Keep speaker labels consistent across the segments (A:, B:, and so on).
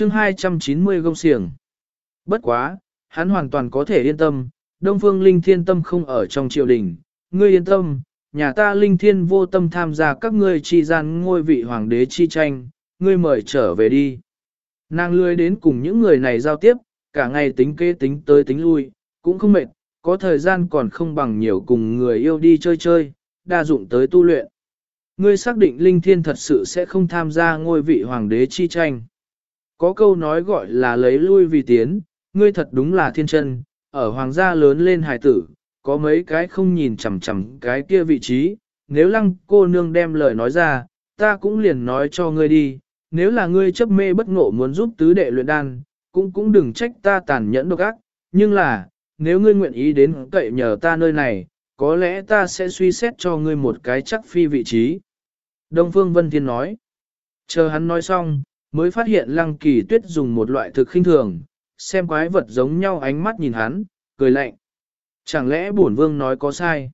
A: chương 290 gông xiềng. Bất quá, hắn hoàn toàn có thể yên tâm, Đông Phương Linh Thiên Tâm không ở trong triều đình, ngươi yên tâm, nhà ta Linh Thiên vô tâm tham gia các ngươi chi gian ngôi vị hoàng đế chi tranh, ngươi mời trở về đi. Nàng lười đến cùng những người này giao tiếp, cả ngày tính kế tính tới tính lui, cũng không mệt, có thời gian còn không bằng nhiều cùng người yêu đi chơi chơi, đa dụng tới tu luyện. Ngươi xác định Linh Thiên thật sự sẽ không tham gia ngôi vị hoàng đế chi tranh. Có câu nói gọi là lấy lui vì tiến, ngươi thật đúng là thiên chân, ở hoàng gia lớn lên hài tử, có mấy cái không nhìn chằm chằm cái kia vị trí, nếu lăng cô nương đem lời nói ra, ta cũng liền nói cho ngươi đi, nếu là ngươi chấp mê bất ngộ muốn giúp tứ đệ luyện đan, cũng cũng đừng trách ta tàn nhẫn độc ác, nhưng là, nếu ngươi nguyện ý đến cậy nhờ ta nơi này, có lẽ ta sẽ suy xét cho ngươi một cái chắc phi vị trí. Đông Phương Vân Thiên nói, chờ hắn nói xong, mới phát hiện lăng kỳ tuyết dùng một loại thực khinh thường, xem quái vật giống nhau ánh mắt nhìn hắn, cười lạnh. Chẳng lẽ bổn vương nói có sai?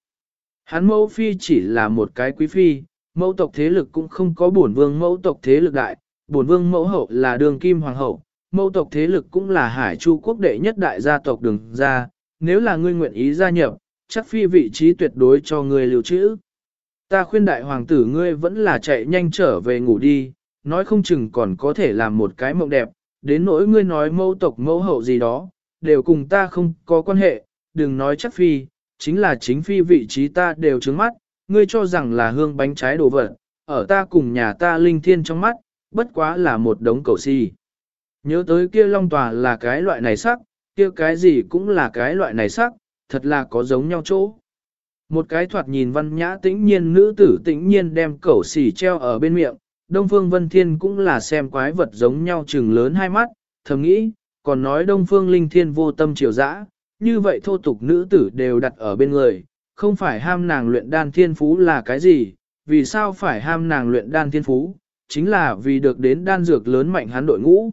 A: Hắn mẫu phi chỉ là một cái quý phi, mẫu tộc thế lực cũng không có bổn vương mẫu tộc thế lực đại, bổn vương mẫu hậu là đường kim hoàng hậu, mẫu tộc thế lực cũng là hải chu quốc đệ nhất đại gia tộc đường gia, nếu là ngươi nguyện ý gia nhập, chắc phi vị trí tuyệt đối cho ngươi lưu trữ. Ta khuyên đại hoàng tử ngươi vẫn là chạy nhanh trở về ngủ đi, nói không chừng còn có thể làm một cái mộng đẹp, đến nỗi ngươi nói mẫu tộc mẫu hậu gì đó, đều cùng ta không có quan hệ, đừng nói chắc phi, chính là chính phi vị trí ta đều trướng mắt, ngươi cho rằng là hương bánh trái đồ vật, ở ta cùng nhà ta linh thiên trong mắt, bất quá là một đống cầu si. Nhớ tới kia long tòa là cái loại này sắc, kia cái gì cũng là cái loại này sắc, thật là có giống nhau chỗ. Một cái thoạt nhìn văn nhã tĩnh nhiên nữ tử tĩnh nhiên đem cẩu xỉ treo ở bên miệng, Đông Phương Vân Thiên cũng là xem quái vật giống nhau trừng lớn hai mắt, thầm nghĩ, còn nói Đông Phương Linh Thiên vô tâm triều dã, như vậy thô tục nữ tử đều đặt ở bên người, không phải ham nàng luyện đan thiên phú là cái gì, vì sao phải ham nàng luyện đan thiên phú, chính là vì được đến đan dược lớn mạnh hắn đội ngũ.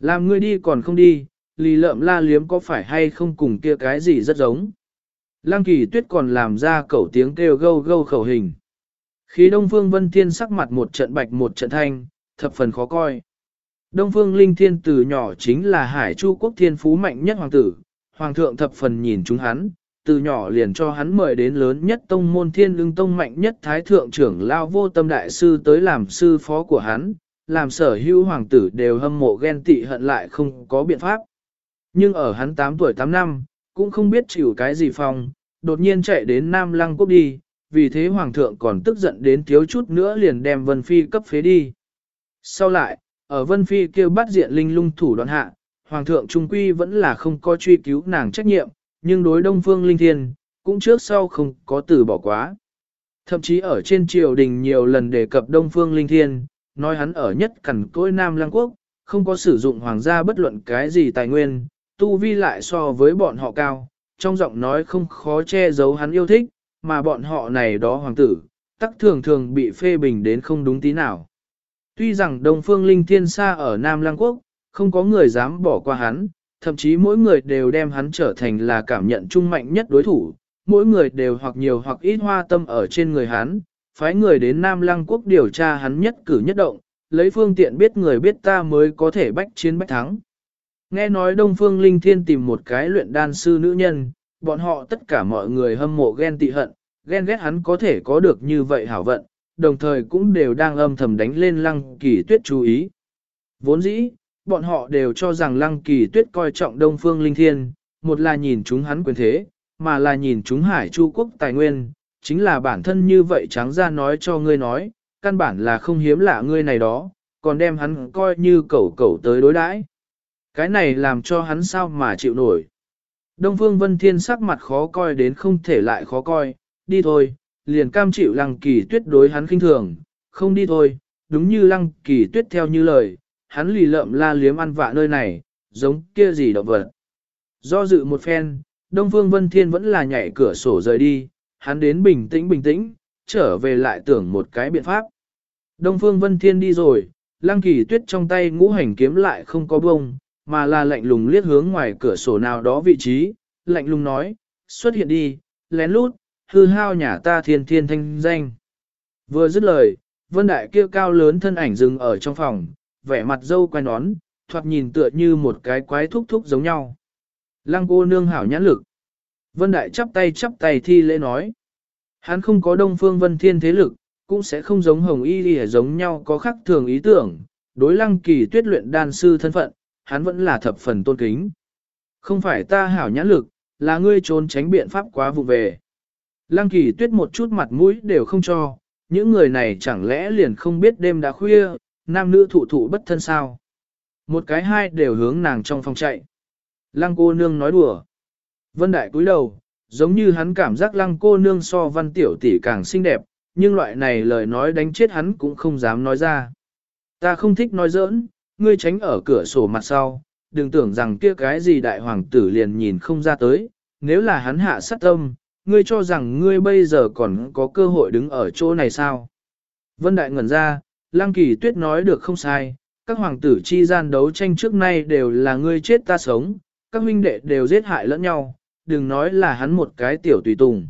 A: Làm ngươi đi còn không đi, lì lợm la liếm có phải hay không cùng kia cái gì rất giống. Lăng kỳ tuyết còn làm ra cẩu tiếng kêu gâu gâu khẩu hình. Khi Đông Phương Vân Thiên sắc mặt một trận bạch một trận thanh, thập phần khó coi. Đông Phương Linh Thiên từ nhỏ chính là Hải Chu Quốc Thiên Phú mạnh nhất hoàng tử, hoàng thượng thập phần nhìn chúng hắn, từ nhỏ liền cho hắn mời đến lớn nhất tông môn thiên lương tông mạnh nhất thái thượng trưởng lao vô tâm đại sư tới làm sư phó của hắn, làm sở hữu hoàng tử đều hâm mộ ghen tị hận lại không có biện pháp. Nhưng ở hắn 8 tuổi 8 năm, cũng không biết chịu cái gì phong, đột nhiên chạy đến Nam Lăng Quốc đi, vì thế Hoàng thượng còn tức giận đến thiếu chút nữa liền đem Vân Phi cấp phế đi. Sau lại, ở Vân Phi kêu bắt diện linh lung thủ đoạn hạ, Hoàng thượng Trung Quy vẫn là không có truy cứu nàng trách nhiệm, nhưng đối Đông Phương Linh Thiên, cũng trước sau không có từ bỏ quá. Thậm chí ở trên triều đình nhiều lần đề cập Đông Phương Linh Thiên, nói hắn ở nhất cẩn cối Nam Lăng Quốc, không có sử dụng hoàng gia bất luận cái gì tài nguyên, tu vi lại so với bọn họ cao, trong giọng nói không khó che giấu hắn yêu thích, mà bọn họ này đó hoàng tử, tắc thường thường bị phê bình đến không đúng tí nào. Tuy rằng Đông Phương Linh Thiên Sa ở Nam Lăng Quốc, không có người dám bỏ qua hắn, thậm chí mỗi người đều đem hắn trở thành là cảm nhận trung mạnh nhất đối thủ, mỗi người đều hoặc nhiều hoặc ít hoa tâm ở trên người hắn, phái người đến Nam Lăng Quốc điều tra hắn nhất cử nhất động, lấy phương tiện biết người biết ta mới có thể bách chiến bách thắng. Nghe nói Đông Phương Linh Thiên tìm một cái luyện đan sư nữ nhân, bọn họ tất cả mọi người hâm mộ ghen tị hận, ghen ghét hắn có thể có được như vậy hảo vận, đồng thời cũng đều đang âm thầm đánh lên lăng kỳ tuyết chú ý. Vốn dĩ, bọn họ đều cho rằng lăng kỳ tuyết coi trọng Đông Phương Linh Thiên, một là nhìn chúng hắn quyền thế, mà là nhìn chúng hải chu quốc tài nguyên, chính là bản thân như vậy trắng ra nói cho ngươi nói, căn bản là không hiếm lạ ngươi này đó, còn đem hắn coi như cẩu cẩu tới đối đãi. Cái này làm cho hắn sao mà chịu nổi. Đông Phương Vân Thiên sắc mặt khó coi đến không thể lại khó coi, đi thôi, liền cam chịu lăng kỳ tuyết đối hắn khinh thường, không đi thôi, đúng như lăng kỳ tuyết theo như lời, hắn lì lợm la liếm ăn vạ nơi này, giống kia gì động vật. Do dự một phen, Đông Phương Vân Thiên vẫn là nhảy cửa sổ rời đi, hắn đến bình tĩnh bình tĩnh, trở về lại tưởng một cái biện pháp. Đông Phương Vân Thiên đi rồi, lăng kỳ tuyết trong tay ngũ hành kiếm lại không có bông, mà là lạnh lùng liếc hướng ngoài cửa sổ nào đó vị trí, lạnh lùng nói, xuất hiện đi, lén lút, hư hao nhà ta thiên thiên thanh danh. Vừa dứt lời, vân đại kia cao lớn thân ảnh dừng ở trong phòng, vẻ mặt dâu quay nón, thoạt nhìn tựa như một cái quái thúc thúc giống nhau. Lăng cô nương hảo nhãn lực. Vân Đại chắp tay chắp tay thi lễ nói. Hắn không có đông phương vân thiên thế lực, cũng sẽ không giống hồng y lìa giống nhau có khắc thường ý tưởng. Đối lăng kỳ tuyết luyện đan sư thân phận, hắn vẫn là thập phần tôn kính. Không phải ta hảo nhãn lực, là ngươi trốn tránh biện pháp quá vụ về. Lăng kỳ tuyết một chút mặt mũi đều không cho, những người này chẳng lẽ liền không biết đêm đã khuya, nam nữ thụ thụ bất thân sao. Một cái hai đều hướng nàng trong phòng chạy. Lăng cô nương nói đùa. Vân Đại cúi đầu, giống như hắn cảm giác lăng cô nương so văn tiểu tỷ càng xinh đẹp, nhưng loại này lời nói đánh chết hắn cũng không dám nói ra. Ta không thích nói giỡn, ngươi tránh ở cửa sổ mặt sau, đừng tưởng rằng kia cái gì đại hoàng tử liền nhìn không ra tới, nếu là hắn hạ sát tâm, ngươi cho rằng ngươi bây giờ còn có cơ hội đứng ở chỗ này sao? Vân Đại ngẩn ra, Lăng Kỳ Tuyết nói được không sai, các hoàng tử chi gian đấu tranh trước nay đều là ngươi chết ta sống, các huynh đệ đều giết hại lẫn nhau, đừng nói là hắn một cái tiểu tùy tùng.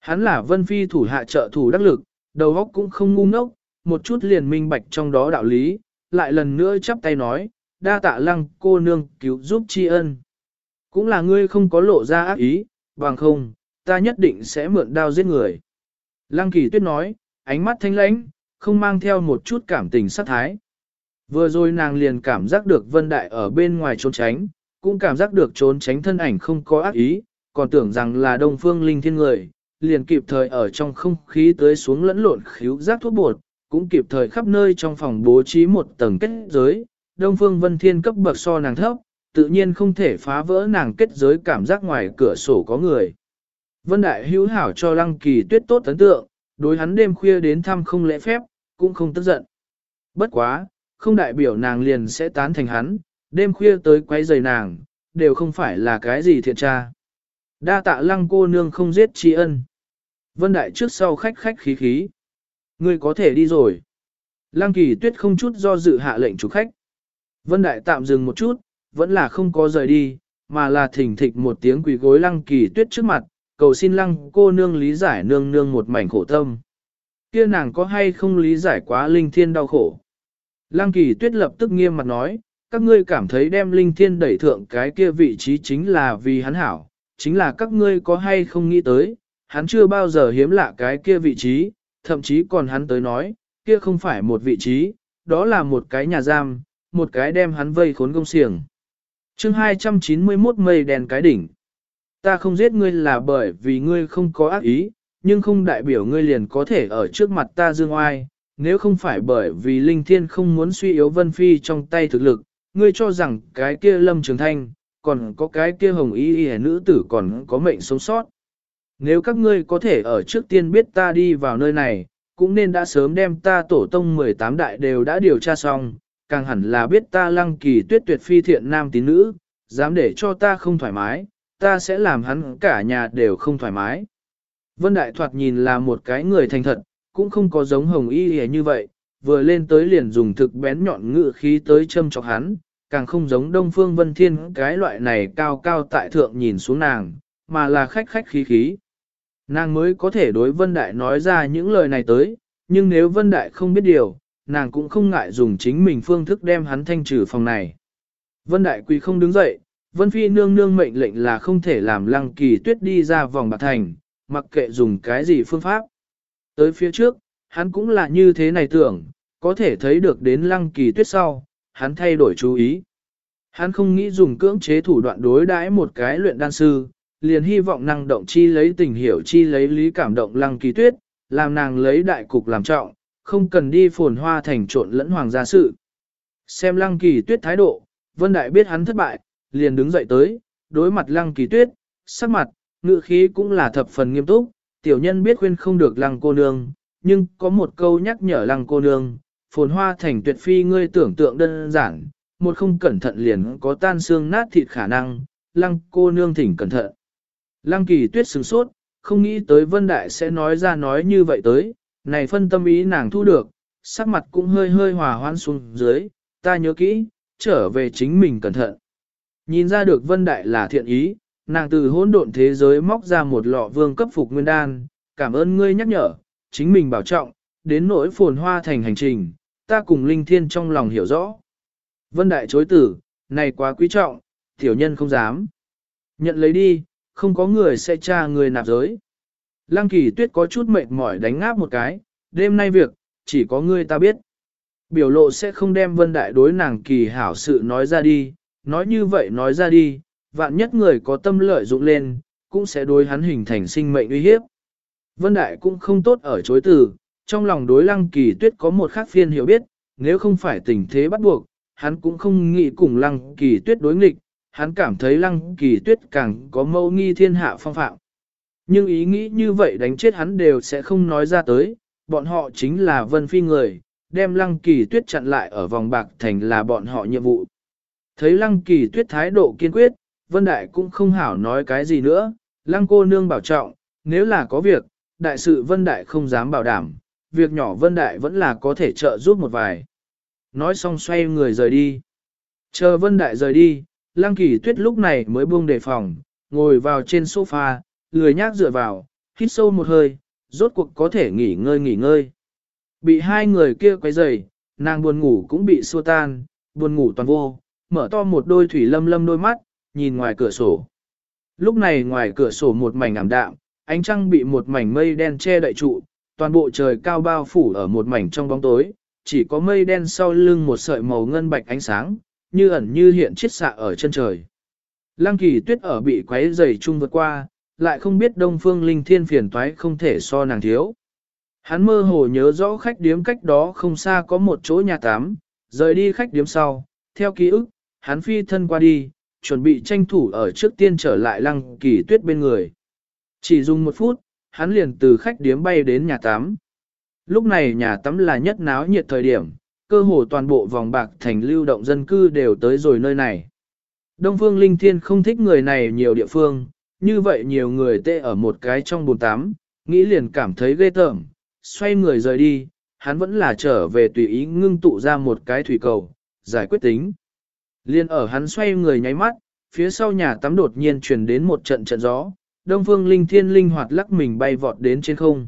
A: Hắn là Vân Phi thủ hạ trợ thủ đắc lực, đầu óc cũng không ngu ngốc, một chút liền minh bạch trong đó đạo lý, lại lần nữa chắp tay nói, đa tạ lăng cô nương cứu giúp tri ân. Cũng là ngươi không có lộ ra ác ý, bằng không, ta nhất định sẽ mượn đao giết người. Lăng kỳ tuyết nói, ánh mắt thanh lãnh, không mang theo một chút cảm tình sát thái. Vừa rồi nàng liền cảm giác được Vân Đại ở bên ngoài trốn tránh, cũng cảm giác được trốn tránh thân ảnh không có ác ý, còn tưởng rằng là Đông Phương Linh Thiên người, liền kịp thời ở trong không khí tới xuống lẫn lộn khíu giác thuốc bột, cũng kịp thời khắp nơi trong phòng bố trí một tầng kết giới, Đông Phương Vân Thiên cấp bậc so nàng thấp, tự nhiên không thể phá vỡ nàng kết giới cảm giác ngoài cửa sổ có người. Vân Đại hữu hảo cho Lăng Kỳ Tuyết tốt ấn tượng, đối hắn đêm khuya đến thăm không lễ phép, cũng không tức giận. Bất quá, không đại biểu nàng liền sẽ tán thành hắn, đêm khuya tới quấy rầy nàng, đều không phải là cái gì thiện tra. Đa tạ lăng cô nương không giết tri ân. Vân Đại trước sau khách khách khí khí. Ngươi có thể đi rồi. Lăng kỳ tuyết không chút do dự hạ lệnh chủ khách. Vân Đại tạm dừng một chút, vẫn là không có rời đi, mà là thỉnh thịch một tiếng quỳ gối lăng kỳ tuyết trước mặt, cầu xin lăng cô nương lý giải nương nương một mảnh khổ tâm. Kia nàng có hay không lý giải quá linh thiên đau khổ. Lăng kỳ tuyết lập tức nghiêm mặt nói, các ngươi cảm thấy đem linh thiên đẩy thượng cái kia vị trí chính là vì hắn hảo, chính là các ngươi có hay không nghĩ tới, hắn chưa bao giờ hiếm lạ cái kia vị trí, thậm chí còn hắn tới nói, kia không phải một vị trí, đó là một cái nhà giam, một cái đem hắn vây khốn công xiềng. chương 291 mây đèn cái đỉnh. Ta không giết ngươi là bởi vì ngươi không có ác ý, nhưng không đại biểu ngươi liền có thể ở trước mặt ta dương oai, nếu không phải bởi vì Linh Thiên không muốn suy yếu Vân Phi trong tay thực lực, ngươi cho rằng cái kia Lâm Trường Thanh, còn có cái kia hồng y y nữ tử còn có mệnh sống sót. Nếu các ngươi có thể ở trước tiên biết ta đi vào nơi này, cũng nên đã sớm đem ta tổ tông 18 đại đều đã điều tra xong, càng hẳn là biết ta lăng kỳ tuyết tuyệt phi thiện nam tín nữ, dám để cho ta không thoải mái, ta sẽ làm hắn cả nhà đều không thoải mái. Vân Đại Thoạt nhìn là một cái người thành thật, cũng không có giống hồng y hề như vậy, vừa lên tới liền dùng thực bén nhọn ngự khí tới châm chọc hắn, càng không giống Đông Phương Vân Thiên cái loại này cao cao tại thượng nhìn xuống nàng, mà là khách khách khí khí. Nàng mới có thể đối Vân Đại nói ra những lời này tới, nhưng nếu Vân Đại không biết điều, nàng cũng không ngại dùng chính mình phương thức đem hắn thanh trừ phòng này. Vân Đại Quỳ không đứng dậy, Vân Phi nương nương mệnh lệnh là không thể làm lăng kỳ tuyết đi ra vòng bạc thành, mặc kệ dùng cái gì phương pháp. Tới phía trước, hắn cũng là như thế này tưởng, có thể thấy được đến lăng kỳ tuyết sau, hắn thay đổi chú ý. Hắn không nghĩ dùng cưỡng chế thủ đoạn đối đãi một cái luyện đan sư, liền hy vọng năng động chi lấy tình hiểu chi lấy lý cảm động lăng kỳ tuyết, làm nàng lấy đại cục làm trọng, không cần đi phồn hoa thành trộn lẫn hoàng gia sự. Xem lăng kỳ tuyết thái độ, vân đại biết hắn thất bại, liền đứng dậy tới, đối mặt lăng kỳ tuyết, sắc mặt, ngự khí cũng là thập phần nghiêm túc, tiểu nhân biết khuyên không được lăng cô nương, nhưng có một câu nhắc nhở lăng cô nương, phồn hoa thành tuyệt phi ngươi tưởng tượng đơn giản, một không cẩn thận liền có tan xương nát thịt khả năng, lăng cô nương thỉnh cẩn thận. Lăng kỳ tuyết sửng sốt, không nghĩ tới vân đại sẽ nói ra nói như vậy tới, này phân tâm ý nàng thu được, sắc mặt cũng hơi hơi hòa hoan xuống dưới, ta nhớ kỹ, trở về chính mình cẩn thận. Nhìn ra được vân đại là thiện ý, nàng từ hỗn độn thế giới móc ra một lọ vương cấp phục nguyên đan, cảm ơn ngươi nhắc nhở, chính mình bảo trọng, đến nỗi phồn hoa thành hành trình, ta cùng linh thiên trong lòng hiểu rõ. Vân Đại chối tử, này quá quý trọng, tiểu nhân không dám. Nhận lấy đi, không có người sẽ tra người nạp giới. Lăng kỳ tuyết có chút mệt mỏi đánh ngáp một cái, đêm nay việc, chỉ có ngươi ta biết. Biểu lộ sẽ không đem vân đại đối nàng kỳ hảo sự nói ra đi, nói như vậy nói ra đi, vạn nhất người có tâm lợi dụng lên, cũng sẽ đối hắn hình thành sinh mệnh uy hiếp. Vân đại cũng không tốt ở chối từ, trong lòng đối lăng kỳ tuyết có một khác phiên hiểu biết, nếu không phải tình thế bắt buộc, hắn cũng không nghĩ cùng lăng kỳ tuyết đối nghịch, hắn cảm thấy lăng kỳ tuyết càng có mâu nghi thiên hạ phong phạm. Nhưng ý nghĩ như vậy đánh chết hắn đều sẽ không nói ra tới, bọn họ chính là vân phi người, đem lăng kỳ tuyết chặn lại ở vòng bạc thành là bọn họ nhiệm vụ. Thấy lăng kỳ tuyết thái độ kiên quyết, vân đại cũng không hảo nói cái gì nữa, lăng cô nương bảo trọng, nếu là có việc, đại sự vân đại không dám bảo đảm, việc nhỏ vân đại vẫn là có thể trợ giúp một vài. Nói xong xoay người rời đi. Chờ vân đại rời đi, lăng kỳ tuyết lúc này mới buông đề phòng, ngồi vào trên sofa, lười nhác dựa vào, hít sâu một hơi, rốt cuộc có thể nghỉ ngơi nghỉ ngơi. Bị hai người kia quấy rầy, nàng buồn ngủ cũng bị xua tan, buồn ngủ toàn vô, mở to một đôi thủy lâm lâm đôi mắt, nhìn ngoài cửa sổ. Lúc này ngoài cửa sổ một mảnh ảm đạm, ánh trăng bị một mảnh mây đen che đậy trụ, toàn bộ trời cao bao phủ ở một mảnh trong bóng tối, chỉ có mây đen sau lưng một sợi màu ngân bạch ánh sáng, như ẩn như hiện chiết xạ ở chân trời. Lăng kỳ tuyết ở bị quấy dày chung vượt qua, lại không biết đông phương linh thiên phiền toái không thể so nàng thiếu. Hắn mơ hồ nhớ rõ khách điếm cách đó không xa có một chỗ nhà tắm, rời đi khách điếm sau, theo ký ức, hắn phi thân qua đi, chuẩn bị tranh thủ ở trước tiên trở lại lăng kỳ tuyết bên người. Chỉ dùng một phút, hắn liền từ khách điếm bay đến nhà tắm. Lúc này nhà tắm là nhất náo nhiệt thời điểm, cơ hồ toàn bộ vòng bạc thành lưu động dân cư đều tới rồi nơi này. Đông Phương Linh Thiên không thích người này nhiều địa phương, như vậy nhiều người tê ở một cái trong bồn tắm, nghĩ liền cảm thấy ghê tởm, xoay người rời đi, hắn vẫn là trở về tùy ý ngưng tụ ra một cái thủy cầu, giải quyết tính. Liên ở hắn xoay người nháy mắt, phía sau nhà tắm đột nhiên truyền đến một trận trận gió, Đông Phương Linh Thiên linh hoạt lắc mình bay vọt đến trên không.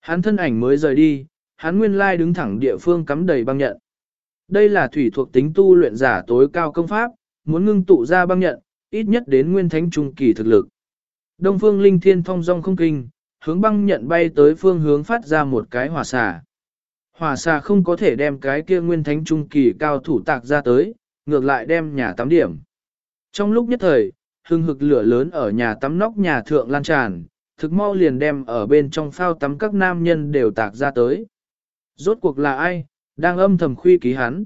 A: Hắn thân ảnh mới rời đi, hắn nguyên lai đứng thẳng địa phương cắm đầy băng nhận. Đây là thủy thuộc tính tu luyện giả tối cao công pháp, muốn ngưng tụ ra băng nhận, ít nhất đến nguyên thánh trung kỳ thực lực. Đông Phương Linh Thiên thông dong không kinh, hướng băng nhận bay tới phương hướng phát ra một cái hỏa xà. Hỏa xà không có thể đem cái kia nguyên thánh trung kỳ cao thủ tạc ra tới, ngược lại đem nhà tắm điểm. Trong lúc nhất thời, hưng hực lửa lớn ở nhà tắm nóc nhà thượng lan tràn, thực mau liền đem ở bên trong phao tắm các nam nhân đều tạc ra tới. Rốt cuộc là ai, đang âm thầm khuy ký hắn.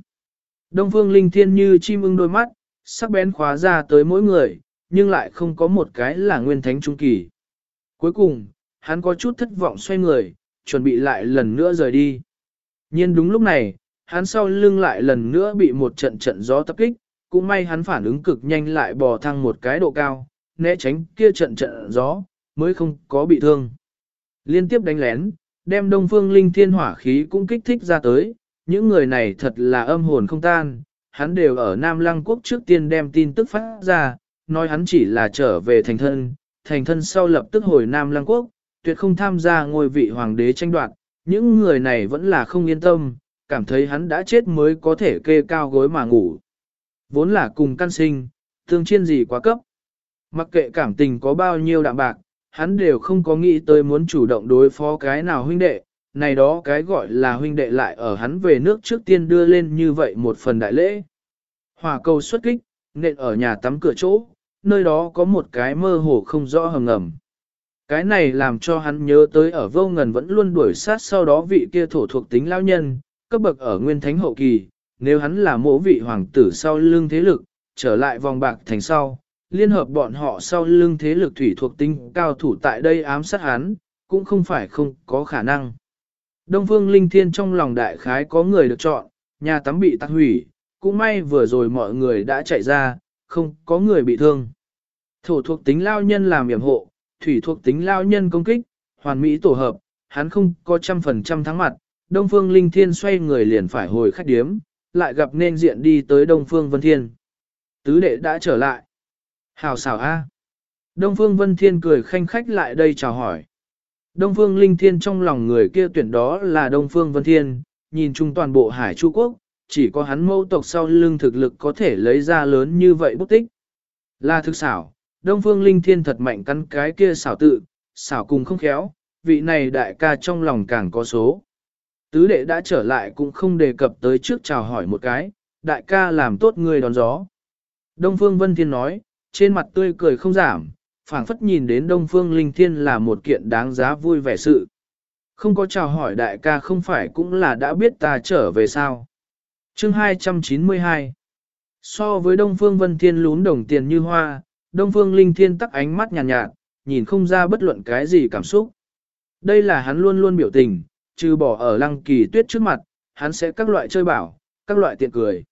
A: Đông phương linh thiên như chim ưng đôi mắt, sắc bén khóa ra tới mỗi người, nhưng lại không có một cái là nguyên thánh trung kỳ. Cuối cùng, hắn có chút thất vọng xoay người, chuẩn bị lại lần nữa rời đi. Nhưng đúng lúc này, hắn sau lưng lại lần nữa bị một trận trận gió tập kích, cũng may hắn phản ứng cực nhanh lại bò thăng một cái độ cao, né tránh kia trận trận gió, mới không có bị thương. Liên tiếp đánh lén, đem đông phương linh thiên hỏa khí cũng kích thích ra tới, những người này thật là âm hồn không tan, hắn đều ở Nam Lăng Quốc trước tiên đem tin tức phát ra, nói hắn chỉ là trở về thành thân, thành thân sau lập tức hồi Nam Lăng Quốc, tuyệt không tham gia ngôi vị hoàng đế tranh đoạt, những người này vẫn là không yên tâm, cảm thấy hắn đã chết mới có thể kê cao gối mà ngủ. Vốn là cùng căn sinh, tương chiên gì quá cấp. Mặc kệ cảm tình có bao nhiêu đạm bạc, hắn đều không có nghĩ tới muốn chủ động đối phó cái nào huynh đệ, này đó cái gọi là huynh đệ lại ở hắn về nước trước tiên đưa lên như vậy một phần đại lễ. Hỏa cầu xuất kích, nện ở nhà tắm cửa chỗ, nơi đó có một cái mơ hồ không rõ hầm ngầm. Cái này làm cho hắn nhớ tới ở vô ngần vẫn luôn đuổi sát sau đó vị kia thổ thuộc tính lao nhân, cấp bậc ở nguyên thánh hậu kỳ, nếu hắn là mỗ vị hoàng tử sau lưng thế lực, trở lại vòng bạc thành sau, liên hợp bọn họ sau lưng thế lực thủy thuộc tính cao thủ tại đây ám sát hắn, cũng không phải không có khả năng. Đông Phương Linh Thiên trong lòng đại khái có người được chọn, nhà tắm bị tắc hủy, cũng may vừa rồi mọi người đã chạy ra, không có người bị thương. Thổ thuộc tính lao nhân làm yểm hộ, thủy thuộc tính lao nhân công kích, hoàn mỹ tổ hợp, hắn không có trăm phần trăm thắng mặt, Đông Phương Linh Thiên xoay người liền phải hồi khách điếm, lại gặp nên diện đi tới Đông Phương Vân Thiên. Tứ đệ đã trở lại. Hào xảo a. Đông Phương Vân Thiên cười khanh khách lại đây chào hỏi. Đông Phương Linh Thiên trong lòng người kia tuyển đó là Đông Phương Vân Thiên, nhìn chung toàn bộ hải Chu Quốc, chỉ có hắn mâu tộc sau lưng thực lực có thể lấy ra lớn như vậy bút tích. Là thực xảo, Đông Phương Linh Thiên thật mạnh cắn cái kia xảo tự, xảo cùng không khéo, vị này đại ca trong lòng càng có số. Tứ đệ đã trở lại cũng không đề cập tới trước chào hỏi một cái, đại ca làm tốt người đón gió. Đông Phương Vân Thiên nói, trên mặt tươi cười không giảm, phảng phất nhìn đến Đông Phương Linh Thiên là một kiện đáng giá vui vẻ sự. Không có chào hỏi đại ca không phải cũng là đã biết ta trở về sao. Chương 292 So với Đông Phương Vân Thiên lún đồng tiền như hoa, Đông Phương Linh Thiên tắc ánh mắt nhàn nhạt, nhạt, nhìn không ra bất luận cái gì cảm xúc. Đây là hắn luôn luôn biểu tình, trừ bỏ ở lăng kỳ tuyết trước mặt, hắn sẽ các loại chơi bảo, các loại tiện cười.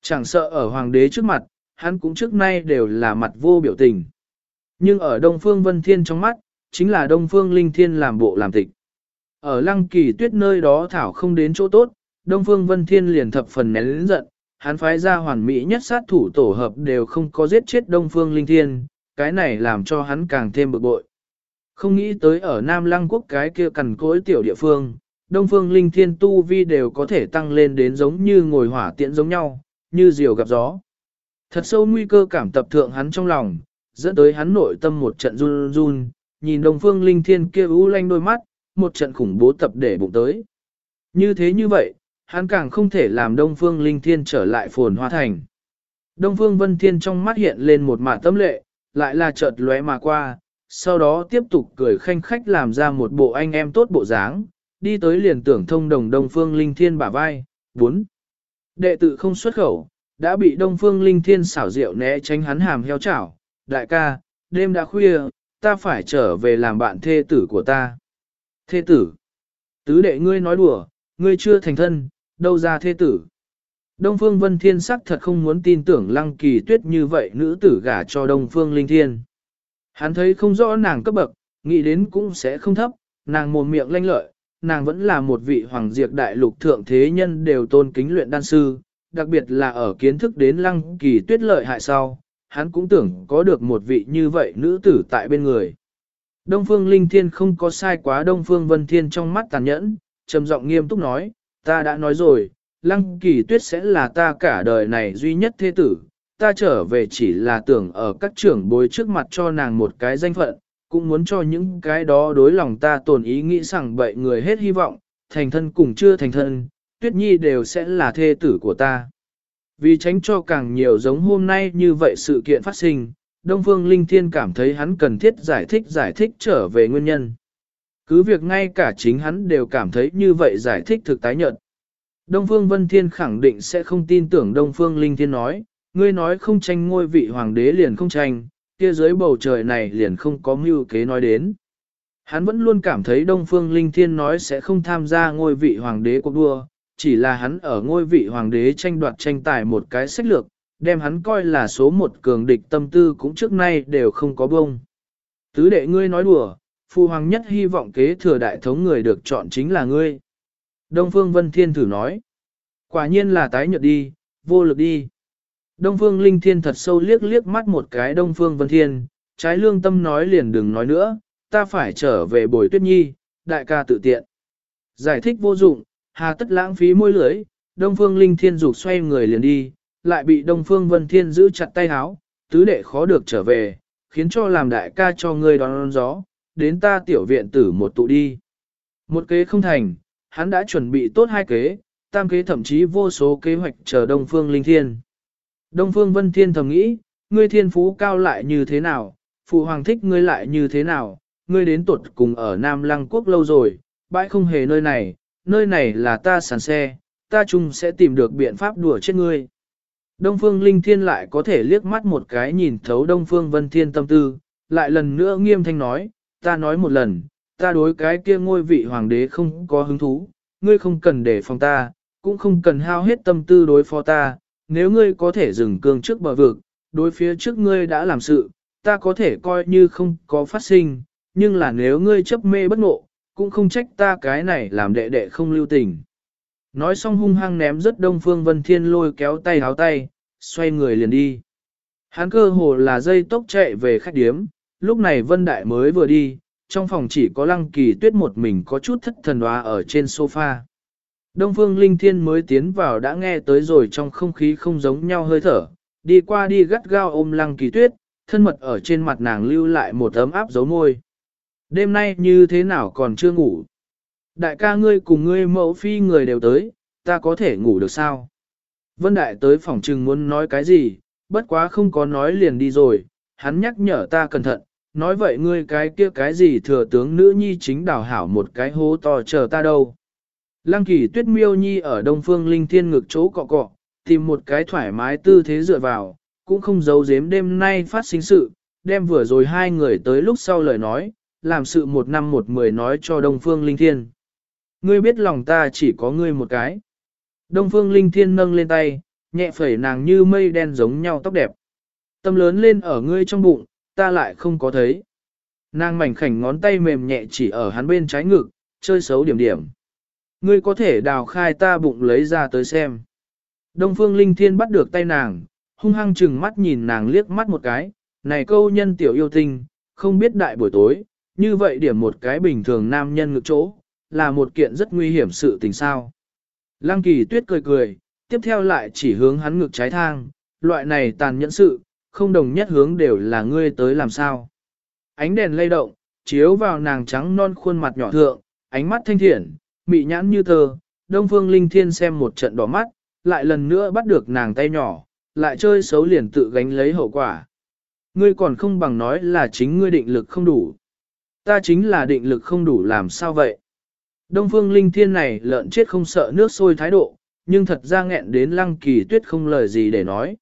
A: Chẳng sợ ở hoàng đế trước mặt, hắn cũng trước nay đều là mặt vô biểu tình. Nhưng ở Đông Phương Vân Thiên trong mắt, chính là Đông Phương Linh Thiên làm bộ làm tịch. Ở lăng kỳ tuyết nơi đó thảo không đến chỗ tốt, Đông Phương Vân Thiên liền thập phần nén lĩnh giận, hắn phái ra hoàn mỹ nhất sát thủ tổ hợp đều không có giết chết Đông Phương Linh Thiên, cái này làm cho hắn càng thêm bực bội. Không nghĩ tới ở Nam Lăng Quốc cái kia cằn cối tiểu địa phương, Đông Phương Linh Thiên Tu Vi đều có thể tăng lên đến giống như ngồi hỏa tiễn giống nhau, như diều gặp gió. Thật sâu nguy cơ cảm tập thượng hắn trong lòng, dẫn tới hắn nội tâm một trận run run, nhìn Đông Phương Linh Thiên kia u lanh đôi mắt, một trận khủng bố tập để bụng tới. Như thế như vậy, hắn càng không thể làm Đông Phương Linh Thiên trở lại phồn hoa thành. Đông Phương Vân Thiên trong mắt hiện lên một mả tâm lệ, lại là chợt lóe mà qua, sau đó tiếp tục cười khanh khách làm ra một bộ anh em tốt bộ dáng, đi tới liền tưởng thông đồng Đông Phương Linh Thiên bả vai. 4. Đệ tử không xuất khẩu, đã bị Đông Phương Linh Thiên xảo diệu né tránh hắn hàm heo chảo. Đại ca, đêm đã khuya, ta phải trở về làm bạn thê tử của ta. Thê tử. Tứ đệ ngươi nói đùa, ngươi chưa thành thân, đâu ra thê tử. Đông Phương Vân Thiên sắc thật không muốn tin tưởng Lăng Kỳ Tuyết như vậy nữ tử gả cho Đông Phương Linh Thiên. Hắn thấy không rõ nàng cấp bậc, nghĩ đến cũng sẽ không thấp, nàng mồm miệng lanh lợi, nàng vẫn là một vị hoàng diệt đại lục thượng thế nhân đều tôn kính luyện đan sư, đặc biệt là ở kiến thức đến Lăng Kỳ Tuyết lợi hại sau, hắn cũng tưởng có được một vị như vậy nữ tử tại bên người. Đông Phương Linh Thiên không có sai quá Đông Phương Vân Thiên trong mắt tàn nhẫn, trầm giọng nghiêm túc nói, ta đã nói rồi, Lăng Kỳ Tuyết sẽ là ta cả đời này duy nhất thế tử, ta trở về chỉ là tưởng ở các trưởng bối trước mặt cho nàng một cái danh phận, cũng muốn cho những cái đó đối lòng ta tồn ý nghĩ rằng bậy người hết hy vọng, thành thân cùng chưa thành thân, Tuyết Nhi đều sẽ là thê tử của ta. Vì tránh cho càng nhiều giống hôm nay như vậy sự kiện phát sinh, Đông Phương Linh Thiên cảm thấy hắn cần thiết giải thích giải thích trở về nguyên nhân. Cứ việc ngay cả chính hắn đều cảm thấy như vậy giải thích thực tái nhận. Đông Phương Vân Thiên khẳng định sẽ không tin tưởng Đông Phương Linh Thiên nói, ngươi nói không tranh ngôi vị hoàng đế liền không tranh, kia dưới bầu trời này liền không có mưu kế nói đến. Hắn vẫn luôn cảm thấy Đông Phương Linh Thiên nói sẽ không tham gia ngôi vị hoàng đế cuộc đua, chỉ là hắn ở ngôi vị hoàng đế tranh đoạt tranh tài một cái sách lược, đem hắn coi là số một cường địch tâm tư cũng trước nay đều không có bông. Tứ đệ ngươi nói đùa, phu hoàng nhất hy vọng kế thừa đại thống người được chọn chính là ngươi. Đông Phương Vân Thiên thử nói. Quả nhiên là tái nhợt đi, vô lực đi. Đông Phương Linh Thiên thật sâu liếc liếc mắt một cái Đông Phương Vân Thiên, trái lương tâm nói liền đừng nói nữa, ta phải trở về bồi tuyết nhi, đại ca tự tiện. Giải thích vô dụng, hà tất lãng phí môi lưỡi, Đông Phương Linh Thiên rụt xoay người liền đi, lại bị Đông Phương Vân Thiên giữ chặt tay háo, tứ đệ khó được trở về, khiến cho làm đại ca cho ngươi đón gió, đến ta tiểu viện tử một tụ đi. Một kế không thành, hắn đã chuẩn bị tốt hai kế, tam kế thậm chí vô số kế hoạch chờ Đông Phương Linh Thiên. Đông Phương Vân Thiên thầm nghĩ, ngươi thiên phú cao lại như thế nào, phụ hoàng thích ngươi lại như thế nào, ngươi đến tuột cùng ở Nam Lăng Quốc lâu rồi, bãi không hề nơi này, nơi này là ta sàn xe, ta chung sẽ tìm được biện pháp đùa chết ngươi. Đông Phương Linh Thiên lại có thể liếc mắt một cái nhìn thấu Đông Phương Vân Thiên tâm tư, lại lần nữa nghiêm thanh nói, ta nói một lần, ta đối cái kia ngôi vị hoàng đế không có hứng thú, ngươi không cần để phòng ta, cũng không cần hao hết tâm tư đối phó ta, nếu ngươi có thể dừng cương trước bờ vực, đối phía trước ngươi đã làm sự, ta có thể coi như không có phát sinh, nhưng là nếu ngươi chấp mê bất ngộ, cũng không trách ta cái này làm đệ đệ không lưu tình. Nói xong hung hăng ném rất đông phương vân thiên lôi kéo tay háo tay, xoay người liền đi. Hắn cơ hồ là dây tốc chạy về khách điếm, lúc này vân đại mới vừa đi, trong phòng chỉ có lăng kỳ tuyết một mình có chút thất thần hóa ở trên sofa. Đông phương linh thiên mới tiến vào đã nghe tới rồi trong không khí không giống nhau hơi thở, đi qua đi gắt gao ôm lăng kỳ tuyết, thân mật ở trên mặt nàng lưu lại một ấm áp dấu môi. Đêm nay như thế nào còn chưa ngủ? Đại ca ngươi cùng ngươi mẫu phi người đều tới, ta có thể ngủ được sao? Vân Đại tới phòng trừng muốn nói cái gì, bất quá không có nói liền đi rồi, hắn nhắc nhở ta cẩn thận, nói vậy ngươi cái kia cái gì thừa tướng nữ nhi chính đào hảo một cái hố to chờ ta đâu. Lăng kỳ tuyết miêu nhi ở đông phương linh thiên ngực chỗ cọ cọ, tìm một cái thoải mái tư thế dựa vào, cũng không giấu giếm đêm nay phát sinh sự, đem vừa rồi hai người tới lúc sau lời nói, làm sự một năm một mười nói cho đông phương linh thiên. Ngươi biết lòng ta chỉ có ngươi một cái. Đông phương linh thiên nâng lên tay, nhẹ phẩy nàng như mây đen giống nhau tóc đẹp. Tâm lớn lên ở ngươi trong bụng, ta lại không có thấy. Nàng mảnh khảnh ngón tay mềm nhẹ chỉ ở hắn bên trái ngực, chơi xấu điểm điểm. Ngươi có thể đào khai ta bụng lấy ra tới xem. Đông phương linh thiên bắt được tay nàng, hung hăng chừng mắt nhìn nàng liếc mắt một cái, này câu nhân tiểu yêu tinh, không biết đại buổi tối, như vậy điểm một cái bình thường nam nhân ngực chỗ, là một kiện rất nguy hiểm sự tình sao. Lăng kỳ tuyết cười cười, tiếp theo lại chỉ hướng hắn ngực trái thang, loại này tàn nhẫn sự, không đồng nhất hướng đều là ngươi tới làm sao. Ánh đèn lay động, chiếu vào nàng trắng non khuôn mặt nhỏ thượng, ánh mắt thanh thiện, mị nhãn như tờ, đông phương linh thiên xem một trận đỏ mắt, lại lần nữa bắt được nàng tay nhỏ, lại chơi xấu liền tự gánh lấy hậu quả. Ngươi còn không bằng nói là chính ngươi định lực không đủ. Ta chính là định lực không đủ làm sao vậy? Đông phương linh thiên này lợn chết không sợ nước sôi thái độ, nhưng thật ra nghẹn đến lăng kỳ tuyết không lời gì để nói.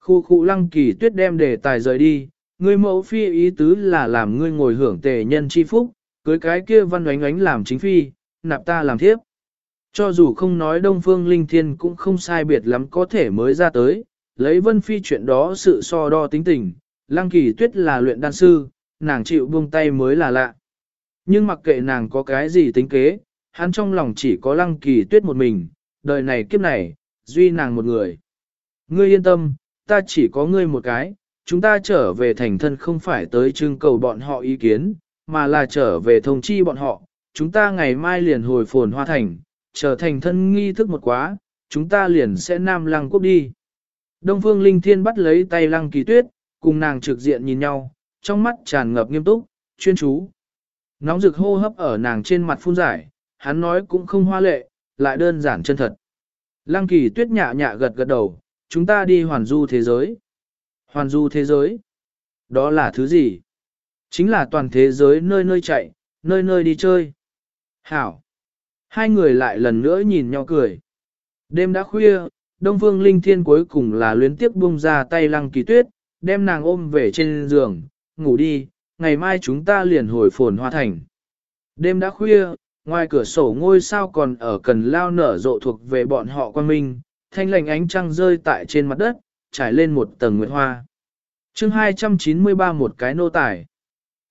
A: Khu khu lăng kỳ tuyết đem đề tài rời đi, ngươi mẫu phi ý tứ là làm ngươi ngồi hưởng tề nhân chi phúc, cưới cái kia văn oánh oánh làm chính phi, nạp ta làm thiếp. Cho dù không nói Đông Phương Linh Thiên cũng không sai biệt lắm có thể mới ra tới, lấy Vân Phi chuyện đó sự so đo tính tình, Lăng Kỳ Tuyết là luyện đan sư, nàng chịu buông tay mới là lạ. Nhưng mặc kệ nàng có cái gì tính kế, hắn trong lòng chỉ có Lăng Kỳ Tuyết một mình, đời này kiếp này, duy nàng một người. Ngươi yên tâm, ta chỉ có ngươi một cái, chúng ta trở về thành thân không phải tới trưng cầu bọn họ ý kiến, mà là trở về thông chi bọn họ, chúng ta ngày mai liền hồi phồn hoa thành, trở thành thân nghi thức một quá, chúng ta liền sẽ nam lăng quốc đi. Đông phương linh thiên bắt lấy tay lăng kỳ tuyết, cùng nàng trực diện nhìn nhau, trong mắt tràn ngập nghiêm túc, chuyên chú. Nóng rực hô hấp ở nàng trên mặt phun giải, hắn nói cũng không hoa lệ, lại đơn giản chân thật. Lăng kỳ tuyết nhạ nhạ gật gật đầu, chúng ta đi hoàn du thế giới. Hoàn du thế giới? Đó là thứ gì? Chính là toàn thế giới nơi nơi chạy, nơi nơi đi chơi. Hảo! Hai người lại lần nữa nhìn nhau cười. Đêm đã khuya, Đông Phương Linh Thiên cuối cùng là luyến tiếp buông ra tay lăng kỳ tuyết, đem nàng ôm về trên giường, ngủ đi, ngày mai chúng ta liền hồi phồn hoa thành. Đêm đã khuya, ngoài cửa sổ ngôi sao còn ở cần lao nở rộ thuộc về bọn họ quan minh, thanh lành ánh trăng rơi tại trên mặt đất, trải lên một tầng nguyệt hoa. chương 293 một cái nô tài.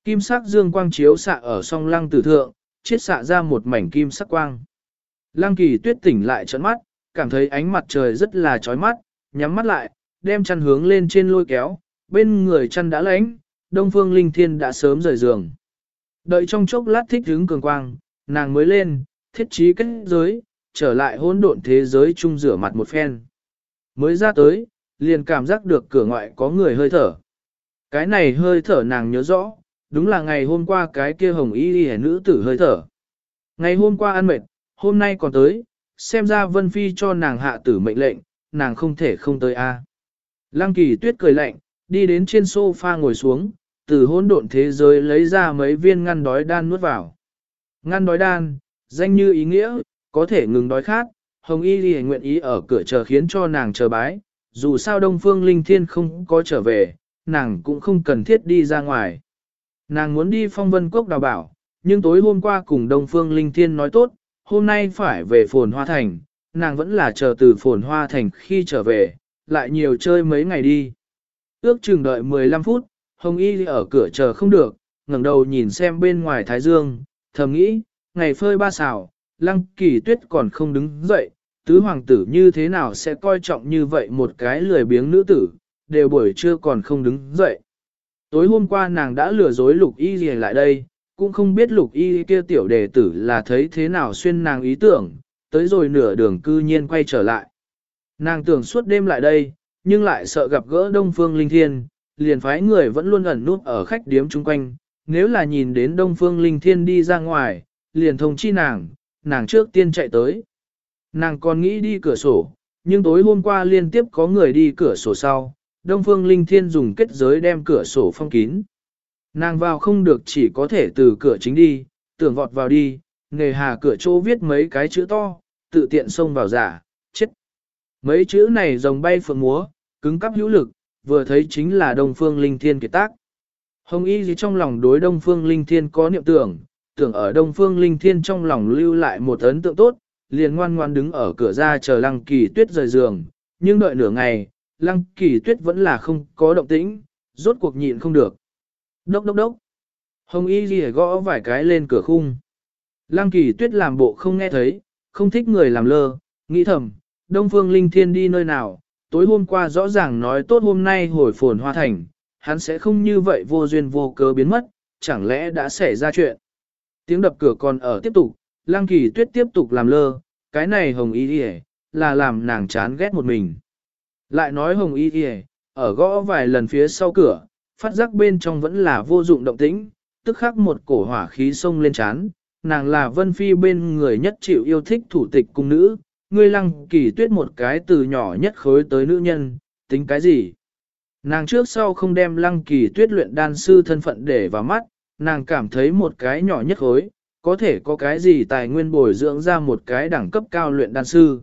A: Kim sắc dương quang chiếu xạ ở song lăng tử thượng, chiết xạ ra một mảnh kim sắc quang. Lăng kỳ tuyết tỉnh lại trận mắt, cảm thấy ánh mặt trời rất là chói mắt, nhắm mắt lại, đem chăn hướng lên trên lôi kéo, bên người chăn đã lánh, đông phương linh thiên đã sớm rời giường. Đợi trong chốc lát thích hứng cường quang, nàng mới lên, thiết trí kết giới, trở lại hỗn độn thế giới chung rửa mặt một phen. Mới ra tới, liền cảm giác được cửa ngoại có người hơi thở. Cái này hơi thở nàng nhớ rõ, đúng là ngày hôm qua cái kia hồng y y nữ tử hơi thở. Ngày hôm qua ăn mệt, hôm nay còn tới, xem ra Vân Phi cho nàng hạ tử mệnh lệnh, nàng không thể không tới a. Lăng kỳ tuyết cười lạnh, đi đến trên sofa ngồi xuống, từ hỗn độn thế giới lấy ra mấy viên ngăn đói đan nuốt vào. Ngăn đói đan, danh như ý nghĩa, có thể ngừng đói khát, Hồng Y Ghi nguyện ý ở cửa chờ khiến cho nàng chờ bái, dù sao Đông Phương Linh Thiên không có trở về, nàng cũng không cần thiết đi ra ngoài. Nàng muốn đi phong vân quốc đào bảo, nhưng tối hôm qua cùng Đông Phương Linh Thiên nói tốt, hôm nay phải về phồn hoa thành, nàng vẫn là chờ từ phồn hoa thành khi trở về, lại nhiều chơi mấy ngày đi. Ước chừng đợi 15 phút, Hồng Y ở cửa chờ không được, ngẩng đầu nhìn xem bên ngoài Thái Dương, thầm nghĩ, ngày phơi ba xào, lăng kỳ tuyết còn không đứng dậy, tứ hoàng tử như thế nào sẽ coi trọng như vậy một cái lười biếng nữ tử, đều buổi trưa còn không đứng dậy. Tối hôm qua nàng đã lừa dối lục y gì lại đây, cũng không biết lục y kia tiểu đề tử là thấy thế nào xuyên nàng ý tưởng, tới rồi nửa đường cư nhiên quay trở lại. Nàng tưởng suốt đêm lại đây, nhưng lại sợ gặp gỡ Đông Phương Linh Thiên, liền phái người vẫn luôn ẩn nút ở khách điếm chung quanh, nếu là nhìn đến Đông Phương Linh Thiên đi ra ngoài, liền thông chi nàng, nàng trước tiên chạy tới. Nàng còn nghĩ đi cửa sổ, nhưng tối hôm qua liên tiếp có người đi cửa sổ sau, Đông Phương Linh Thiên dùng kết giới đem cửa sổ phong kín. Nàng vào không được chỉ có thể từ cửa chính đi, tưởng vọt vào đi, nghề hà cửa chỗ viết mấy cái chữ to, tự tiện xông vào giả, chết. Mấy chữ này rồng bay phượng múa, cứng cắp hữu lực, vừa thấy chính là Đông Phương Linh Thiên kiệt tác. Hồng Y gì trong lòng đối Đông Phương Linh Thiên có niệm tưởng, tưởng ở Đông Phương Linh Thiên trong lòng lưu lại một ấn tượng tốt, liền ngoan ngoan đứng ở cửa ra chờ Lăng Kỳ Tuyết rời giường, nhưng đợi nửa ngày, Lăng Kỳ Tuyết vẫn là không có động tĩnh, rốt cuộc nhịn không được. Đốc đốc đốc. Hồng Y gì gõ vài cái lên cửa khung. Lăng Kỳ Tuyết làm bộ không nghe thấy, không thích người làm lơ, nghĩ thầm, Đông Phương Linh Thiên đi nơi nào, tối hôm qua rõ ràng nói tốt hôm nay hồi phồn hoa thành, hắn sẽ không như vậy vô duyên vô cớ biến mất, chẳng lẽ đã xảy ra chuyện. Tiếng đập cửa còn ở tiếp tục, Lăng Kỳ Tuyết tiếp tục làm lơ, cái này Hồng Y đi là làm nàng chán ghét một mình. Lại nói Hồng Y đi ở gõ vài lần phía sau cửa, phát giác bên trong vẫn là vô dụng động tĩnh, tức khắc một cổ hỏa khí xông lên chán, nàng là Vân Phi bên người nhất chịu yêu thích thủ tịch cung nữ, ngươi lăng kỳ tuyết một cái từ nhỏ nhất khối tới nữ nhân, tính cái gì? Nàng trước sau không đem lăng kỳ tuyết luyện đan sư thân phận để vào mắt, nàng cảm thấy một cái nhỏ nhất khối, có thể có cái gì tài nguyên bồi dưỡng ra một cái đẳng cấp cao luyện đan sư.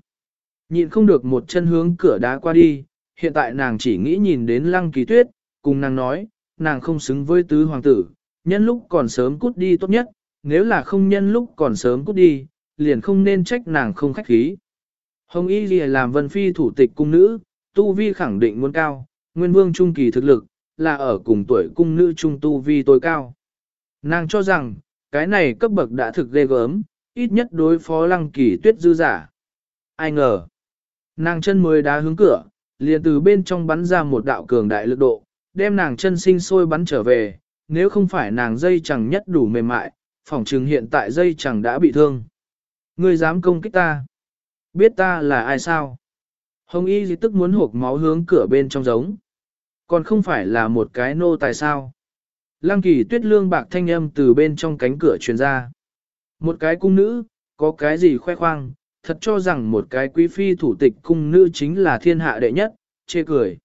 A: Nhìn không được một chân hướng cửa đá qua đi, hiện tại nàng chỉ nghĩ nhìn đến lăng kỳ tuyết, cùng nàng nói, nàng không xứng với tứ hoàng tử, nhân lúc còn sớm cút đi tốt nhất, nếu là không nhân lúc còn sớm cút đi, liền không nên trách nàng không khách khí. Hồng Y Ghi làm vân phi thủ tịch cung nữ, tu vi khẳng định muốn cao, nguyên vương trung kỳ thực lực, là ở cùng tuổi cung nữ trung tu vi tối cao. Nàng cho rằng, cái này cấp bậc đã thực ghê gớm, ít nhất đối phó lăng kỳ tuyết dư giả. Ai ngờ, nàng chân mới đá hướng cửa, liền từ bên trong bắn ra một đạo cường đại lực độ, đem nàng chân sinh sôi bắn trở về, nếu không phải nàng dây chẳng nhất đủ mềm mại, phỏng chừng hiện tại dây chẳng đã bị thương. Ngươi dám công kích ta? Biết ta là ai sao? Hồng Y gì tức muốn hộp máu hướng cửa bên trong giống. Còn không phải là một cái nô tài sao? Lăng kỳ tuyết lương bạc thanh âm từ bên trong cánh cửa truyền ra. Một cái cung nữ, có cái gì khoe khoang, thật cho rằng một cái quý phi thủ tịch cung nữ chính là thiên hạ đệ nhất, chê cười.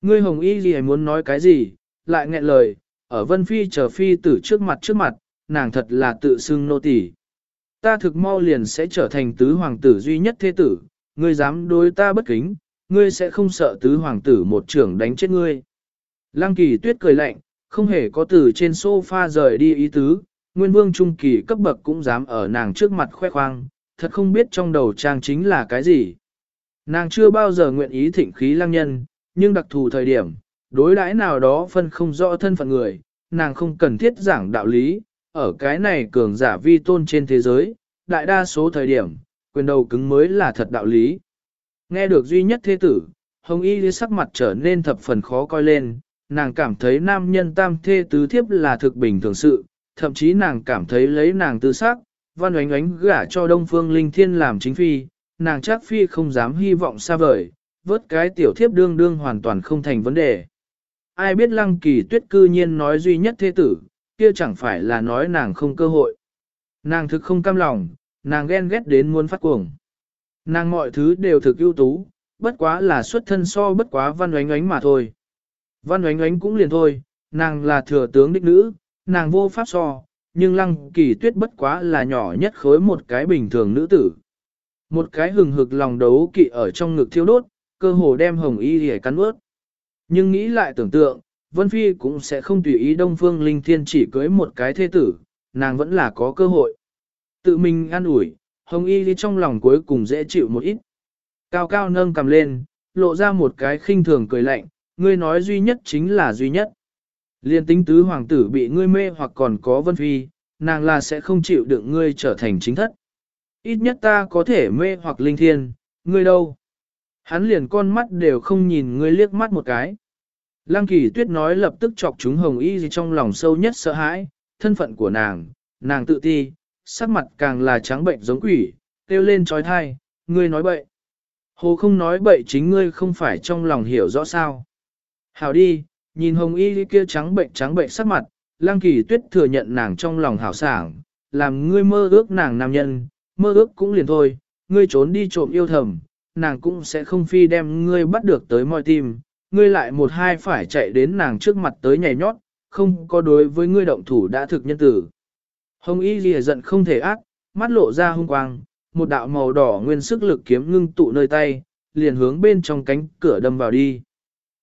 A: Ngươi hồng y gì muốn nói cái gì, lại nghẹn lời, ở vân phi chờ phi tử trước mặt trước mặt, nàng thật là tự xưng nô tỳ. Ta thực mau liền sẽ trở thành tứ hoàng tử duy nhất thế tử, ngươi dám đối ta bất kính, ngươi sẽ không sợ tứ hoàng tử một trưởng đánh chết ngươi. Lăng kỳ tuyết cười lạnh, không hề có từ trên sofa rời đi ý tứ, nguyên vương trung kỳ cấp bậc cũng dám ở nàng trước mặt khoe khoang, thật không biết trong đầu trang chính là cái gì. Nàng chưa bao giờ nguyện ý thịnh khí lăng nhân, nhưng đặc thù thời điểm, đối đãi nào đó phân không rõ thân phận người, nàng không cần thiết giảng đạo lý, ở cái này cường giả vi tôn trên thế giới, đại đa số thời điểm, quyền đầu cứng mới là thật đạo lý. Nghe được duy nhất thế tử, Hồng Y sắc mặt trở nên thập phần khó coi lên, nàng cảm thấy nam nhân tam thê tứ thiếp là thực bình thường sự, thậm chí nàng cảm thấy lấy nàng tư xác, văn oánh oánh gả cho Đông Phương Linh Thiên làm chính phi, nàng chắc phi không dám hy vọng xa vời, vớt cái tiểu thiếp đương đương hoàn toàn không thành vấn đề. Ai biết lăng kỳ tuyết cư nhiên nói duy nhất thế tử, kia chẳng phải là nói nàng không cơ hội. Nàng thực không cam lòng, nàng ghen ghét đến muốn phát cuồng. Nàng mọi thứ đều thực ưu tú, bất quá là xuất thân so bất quá văn oánh oánh mà thôi. Văn oánh oánh cũng liền thôi, nàng là thừa tướng đích nữ, nàng vô pháp so, nhưng lăng kỳ tuyết bất quá là nhỏ nhất khối một cái bình thường nữ tử. Một cái hừng hực lòng đấu kỵ ở trong ngực thiêu đốt, cơ hồ đem hồng y để cắn ướt. Nhưng nghĩ lại tưởng tượng, Vân Phi cũng sẽ không tùy ý Đông Phương Linh Thiên chỉ cưới một cái thế tử, nàng vẫn là có cơ hội. Tự mình an ủi, Hồng Y đi trong lòng cuối cùng dễ chịu một ít. Cao cao nâng cầm lên, lộ ra một cái khinh thường cười lạnh, ngươi nói duy nhất chính là duy nhất. Liên tính tứ hoàng tử bị ngươi mê hoặc còn có Vân Phi, nàng là sẽ không chịu đựng ngươi trở thành chính thất. Ít nhất ta có thể mê hoặc linh thiên, ngươi đâu? Hắn liền con mắt đều không nhìn ngươi liếc mắt một cái. Lăng kỳ tuyết nói lập tức chọc chúng hồng y gì trong lòng sâu nhất sợ hãi, thân phận của nàng, nàng tự ti, sắc mặt càng là trắng bệnh giống quỷ, kêu lên trói thai, ngươi nói bậy. Hồ không nói bậy chính ngươi không phải trong lòng hiểu rõ sao. Hảo đi, nhìn hồng y kia trắng bệnh trắng bệnh sắc mặt, lang kỳ tuyết thừa nhận nàng trong lòng hảo sảng, làm ngươi mơ ước nàng nam nhân, mơ ước cũng liền thôi, ngươi trốn đi trộm yêu thầm, nàng cũng sẽ không phi đem ngươi bắt được tới mọi tim, ngươi lại một hai phải chạy đến nàng trước mặt tới nhảy nhót, không có đối với ngươi động thủ đã thực nhân tử. Hồng y lìa giận không thể ác, mắt lộ ra hung quang, một đạo màu đỏ nguyên sức lực kiếm ngưng tụ nơi tay, liền hướng bên trong cánh cửa đâm vào đi.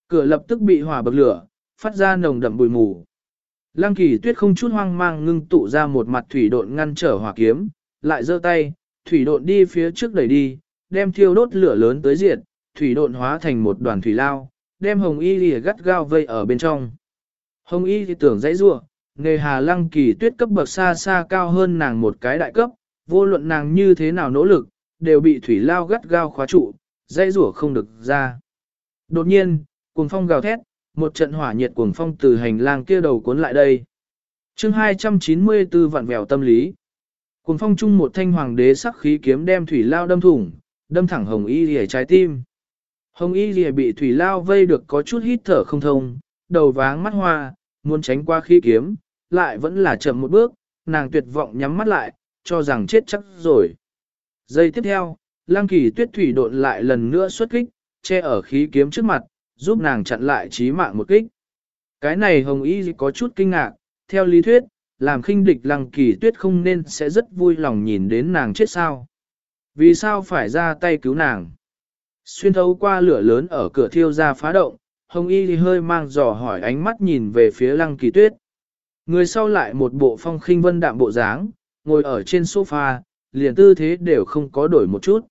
A: Cửa lập tức bị hỏa bậc lửa, phát ra nồng đậm bụi mù. Lăng kỳ tuyết không chút hoang mang ngưng tụ ra một mặt thủy độn ngăn trở hỏa kiếm, lại giơ tay, thủy độn đi phía trước đẩy đi, đem thiêu đốt lửa lớn tới diệt, thủy độn hóa thành một đoàn thủy lao, đem hồng y lìa gắt gao vây ở bên trong. Hồng y thì tưởng dãy rua, nghề hà lăng kỳ tuyết cấp bậc xa xa cao hơn nàng một cái đại cấp, vô luận nàng như thế nào nỗ lực, đều bị thủy lao gắt gao khóa trụ, dãy rủa không được ra. Đột nhiên, cuồng phong gào thét, một trận hỏa nhiệt cuồng phong từ hành lang kia đầu cuốn lại đây. chương 294 vạn vèo tâm lý. Cuồng phong chung một thanh hoàng đế sắc khí kiếm đem thủy lao đâm thủng, đâm thẳng hồng y lìa trái tim. Hồng y lìa bị thủy lao vây được có chút hít thở không thông, đầu váng mắt hoa, muốn tránh qua khí kiếm, lại vẫn là chậm một bước, nàng tuyệt vọng nhắm mắt lại, cho rằng chết chắc rồi. Giây tiếp theo, lang kỳ tuyết thủy độn lại lần nữa xuất kích, che ở khí kiếm trước mặt, giúp nàng chặn lại chí mạng một kích. Cái này hồng y có chút kinh ngạc, theo lý thuyết, làm khinh địch lăng kỳ tuyết không nên sẽ rất vui lòng nhìn đến nàng chết sao. Vì sao phải ra tay cứu nàng? Xuyên thấu qua lửa lớn ở cửa thiêu ra phá động, hồng y thì hơi mang dò hỏi ánh mắt nhìn về phía lăng kỳ tuyết. Người sau lại một bộ phong khinh vân đạm bộ dáng, ngồi ở trên sofa, liền tư thế đều không có đổi một chút.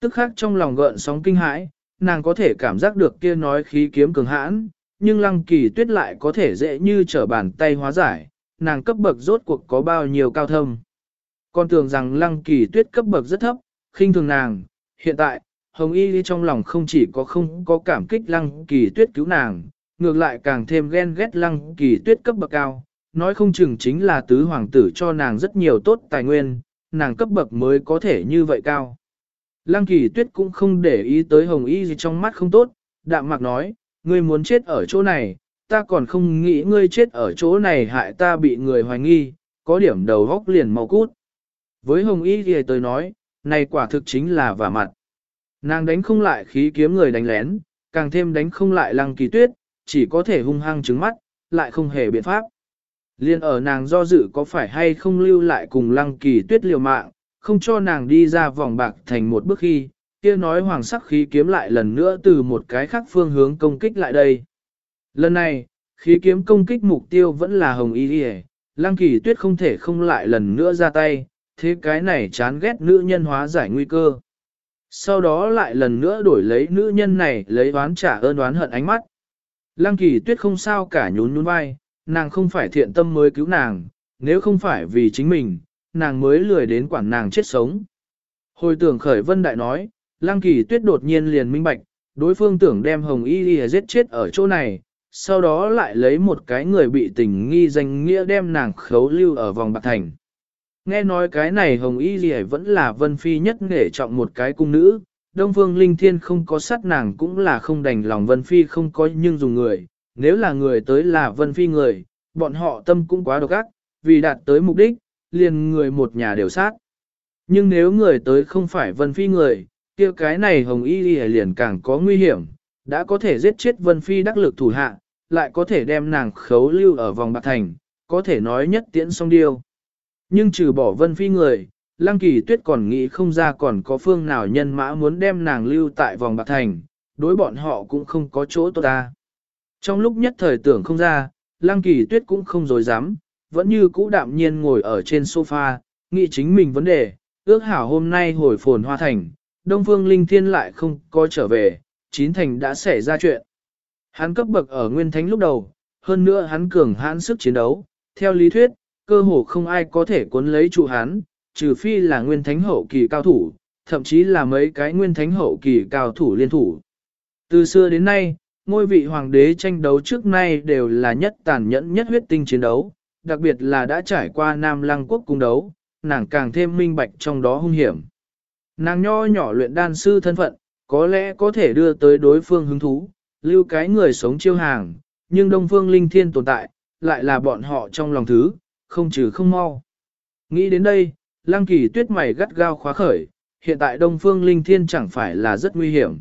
A: Tức khắc trong lòng gợn sóng kinh hãi, nàng có thể cảm giác được kia nói khí kiếm cường hãn, nhưng lăng kỳ tuyết lại có thể dễ như trở bàn tay hóa giải, nàng cấp bậc rốt cuộc có bao nhiêu cao thâm. Con tưởng rằng lăng kỳ tuyết cấp bậc rất thấp, khinh thường nàng, hiện tại, Hồng Y trong lòng không chỉ có không có cảm kích lăng kỳ tuyết cứu nàng, ngược lại càng thêm ghen ghét lăng kỳ tuyết cấp bậc cao, nói không chừng chính là tứ hoàng tử cho nàng rất nhiều tốt tài nguyên, nàng cấp bậc mới có thể như vậy cao. Lăng kỳ tuyết cũng không để ý tới hồng y gì trong mắt không tốt, đạm mạc nói, ngươi muốn chết ở chỗ này, ta còn không nghĩ ngươi chết ở chỗ này hại ta bị người hoài nghi, có điểm đầu góc liền mau cút. Với hồng y gì tới nói, này quả thực chính là vả mặt. Nàng đánh không lại khí kiếm người đánh lén, càng thêm đánh không lại lăng kỳ tuyết, chỉ có thể hung hăng trứng mắt, lại không hề biện pháp. Liên ở nàng do dự có phải hay không lưu lại cùng lăng kỳ tuyết liều mạng, không cho nàng đi ra vòng bạc thành một bước khi, kia nói hoàng sắc khí kiếm lại lần nữa từ một cái khác phương hướng công kích lại đây. Lần này, khí kiếm công kích mục tiêu vẫn là hồng y đi lăng kỳ tuyết không thể không lại lần nữa ra tay, thế cái này chán ghét nữ nhân hóa giải nguy cơ. Sau đó lại lần nữa đổi lấy nữ nhân này lấy oán trả ơn oán hận ánh mắt. Lăng kỳ tuyết không sao cả nhún nhún vai, nàng không phải thiện tâm mới cứu nàng, nếu không phải vì chính mình, nàng mới lười đến quản nàng chết sống. Hồi tưởng khởi vân đại nói, lăng kỳ tuyết đột nhiên liền minh bạch, đối phương tưởng đem hồng y đi giết chết ở chỗ này, sau đó lại lấy một cái người bị tình nghi danh nghĩa đem nàng khấu lưu ở vòng bạc thành. Nghe nói cái này hồng y gì vẫn là vân phi nhất nghệ trọng một cái cung nữ, Đông Phương Linh Thiên không có sát nàng cũng là không đành lòng Vân Phi không có nhưng dùng người, nếu là người tới là Vân Phi người, bọn họ tâm cũng quá độc ác, vì đạt tới mục đích, liền người một nhà đều sát. Nhưng nếu người tới không phải Vân Phi người, kia cái này Hồng Y liền càng có nguy hiểm, đã có thể giết chết Vân Phi đắc lực thủ hạ, lại có thể đem nàng khấu lưu ở vòng bạc thành, có thể nói nhất tiễn song điêu. Nhưng trừ bỏ Vân Phi người, Lăng Kỳ Tuyết còn nghĩ không ra còn có phương nào nhân mã muốn đem nàng lưu tại vòng bạc thành, đối bọn họ cũng không có chỗ tốt ta. Trong lúc nhất thời tưởng không ra, Lăng Kỳ Tuyết cũng không dối dám, vẫn như cũ đạm nhiên ngồi ở trên sofa, nghĩ chính mình vấn đề, ước hảo hôm nay hồi phồn hoa thành, Đông Phương Linh Thiên lại không có trở về, chín thành đã xảy ra chuyện. Hắn cấp bậc ở Nguyên Thánh lúc đầu, hơn nữa hắn cường hãn sức chiến đấu, theo lý thuyết, cơ hồ không ai có thể cuốn lấy trụ hắn, trừ phi là Nguyên Thánh hậu kỳ cao thủ, thậm chí là mấy cái Nguyên Thánh hậu kỳ cao thủ liên thủ. Từ xưa đến nay, ngôi vị hoàng đế tranh đấu trước nay đều là nhất tàn nhẫn nhất huyết tinh chiến đấu, đặc biệt là đã trải qua Nam Lăng quốc cung đấu, nàng càng thêm minh bạch trong đó hung hiểm. Nàng nho nhỏ luyện đan sư thân phận, có lẽ có thể đưa tới đối phương hứng thú, lưu cái người sống chiêu hàng, nhưng Đông Phương Linh Thiên tồn tại, lại là bọn họ trong lòng thứ, không trừ không mau. Nghĩ đến đây, Lăng Kỳ tuyết mày gắt gao khóa khởi, hiện tại Đông Phương Linh Thiên chẳng phải là rất nguy hiểm.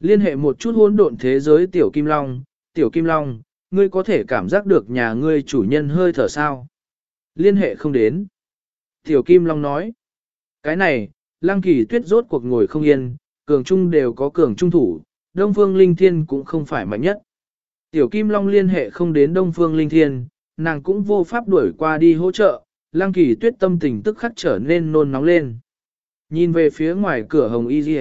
A: Liên hệ một chút hỗn độn thế giới Tiểu Kim Long, Tiểu Kim Long, ngươi có thể cảm giác được nhà ngươi chủ nhân hơi thở sao? Liên hệ không đến. Tiểu Kim Long nói, cái này, Lăng Kỳ tuyết rốt cuộc ngồi không yên, cường trung đều có cường trung thủ, Đông Phương Linh Thiên cũng không phải mạnh nhất. Tiểu Kim Long liên hệ không đến Đông Phương Linh Thiên, nàng cũng vô pháp đuổi qua đi hỗ trợ, Lăng Kỳ tuyết tâm tình tức khắc trở nên nôn nóng lên. Nhìn về phía ngoài cửa hồng y dì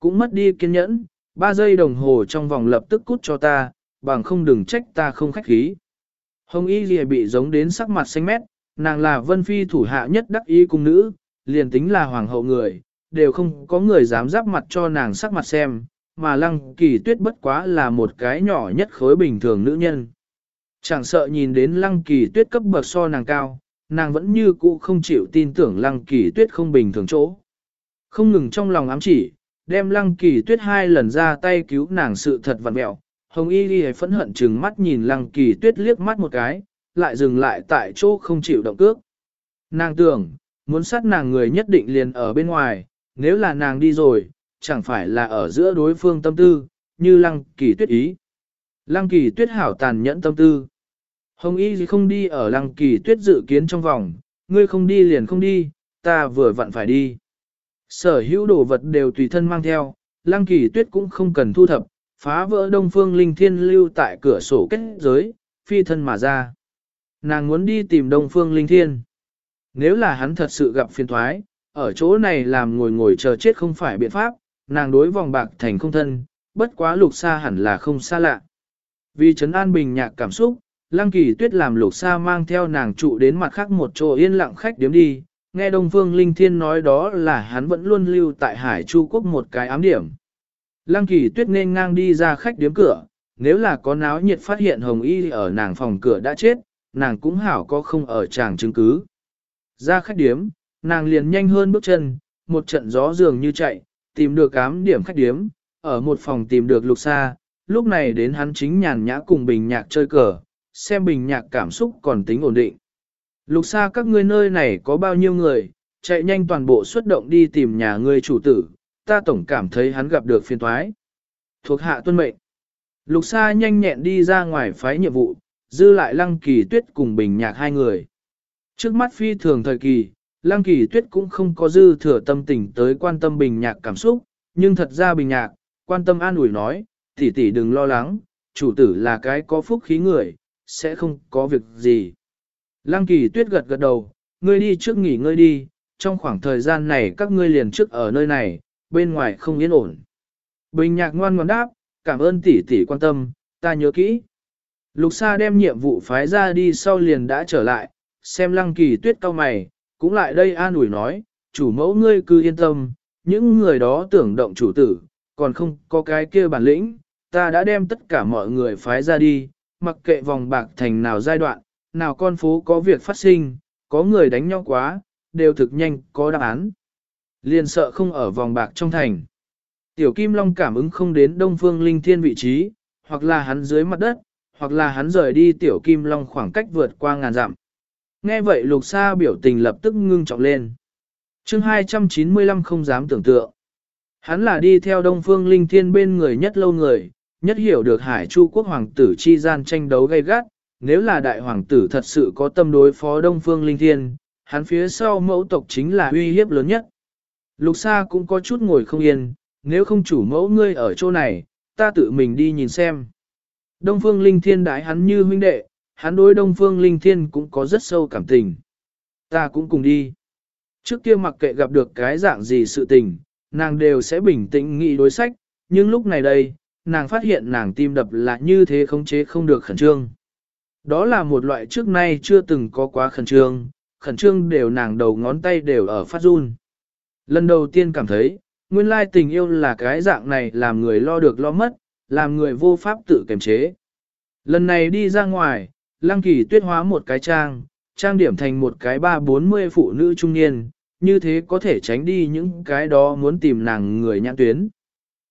A: cũng mất đi kiên nhẫn, ba giây đồng hồ trong vòng lập tức cút cho ta, bằng không đừng trách ta không khách khí. Hồng y dì bị giống đến sắc mặt xanh mét, nàng là vân phi thủ hạ nhất đắc ý cung nữ, liền tính là hoàng hậu người, đều không có người dám giáp mặt cho nàng sắc mặt xem, mà lăng kỳ tuyết bất quá là một cái nhỏ nhất khối bình thường nữ nhân. Chẳng sợ nhìn đến lăng kỳ tuyết cấp bậc so nàng cao, nàng vẫn như cũ không chịu tin tưởng lăng kỳ tuyết không bình thường chỗ. Không ngừng trong lòng ám chỉ, đem lăng kỳ tuyết hai lần ra tay cứu nàng sự thật vặn mẹo. Hồng Y Ghi phẫn hận chừng mắt nhìn lăng kỳ tuyết liếc mắt một cái, lại dừng lại tại chỗ không chịu động cước. Nàng tưởng, muốn sát nàng người nhất định liền ở bên ngoài, nếu là nàng đi rồi, chẳng phải là ở giữa đối phương tâm tư, như lăng kỳ tuyết ý. Lăng kỳ tuyết hảo tàn nhẫn tâm tư. Hồng Y gì không đi ở lăng kỳ tuyết dự kiến trong vòng, ngươi không đi liền không đi, ta vừa vặn phải đi. Sở hữu đồ vật đều tùy thân mang theo, lăng kỳ tuyết cũng không cần thu thập, phá vỡ đông phương linh thiên lưu tại cửa sổ kết giới, phi thân mà ra. Nàng muốn đi tìm đông phương linh thiên. Nếu là hắn thật sự gặp phiền thoái, ở chỗ này làm ngồi ngồi chờ chết không phải biện pháp, nàng đối vòng bạc thành không thân, bất quá lục xa hẳn là không xa lạ. Vì trấn an bình nhạc cảm xúc, Lăng kỳ tuyết làm lục xa mang theo nàng trụ đến mặt khác một chỗ yên lặng khách điếm đi, nghe Đông Phương Linh Thiên nói đó là hắn vẫn luôn lưu tại Hải Chu Quốc một cái ám điểm. Lăng kỳ tuyết nên ngang đi ra khách điếm cửa, nếu là có náo nhiệt phát hiện Hồng Y ở nàng phòng cửa đã chết, nàng cũng hảo có không ở chàng chứng cứ. Ra khách điếm, nàng liền nhanh hơn bước chân, một trận gió dường như chạy, tìm được ám điểm khách điếm, ở một phòng tìm được lục xa, lúc này đến hắn chính nhàn nhã cùng bình nhạc chơi cờ, xem bình nhạc cảm xúc còn tính ổn định. Lục xa các ngươi nơi này có bao nhiêu người, chạy nhanh toàn bộ xuất động đi tìm nhà ngươi chủ tử, ta tổng cảm thấy hắn gặp được phiền toái. Thuộc hạ tuân mệnh. Lục xa nhanh nhẹn đi ra ngoài phái nhiệm vụ, dư lại lăng kỳ tuyết cùng bình nhạc hai người. Trước mắt phi thường thời kỳ, lăng kỳ tuyết cũng không có dư thừa tâm tình tới quan tâm bình nhạc cảm xúc, nhưng thật ra bình nhạc, quan tâm an ủi nói, tỷ tỷ đừng lo lắng, chủ tử là cái có phúc khí người, sẽ không có việc gì. Lăng kỳ tuyết gật gật đầu, ngươi đi trước nghỉ ngơi đi, trong khoảng thời gian này các ngươi liền trước ở nơi này, bên ngoài không yên ổn. Bình nhạc ngoan ngoãn đáp, cảm ơn tỷ tỷ quan tâm, ta nhớ kỹ. Lục Sa đem nhiệm vụ phái ra đi sau liền đã trở lại, xem lăng kỳ tuyết cao mày, cũng lại đây an ủi nói, chủ mẫu ngươi cứ yên tâm, những người đó tưởng động chủ tử, còn không có cái kia bản lĩnh, ta đã đem tất cả mọi người phái ra đi, mặc kệ vòng bạc thành nào giai đoạn, nào con phố có việc phát sinh, có người đánh nhau quá, đều thực nhanh có đáp án. Liền sợ không ở vòng bạc trong thành. Tiểu Kim Long cảm ứng không đến Đông Phương Linh Thiên vị trí, hoặc là hắn dưới mặt đất, hoặc là hắn rời đi Tiểu Kim Long khoảng cách vượt qua ngàn dặm. Nghe vậy Lục Sa biểu tình lập tức ngưng trọng lên. Chương 295 không dám tưởng tượng. Hắn là đi theo Đông Phương Linh Thiên bên người nhất lâu người, nhất hiểu được Hải Chu quốc hoàng tử chi gian tranh đấu gay gắt, nếu là đại hoàng tử thật sự có tâm đối phó Đông Phương Linh Thiên, hắn phía sau mẫu tộc chính là uy hiếp lớn nhất. Lục Sa cũng có chút ngồi không yên, nếu không chủ mẫu ngươi ở chỗ này, ta tự mình đi nhìn xem. Đông Phương Linh Thiên đái hắn như huynh đệ, hắn đối Đông Phương Linh Thiên cũng có rất sâu cảm tình. Ta cũng cùng đi. Trước kia mặc kệ gặp được cái dạng gì sự tình, nàng đều sẽ bình tĩnh nghĩ đối sách, nhưng lúc này đây, nàng phát hiện nàng tim đập là như thế khống chế không được khẩn trương. Đó là một loại trước nay chưa từng có quá khẩn trương, khẩn trương đều nàng đầu ngón tay đều ở phát run. Lần đầu tiên cảm thấy, nguyên lai tình yêu là cái dạng này làm người lo được lo mất, làm người vô pháp tự kiềm chế. Lần này đi ra ngoài, lăng kỳ tuyết hóa một cái trang, trang điểm thành một cái ba bốn mươi phụ nữ trung niên, như thế có thể tránh đi những cái đó muốn tìm nàng người nhãn tuyến.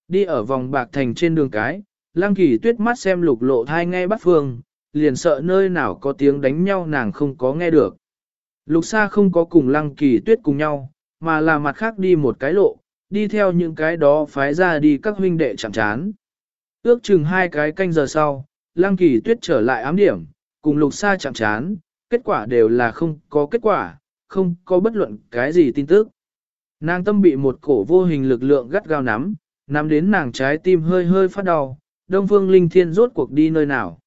A: Đi ở vòng bạc thành trên đường cái, Lăng Kỳ tuyết mắt xem lục lộ thai ngay bắt phương, liền sợ nơi nào có tiếng đánh nhau nàng không có nghe được. Lục Sa không có cùng Lăng Kỳ tuyết cùng nhau, mà là mặt khác đi một cái lộ, đi theo những cái đó phái ra đi các huynh đệ chẳng chán. Ước chừng hai cái canh giờ sau, Lăng Kỳ tuyết trở lại ám điểm, cùng Lục Sa chạm chán, kết quả đều là không có kết quả, không có bất luận cái gì tin tức. Nàng tâm bị một cổ vô hình lực lượng gắt gao nắm, nắm đến nàng trái tim hơi hơi phát đau, Đông Phương Linh Thiên rốt cuộc đi nơi nào.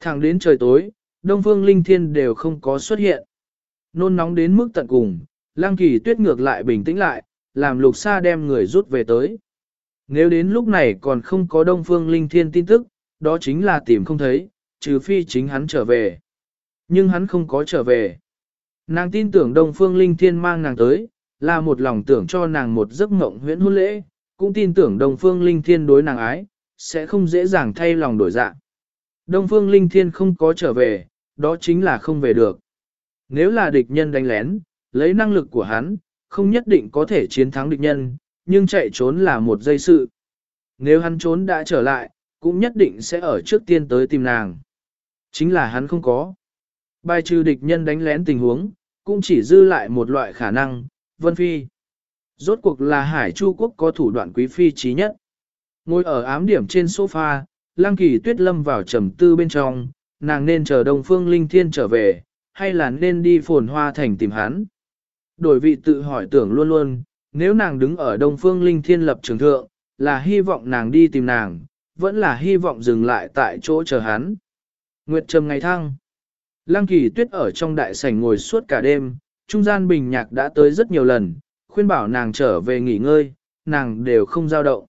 A: Thẳng đến trời tối, Đông Phương Linh Thiên đều không có xuất hiện. Nôn nóng đến mức tận cùng, Lăng Kỳ Tuyết ngược lại bình tĩnh lại, làm Lục Sa đem người rút về tới. Nếu đến lúc này còn không có Đông Phương Linh Thiên tin tức, đó chính là tìm không thấy, trừ phi chính hắn trở về. Nhưng hắn không có trở về. Nàng tin tưởng Đông Phương Linh Thiên mang nàng tới, là một lòng tưởng cho nàng một giấc mộng huyễn hôn lễ, cũng tin tưởng Đông Phương Linh Thiên đối nàng ái, sẽ không dễ dàng thay lòng đổi dạ. Đông Phương Linh Thiên không có trở về, đó chính là không về được. Nếu là địch nhân đánh lén, lấy năng lực của hắn, không nhất định có thể chiến thắng địch nhân, nhưng chạy trốn là một dây sự. Nếu hắn trốn đã trở lại, cũng nhất định sẽ ở trước tiên tới tìm nàng. Chính là hắn không có. Bài trừ địch nhân đánh lén tình huống, cũng chỉ dư lại một loại khả năng, Vân Phi. Rốt cuộc là Hải Chu Quốc có thủ đoạn quý phi trí nhất. Ngồi ở ám điểm trên sofa, Lăng Kỳ Tuyết lâm vào trầm tư bên trong, nàng nên chờ Đông Phương Linh Thiên trở về, hay là nên đi phồn hoa thành tìm hắn. Đổi vị tự hỏi tưởng luôn luôn, nếu nàng đứng ở Đông Phương Linh Thiên lập trường thượng, là hy vọng nàng đi tìm nàng, vẫn là hy vọng dừng lại tại chỗ chờ hắn. Nguyệt trầm ngày thăng. Lăng kỳ tuyết ở trong đại sảnh ngồi suốt cả đêm, trung gian bình nhạc đã tới rất nhiều lần, khuyên bảo nàng trở về nghỉ ngơi, nàng đều không giao động.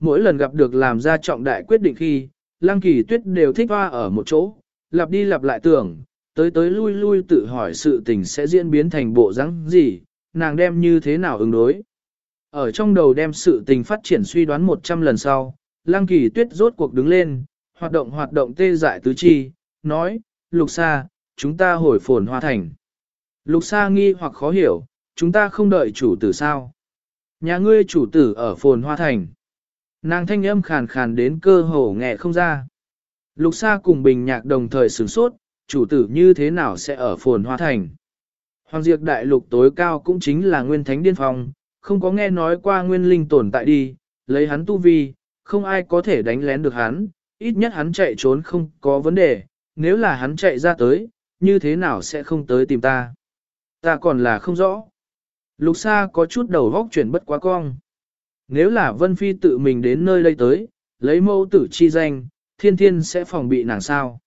A: Mỗi lần gặp được làm ra trọng đại quyết định khi, lăng kỳ tuyết đều thích hoa ở một chỗ, lặp đi lặp lại tưởng, tới tới lui lui tự hỏi sự tình sẽ diễn biến thành bộ rắn gì, nàng đem như thế nào ứng đối. Ở trong đầu đem sự tình phát triển suy đoán 100 lần sau, lăng kỳ tuyết rốt cuộc đứng lên, hoạt động hoạt động tê dại tứ chi, nói, lục sa, chúng ta hồi phồn hoa thành. Lục sa nghi hoặc khó hiểu, chúng ta không đợi chủ tử sao. Nhà ngươi chủ tử ở phồn hoa thành. Nàng thanh âm khàn khàn đến cơ hồ nghe không ra. Lục sa cùng bình nhạc đồng thời sửng sốt, chủ tử như thế nào sẽ ở phồn hoa thành. Hoàng diệt đại lục tối cao cũng chính là nguyên thánh điên phong, không có nghe nói qua nguyên linh tồn tại đi, lấy hắn tu vi, không ai có thể đánh lén được hắn, ít nhất hắn chạy trốn không có vấn đề, nếu là hắn chạy ra tới, như thế nào sẽ không tới tìm ta? Ta còn là không rõ. Lục Sa có chút đầu góc chuyển bất quá cong. Nếu là Vân Phi tự mình đến nơi đây tới, lấy mẫu tử chi danh, thiên thiên sẽ phòng bị nàng sao.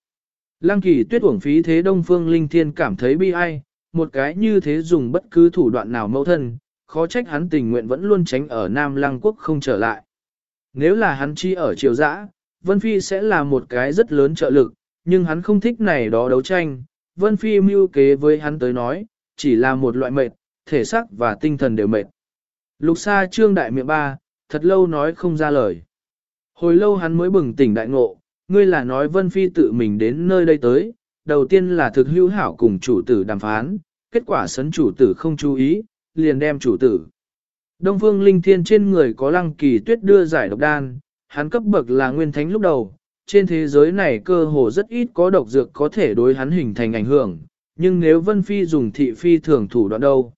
A: Lăng kỳ tuyết uổng phí thế Đông Phương Linh Thiên cảm thấy bi ai, một cái như thế dùng bất cứ thủ đoạn nào mẫu thân, khó trách hắn tình nguyện vẫn luôn tránh ở Nam Lăng Quốc không trở lại. Nếu là hắn chi ở triều dã, Vân Phi sẽ là một cái rất lớn trợ lực, nhưng hắn không thích này đó đấu tranh. Vân Phi mưu kế với hắn tới nói, chỉ là một loại mệt, thể xác và tinh thần đều mệt. Lục Sa trương đại miệng ba, thật lâu nói không ra lời. Hồi lâu hắn mới bừng tỉnh đại ngộ, ngươi là nói Vân Phi tự mình đến nơi đây tới, đầu tiên là thực hữu hảo cùng chủ tử đàm phán, kết quả sấn chủ tử không chú ý, liền đem chủ tử. Đông Phương Linh Thiên trên người có lăng kỳ tuyết đưa giải độc đan, hắn cấp bậc là nguyên thánh lúc đầu, trên thế giới này cơ hồ rất ít có độc dược có thể đối hắn hình thành ảnh hưởng, nhưng nếu Vân Phi dùng thị phi thường thủ đoạn đâu.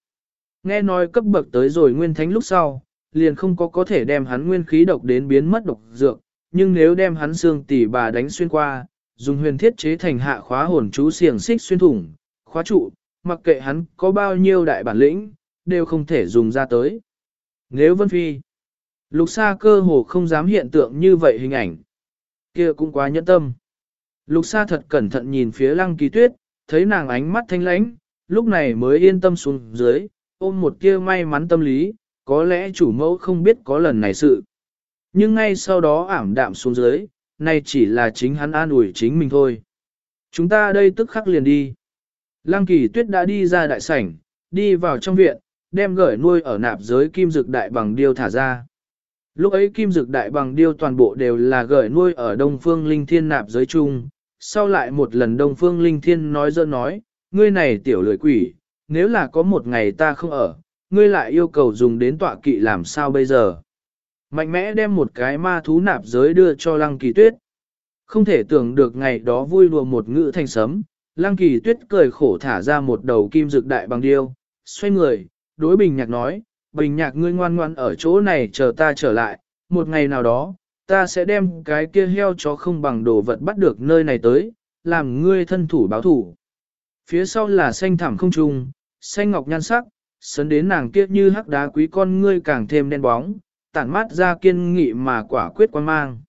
A: Nghe nói cấp bậc tới rồi nguyên thánh lúc sau, liền không có có thể đem hắn nguyên khí độc đến biến mất độc dược, nhưng nếu đem hắn xương tỷ bà đánh xuyên qua, dùng huyền thiết chế thành hạ khóa hồn chú xiềng xích xuyên thủng, khóa trụ, mặc kệ hắn có bao nhiêu đại bản lĩnh, đều không thể dùng ra tới. Nếu Vân Phi, lục sa cơ hồ không dám hiện tượng như vậy hình ảnh kia cũng quá nhẫn tâm. Lục Sa thật cẩn thận nhìn phía Lăng Kỳ Tuyết, thấy nàng ánh mắt thanh lãnh, lúc này mới yên tâm xuống dưới, ôm một kia may mắn tâm lý, có lẽ chủ mẫu không biết có lần này sự. Nhưng ngay sau đó ảm đạm xuống dưới, nay chỉ là chính hắn an ủi chính mình thôi. Chúng ta đây tức khắc liền đi. Lăng Kỳ Tuyết đã đi ra đại sảnh, đi vào trong viện, đem gửi nuôi ở nạp giới kim dực đại bằng điêu thả ra. Lúc ấy kim dực đại bằng điêu toàn bộ đều là gửi nuôi ở Đông Phương Linh Thiên nạp giới chung, sau lại một lần Đông Phương Linh Thiên nói dơ nói, ngươi này tiểu lười quỷ, nếu là có một ngày ta không ở, ngươi lại yêu cầu dùng đến tọa kỵ làm sao bây giờ. Mạnh mẽ đem một cái ma thú nạp giới đưa cho lăng kỳ tuyết. Không thể tưởng được ngày đó vui đùa một ngữ thành sấm, lăng kỳ tuyết cười khổ thả ra một đầu kim dược đại bằng điêu, xoay người, đối bình nhạc nói, bình nhạc ngươi ngoan ngoan ở chỗ này chờ ta trở lại, một ngày nào đó, ta sẽ đem cái kia heo chó không bằng đồ vật bắt được nơi này tới, làm ngươi thân thủ báo thủ. Phía sau là xanh thảm không trùng, xanh ngọc nhan sắc, sấn đến nàng kia như hắc đá quý con ngươi càng thêm đen bóng, tản mát ra kiên nghị mà quả quyết quan mang.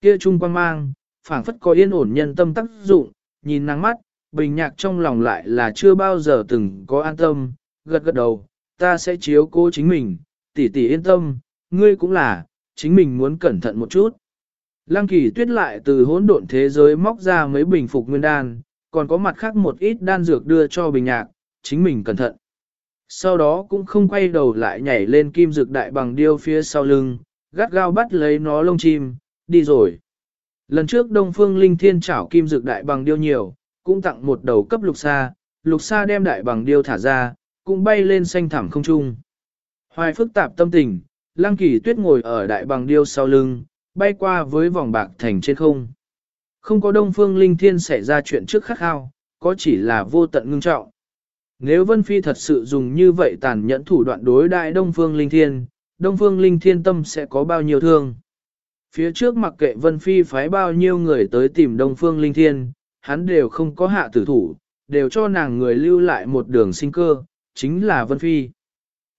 A: Kia trung quan mang, phảng phất có yên ổn nhân tâm tác dụng, nhìn nàng mắt, bình nhạc trong lòng lại là chưa bao giờ từng có an tâm, gật gật đầu, ta sẽ chiếu cố chính mình, tỷ tỷ yên tâm, ngươi cũng là, chính mình muốn cẩn thận một chút. Lăng kỳ tuyết lại từ hỗn độn thế giới móc ra mấy bình phục nguyên đan, còn có mặt khác một ít đan dược đưa cho bình nhạc, chính mình cẩn thận. Sau đó cũng không quay đầu lại nhảy lên kim dược đại bằng điêu phía sau lưng, gắt gao bắt lấy nó lông chim, đi rồi. Lần trước Đông Phương Linh Thiên chảo kim dược đại bằng điêu nhiều, cũng tặng một đầu cấp lục sa, lục sa đem đại bằng điêu thả ra, cũng bay lên xanh thẳm không trung. Hoài phức tạp tâm tình, Lăng Kỳ Tuyết ngồi ở đại bằng điêu sau lưng, bay qua với vòng bạc thành trên không. Không có Đông Phương Linh Thiên xảy ra chuyện trước khắc khao, có chỉ là vô tận ngưng trọng. Nếu Vân Phi thật sự dùng như vậy tàn nhẫn thủ đoạn đối đại Đông Phương Linh Thiên, Đông Phương Linh Thiên tâm sẽ có bao nhiêu thương. Phía trước mặc kệ Vân Phi phái bao nhiêu người tới tìm Đông Phương Linh Thiên, hắn đều không có hạ tử thủ, đều cho nàng người lưu lại một đường sinh cơ, chính là Vân Phi.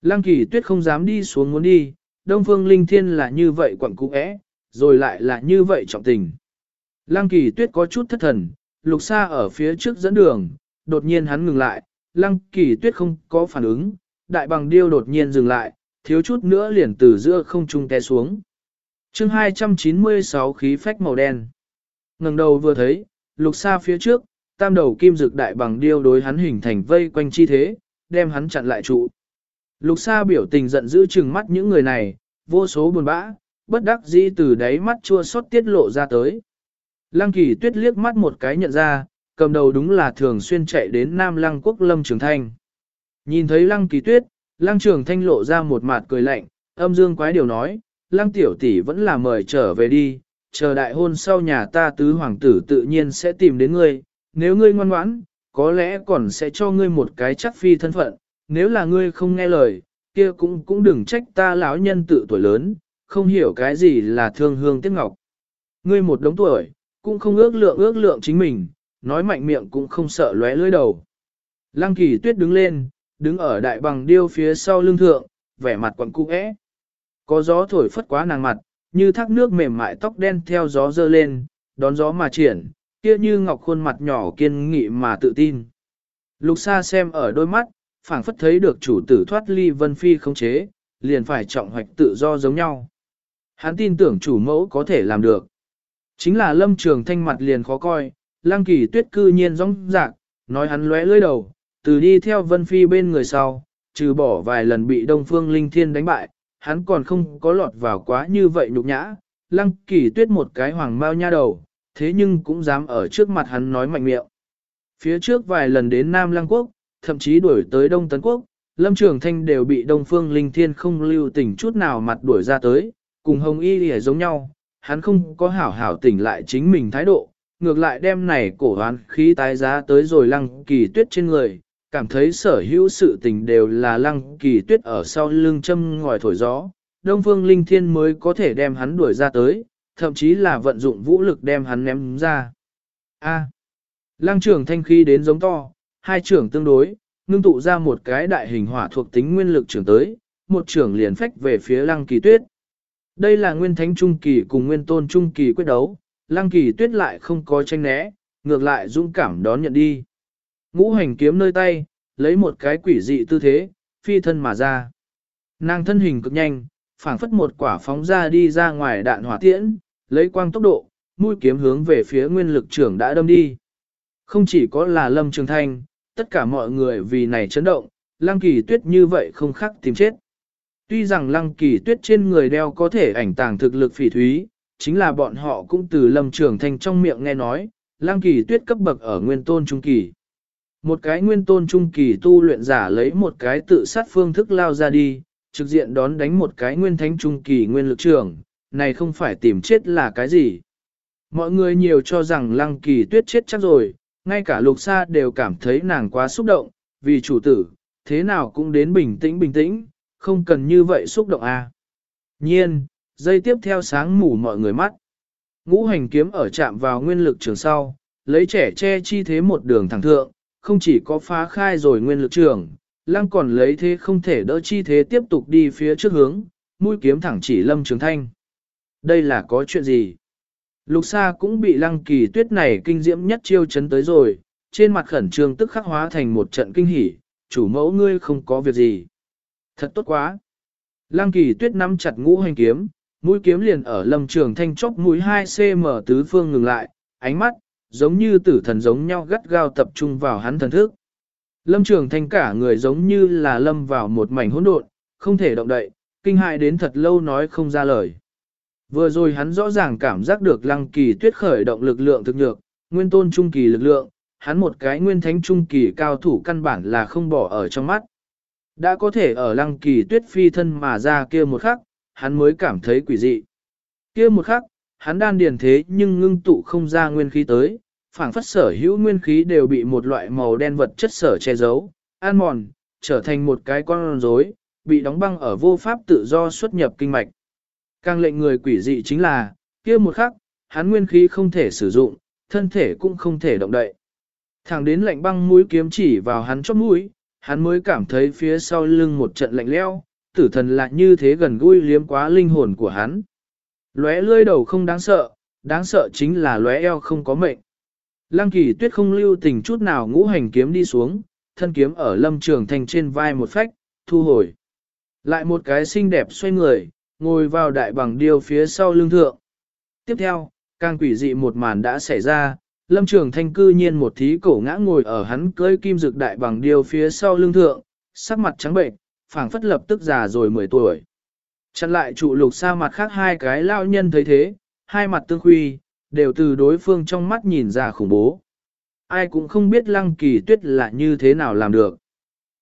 A: Lăng kỳ tuyết không dám đi xuống muốn đi, Đông Phương Linh Thiên là như vậy quẳng cũ é, rồi lại là như vậy trọng tình. Lăng kỳ tuyết có chút thất thần, lục xa ở phía trước dẫn đường, đột nhiên hắn ngừng lại, lăng kỳ tuyết không có phản ứng, đại bằng điêu đột nhiên dừng lại, thiếu chút nữa liền từ giữa không trung té xuống. chương 296 khí phách màu đen. ngẩng đầu vừa thấy, lục xa phía trước, tam đầu kim dực đại bằng điêu đối hắn hình thành vây quanh chi thế, đem hắn chặn lại trụ. Lục xa biểu tình giận dữ chừng mắt những người này, vô số buồn bã, bất đắc dĩ từ đáy mắt chua xót tiết lộ ra tới. Lăng kỳ tuyết liếc mắt một cái nhận ra, cầm đầu đúng là thường xuyên chạy đến Nam Lăng quốc Lâm Trường Thanh. Nhìn thấy Lăng kỳ tuyết, Lăng Trường Thanh lộ ra một mặt cười lạnh, âm dương quái điều nói, Lăng tiểu tỷ vẫn là mời trở về đi, chờ đại hôn sau nhà ta tứ hoàng tử tự nhiên sẽ tìm đến ngươi, nếu ngươi ngoan ngoãn, có lẽ còn sẽ cho ngươi một cái chắc phi thân phận, nếu là ngươi không nghe lời, kia cũng cũng đừng trách ta lão nhân tự tuổi lớn, không hiểu cái gì là thương hương tiếc ngọc. Ngươi một đống tuổi, cũng không ước lượng ước lượng chính mình, nói mạnh miệng cũng không sợ lóe lưỡi đầu. Lăng kỳ tuyết đứng lên, đứng ở đại bằng điêu phía sau lưng thượng, vẻ mặt quặn cung ẽ. Có gió thổi phất quá nàng mặt, như thác nước mềm mại tóc đen theo gió dơ lên, đón gió mà triển, kia như ngọc khuôn mặt nhỏ kiên nghị mà tự tin. Lục xa xem ở đôi mắt, phảng phất thấy được chủ tử thoát ly vân phi không chế, liền phải trọng hoạch tự do giống nhau. Hắn tin tưởng chủ mẫu có thể làm được. Chính là lâm trường thanh mặt liền khó coi, lang kỳ tuyết cư nhiên rong rạc, nói hắn lóe lưỡi đầu, từ đi theo vân phi bên người sau, trừ bỏ vài lần bị đông phương linh thiên đánh bại, hắn còn không có lọt vào quá như vậy nhục nhã, lăng kỳ tuyết một cái hoàng mao nha đầu, thế nhưng cũng dám ở trước mặt hắn nói mạnh miệng. Phía trước vài lần đến Nam Lăng Quốc, thậm chí đuổi tới Đông Tấn Quốc, Lâm Trường Thanh đều bị Đông Phương Linh Thiên không lưu tình chút nào mặt đuổi ra tới, cùng Hồng Y Lìa giống nhau, hắn không có hảo hảo tỉnh lại chính mình thái độ, ngược lại đem này cổ hoán khí tái giá tới rồi lăng kỳ tuyết trên người, cảm thấy sở hữu sự tình đều là lăng kỳ tuyết ở sau lưng châm ngòi thổi gió, Đông Phương Linh Thiên mới có thể đem hắn đuổi ra tới, thậm chí là vận dụng vũ lực đem hắn ném ra. A. Lăng trưởng thanh khí đến giống to, hai trưởng tương đối, ngưng tụ ra một cái đại hình hỏa thuộc tính nguyên lực trưởng tới, một trưởng liền phách về phía lăng kỳ tuyết. Đây là nguyên thánh trung kỳ cùng nguyên tôn trung kỳ quyết đấu, lăng kỳ tuyết lại không có tranh né, ngược lại dũng cảm đón nhận đi. Ngũ hành kiếm nơi tay, lấy một cái quỷ dị tư thế, phi thân mà ra. Nàng thân hình cực nhanh, phảng phất một quả phóng ra đi ra ngoài đạn hỏa tiễn, lấy quang tốc độ, mũi kiếm hướng về phía nguyên lực trưởng đã đâm đi. Không chỉ có là Lâm Trường Thanh, tất cả mọi người vì này chấn động, Lăng Kỳ Tuyết như vậy không khác tìm chết. Tuy rằng Lăng Kỳ Tuyết trên người đeo có thể ảnh tàng thực lực phỉ thúy, chính là bọn họ cũng từ Lâm Trường thành trong miệng nghe nói, Lăng Kỳ Tuyết cấp bậc ở nguyên tôn trung kỳ. Một cái nguyên tôn trung kỳ tu luyện giả lấy một cái tự sát phương thức lao ra đi, trực diện đón đánh một cái nguyên thánh trung kỳ nguyên lực trưởng, này không phải tìm chết là cái gì. Mọi người nhiều cho rằng lăng kỳ tuyết chết chắc rồi, ngay cả lục sa đều cảm thấy nàng quá xúc động, vì chủ tử, thế nào cũng đến bình tĩnh bình tĩnh, không cần như vậy xúc động à. Nhiên, dây tiếp theo sáng mù mọi người mắt. Ngũ hành kiếm ở chạm vào nguyên lực trường sau, lấy trẻ che chi thế một đường thẳng thượng, không chỉ có phá khai rồi nguyên lực trường, lăng còn lấy thế không thể đỡ chi thế tiếp tục đi phía trước hướng, mũi kiếm thẳng chỉ lâm trường thanh. Đây là có chuyện gì? Lục Sa cũng bị lăng kỳ tuyết này kinh diễm nhất chiêu chấn tới rồi, trên mặt khẩn trương tức khắc hóa thành một trận kinh hỉ, chủ mẫu ngươi không có việc gì. Thật tốt quá. Lăng kỳ tuyết nắm chặt ngũ hành kiếm, mũi kiếm liền ở lâm trường thanh chốc mũi 2cm tứ phương ngừng lại, ánh mắt, giống như tử thần giống nhau gắt gao tập trung vào hắn thần thức. Lâm trường thanh cả người giống như là lâm vào một mảnh hỗn độn, không thể động đậy, kinh hại đến thật lâu nói không ra lời. Vừa rồi hắn rõ ràng cảm giác được lăng kỳ tuyết khởi động lực lượng thực nhược, nguyên tôn trung kỳ lực lượng, hắn một cái nguyên thánh trung kỳ cao thủ căn bản là không bỏ ở trong mắt. Đã có thể ở lăng kỳ tuyết phi thân mà ra kia một khắc, hắn mới cảm thấy quỷ dị. Kia một khắc, hắn đan điền thế nhưng ngưng tụ không ra nguyên khí tới, phảng phất sở hữu nguyên khí đều bị một loại màu đen vật chất sở che giấu, an mòn, trở thành một cái con rối, bị đóng băng ở vô pháp tự do xuất nhập kinh mạch. Càng lệnh người quỷ dị chính là, kia một khắc, hắn nguyên khí không thể sử dụng, thân thể cũng không thể động đậy. Thẳng đến lạnh băng mũi kiếm chỉ vào hắn chóp mũi, hắn mới cảm thấy phía sau lưng một trận lạnh leo, tử thần lại như thế gần gũi liếm quá linh hồn của hắn. Lóe lươi đầu không đáng sợ, đáng sợ chính là lóe eo không có mệnh. Lăng kỳ tuyết không lưu tình chút nào ngũ hành kiếm đi xuống, thân kiếm ở lâm trường thành trên vai một phách, thu hồi. Lại một cái xinh đẹp xoay người, ngồi vào đại bằng điêu phía sau lưng thượng. Tiếp theo, càng quỷ dị một màn đã xảy ra, lâm trường thanh cư nhiên một thí cổ ngã ngồi ở hắn cưới kim dực đại bằng điêu phía sau lưng thượng, sắc mặt trắng bệnh, phảng phất lập tức già rồi 10 tuổi. Chặn lại trụ lục xa mặt khác hai cái lao nhân thấy thế, hai mặt tương khuy, đều từ đối phương trong mắt nhìn ra khủng bố. Ai cũng không biết lăng kỳ tuyết là như thế nào làm được.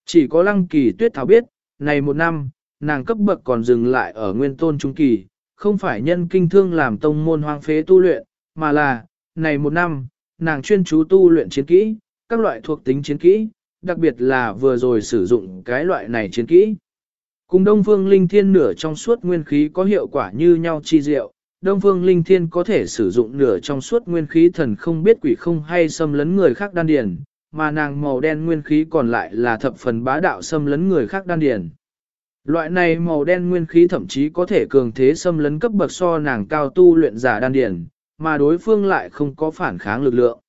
A: Chỉ có lăng kỳ tuyết thảo biết, này một năm, nàng cấp bậc còn dừng lại ở nguyên tôn trung kỳ, không phải nhân kinh thương làm tông môn hoang phế tu luyện, mà là, này một năm, nàng chuyên chú tu luyện chiến kỹ, các loại thuộc tính chiến kỹ, đặc biệt là vừa rồi sử dụng cái loại này chiến kỹ. Cùng Đông Phương Linh Thiên nửa trong suốt nguyên khí có hiệu quả như nhau chi diệu, Đông Phương Linh Thiên có thể sử dụng nửa trong suốt nguyên khí thần không biết quỷ không hay xâm lấn người khác đan điền, mà nàng màu đen nguyên khí còn lại là thập phần bá đạo xâm lấn người khác đan điền. Loại này màu đen nguyên khí thậm chí có thể cường thế xâm lấn cấp bậc so nàng cao tu luyện giả đan điền, mà đối phương lại không có phản kháng lực lượng.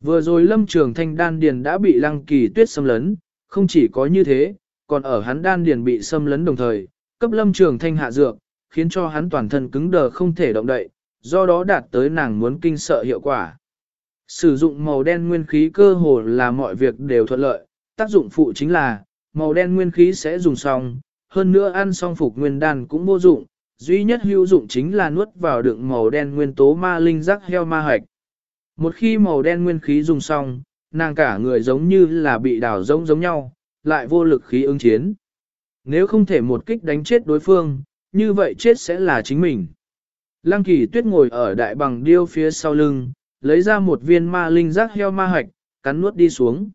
A: Vừa rồi lâm trường thanh đan điền đã bị lăng kỳ tuyết xâm lấn, không chỉ có như thế, còn ở hắn đan điền bị xâm lấn đồng thời, cấp lâm trường thanh hạ dược, khiến cho hắn toàn thân cứng đờ không thể động đậy, do đó đạt tới nàng muốn kinh sợ hiệu quả. Sử dụng màu đen nguyên khí cơ hồ là mọi việc đều thuận lợi, tác dụng phụ chính là, màu đen nguyên khí sẽ dùng xong, hơn nữa ăn xong phục nguyên đan cũng vô dụng, duy nhất hữu dụng chính là nuốt vào đựng màu đen nguyên tố ma linh giác heo ma hạch. Một khi màu đen nguyên khí dùng xong, nàng cả người giống như là bị đào rỗng giống nhau, lại vô lực khí ứng chiến. Nếu không thể một kích đánh chết đối phương, như vậy chết sẽ là chính mình. Lăng kỳ tuyết ngồi ở đại bằng điêu phía sau lưng, lấy ra một viên ma linh giác heo ma hạch, cắn nuốt đi xuống.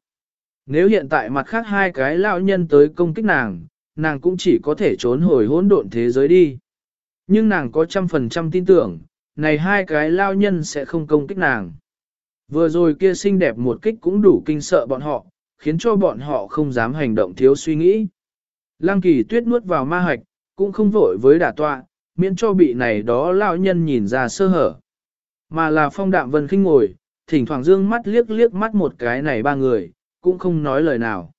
A: Nếu hiện tại mặt khác hai cái lão nhân tới công kích nàng, nàng cũng chỉ có thể trốn hồi hỗn độn thế giới đi. Nhưng nàng có trăm phần trăm tin tưởng, này hai cái lao nhân sẽ không công kích nàng. Vừa rồi kia xinh đẹp một kích cũng đủ kinh sợ bọn họ, khiến cho bọn họ không dám hành động thiếu suy nghĩ. Lăng kỳ tuyết nuốt vào ma hạch, cũng không vội với đả tọa, miễn cho bị này đó lao nhân nhìn ra sơ hở. Mà là phong đạm vân khinh ngồi, thỉnh thoảng dương mắt liếc liếc mắt một cái này ba người, cũng không nói lời nào.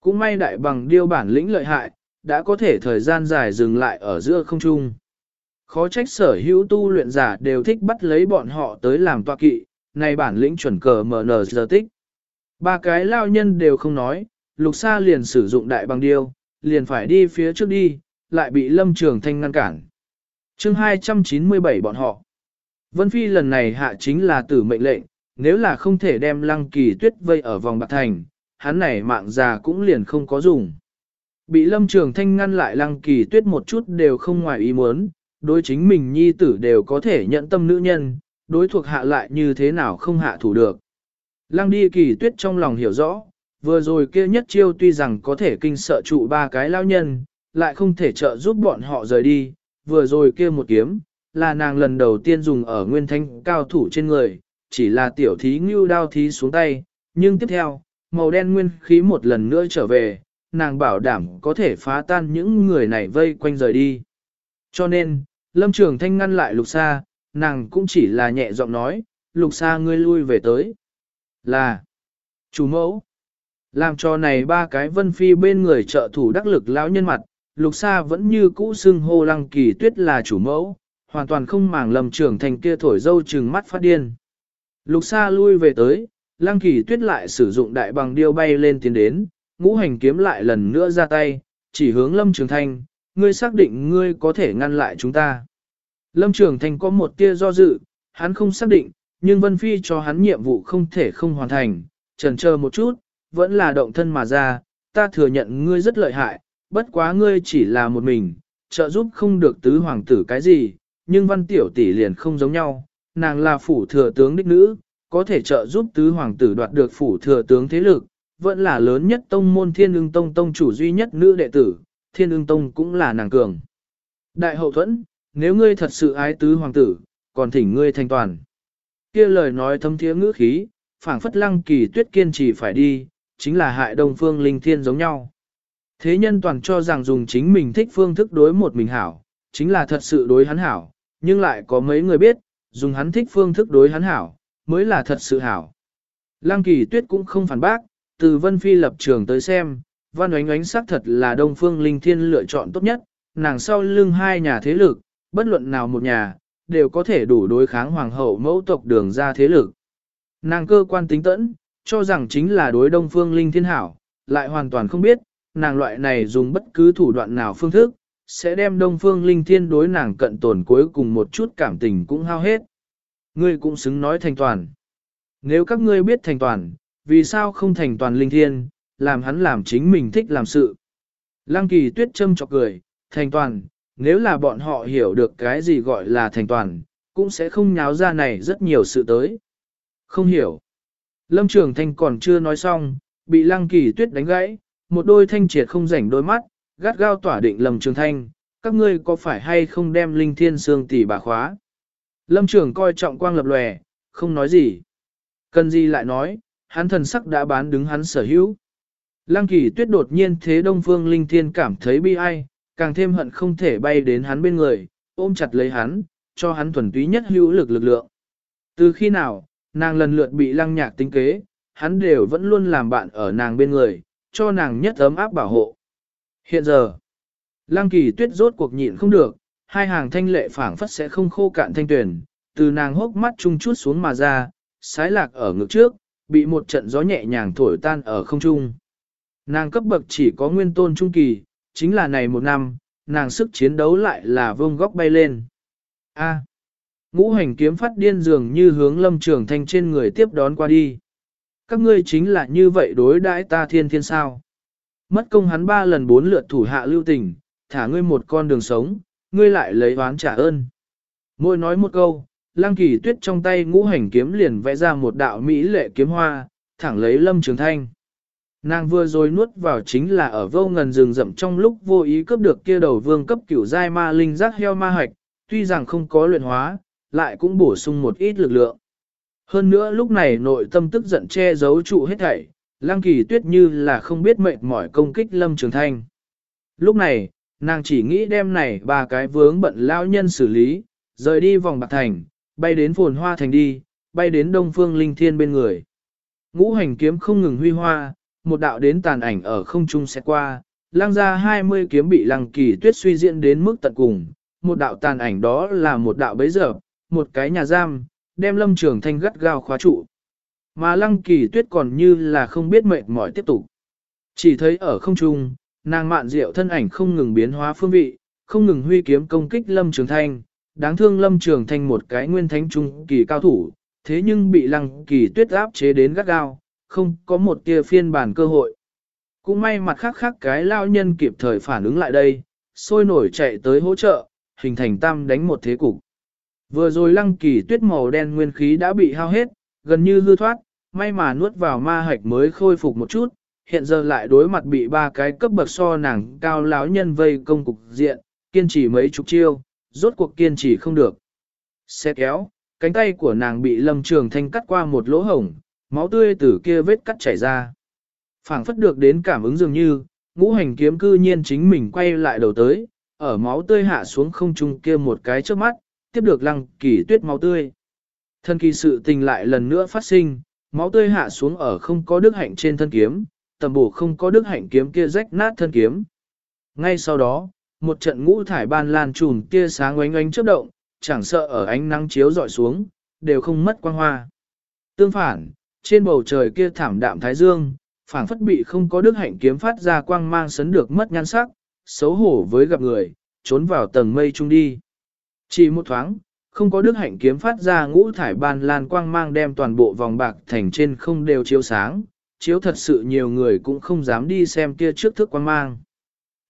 A: Cũng may đại bằng điêu bản lĩnh lợi hại, đã có thể thời gian dài dừng lại ở giữa không trung. Khó trách sở hữu tu luyện giả đều thích bắt lấy bọn họ tới làm tọa kỵ, này bản lĩnh chuẩn cờ MN giờ tích. Ba cái lao nhân đều không nói, lục xa liền sử dụng đại bằng điêu, liền phải đi phía trước đi, lại bị lâm trường thanh ngăn cản. chương 297 bọn họ. Vân Phi lần này hạ chính là tử mệnh lệnh, nếu là không thể đem lăng kỳ tuyết vây ở vòng bạc thành, hắn này mạng già cũng liền không có dùng. Bị lâm trường thanh ngăn lại lăng kỳ tuyết một chút đều không ngoài ý muốn, đối chính mình nhi tử đều có thể nhận tâm nữ nhân, đối thuộc hạ lại như thế nào không hạ thủ được. Lăng đi kỳ tuyết trong lòng hiểu rõ, vừa rồi kia nhất chiêu tuy rằng có thể kinh sợ trụ ba cái lao nhân, lại không thể trợ giúp bọn họ rời đi, vừa rồi kia một kiếm, là nàng lần đầu tiên dùng ở nguyên thanh cao thủ trên người, chỉ là tiểu thí ngưu đao thí xuống tay, nhưng tiếp theo, màu đen nguyên khí một lần nữa trở về, nàng bảo đảm có thể phá tan những người này vây quanh rời đi. Cho nên, lâm trường thanh ngăn lại lục xa, nàng cũng chỉ là nhẹ giọng nói, lục xa ngươi lui về tới. Là, chủ mẫu, làm cho này ba cái vân phi bên người trợ thủ đắc lực lão nhân mặt, lục xa vẫn như cũ xưng hô lăng kỳ tuyết là chủ mẫu, hoàn toàn không màng lâm trưởng thanh kia thổi dâu trừng mắt phát điên. Lục xa lui về tới, lăng kỳ tuyết lại sử dụng đại bằng điêu bay lên tiến đến, ngũ hành kiếm lại lần nữa ra tay, chỉ hướng lâm trường thanh, ngươi xác định ngươi có thể ngăn lại chúng ta. Lâm trường Thành có một tia do dự, hắn không xác định, nhưng Vân Phi cho hắn nhiệm vụ không thể không hoàn thành, trần chờ một chút, vẫn là động thân mà ra, ta thừa nhận ngươi rất lợi hại, bất quá ngươi chỉ là một mình, trợ giúp không được tứ hoàng tử cái gì, nhưng văn tiểu tỷ liền không giống nhau, nàng là phủ thừa tướng đích nữ, có thể trợ giúp tứ hoàng tử đoạt được phủ thừa tướng thế lực, vẫn là lớn nhất tông môn thiên ưng tông tông chủ duy nhất nữ đệ tử, thiên ương tông cũng là nàng cường. Đại hậu thuẫn, nếu ngươi thật sự ái tứ hoàng tử, còn thỉnh ngươi thành toàn. kia lời nói thâm thiế ngữ khí, phảng phất lăng kỳ tuyết kiên trì phải đi, chính là hại đông phương linh thiên giống nhau. Thế nhân toàn cho rằng dùng chính mình thích phương thức đối một mình hảo, chính là thật sự đối hắn hảo, nhưng lại có mấy người biết, dùng hắn thích phương thức đối hắn hảo, mới là thật sự hảo. Lăng kỳ tuyết cũng không phản bác, từ Vân Phi lập trường tới xem, Văn Oánh Oánh xác thật là Đông Phương Linh Thiên lựa chọn tốt nhất, nàng sau lưng hai nhà thế lực, bất luận nào một nhà, đều có thể đủ đối kháng hoàng hậu mẫu tộc đường ra thế lực. Nàng cơ quan tính tẫn, cho rằng chính là đối Đông Phương Linh Thiên hảo, lại hoàn toàn không biết, nàng loại này dùng bất cứ thủ đoạn nào phương thức, sẽ đem Đông Phương Linh Thiên đối nàng cận tổn cuối cùng một chút cảm tình cũng hao hết. Ngươi cũng xứng nói thành toàn. Nếu các ngươi biết thành toàn, vì sao không thành toàn Linh Thiên, làm hắn làm chính mình thích làm sự. Lăng kỳ tuyết châm chọc cười, thành toàn, nếu là bọn họ hiểu được cái gì gọi là thành toàn, cũng sẽ không nháo ra này rất nhiều sự tới. Không hiểu. Lâm Trường Thanh còn chưa nói xong, bị Lăng Kỳ Tuyết đánh gãy, một đôi thanh triệt không rảnh đôi mắt, gắt gao tỏa định Lâm Trường Thanh, các ngươi có phải hay không đem Linh Thiên Sương tỷ bà khóa? Lâm Trường coi trọng quang lập lòe, không nói gì. Cần gì lại nói, hắn thần sắc đã bán đứng hắn sở hữu. Lăng Kỳ Tuyết đột nhiên thế Đông Phương Linh Thiên cảm thấy bi ai, càng thêm hận không thể bay đến hắn bên người, ôm chặt lấy hắn, cho hắn thuần túy nhất hữu lực lực lượng. Từ khi nào, nàng lần lượt bị lăng nhạc tính kế, hắn đều vẫn luôn làm bạn ở nàng bên người, cho nàng nhất ấm áp bảo hộ. Hiện giờ, lăng kỳ tuyết rốt cuộc nhịn không được, hai hàng thanh lệ phảng phất sẽ không khô cạn thanh tuyển, từ nàng hốc mắt trung chút xuống mà ra, sái lạc ở ngực trước, bị một trận gió nhẹ nhàng thổi tan ở không trung. Nàng cấp bậc chỉ có nguyên tôn trung kỳ, chính là này một năm, nàng sức chiến đấu lại là vương góc bay lên. A. À, ngũ hành kiếm phát điên dường như hướng lâm trường thanh trên người tiếp đón qua đi. Các ngươi chính là như vậy đối đãi ta thiên thiên sao. Mất công hắn ba lần bốn lượt thủ hạ lưu tình, thả ngươi một con đường sống, ngươi lại lấy oán trả ơn. Môi nói một câu, lang kỳ tuyết trong tay ngũ hành kiếm liền vẽ ra một đạo mỹ lệ kiếm hoa, thẳng lấy lâm trường thanh. Nàng vừa rồi nuốt vào chính là ở vô ngần rừng rậm trong lúc vô ý cướp được kia đầu vương cấp cửu giai ma linh giác heo ma hạch, tuy rằng không có luyện hóa, lại cũng bổ sung một ít lực lượng. Hơn nữa lúc này nội tâm tức giận che giấu trụ hết thảy, lang Kỳ Tuyết như là không biết mệt mỏi công kích Lâm Trường Thanh. Lúc này, nàng chỉ nghĩ đem này ba cái vướng bận lao nhân xử lý, rời đi vòng bạc thành, bay đến phồn hoa thành đi, bay đến đông phương linh thiên bên người. Ngũ hành kiếm không ngừng huy hoa, một đạo đến tàn ảnh ở không trung sẽ qua, lang ra 20 kiếm bị lăng kỳ tuyết suy diễn đến mức tận cùng, một đạo tàn ảnh đó là một đạo bấy giờ, một cái nhà giam, đem lâm trường thanh gắt gao khóa trụ. Mà lăng kỳ tuyết còn như là không biết mệt mỏi tiếp tục. Chỉ thấy ở không trung, nàng mạn diệu thân ảnh không ngừng biến hóa phương vị, không ngừng huy kiếm công kích lâm trường thanh, đáng thương lâm trường thanh một cái nguyên thánh trung kỳ cao thủ, thế nhưng bị lăng kỳ tuyết áp chế đến gắt gao, không có một tia phiên bản cơ hội. Cũng may mặt khác khác cái lao nhân kịp thời phản ứng lại đây, sôi nổi chạy tới hỗ trợ, hình thành tam đánh một thế cục. Vừa rồi lăng kỳ tuyết màu đen nguyên khí đã bị hao hết, gần như hư thoát, may mà nuốt vào ma hạch mới khôi phục một chút, hiện giờ lại đối mặt bị ba cái cấp bậc so nàng cao lão nhân vây công cục diện, kiên trì mấy chục chiêu, rốt cuộc kiên trì không được. Xe kéo, cánh tay của nàng bị lâm trường thanh cắt qua một lỗ hổng, máu tươi từ kia vết cắt chảy ra. phảng phất được đến cảm ứng dường như, ngũ hành kiếm cư nhiên chính mình quay lại đầu tới, ở máu tươi hạ xuống không trung kia một cái trước mắt, tiếp được lăng kỳ tuyết máu tươi. Thân kỳ sự tình lại lần nữa phát sinh, máu tươi hạ xuống ở không có đức hạnh trên thân kiếm, tầm bổ không có đức hạnh kiếm kia rách nát thân kiếm. Ngay sau đó, một trận ngũ thải ban lan trùn kia sáng oánh oánh chớp động, chẳng sợ ở ánh nắng chiếu dọi xuống, đều không mất quang hoa. Tương phản, trên bầu trời kia thảm đạm thái dương, phảng phất bị không có đức hạnh kiếm phát ra quang mang sấn được mất nhan sắc, xấu hổ với gặp người, trốn vào tầng mây trung đi. Chỉ một thoáng, không có đức hạnh kiếm phát ra ngũ thải ban lan quang mang đem toàn bộ vòng bạc thành trên không đều chiếu sáng, chiếu thật sự nhiều người cũng không dám đi xem kia trước thức quang mang.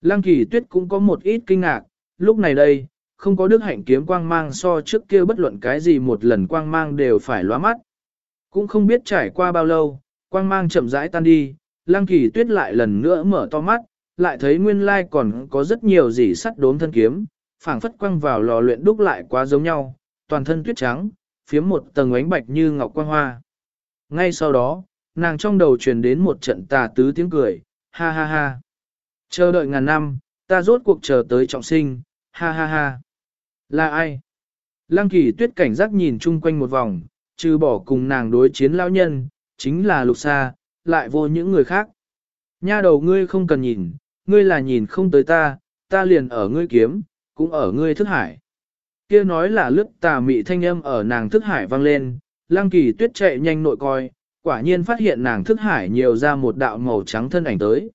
A: Lăng kỳ tuyết cũng có một ít kinh ngạc, lúc này đây, không có đức hạnh kiếm quang mang so trước kia bất luận cái gì một lần quang mang đều phải lóa mắt. Cũng không biết trải qua bao lâu, quang mang chậm rãi tan đi, lăng kỳ tuyết lại lần nữa mở to mắt, lại thấy nguyên lai còn có rất nhiều gì sắt đốm thân kiếm, phảng phất quăng vào lò luyện đúc lại quá giống nhau, toàn thân tuyết trắng, phiếm một tầng ánh bạch như ngọc quang hoa. Ngay sau đó, nàng trong đầu truyền đến một trận tà tứ tiếng cười, ha ha ha. Chờ đợi ngàn năm, ta rốt cuộc chờ tới trọng sinh, ha ha ha. Là ai? Lăng kỳ tuyết cảnh giác nhìn chung quanh một vòng, trừ bỏ cùng nàng đối chiến lão nhân, chính là lục xa, lại vô những người khác. Nha đầu ngươi không cần nhìn, ngươi là nhìn không tới ta, ta liền ở ngươi kiếm, cũng ở ngươi thức hải. Kia nói là lướt tà mị thanh âm ở nàng thức hải vang lên, lăng kỳ tuyết chạy nhanh nội coi, quả nhiên phát hiện nàng thức hải nhiều ra một đạo màu trắng thân ảnh tới.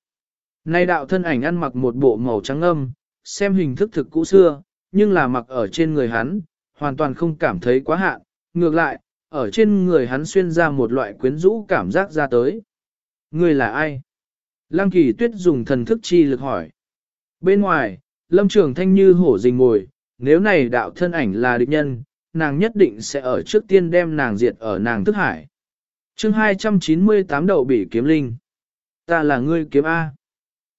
A: Nay đạo thân ảnh ăn mặc một bộ màu trắng âm, xem hình thức thực cũ xưa, nhưng là mặc ở trên người hắn, hoàn toàn không cảm thấy quá hạn, ngược lại, ở trên người hắn xuyên ra một loại quyến rũ cảm giác ra tới. Người là ai? Lăng kỳ tuyết dùng thần thức chi lực hỏi. Bên ngoài, lâm trường thanh như hổ rình ngồi, nếu này đạo thân ảnh là địch nhân, nàng nhất định sẽ ở trước tiên đem nàng diệt ở nàng thức hải. chương 298 đậu bị kiếm linh. Ta là ngươi kiếm A.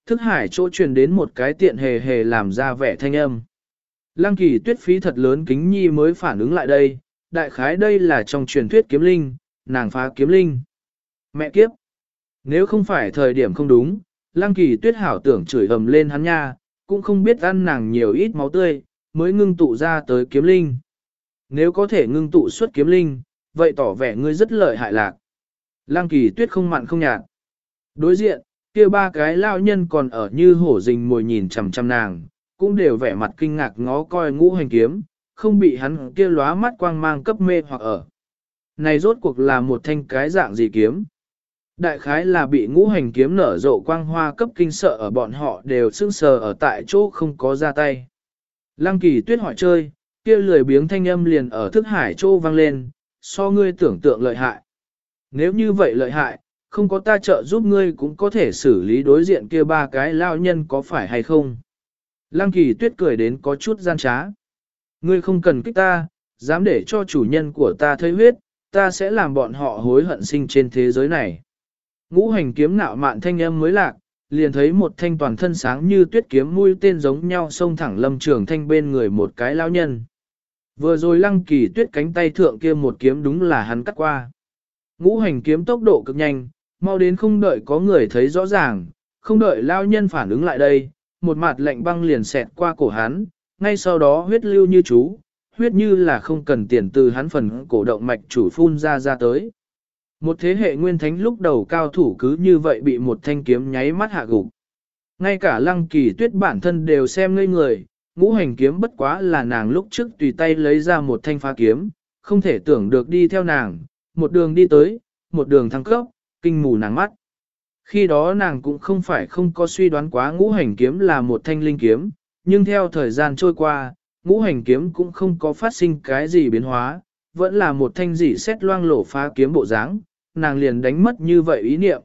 A: Thức hải chỗ truyền đến một cái tiện hề hề làm ra vẻ thanh âm. Lăng kỳ tuyết phí thật lớn kính nhi mới phản ứng lại đây, đại khái đây là trong truyền thuyết kiếm linh, nàng phá kiếm linh. Mẹ kiếp! Nếu không phải thời điểm không đúng, lăng kỳ tuyết hảo tưởng chửi ầm lên hắn nha, cũng không biết ăn nàng nhiều ít máu tươi, mới ngưng tụ ra tới kiếm linh. Nếu có thể ngưng tụ xuất kiếm linh, vậy tỏ vẻ ngươi rất lợi hại lạc. Lăng kỳ tuyết không mặn không nhạt. Đối diện, kia ba cái lao nhân còn ở như hổ rình mồi nhìn chằm chằm nàng, cũng đều vẻ mặt kinh ngạc ngó coi ngũ hành kiếm, không bị hắn kia lóa mắt quang mang cấp mê hoặc ở. Này rốt cuộc là một thanh cái dạng gì kiếm? Đại khái là bị ngũ hành kiếm nở rộ quang hoa cấp kinh sợ ở bọn họ đều sững sờ ở tại chỗ không có ra tay. Lăng kỳ tuyết hỏi chơi, kia lười biếng thanh âm liền ở thức hải chỗ vang lên, so ngươi tưởng tượng lợi hại. Nếu như vậy lợi hại, không có ta trợ giúp ngươi cũng có thể xử lý đối diện kia ba cái lao nhân có phải hay không. Lăng kỳ tuyết cười đến có chút gian trá. Ngươi không cần kích ta, dám để cho chủ nhân của ta thấy huyết, ta sẽ làm bọn họ hối hận sinh trên thế giới này. Ngũ hành kiếm nạo mạn thanh âm mới lạc, liền thấy một thanh toàn thân sáng như tuyết kiếm mũi tên giống nhau xông thẳng lâm trường thanh bên người một cái lão nhân. Vừa rồi lăng kỳ tuyết cánh tay thượng kia một kiếm đúng là hắn cắt qua. Ngũ hành kiếm tốc độ cực nhanh, mau đến không đợi có người thấy rõ ràng, không đợi lao nhân phản ứng lại đây, một mặt lạnh băng liền xẹt qua cổ hắn, ngay sau đó huyết lưu như chú, huyết như là không cần tiền từ hắn phần cổ động mạch chủ phun ra ra tới. Một thế hệ nguyên thánh lúc đầu cao thủ cứ như vậy bị một thanh kiếm nháy mắt hạ gục. Ngay cả lăng kỳ tuyết bản thân đều xem ngây người, ngũ hành kiếm bất quá là nàng lúc trước tùy tay lấy ra một thanh phá kiếm, không thể tưởng được đi theo nàng, một đường đi tới, một đường thăng cấp, kinh mù nàng mắt. Khi đó nàng cũng không phải không có suy đoán quá ngũ hành kiếm là một thanh linh kiếm, nhưng theo thời gian trôi qua, ngũ hành kiếm cũng không có phát sinh cái gì biến hóa, vẫn là một thanh dị xét loang lổ phá kiếm bộ dáng, nàng liền đánh mất như vậy ý niệm.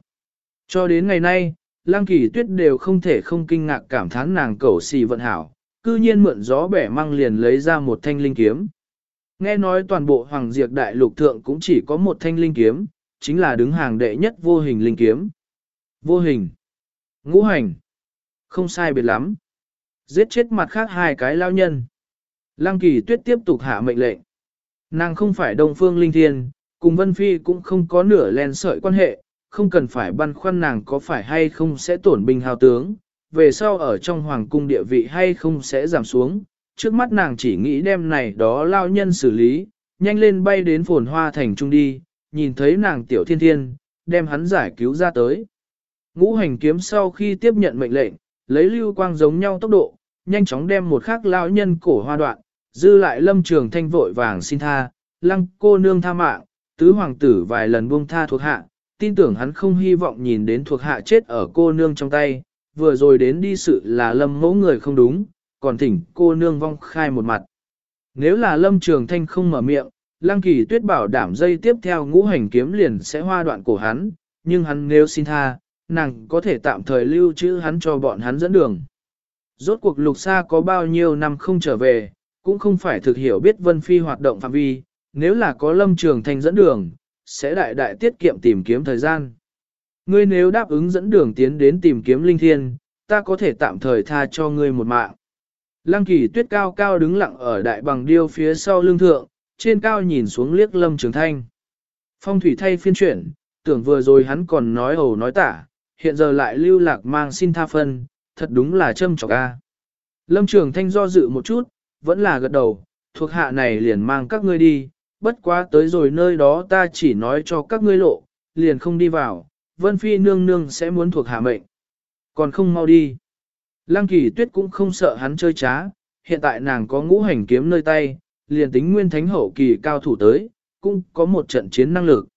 A: Cho đến ngày nay, Lăng Kỳ Tuyết đều không thể không kinh ngạc cảm thán nàng cẩu xì vận hảo, cư nhiên mượn gió bẻ mang liền lấy ra một thanh linh kiếm. Nghe nói toàn bộ Hoàng Diệp Đại Lục Thượng cũng chỉ có một thanh linh kiếm, chính là đứng hàng đệ nhất vô hình linh kiếm. Vô hình. Ngũ hành. Không sai biệt lắm. Giết chết mặt khác hai cái lao nhân. Lăng kỳ tuyết tiếp tục hạ mệnh lệnh. Nàng không phải Đông Phương Linh Thiên, cùng Vân Phi cũng không có nửa len sợi quan hệ, không cần phải băn khoăn nàng có phải hay không sẽ tổn binh hào tướng, về sau ở trong hoàng cung địa vị hay không sẽ giảm xuống. Trước mắt nàng chỉ nghĩ đem này đó lao nhân xử lý, nhanh lên bay đến phồn hoa thành trung đi, nhìn thấy nàng tiểu thiên thiên, đem hắn giải cứu ra tới. Ngũ hành kiếm sau khi tiếp nhận mệnh lệnh, lấy lưu quang giống nhau tốc độ, nhanh chóng đem một khắc lão nhân cổ hoa đoạn, dư lại lâm trường thanh vội vàng xin tha, lăng cô nương tha mạng, tứ hoàng tử vài lần buông tha thuộc hạ, tin tưởng hắn không hy vọng nhìn đến thuộc hạ chết ở cô nương trong tay, vừa rồi đến đi sự là lâm mẫu người không đúng, còn thỉnh cô nương vong khai một mặt. Nếu là lâm trường thanh không mở miệng, lăng kỳ tuyết bảo đảm dây tiếp theo ngũ hành kiếm liền sẽ hoa đoạn cổ hắn, nhưng hắn nếu xin tha, nàng có thể tạm thời lưu trữ hắn cho bọn hắn dẫn đường. Rốt cuộc lục xa có bao nhiêu năm không trở về, cũng không phải thực hiểu biết Vân Phi hoạt động phạm vi, nếu là có lâm trường thành dẫn đường, sẽ đại đại tiết kiệm tìm kiếm thời gian. Ngươi nếu đáp ứng dẫn đường tiến đến tìm kiếm linh thiên, ta có thể tạm thời tha cho ngươi một mạng. Lăng kỳ tuyết cao cao đứng lặng ở đại bằng điêu phía sau lưng thượng, trên cao nhìn xuống liếc lâm trường thanh. Phong thủy thay phiên chuyển, tưởng vừa rồi hắn còn nói ẩu nói tả, hiện giờ lại lưu lạc mang xin tha phân, thật đúng là châm trọc ca. Lâm trường thanh do dự một chút, vẫn là gật đầu, thuộc hạ này liền mang các ngươi đi, bất quá tới rồi nơi đó ta chỉ nói cho các ngươi lộ, liền không đi vào, Vân Phi nương nương sẽ muốn thuộc hạ mệnh. Còn không mau đi. Lăng kỳ tuyết cũng không sợ hắn chơi trá, hiện tại nàng có ngũ hành kiếm nơi tay, liền tính nguyên thánh hậu kỳ cao thủ tới, cũng có một trận chiến năng lực.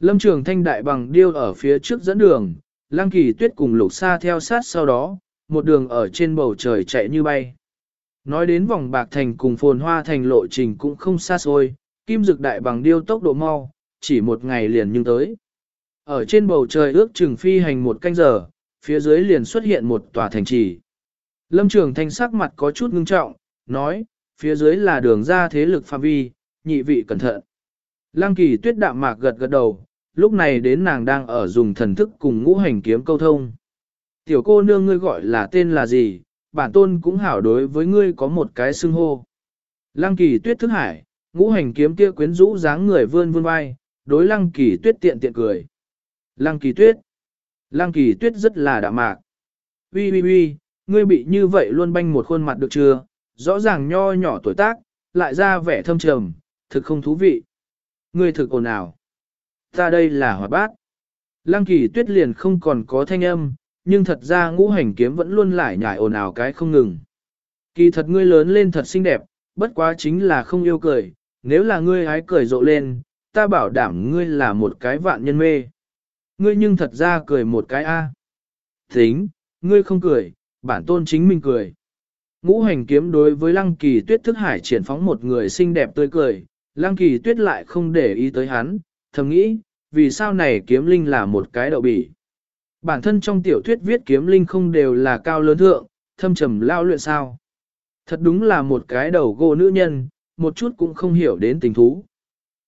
A: Lâm trường thanh đại bằng điêu ở phía trước dẫn đường, lăng kỳ tuyết cùng lục xa theo sát sau đó, một đường ở trên bầu trời chạy như bay. Nói đến vòng bạc thành cùng phồn hoa thành lộ trình cũng không xa xôi, kim dực đại bằng điêu tốc độ mau, chỉ một ngày liền nhưng tới. Ở trên bầu trời ước chừng phi hành một canh giờ, phía dưới liền xuất hiện một tòa thành trì. Lâm trường thanh sắc mặt có chút ngưng trọng, nói, phía dưới là đường ra thế lực phạm vi, nhị vị cẩn thận. Lăng kỳ tuyết đạm mạc gật gật đầu, lúc này đến nàng đang ở dùng thần thức cùng ngũ hành kiếm câu thông. Tiểu cô nương ngươi gọi là tên là gì, bản tôn cũng hảo đối với ngươi có một cái xưng hô. Lăng kỳ tuyết thức hải, ngũ hành kiếm kia quyến rũ dáng người vươn vươn vai, đối lăng kỳ tuyết tiện tiện cười. Lăng kỳ tuyết. Lăng kỳ tuyết rất là đạm mạc. Ui ui ui, ngươi bị như vậy luôn banh một khuôn mặt được chưa, rõ ràng nho nhỏ tuổi tác, lại ra vẻ thâm trầm, thực không thú vị. Ngươi thực ồn ào. Ta đây là hoạt bát. Lăng kỳ tuyết liền không còn có thanh âm, nhưng thật ra ngũ hành kiếm vẫn luôn lại nhải ồn ào cái không ngừng. Kỳ thật ngươi lớn lên thật xinh đẹp, bất quá chính là không yêu cười, nếu là ngươi hái cười rộ lên, ta bảo đảm ngươi là một cái vạn nhân mê. Ngươi nhưng thật ra cười một cái A. Tính, ngươi không cười, bản tôn chính mình cười. Ngũ hành kiếm đối với lăng kỳ tuyết thức hải triển phóng một người xinh đẹp tươi cười, lăng kỳ tuyết lại không để ý tới hắn, thầm nghĩ, vì sao này kiếm linh là một cái đậu bỉ. Bản thân trong tiểu thuyết viết kiếm linh không đều là cao lớn thượng, thâm trầm lao luyện sao. Thật đúng là một cái đầu gỗ nữ nhân, một chút cũng không hiểu đến tình thú.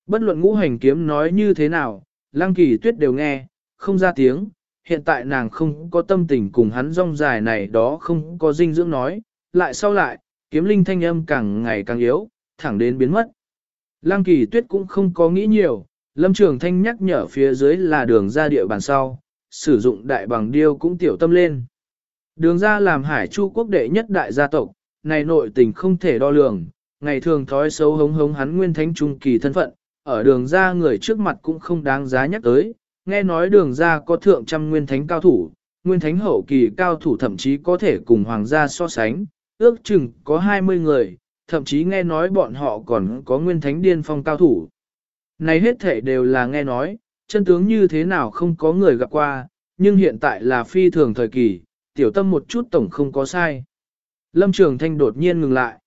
A: Bất luận ngũ hành kiếm nói như thế nào, lăng kỳ tuyết đều nghe, không ra tiếng, hiện tại nàng không có tâm tình cùng hắn rong dài này đó không có dinh dưỡng nói, lại sau lại, kiếm linh thanh âm càng ngày càng yếu, thẳng đến biến mất. Lăng kỳ tuyết cũng không có nghĩ nhiều, lâm trường thanh nhắc nhở phía dưới là đường ra địa bàn sau, sử dụng đại bằng điêu cũng tiểu tâm lên. Đường ra làm hải chu quốc đệ nhất đại gia tộc, này nội tình không thể đo lường, ngày thường thói xấu hống hống hắn nguyên thánh trung kỳ thân phận, ở đường ra người trước mặt cũng không đáng giá nhắc tới, nghe nói đường ra có thượng trăm nguyên thánh cao thủ, nguyên thánh hậu kỳ cao thủ thậm chí có thể cùng hoàng gia so sánh, ước chừng có 20 người, thậm chí nghe nói bọn họ còn có nguyên thánh điên phong cao thủ. Này hết thể đều là nghe nói, chân tướng như thế nào không có người gặp qua, nhưng hiện tại là phi thường thời kỳ, tiểu tâm một chút tổng không có sai. Lâm Trường Thanh đột nhiên ngừng lại.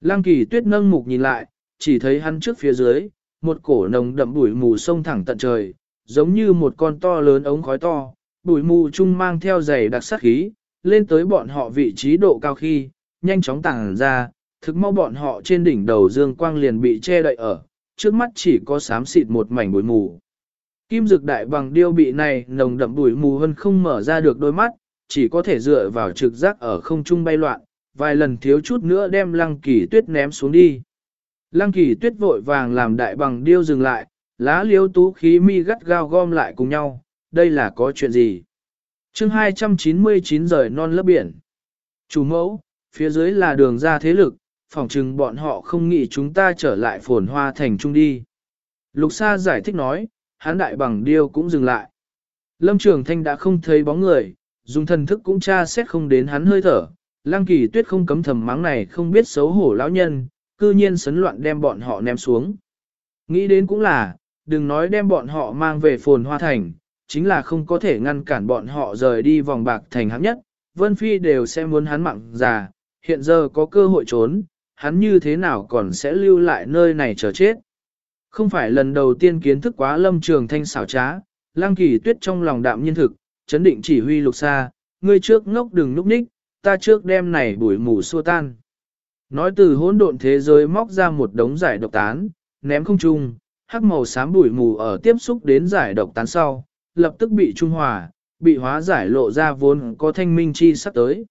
A: Lăng kỳ tuyết nâng mục nhìn lại, chỉ thấy hắn trước phía dưới, một cổ nồng đậm bụi mù sông thẳng tận trời, giống như một con to lớn ống khói to, bụi mù chung mang theo dày đặc sát khí, lên tới bọn họ vị trí độ cao khi, nhanh chóng tàng ra, thực mau bọn họ trên đỉnh đầu dương quang liền bị che đậy ở, trước mắt chỉ có xám xịt một mảnh bụi mù. Kim dực đại bằng điêu bị này nồng đậm bụi mù hơn không mở ra được đôi mắt, chỉ có thể dựa vào trực giác ở không trung bay loạn, vài lần thiếu chút nữa đem lăng kỳ tuyết ném xuống đi. Lăng kỳ tuyết vội vàng làm đại bằng điêu dừng lại, lá liêu tú khí mi gắt gao gom lại cùng nhau, đây là có chuyện gì? chương 299 rời non lớp biển. Chủ mẫu, phía dưới là đường ra thế lực, phòng chừng bọn họ không nghĩ chúng ta trở lại phồn hoa thành trung đi. Lục Sa giải thích nói, hán đại bằng điêu cũng dừng lại. Lâm Trường Thanh đã không thấy bóng người, dùng thần thức cũng tra xét không đến hắn hơi thở. Lăng kỳ tuyết không cấm thầm mắng này không biết xấu hổ lão nhân, cư nhiên sấn loạn đem bọn họ ném xuống. Nghĩ đến cũng là, đừng nói đem bọn họ mang về phồn hoa thành, chính là không có thể ngăn cản bọn họ rời đi vòng bạc thành hạng nhất, Vân Phi đều sẽ muốn hắn mặn già, hiện giờ có cơ hội trốn, hắn như thế nào còn sẽ lưu lại nơi này chờ chết. Không phải lần đầu tiên kiến thức quá lâm trường thanh xảo trá, lang kỳ tuyết trong lòng đạm nhiên thực, chấn định chỉ huy lục xa, ngươi trước ngốc đừng núp ních, ta trước đem này bụi mù xua tan. Nói từ hỗn độn thế giới móc ra một đống giải độc tán, ném không trung, hắc màu xám bụi mù ở tiếp xúc đến giải độc tán sau, lập tức bị trung hòa, bị hóa giải lộ ra vốn có thanh minh chi sắp tới.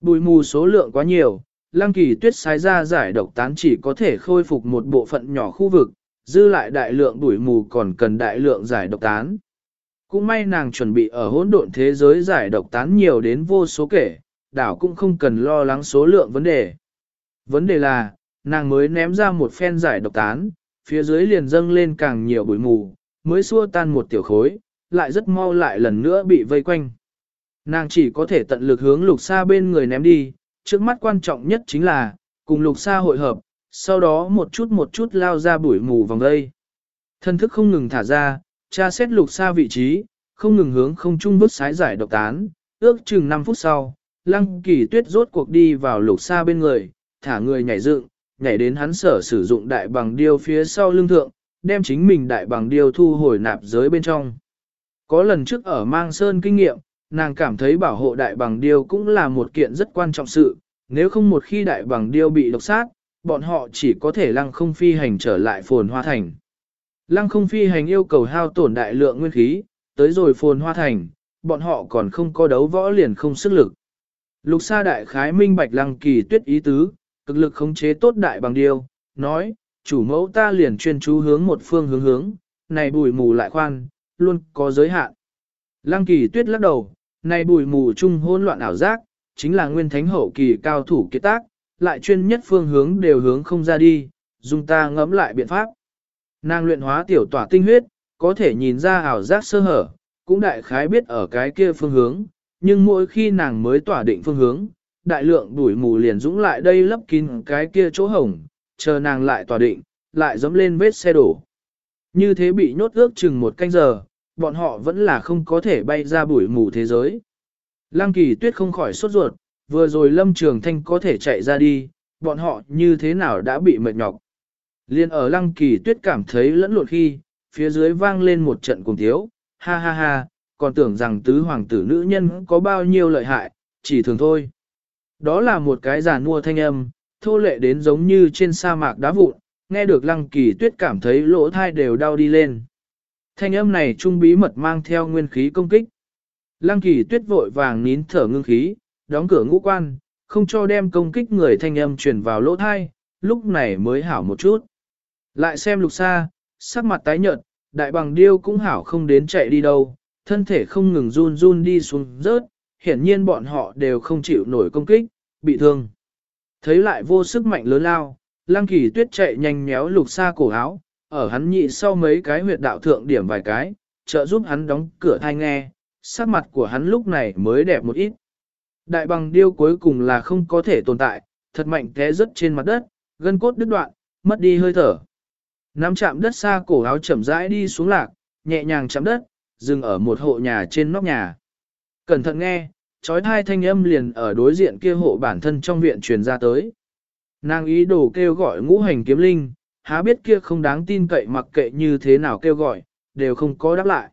A: Bụi mù số lượng quá nhiều, lăng kỳ tuyết sai ra giải độc tán chỉ có thể khôi phục một bộ phận nhỏ khu vực, dư lại đại lượng bụi mù còn cần đại lượng giải độc tán. Cũng may nàng chuẩn bị ở hỗn độn thế giới giải độc tán nhiều đến vô số kể, đảo cũng không cần lo lắng số lượng vấn đề. Vấn đề là, nàng mới ném ra một phen giải độc tán, phía dưới liền dâng lên càng nhiều bụi mù, mới xua tan một tiểu khối, lại rất mau lại lần nữa bị vây quanh. Nàng chỉ có thể tận lực hướng lục xa bên người ném đi, trước mắt quan trọng nhất chính là, cùng lục xa hội hợp, sau đó một chút một chút lao ra bụi mù vòng đây. Thân thức không ngừng thả ra, tra xét lục xa vị trí, không ngừng hướng không trung vứt sái giải độc tán, ước chừng 5 phút sau, lăng kỳ tuyết rốt cuộc đi vào lục xa bên người, thả người nhảy dựng, nhảy đến hắn sở sử dụng đại bằng điêu phía sau lưng thượng, đem chính mình đại bằng điêu thu hồi nạp giới bên trong. Có lần trước ở mang sơn kinh nghiệm, nàng cảm thấy bảo hộ đại bằng điêu cũng là một kiện rất quan trọng sự, nếu không một khi đại bằng điêu bị độc sát, bọn họ chỉ có thể lăng không phi hành trở lại phồn hoa thành. Lăng không phi hành yêu cầu hao tổn đại lượng nguyên khí, tới rồi phồn hoa thành, bọn họ còn không có đấu võ liền không sức lực. Lục sa đại khái minh bạch lăng kỳ tuyết ý tứ, cực lực khống chế tốt đại bằng điều, nói, chủ mẫu ta liền chuyên chú hướng một phương hướng hướng, này bùi mù lại khoan, luôn có giới hạn. Lăng kỳ tuyết lắc đầu, này bùi mù chung hỗn loạn ảo giác, chính là nguyên thánh hậu kỳ cao thủ kết tác, lại chuyên nhất phương hướng đều hướng không ra đi, dùng ta ngẫm lại biện pháp. Nàng luyện hóa tiểu tỏa tinh huyết, có thể nhìn ra ảo giác sơ hở, cũng đại khái biết ở cái kia phương hướng, nhưng mỗi khi nàng mới tỏa định phương hướng, đại lượng đuổi mù liền dũng lại đây lấp kín cái kia chỗ hổng, chờ nàng lại tỏa định, lại dẫm lên vết xe đổ. Như thế bị nhốt ước chừng một canh giờ, bọn họ vẫn là không có thể bay ra bụi mù thế giới. Lăng kỳ tuyết không khỏi sốt ruột, vừa rồi lâm trường thanh có thể chạy ra đi, bọn họ như thế nào đã bị mệt nhọc. Liên ở lăng kỳ tuyết cảm thấy lẫn lộn khi, phía dưới vang lên một trận cùng thiếu, ha ha ha, còn tưởng rằng tứ hoàng tử nữ nhân có bao nhiêu lợi hại, chỉ thường thôi. Đó là một cái giả mua thanh âm, thô lệ đến giống như trên sa mạc đá vụn, nghe được lăng kỳ tuyết cảm thấy lỗ thai đều đau đi lên. Thanh âm này trung bí mật mang theo nguyên khí công kích. Lăng kỳ tuyết vội vàng nín thở ngưng khí, đóng cửa ngũ quan, không cho đem công kích người thanh âm truyền vào lỗ thai, lúc này mới hảo một chút. Lại xem lục xa, sắc mặt tái nhợt, đại bằng điêu cũng hảo không đến chạy đi đâu, thân thể không ngừng run run đi xuống rớt, hiển nhiên bọn họ đều không chịu nổi công kích, bị thương. Thấy lại vô sức mạnh lớn lao, lăng kỳ tuyết chạy nhanh méo lục xa cổ áo, ở hắn nhị sau mấy cái huyệt đạo thượng điểm vài cái, trợ giúp hắn đóng cửa thai nghe, sắc mặt của hắn lúc này mới đẹp một ít. Đại bằng điêu cuối cùng là không có thể tồn tại, thật mạnh té rớt trên mặt đất, gân cốt đứt đoạn, mất đi hơi thở. Nắm chạm đất xa cổ áo chậm rãi đi xuống lạc, nhẹ nhàng chạm đất, dừng ở một hộ nhà trên nóc nhà. Cẩn thận nghe, trói thai thanh âm liền ở đối diện kia hộ bản thân trong viện truyền ra tới. Nàng ý đồ kêu gọi ngũ hành kiếm linh, há biết kia không đáng tin cậy mặc kệ như thế nào kêu gọi, đều không có đáp lại.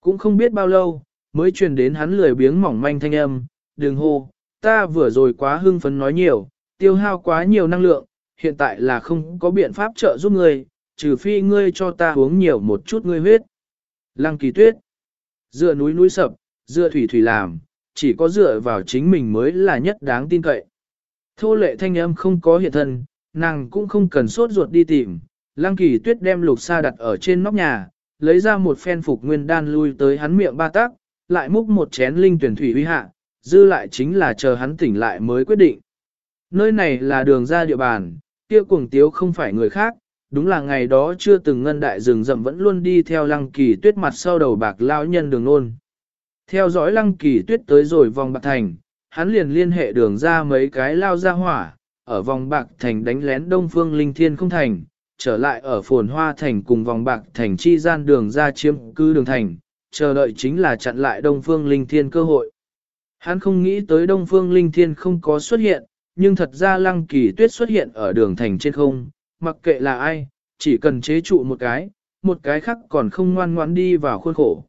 A: Cũng không biết bao lâu, mới truyền đến hắn lười biếng mỏng manh thanh âm, đừng hô, ta vừa rồi quá hưng phấn nói nhiều, tiêu hao quá nhiều năng lượng, hiện tại là không có biện pháp trợ giúp ngươi, trừ phi ngươi cho ta uống nhiều một chút ngươi huyết. Lăng kỳ tuyết, dựa núi núi sập, dựa thủy thủy làm, chỉ có dựa vào chính mình mới là nhất đáng tin cậy. Thô lệ thanh âm không có hiện thân, nàng cũng không cần sốt ruột đi tìm. Lăng kỳ tuyết đem lục sa đặt ở trên nóc nhà, lấy ra một phen phục nguyên đan lui tới hắn miệng ba tác, lại múc một chén linh tuyển thủy uy hạ, dư lại chính là chờ hắn tỉnh lại mới quyết định. Nơi này là đường ra địa bàn, kia cuồng tiếu không phải người khác, đúng là ngày đó chưa từng ngân đại rừng rậm vẫn luôn đi theo lăng kỳ tuyết mặt sau đầu bạc lao nhân đường nôn. Theo dõi lăng kỳ tuyết tới rồi vòng bạc thành, hắn liền liên hệ đường ra mấy cái lao ra hỏa, ở vòng bạc thành đánh lén đông phương linh thiên không thành, trở lại ở phồn hoa thành cùng vòng bạc thành chi gian đường ra chiếm cư đường thành, chờ đợi chính là chặn lại đông phương linh thiên cơ hội. Hắn không nghĩ tới đông phương linh thiên không có xuất hiện, nhưng thật ra lăng kỳ tuyết xuất hiện ở đường thành trên không, mặc kệ là ai, chỉ cần chế trụ một cái, một cái khác còn không ngoan ngoãn đi vào khuôn khổ.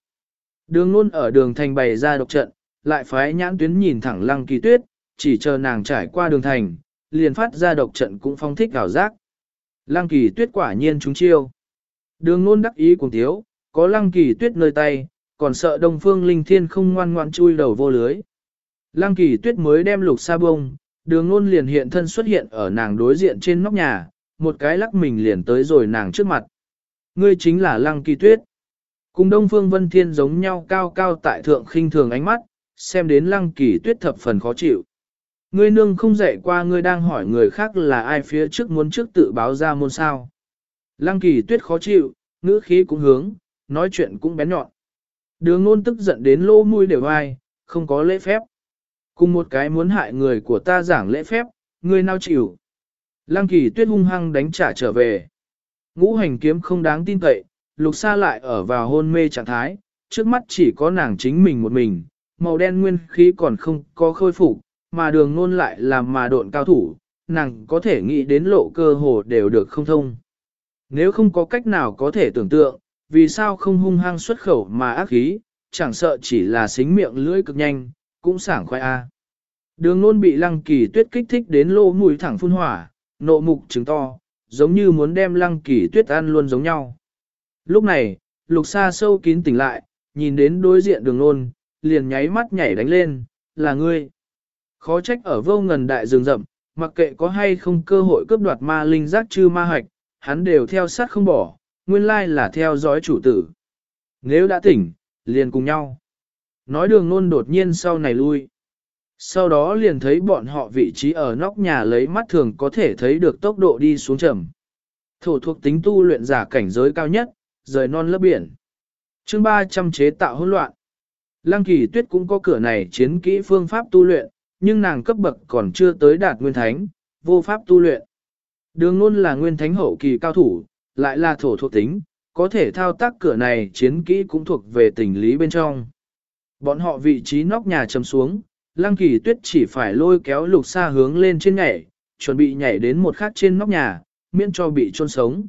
A: Đường luôn ở đường thành bày ra độc trận, lại phái nhãn tuyến nhìn thẳng lăng kỳ tuyết, chỉ chờ nàng trải qua đường thành, liền phát ra độc trận cũng phong thích ảo giác. Lăng kỳ tuyết quả nhiên chúng chiêu. Đường luôn đắc ý cùng thiếu, có lăng kỳ tuyết nơi tay, còn sợ đông phương linh thiên không ngoan ngoãn chui đầu vô lưới. Lăng kỳ tuyết mới đem lục sa bông, đường Nôn liền hiện thân xuất hiện ở nàng đối diện trên nóc nhà, một cái lắc mình liền tới rồi nàng trước mặt. Ngươi chính là lăng kỳ tuyết. Cùng Đông Phương Vân Thiên giống nhau cao cao tại thượng khinh thường ánh mắt, xem đến lăng kỳ tuyết thập phần khó chịu. Ngươi nương không dạy qua ngươi đang hỏi người khác là ai phía trước muốn trước tự báo ra môn sao. Lăng kỳ tuyết khó chịu, ngữ khí cũng hướng, nói chuyện cũng bén nhọn. Đường ngôn tức giận đến lỗ mũi đều ai, không có lễ phép. Cùng một cái muốn hại người của ta giảng lễ phép, ngươi nào chịu. Lăng kỳ tuyết hung hăng đánh trả trở về. Ngũ hành kiếm không đáng tin cậy, lục xa lại ở vào hôn mê trạng thái, trước mắt chỉ có nàng chính mình một mình, màu đen nguyên khí còn không có khôi phục, mà đường nôn lại làm mà độn cao thủ, nàng có thể nghĩ đến lộ cơ hồ đều được không thông. Nếu không có cách nào có thể tưởng tượng, vì sao không hung hăng xuất khẩu mà ác khí, chẳng sợ chỉ là xính miệng lưỡi cực nhanh, cũng sảng khoai a. Đường nôn bị lăng kỳ tuyết kích thích đến lô mùi thẳng phun hỏa, nộ mục trứng to, giống như muốn đem lăng kỳ tuyết ăn luôn giống nhau. Lúc này, lục xa sâu kín tỉnh lại, nhìn đến đối diện đường nôn, liền nháy mắt nhảy đánh lên, là ngươi. Khó trách ở vô ngần đại rừng rậm, mặc kệ có hay không cơ hội cướp đoạt ma linh giác chư ma hạch, hắn đều theo sát không bỏ, nguyên lai là theo dõi chủ tử. Nếu đã tỉnh, liền cùng nhau. Nói đường nôn đột nhiên sau này lui. Sau đó liền thấy bọn họ vị trí ở nóc nhà lấy mắt thường có thể thấy được tốc độ đi xuống trầm. Thổ thuộc tính tu luyện giả cảnh giới cao nhất, rời non lớp biển. chương 300 chế tạo hỗn loạn. Lăng kỳ tuyết cũng có cửa này chiến kỹ phương pháp tu luyện, nhưng nàng cấp bậc còn chưa tới đạt nguyên thánh, vô pháp tu luyện. Đường luôn là nguyên thánh hậu kỳ cao thủ, lại là thổ thuộc tính, có thể thao tác cửa này chiến kỹ cũng thuộc về tình lý bên trong. Bọn họ vị trí nóc nhà chầm xuống, lăng kỳ tuyết chỉ phải lôi kéo lục xa hướng lên trên nhảy, chuẩn bị nhảy đến một khắc trên nóc nhà, miễn cho bị chôn sống.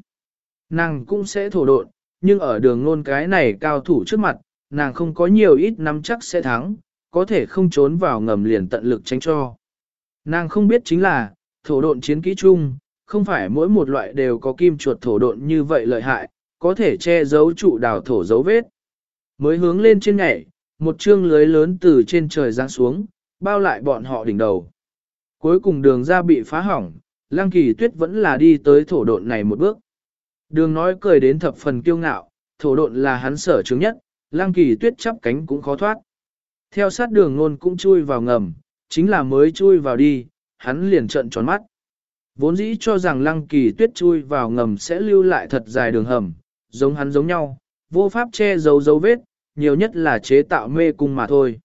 A: Nàng cũng sẽ thổ độn, nhưng ở đường nôn cái này cao thủ trước mặt, nàng không có nhiều ít nắm chắc sẽ thắng, có thể không trốn vào ngầm liền tận lực tránh cho. Nàng không biết chính là, thổ độn chiến kỹ chung, không phải mỗi một loại đều có kim chuột thổ độn như vậy lợi hại, có thể che giấu trụ đào thổ dấu vết. Mới hướng lên trên nhảy, một chương lưới lớn từ trên trời giáng xuống, bao lại bọn họ đỉnh đầu. Cuối cùng đường ra bị phá hỏng, Lăng Kỳ Tuyết vẫn là đi tới thổ độn này một bước. Đường nói cười đến thập phần kiêu ngạo, thổ độn là hắn sở chứng nhất, Lăng Kỳ Tuyết chắp cánh cũng khó thoát. Theo sát đường ngôn cũng chui vào ngầm, chính là mới chui vào đi, hắn liền trợn tròn mắt. Vốn dĩ cho rằng Lăng Kỳ Tuyết chui vào ngầm sẽ lưu lại thật dài đường hầm, giống hắn giống nhau, vô pháp che giấu dấu vết, nhiều nhất là chế tạo mê cung mà thôi.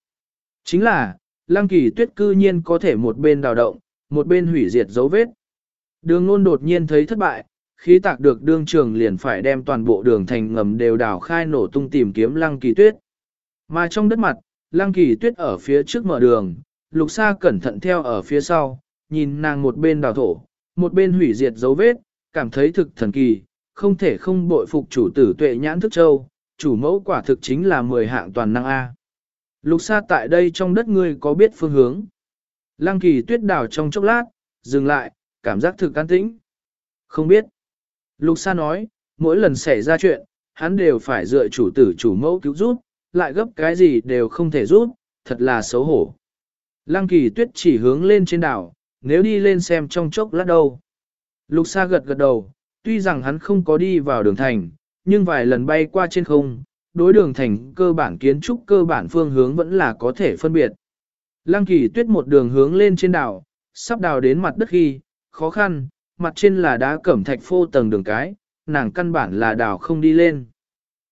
A: Chính là, Lăng Kỳ Tuyết cư nhiên có thể một bên đào động, một bên hủy diệt dấu vết. Đường ngôn đột nhiên thấy thất bại, khí tạc được đương trường liền phải đem toàn bộ đường thành ngầm đều đào khai nổ tung tìm kiếm lăng kỳ tuyết. Mà trong đất mặt, lăng kỳ tuyết ở phía trước mở đường, lục sa cẩn thận theo ở phía sau, nhìn nàng một bên đào thổ, một bên hủy diệt dấu vết, cảm thấy thực thần kỳ, không thể không bội phục chủ tử tuệ nhãn thức châu, chủ mẫu quả thực chính là 10 hạng toàn năng A. Lục xa tại đây trong đất ngươi có biết phương hướng. Lăng kỳ tuyết đảo trong chốc lát, dừng lại, cảm giác thực an tĩnh. Không biết. Lục xa nói, mỗi lần xảy ra chuyện, hắn đều phải dựa chủ tử chủ mẫu cứu giúp, lại gấp cái gì đều không thể giúp, thật là xấu hổ. Lăng kỳ tuyết chỉ hướng lên trên đảo, nếu đi lên xem trong chốc lát đâu. Lục xa gật gật đầu, tuy rằng hắn không có đi vào đường thành, nhưng vài lần bay qua trên không, đối đường thành cơ bản kiến trúc cơ bản phương hướng vẫn là có thể phân biệt. Lăng kỳ tuyết một đường hướng lên trên đảo, sắp đào đến mặt đất khi, khó khăn, mặt trên là đá cẩm thạch phô tầng đường cái, nàng căn bản là đào không đi lên.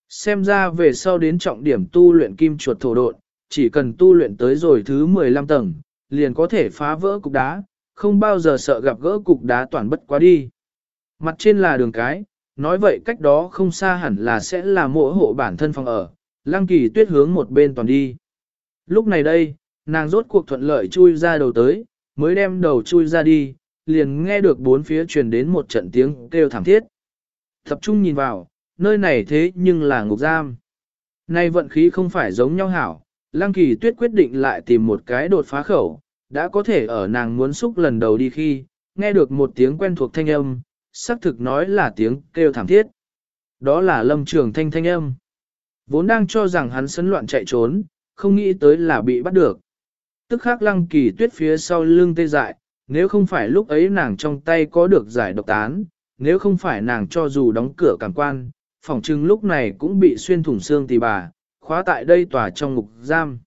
A: Xem ra về sau đến trọng điểm tu luyện kim chuột thổ độn, chỉ cần tu luyện tới rồi thứ 15 tầng, liền có thể phá vỡ cục đá, không bao giờ sợ gặp gỡ cục đá toàn bất quá đi. Mặt trên là đường cái, nói vậy cách đó không xa hẳn là sẽ là mỗi hộ bản thân phòng ở, lăng kỳ tuyết hướng một bên toàn đi. Lúc này đây, nàng rốt cuộc thuận lợi chui ra đầu tới, mới đem đầu chui ra đi, liền nghe được bốn phía truyền đến một trận tiếng kêu thảm thiết. Tập trung nhìn vào, nơi này thế nhưng là ngục giam. Nay vận khí không phải giống nhau hảo, Lăng Kỳ Tuyết quyết định lại tìm một cái đột phá khẩu, đã có thể ở nàng muốn xúc lần đầu đi khi, nghe được một tiếng quen thuộc thanh âm, xác thực nói là tiếng kêu thảm thiết. Đó là lâm trường thanh thanh âm. Vốn đang cho rằng hắn sấn loạn chạy trốn, không nghĩ tới là bị bắt được. Tức khắc lăng kỳ tuyết phía sau lưng tê dại, nếu không phải lúc ấy nàng trong tay có được giải độc tán, nếu không phải nàng cho dù đóng cửa cảm quan, phòng trưng lúc này cũng bị xuyên thủng xương tì bà, khóa tại đây tòa trong ngục giam.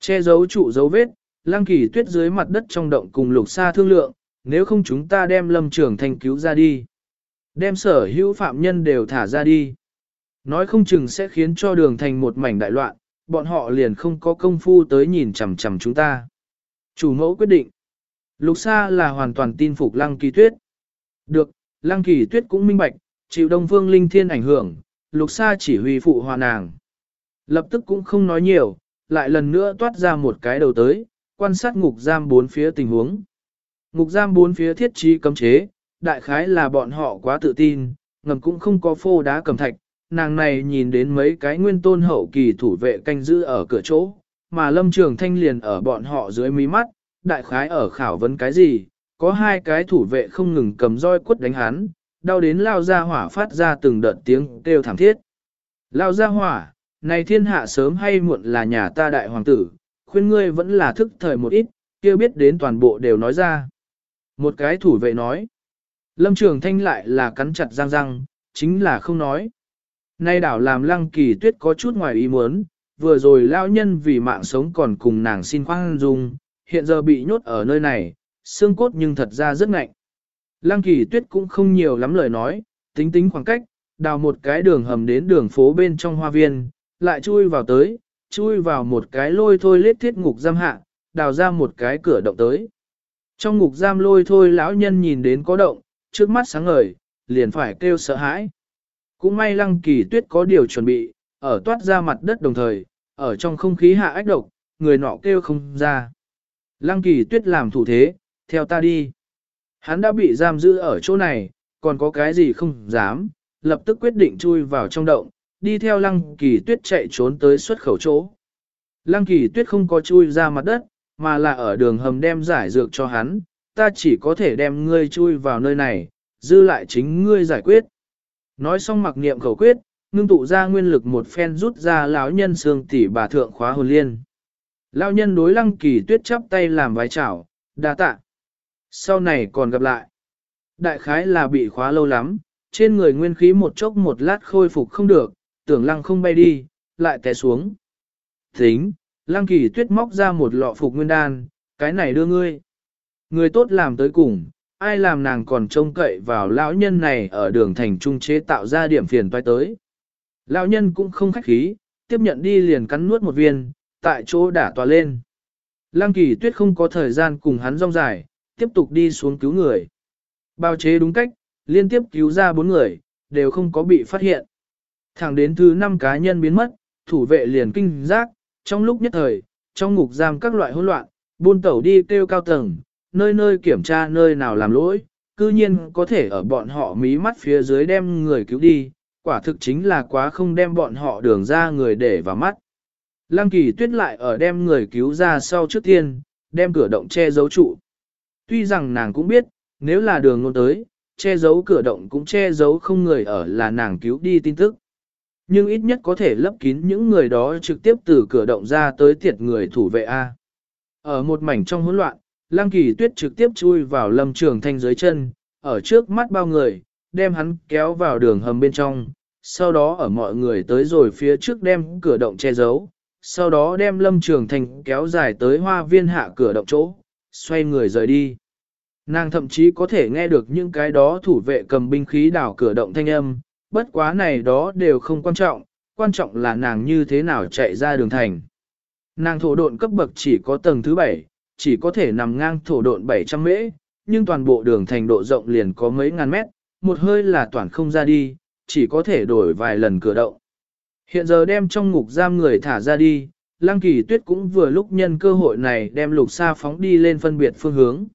A: Che giấu trụ dấu vết, lăng kỳ tuyết dưới mặt đất trong động cùng lục xa thương lượng, nếu không chúng ta đem lâm trường thanh cứu ra đi. Đem sở hữu phạm nhân đều thả ra đi. Nói không chừng sẽ khiến cho đường thành một mảnh đại loạn, bọn họ liền không có công phu tới nhìn chằm chằm chúng ta. Chủ mẫu quyết định. Lục Sa là hoàn toàn tin phục Lăng Kỳ Tuyết. Được, Lăng Kỳ Tuyết cũng minh bạch, chịu Đông Phương Linh Thiên ảnh hưởng, Lục Sa chỉ huy phụ hòa nàng. Lập tức cũng không nói nhiều, lại lần nữa toát ra một cái đầu tới, quan sát ngục giam bốn phía tình huống. Ngục giam bốn phía thiết trí cấm chế, đại khái là bọn họ quá tự tin, ngầm cũng không có phô đá cầm thạch, nàng này nhìn đến mấy cái nguyên tôn hậu kỳ thủ vệ canh giữ ở cửa chỗ, mà lâm trường thanh liền ở bọn họ dưới mí mắt, đại khái ở khảo vấn cái gì, có hai cái thủ vệ không ngừng cầm roi quất đánh hắn, đau đến lao ra hỏa phát ra từng đợt tiếng kêu thảm thiết. Lao ra hỏa, này thiên hạ sớm hay muộn là nhà ta đại hoàng tử, khuyên ngươi vẫn là thức thời một ít, kia biết đến toàn bộ đều nói ra. Một cái thủ vệ nói. Lâm Trường Thanh lại là cắn chặt răng răng, chính là không nói. Nay đảo làm lăng kỳ tuyết có chút ngoài ý muốn, vừa rồi lao nhân vì mạng sống còn cùng nàng xin khoan dung, hiện giờ bị nhốt ở nơi này, xương cốt nhưng thật ra rất ngạnh. Lăng kỳ tuyết cũng không nhiều lắm lời nói, tính tính khoảng cách, đào một cái đường hầm đến đường phố bên trong hoa viên, lại chui vào tới, chui vào một cái lôi thôi lết thiết ngục giam hạ, đào ra một cái cửa động tới. Trong ngục giam lôi thôi lão nhân nhìn đến có động, trước mắt sáng ngời, liền phải kêu sợ hãi. Cũng may lăng kỳ tuyết có điều chuẩn bị, ở toát ra mặt đất đồng thời, ở trong không khí hạ ách độc, người nọ kêu không ra. Lăng kỳ tuyết làm thủ thế, theo ta đi. Hắn đã bị giam giữ ở chỗ này, còn có cái gì không dám, lập tức quyết định chui vào trong động, đi theo lăng kỳ tuyết chạy trốn tới xuất khẩu chỗ. Lăng kỳ tuyết không có chui ra mặt đất, mà là ở đường hầm đem giải dược cho hắn, ta chỉ có thể đem ngươi chui vào nơi này, dư lại chính ngươi giải quyết. Nói xong mặc niệm khẩu quyết, ngưng tụ ra nguyên lực một phen rút ra lão nhân xương tỷ bà thượng khóa hồn liên. Lão nhân đối lăng kỳ tuyết chắp tay làm vái chào, đa tạ. Sau này còn gặp lại. Đại khái là bị khóa lâu lắm, trên người nguyên khí một chốc một lát khôi phục không được, tưởng lăng không bay đi, lại té xuống. Tính, lăng kỳ tuyết móc ra một lọ phục nguyên đan, cái này đưa ngươi. Người tốt làm tới cùng, ai làm nàng còn trông cậy vào lão nhân này ở đường thành trung chế tạo ra điểm phiền toái tới. Lão nhân cũng không khách khí, tiếp nhận đi liền cắn nuốt một viên, tại chỗ đả tòa lên. Lăng kỳ tuyết không có thời gian cùng hắn rong dài, tiếp tục đi xuống cứu người. Bao chế đúng cách, liên tiếp cứu ra bốn người, đều không có bị phát hiện. Thẳng đến thứ năm cá nhân biến mất, thủ vệ liền kinh giác, trong lúc nhất thời, trong ngục giam các loại hỗn loạn, buôn tẩu đi kêu cao tầng, nơi nơi kiểm tra nơi nào làm lỗi, cư nhiên có thể ở bọn họ mí mắt phía dưới đem người cứu đi, quả thực chính là quá không đem bọn họ đường ra người để vào mắt. Lăng kỳ tuyết lại ở đem người cứu ra sau trước tiên, đem cửa động che giấu trụ. Tuy rằng nàng cũng biết, nếu là đường ngôn tới, che giấu cửa động cũng che giấu không người ở là nàng cứu đi tin tức. Nhưng ít nhất có thể lấp kín những người đó trực tiếp từ cửa động ra tới tiệt người thủ vệ A. Ở một mảnh trong hỗn loạn, Lăng Kỳ Tuyết trực tiếp chui vào lâm trường thanh dưới chân, ở trước mắt bao người, đem hắn kéo vào đường hầm bên trong, sau đó ở mọi người tới rồi phía trước đem cửa động che giấu, sau đó đem lâm trường thanh kéo dài tới hoa viên hạ cửa động chỗ, xoay người rời đi. Nàng thậm chí có thể nghe được những cái đó thủ vệ cầm binh khí đảo cửa động thanh âm, bất quá này đó đều không quan trọng, quan trọng là nàng như thế nào chạy ra đường thành. Nàng thổ độn cấp bậc chỉ có tầng thứ 7, chỉ có thể nằm ngang thổ độn 700 mễ, nhưng toàn bộ đường thành độ rộng liền có mấy ngàn mét, một hơi là toàn không ra đi, chỉ có thể đổi vài lần cửa động. Hiện giờ đem trong ngục giam người thả ra đi, Lăng Kỳ Tuyết cũng vừa lúc nhân cơ hội này đem lục xa phóng đi lên phân biệt phương hướng.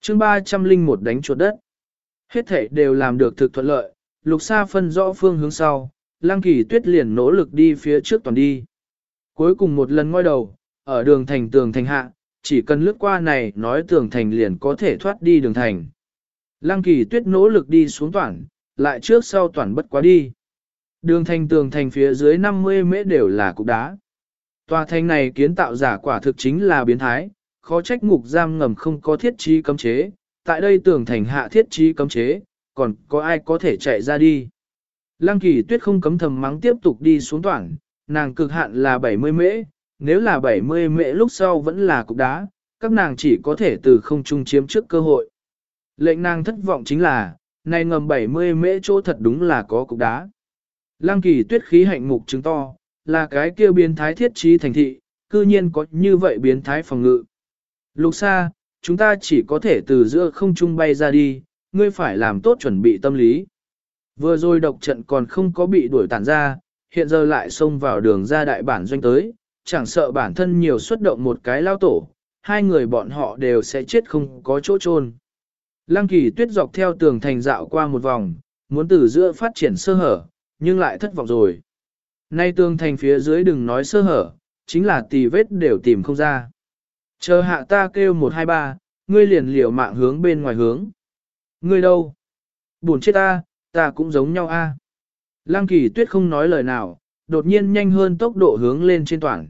A: chương 301 đánh chuột đất. Hết thể đều làm được thực thuận lợi, lục sa phân rõ phương hướng sau, Lăng Kỳ Tuyết liền nỗ lực đi phía trước toàn đi. Cuối cùng một lần ngoi đầu, ở đường thành tường thành hạ, chỉ cần lướt qua này nói tường thành liền có thể thoát đi đường thành. Lăng Kỳ Tuyết nỗ lực đi xuống toàn, lại trước sau toàn bất quá đi. Đường thành tường thành phía dưới 50 mễ đều là cục đá. Tòa thành này kiến tạo giả quả thực chính là biến thái, khó trách ngục giam ngầm không có thiết trí cấm chế, tại đây tường thành hạ thiết trí cấm chế, còn có ai có thể chạy ra đi. Lăng kỳ tuyết không cấm thầm mắng tiếp tục đi xuống toàn, nàng cực hạn là 70 mễ, nếu là 70 mễ lúc sau vẫn là cục đá, các nàng chỉ có thể từ không trung chiếm trước cơ hội. Lệnh nàng thất vọng chính là, này ngầm 70 mễ chỗ thật đúng là có cục đá. Lăng kỳ tuyết khí hạnh mục chứng to, là cái kia biến thái thiết trí thành thị, cư nhiên có như vậy biến thái phòng ngự. Lục xa, chúng ta chỉ có thể từ giữa không trung bay ra đi, ngươi phải làm tốt chuẩn bị tâm lý. Vừa rồi độc trận còn không có bị đuổi tản ra, hiện giờ lại xông vào đường ra đại bản doanh tới, chẳng sợ bản thân nhiều xuất động một cái lao tổ, hai người bọn họ đều sẽ chết không có chỗ chôn. Lăng kỳ tuyết dọc theo tường thành dạo qua một vòng, muốn từ giữa phát triển sơ hở, nhưng lại thất vọng rồi. Nay tường thành phía dưới đừng nói sơ hở, chính là tì vết đều tìm không ra. Chờ hạ ta kêu 123, ngươi liền liều mạng hướng bên ngoài hướng. Ngươi đâu? Buồn chết ta, ta cũng giống nhau a. Lăng kỳ tuyết không nói lời nào, đột nhiên nhanh hơn tốc độ hướng lên trên toàn.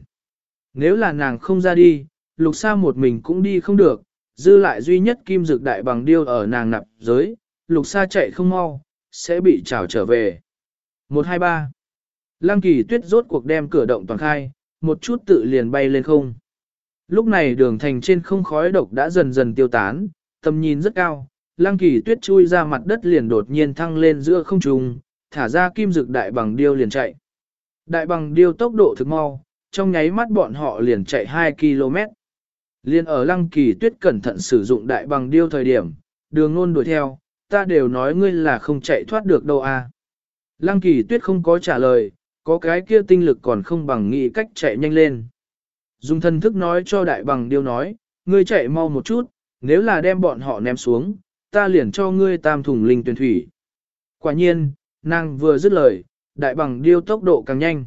A: Nếu là nàng không ra đi, lục sa một mình cũng đi không được, dư lại duy nhất kim dược đại bằng điêu ở nàng nạp giới, lục sa chạy không mau, sẽ bị trào trở về. 123 Lăng kỳ tuyết rốt cuộc đem cửa động toàn khai, một chút tự liền bay lên không. Lúc này đường thành trên không khói độc đã dần dần tiêu tán, tầm nhìn rất cao, lăng kỳ tuyết chui ra mặt đất liền đột nhiên thăng lên giữa không trung, thả ra kim dực đại bằng điêu liền chạy. Đại bằng điêu tốc độ thực mau, trong nháy mắt bọn họ liền chạy 2 km. Liên ở lăng kỳ tuyết cẩn thận sử dụng đại bằng điêu thời điểm, đường ngôn đuổi theo, ta đều nói ngươi là không chạy thoát được đâu à. Lăng kỳ tuyết không có trả lời, có cái kia tinh lực còn không bằng nghĩ cách chạy nhanh lên. Dùng thân thức nói cho đại bằng điêu nói, ngươi chạy mau một chút, nếu là đem bọn họ ném xuống, ta liền cho ngươi tam thùng linh tuyển thủy. Quả nhiên, nàng vừa dứt lời, đại bằng điêu tốc độ càng nhanh.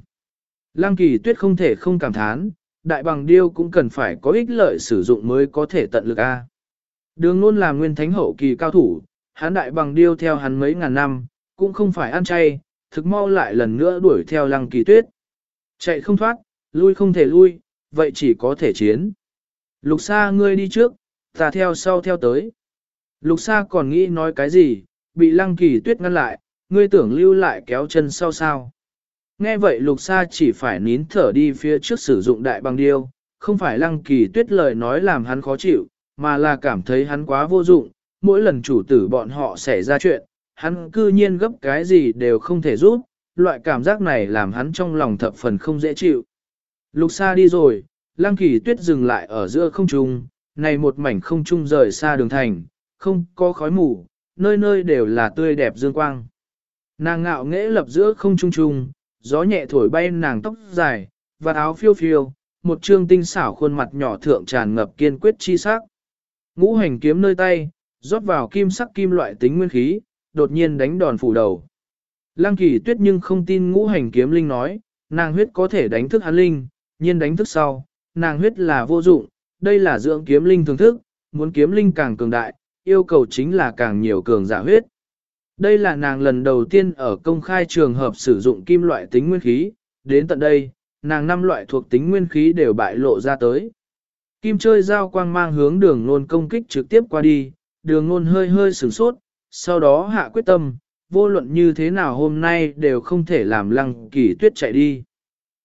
A: Lăng kỳ tuyết không thể không cảm thán, đại bằng điêu cũng cần phải có ích lợi sử dụng mới có thể tận lực A. Đường luôn là nguyên thánh hậu kỳ cao thủ, hắn đại bằng điêu theo hắn mấy ngàn năm, cũng không phải ăn chay, thực mau lại lần nữa đuổi theo lăng kỳ tuyết. Chạy không thoát, lui không thể lui, vậy chỉ có thể chiến. Lục xa ngươi đi trước, ta theo sau theo tới. Lục Sa còn nghĩ nói cái gì, bị lăng kỳ tuyết ngăn lại, ngươi tưởng lưu lại kéo chân sau sao. Nghe vậy lục Sa chỉ phải nín thở đi phía trước sử dụng đại bằng điêu, không phải lăng kỳ tuyết lời nói làm hắn khó chịu, mà là cảm thấy hắn quá vô dụng, mỗi lần chủ tử bọn họ xảy ra chuyện, hắn cư nhiên gấp cái gì đều không thể giúp, loại cảm giác này làm hắn trong lòng thập phần không dễ chịu. Lục Sa đi rồi, lăng kỳ tuyết dừng lại ở giữa không trung, này một mảnh không trung rời xa đường thành, không có khói mù, nơi nơi đều là tươi đẹp dương quang. Nàng ngạo nghễ lập giữa không trung trung, gió nhẹ thổi bay nàng tóc dài, và áo phiêu phiêu, một trương tinh xảo khuôn mặt nhỏ thượng tràn ngập kiên quyết chi sắc. Ngũ hành kiếm nơi tay, rót vào kim sắc kim loại tính nguyên khí, đột nhiên đánh đòn phủ đầu. Lăng kỳ tuyết nhưng không tin ngũ hành kiếm linh nói, nàng huyết có thể đánh thức hắn linh, nhiên đánh thức sau, nàng huyết là vô dụng, đây là dưỡng kiếm linh thường thức, muốn kiếm linh càng cường đại, yêu cầu chính là càng nhiều cường giả huyết. Đây là nàng lần đầu tiên ở công khai trường hợp sử dụng kim loại tính nguyên khí, đến tận đây, nàng năm loại thuộc tính nguyên khí đều bại lộ ra tới. Kim chơi giao quang mang hướng đường nôn công kích trực tiếp qua đi, đường nôn hơi hơi sửng sốt, sau đó hạ quyết tâm, vô luận như thế nào hôm nay đều không thể làm lăng kỳ tuyết chạy đi.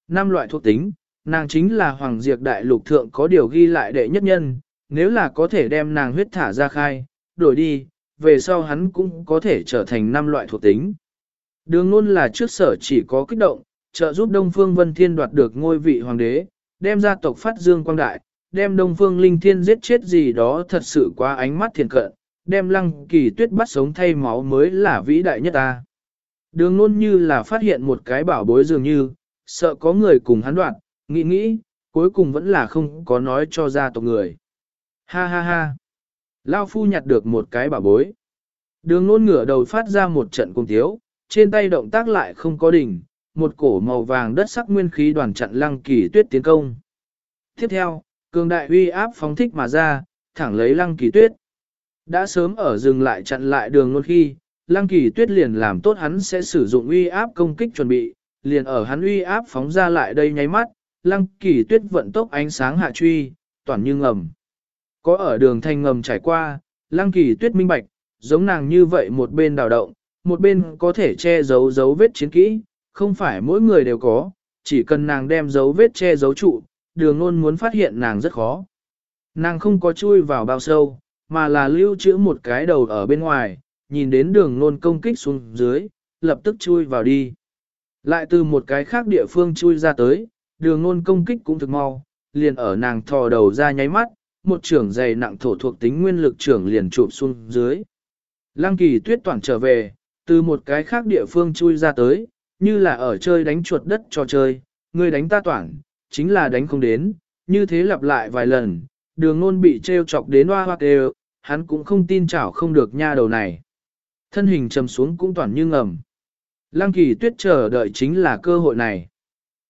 A: Năm loại thuộc tính, nàng chính là Hoàng Diệp Đại Lục Thượng có điều ghi lại đệ nhất nhân, nếu là có thể đem nàng huyết thả ra khai, đổi đi, về sau hắn cũng có thể trở thành năm loại thuộc tính. Đường luôn là trước sở chỉ có kích động, trợ giúp Đông Phương Vân Thiên đoạt được ngôi vị hoàng đế, đem gia tộc phát dương quang đại, đem Đông Phương Linh Thiên giết chết gì đó thật sự quá ánh mắt thiền cận, đem lăng kỳ tuyết bắt sống thay máu mới là vĩ đại nhất ta. Đường luôn như là phát hiện một cái bảo bối dường như, sợ có người cùng hắn đoạn, nghĩ nghĩ, cuối cùng vẫn là không có nói cho gia tộc người. Ha ha ha. Lao phu nhặt được một cái bảo bối. Đường nôn ngửa đầu phát ra một trận cung tiếu, trên tay động tác lại không có đỉnh, một cổ màu vàng đất sắc nguyên khí đoàn chặn lăng kỳ tuyết tiến công. Tiếp theo, cường đại uy áp phóng thích mà ra, thẳng lấy lăng kỳ tuyết. Đã sớm ở dừng lại chặn lại đường nôn khi, lăng kỳ tuyết liền làm tốt hắn sẽ sử dụng uy áp công kích chuẩn bị, liền ở hắn uy áp phóng ra lại đây nháy mắt, lăng kỳ tuyết vận tốc ánh sáng hạ truy, toàn như ngầm. Có ở đường thanh ngầm trải qua, lăng kỳ tuyết minh bạch, giống nàng như vậy một bên đào động, một bên có thể che giấu dấu vết chiến kỹ, không phải mỗi người đều có, chỉ cần nàng đem dấu vết che giấu trụ, đường luôn muốn phát hiện nàng rất khó. Nàng không có chui vào bao sâu, mà là lưu trữ một cái đầu ở bên ngoài, nhìn đến đường luôn công kích xuống dưới, lập tức chui vào đi. Lại từ một cái khác địa phương chui ra tới, đường luôn công kích cũng thực mau, liền ở nàng thò đầu ra nháy mắt, một trưởng dày nặng thổ thuộc tính nguyên lực trưởng liền chụp xuống dưới. Lăng kỳ tuyết toàn trở về, từ một cái khác địa phương chui ra tới, như là ở chơi đánh chuột đất cho chơi, người đánh ta toàn, chính là đánh không đến, như thế lặp lại vài lần, đường nôn bị treo chọc đến hoa hoa kêu, hắn cũng không tin chảo không được nha đầu này. Thân hình trầm xuống cũng toàn như ngầm. Lăng kỳ tuyết chờ đợi chính là cơ hội này.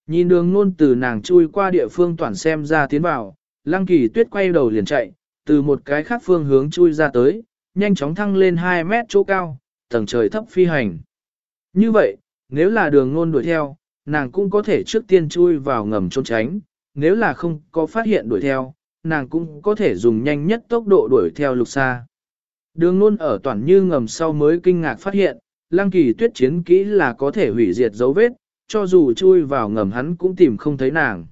A: Nhìn đường nôn từ nàng chui qua địa phương toàn xem ra tiến vào, lăng kỳ tuyết quay đầu liền chạy, từ một cái khác phương hướng chui ra tới, nhanh chóng thăng lên 2 mét chỗ cao, tầng trời thấp phi hành. Như vậy, nếu là đường nôn đuổi theo, nàng cũng có thể trước tiên chui vào ngầm trốn tránh, nếu là không có phát hiện đuổi theo, nàng cũng có thể dùng nhanh nhất tốc độ đuổi theo lục xa. Đường nôn ở toàn như ngầm sau mới kinh ngạc phát hiện, lăng kỳ tuyết chiến kỹ là có thể hủy diệt dấu vết, cho dù chui vào ngầm hắn cũng tìm không thấy nàng.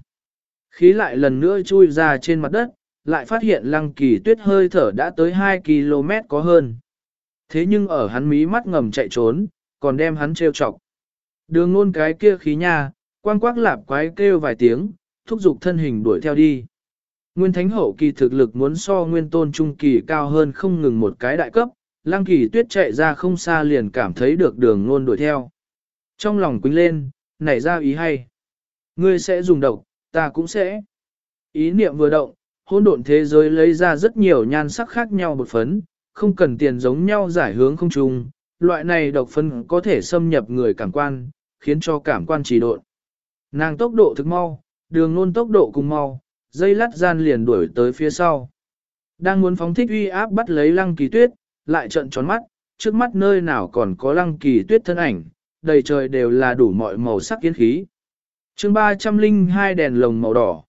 A: Khí lại lần nữa chui ra trên mặt đất, lại phát hiện lăng kỳ tuyết hơi thở đã tới 2 km có hơn. Thế nhưng ở hắn mí mắt ngầm chạy trốn, còn đem hắn trêu chọc. Đường ngôn cái kia khí nha, quang quác lạp quái kêu vài tiếng, thúc giục thân hình đuổi theo đi. Nguyên thánh hậu kỳ thực lực muốn so nguyên tôn trung kỳ cao hơn không ngừng một cái đại cấp, lăng kỳ tuyết chạy ra không xa liền cảm thấy được đường ngôn đuổi theo. Trong lòng quính lên, nảy ra ý hay. Ngươi sẽ dùng độc, ta cũng sẽ. Ý niệm vừa động, hỗn độn thế giới lấy ra rất nhiều nhan sắc khác nhau bột phấn, không cần tiền giống nhau giải hướng không trùng, loại này độc phân có thể xâm nhập người cảm quan, khiến cho cảm quan trì độn. Nàng tốc độ thực mau, đường nôn tốc độ cùng mau, dây lát gian liền đuổi tới phía sau. Đang muốn phóng thích uy áp bắt lấy lăng kỳ tuyết, lại trận tròn mắt, trước mắt nơi nào còn có lăng kỳ tuyết thân ảnh, đầy trời đều là đủ mọi màu sắc kiến khí chương 302 đèn lồng màu đỏ.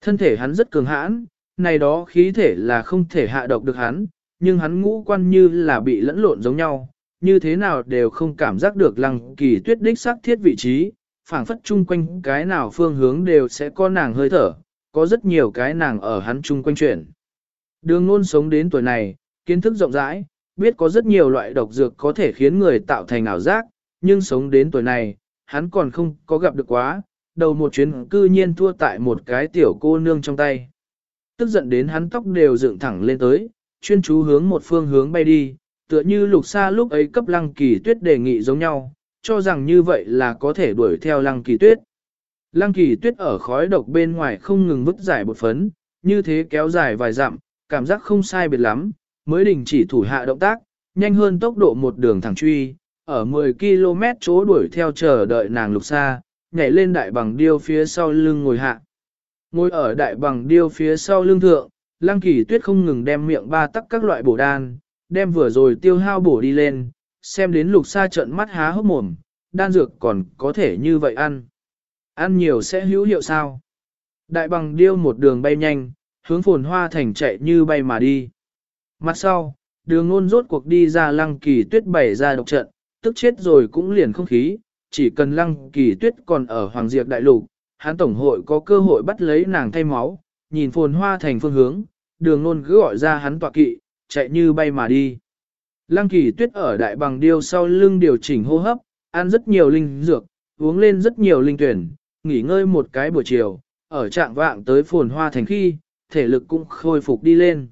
A: Thân thể hắn rất cường hãn, này đó khí thể là không thể hạ độc được hắn, nhưng hắn ngũ quan như là bị lẫn lộn giống nhau, như thế nào đều không cảm giác được lăng kỳ tuyết đích xác thiết vị trí, phảng phất chung quanh cái nào phương hướng đều sẽ có nàng hơi thở, có rất nhiều cái nàng ở hắn chung quanh chuyển. Đường ngôn sống đến tuổi này, kiến thức rộng rãi, biết có rất nhiều loại độc dược có thể khiến người tạo thành ảo giác, nhưng sống đến tuổi này, hắn còn không có gặp được quá, đầu một chuyến cư nhiên thua tại một cái tiểu cô nương trong tay. Tức giận đến hắn tóc đều dựng thẳng lên tới, chuyên chú hướng một phương hướng bay đi, tựa như lục xa lúc ấy cấp lăng kỳ tuyết đề nghị giống nhau, cho rằng như vậy là có thể đuổi theo lăng kỳ tuyết. Lăng kỳ tuyết ở khói độc bên ngoài không ngừng vứt giải bột phấn, như thế kéo dài vài dặm, cảm giác không sai biệt lắm, mới đình chỉ thủ hạ động tác, nhanh hơn tốc độ một đường thẳng truy, ở 10 km chỗ đuổi theo chờ đợi nàng lục xa, nhảy lên đại bằng điêu phía sau lưng ngồi hạ. Ngồi ở đại bằng điêu phía sau lưng thượng, lăng kỳ tuyết không ngừng đem miệng ba tắc các loại bổ đan, đem vừa rồi tiêu hao bổ đi lên, xem đến lục xa trận mắt há hốc mồm, đan dược còn có thể như vậy ăn. Ăn nhiều sẽ hữu hiệu sao? Đại bằng điêu một đường bay nhanh, hướng phồn hoa thành chạy như bay mà đi. Mặt sau, đường ngôn rốt cuộc đi ra lăng kỳ tuyết bảy ra độc trận, tức chết rồi cũng liền không khí, chỉ cần lăng kỳ tuyết còn ở Hoàng Diệp Đại Lục, hắn tổng hội có cơ hội bắt lấy nàng thay máu, nhìn phồn hoa thành phương hướng, đường Nôn cứ gọi ra hắn tọa kỵ, chạy như bay mà đi. Lăng kỳ tuyết ở đại bằng điêu sau lưng điều chỉnh hô hấp, ăn rất nhiều linh dược, uống lên rất nhiều linh tuyển, nghỉ ngơi một cái buổi chiều, ở trạng vạng tới phồn hoa thành khi, thể lực cũng khôi phục đi lên.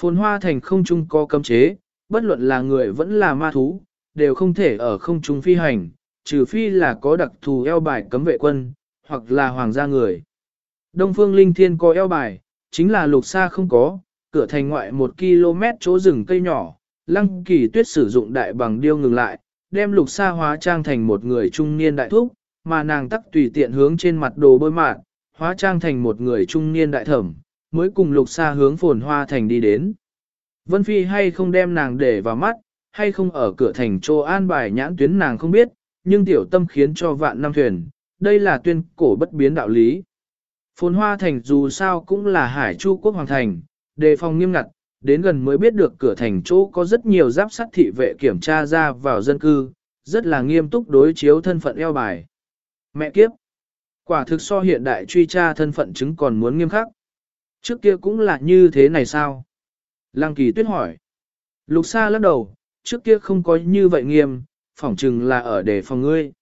A: Phồn hoa thành không trung có cấm chế, bất luận là người vẫn là ma thú, đều không thể ở không trung phi hành, trừ phi là có đặc thù eo bài cấm vệ quân, hoặc là hoàng gia người. Đông phương linh thiên có eo bài, chính là lục xa không có, cửa thành ngoại một km chỗ rừng cây nhỏ, lăng kỳ tuyết sử dụng đại bằng điêu ngừng lại, đem lục xa hóa trang thành một người trung niên đại thúc, mà nàng tắc tùy tiện hướng trên mặt đồ bôi mạn, hóa trang thành một người trung niên đại thẩm, mới cùng lục xa hướng phồn hoa thành đi đến. Vân Phi hay không đem nàng để vào mắt, hay không ở cửa thành trô an bài nhãn tuyến nàng không biết, nhưng tiểu tâm khiến cho vạn năm thuyền, đây là tuyên cổ bất biến đạo lý. Phồn hoa thành dù sao cũng là hải chu quốc hoàng thành, đề phòng nghiêm ngặt, đến gần mới biết được cửa thành chỗ có rất nhiều giáp sắt thị vệ kiểm tra ra vào dân cư, rất là nghiêm túc đối chiếu thân phận eo bài. Mẹ kiếp! Quả thực so hiện đại truy tra thân phận chứng còn muốn nghiêm khắc. Trước kia cũng là như thế này sao? Lăng kỳ tuyết hỏi. Lục Sa lắc đầu, trước kia không có như vậy nghiêm, phỏng chừng là ở để phòng ngươi.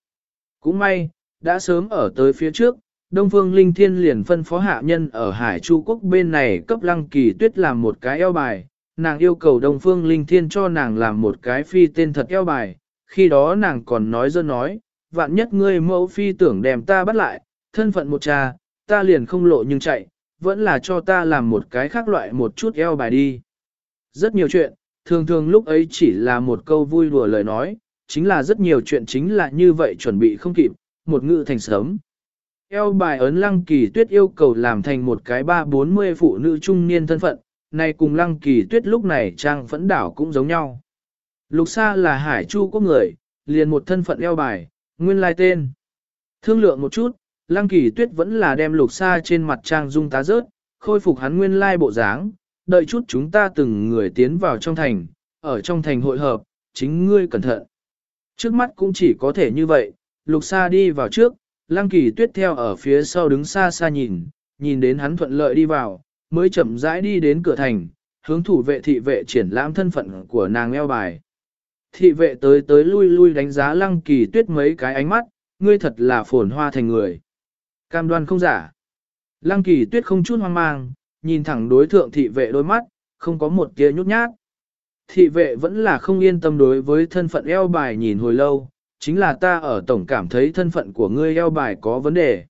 A: Cũng may, đã sớm ở tới phía trước, Đông Phương Linh Thiên liền phân phó hạ nhân ở Hải Chu Quốc bên này cấp lăng kỳ tuyết làm một cái eo bài, nàng yêu cầu Đông Phương Linh Thiên cho nàng làm một cái phi tên thật eo bài, khi đó nàng còn nói dơ nói, vạn nhất ngươi mẫu phi tưởng đem ta bắt lại, thân phận một cha, ta liền không lộ nhưng chạy, vẫn là cho ta làm một cái khác loại một chút eo bài đi. Rất nhiều chuyện, thường thường lúc ấy chỉ là một câu vui đùa lời nói, chính là rất nhiều chuyện chính là như vậy chuẩn bị không kịp, một ngự thành sớm. Eo bài ấn lăng kỳ tuyết yêu cầu làm thành một cái ba bốn mươi phụ nữ trung niên thân phận, này cùng lăng kỳ tuyết lúc này trang phẫn đảo cũng giống nhau. Lục Sa là hải chu có người, liền một thân phận eo bài, nguyên lai tên. Thương lượng một chút, lăng kỳ tuyết vẫn là đem lục Sa trên mặt trang dung tá rớt, khôi phục hắn nguyên lai bộ dáng, đợi chút chúng ta từng người tiến vào trong thành, ở trong thành hội hợp, chính ngươi cẩn thận. Trước mắt cũng chỉ có thể như vậy, lục Sa đi vào trước, lăng kỳ tuyết theo ở phía sau đứng xa xa nhìn, nhìn đến hắn thuận lợi đi vào, mới chậm rãi đi đến cửa thành, hướng thủ vệ thị vệ triển lãm thân phận của nàng eo bài. Thị vệ tới tới lui lui đánh giá lăng kỳ tuyết mấy cái ánh mắt, ngươi thật là phồn hoa thành người. Cam đoan không giả. Lăng kỳ tuyết không chút hoang mang, nhìn thẳng đối thượng thị vệ đôi mắt, không có một tia nhút nhát. Thị vệ vẫn là không yên tâm đối với thân phận eo bài nhìn hồi lâu, chính là ta ở tổng cảm thấy thân phận của ngươi eo bài có vấn đề.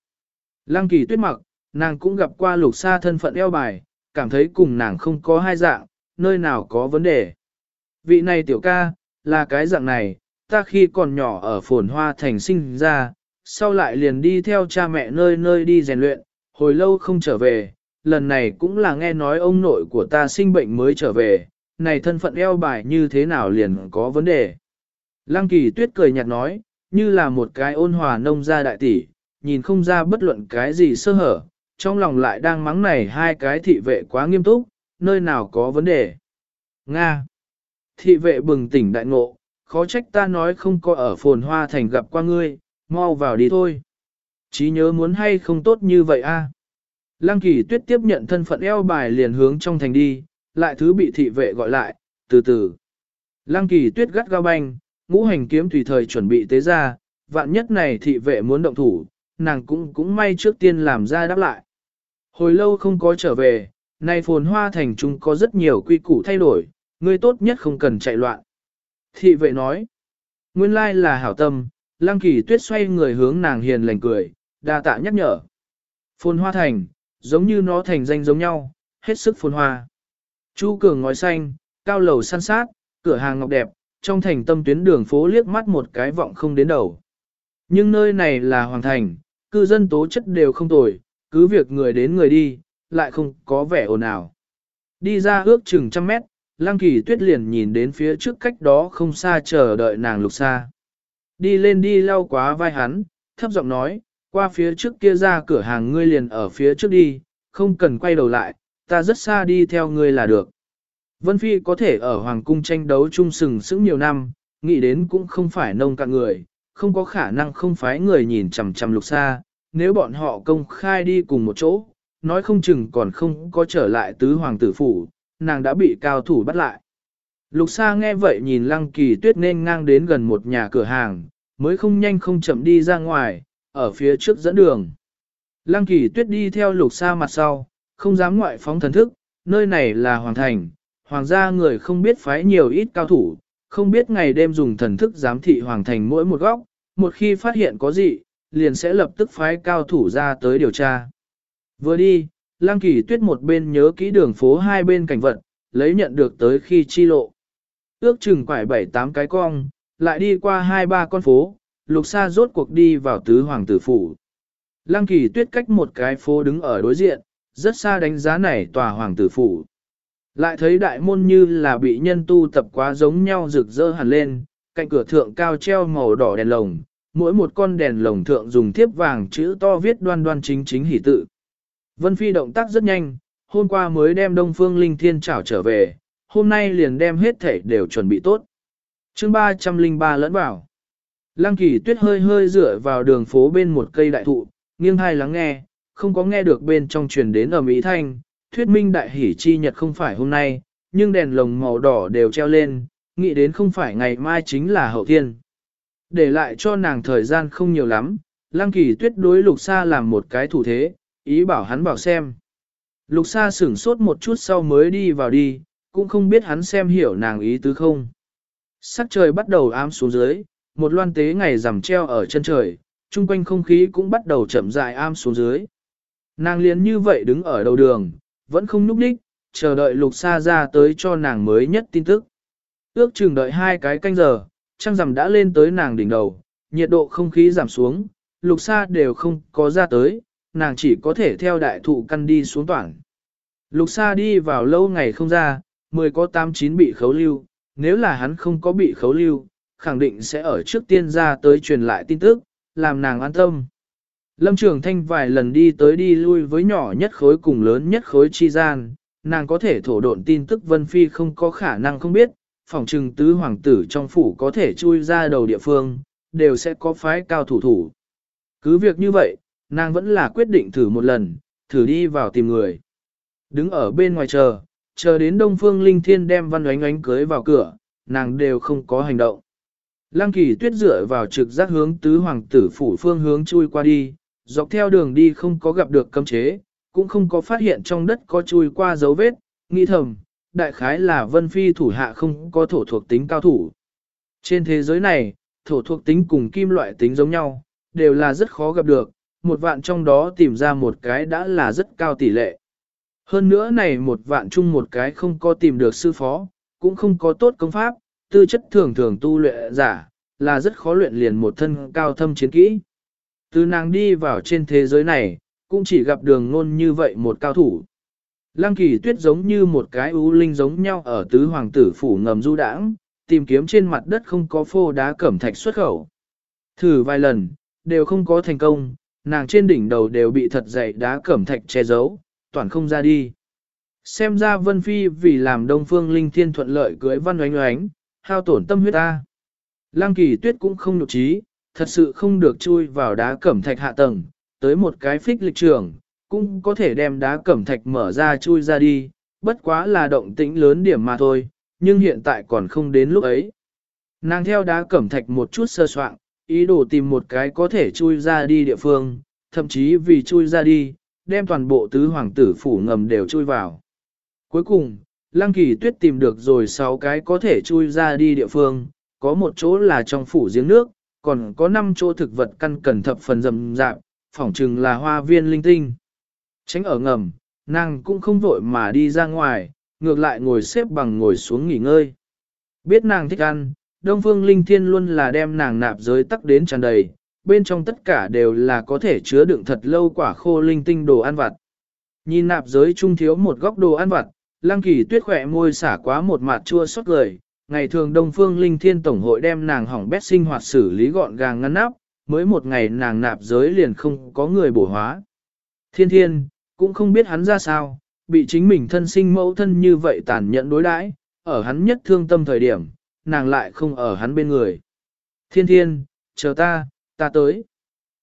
A: Lăng kỳ tuyết mặc, nàng cũng gặp qua lục xa thân phận eo bài, cảm thấy cùng nàng không có hai dạng, nơi nào có vấn đề. Vị này tiểu ca, là cái dạng này, ta khi còn nhỏ ở phồn hoa thành sinh ra, sau lại liền đi theo cha mẹ nơi nơi đi rèn luyện, hồi lâu không trở về, lần này cũng là nghe nói ông nội của ta sinh bệnh mới trở về, này thân phận eo bài như thế nào liền có vấn đề. Lăng kỳ tuyết cười nhạt nói, như là một cái ôn hòa nông gia đại tỷ, nhìn không ra bất luận cái gì sơ hở, trong lòng lại đang mắng này hai cái thị vệ quá nghiêm túc, nơi nào có vấn đề. Nga. Thị vệ bừng tỉnh đại ngộ, khó trách ta nói không có ở phồn hoa thành gặp qua ngươi, mau vào đi thôi. Chí nhớ muốn hay không tốt như vậy a? Lăng kỳ tuyết tiếp nhận thân phận eo bài liền hướng trong thành đi, lại thứ bị thị vệ gọi lại, từ từ. Lăng kỳ tuyết gắt gao banh, ngũ hành kiếm tùy thời chuẩn bị tế ra, vạn nhất này thị vệ muốn động thủ, nàng cũng cũng may trước tiên làm ra đáp lại. Hồi lâu không có trở về, nay phồn hoa thành trung có rất nhiều quy củ thay đổi, ngươi tốt nhất không cần chạy loạn. Thị vệ nói, nguyên lai là hảo tâm, lăng kỳ tuyết xoay người hướng nàng hiền lành cười, đa tạ nhắc nhở. Phồn hoa thành, giống như nó thành danh giống nhau, hết sức phồn hoa. Chu cường ngói xanh, cao lầu san sát, cửa hàng ngọc đẹp, trong thành tâm tuyến đường phố liếc mắt một cái vọng không đến đầu. Nhưng nơi này là hoàng thành, cư dân tố chất đều không tồi, cứ việc người đến người đi, lại không có vẻ ồn ào. Đi ra ước chừng trăm mét, Lăng Kỳ Tuyết liền nhìn đến phía trước cách đó không xa chờ đợi nàng lục xa. Đi lên đi lau quá vai hắn, thấp giọng nói, qua phía trước kia ra cửa hàng ngươi liền ở phía trước đi, không cần quay đầu lại, ta rất xa đi theo ngươi là được. Vân Phi có thể ở Hoàng cung tranh đấu chung sừng sững nhiều năm, nghĩ đến cũng không phải nông cạn người, không có khả năng không phái người nhìn chằm chằm lục xa, nếu bọn họ công khai đi cùng một chỗ, nói không chừng còn không có trở lại tứ hoàng tử phủ, nàng đã bị cao thủ bắt lại. Lục Sa nghe vậy nhìn Lăng Kỳ Tuyết nên ngang đến gần một nhà cửa hàng, mới không nhanh không chậm đi ra ngoài, ở phía trước dẫn đường. Lăng Kỳ Tuyết đi theo Lục Sa mặt sau, không dám ngoại phóng thần thức, nơi này là hoàng thành, hoàng gia người không biết phái nhiều ít cao thủ, không biết ngày đêm dùng thần thức giám thị hoàng thành mỗi một góc, một khi phát hiện có gì, liền sẽ lập tức phái cao thủ ra tới điều tra. Vừa đi, Lăng Kỳ Tuyết một bên nhớ kỹ đường phố hai bên cảnh vật, lấy nhận được tới khi chi lộ. Ước chừng quải bảy tám cái cong, lại đi qua hai ba con phố, lục xa rốt cuộc đi vào tứ hoàng tử phủ. Lăng Kỳ Tuyết cách một cái phố đứng ở đối diện, rất xa đánh giá này tòa hoàng tử phủ. Lại thấy đại môn như là bị nhân tu tập quá giống nhau rực rỡ hẳn lên, cạnh cửa thượng cao treo màu đỏ đèn lồng, mỗi một con đèn lồng thượng dùng thiếp vàng chữ to viết đoan đoan chính chính hỷ tự. Vân Phi động tác rất nhanh, hôm qua mới đem Đông Phương Linh Thiên trảo trở về, hôm nay liền đem hết thể đều chuẩn bị tốt. chương 303 lẫn bảo. Lăng kỳ tuyết hơi hơi dựa vào đường phố bên một cây đại thụ, nghiêng hai lắng nghe, không có nghe được bên trong truyền đến ở Mỹ Thanh, thuyết minh đại hỷ chi nhật không phải hôm nay, nhưng đèn lồng màu đỏ đều treo lên, nghĩ đến không phải ngày mai chính là hậu thiên. Để lại cho nàng thời gian không nhiều lắm, Lăng kỳ tuyết đối lục xa làm một cái thủ thế, ý bảo hắn bảo xem. Lục Sa sửng sốt một chút sau mới đi vào đi, cũng không biết hắn xem hiểu nàng ý tứ không. Sắc trời bắt đầu ám xuống dưới, một loan tế ngày rằm treo ở chân trời, chung quanh không khí cũng bắt đầu chậm rãi am xuống dưới. Nàng liền như vậy đứng ở đầu đường, vẫn không núp đích, chờ đợi lục Sa ra tới cho nàng mới nhất tin tức. Ước chừng đợi hai cái canh giờ, trăng rằm đã lên tới nàng đỉnh đầu, nhiệt độ không khí giảm xuống, lục Sa đều không có ra tới, nàng chỉ có thể theo đại thụ căn đi xuống toàn. Lục Sa đi vào lâu ngày không ra, mười có tám chín bị khấu lưu, nếu là hắn không có bị khấu lưu, khẳng định sẽ ở trước tiên ra tới truyền lại tin tức, làm nàng an tâm. Lâm Trường Thanh vài lần đi tới đi lui với nhỏ nhất khối cùng lớn nhất khối chi gian, nàng có thể thổ độn tin tức Vân Phi không có khả năng không biết, phòng trừng tứ hoàng tử trong phủ có thể chui ra đầu địa phương, đều sẽ có phái cao thủ thủ. Cứ việc như vậy, nàng vẫn là quyết định thử một lần, thử đi vào tìm người. Đứng ở bên ngoài chờ, chờ đến Đông Phương Linh Thiên đem văn oánh oánh cưới vào cửa, nàng đều không có hành động. Lăng kỳ tuyết dựa vào trực giác hướng tứ hoàng tử phủ phương hướng chui qua đi, dọc theo đường đi không có gặp được cấm chế, cũng không có phát hiện trong đất có chui qua dấu vết, nghĩ thầm, đại khái là vân phi thủ hạ không có thổ thuộc tính cao thủ. Trên thế giới này, thổ thuộc tính cùng kim loại tính giống nhau, đều là rất khó gặp được, một vạn trong đó tìm ra một cái đã là rất cao tỷ lệ. Hơn nữa này một vạn chung một cái không có tìm được sư phó, cũng không có tốt công pháp, tư chất thường thường tu luyện giả, là rất khó luyện liền một thân cao thâm chiến kỹ. Từ nàng đi vào trên thế giới này, cũng chỉ gặp đường ngôn như vậy một cao thủ. Lăng kỳ tuyết giống như một cái ưu linh giống nhau ở tứ hoàng tử phủ ngầm du đãng, tìm kiếm trên mặt đất không có phô đá cẩm thạch xuất khẩu. Thử vài lần, đều không có thành công, nàng trên đỉnh đầu đều bị thật dày đá cẩm thạch che giấu, toàn không ra đi. Xem ra Vân Phi vì làm Đông Phương Linh Thiên thuận lợi cưới văn oánh oánh, hao tổn tâm huyết ta. Lăng kỳ tuyết cũng không nhục trí, thật sự không được chui vào đá cẩm thạch hạ tầng, tới một cái phích lịch trường, cũng có thể đem đá cẩm thạch mở ra chui ra đi, bất quá là động tĩnh lớn điểm mà thôi, nhưng hiện tại còn không đến lúc ấy. Nàng theo đá cẩm thạch một chút sơ soạn, ý đồ tìm một cái có thể chui ra đi địa phương, thậm chí vì chui ra đi, đem toàn bộ tứ hoàng tử phủ ngầm đều chui vào. Cuối cùng, Lăng Kỳ Tuyết tìm được rồi 6 cái có thể chui ra đi địa phương, có một chỗ là trong phủ giếng nước, còn có 5 chỗ thực vật căn cần thập phần rầm rạp, phỏng chừng là hoa viên linh tinh. Tránh ở ngầm, nàng cũng không vội mà đi ra ngoài, ngược lại ngồi xếp bằng ngồi xuống nghỉ ngơi. Biết nàng thích ăn, Đông Phương Linh Thiên luôn là đem nàng nạp giới tắc đến tràn đầy, bên trong tất cả đều là có thể chứa đựng thật lâu quả khô linh tinh đồ ăn vặt. Nhìn nạp giới trung thiếu một góc đồ ăn vặt, Lăng Kỳ Tuyết khỏe môi xả quá một mặt chua xót lời, ngày thường Đông Phương Linh Thiên Tổng hội đem nàng hỏng bét sinh hoạt xử lý gọn gàng ngăn nắp, mới một ngày nàng nạp giới liền không có người bổ hóa. Thiên Thiên, cũng không biết hắn ra sao, bị chính mình thân sinh mẫu thân như vậy tàn nhẫn đối đãi, ở hắn nhất thương tâm thời điểm, nàng lại không ở hắn bên người. Thiên Thiên, chờ ta, ta tới.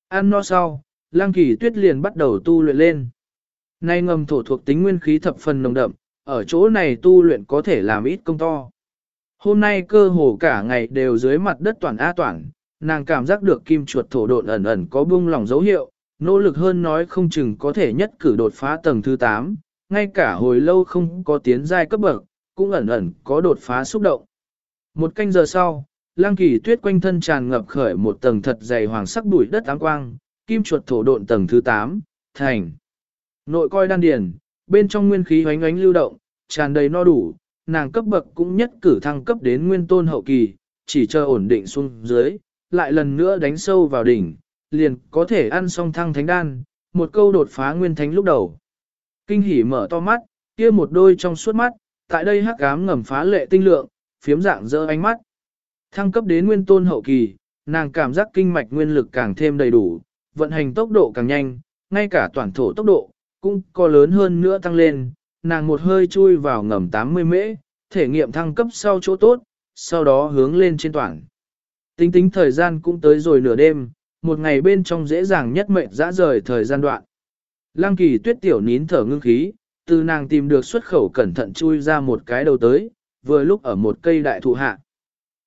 A: Ăn no sau, Lăng Kỳ Tuyết liền bắt đầu tu luyện lên. Nay ngầm thổ thuộc tính nguyên khí thập phần nồng đậm, ở chỗ này tu luyện có thể làm ít công to. Hôm nay cơ hồ cả ngày đều dưới mặt đất toàn A toàn, nàng cảm giác được kim chuột thổ độn ẩn ẩn có bung lòng dấu hiệu, nỗ lực hơn nói không chừng có thể nhất cử đột phá tầng thứ 8, ngay cả hồi lâu không có tiến giai cấp bậc, cũng ẩn ẩn có đột phá xúc động. Một canh giờ sau, lang kỳ tuyết quanh thân tràn ngập khởi một tầng thật dày hoàng sắc bụi đất áng quang, kim chuột thổ độn tầng thứ 8, thành. Nội coi đan điền, bên trong nguyên khí hoánh ánh lưu động, tràn đầy no đủ, nàng cấp bậc cũng nhất cử thăng cấp đến nguyên tôn hậu kỳ, chỉ chờ ổn định xuống dưới, lại lần nữa đánh sâu vào đỉnh, liền có thể ăn xong thăng thánh đan, một câu đột phá nguyên thánh lúc đầu. Kinh hỉ mở to mắt, kia một đôi trong suốt mắt, tại đây hắc ám ngầm phá lệ tinh lượng, phiếm dạng dỡ ánh mắt. Thăng cấp đến nguyên tôn hậu kỳ, nàng cảm giác kinh mạch nguyên lực càng thêm đầy đủ, vận hành tốc độ càng nhanh, ngay cả toàn thổ tốc độ, cũng có lớn hơn nữa tăng lên, nàng một hơi chui vào ngầm 80 mễ, thể nghiệm thăng cấp sau chỗ tốt, sau đó hướng lên trên toàn. Tính tính thời gian cũng tới rồi nửa đêm, một ngày bên trong dễ dàng nhất mệnh dã rời thời gian đoạn. Lăng kỳ tuyết tiểu nín thở ngưng khí, từ nàng tìm được xuất khẩu cẩn thận chui ra một cái đầu tới, vừa lúc ở một cây đại thụ hạ.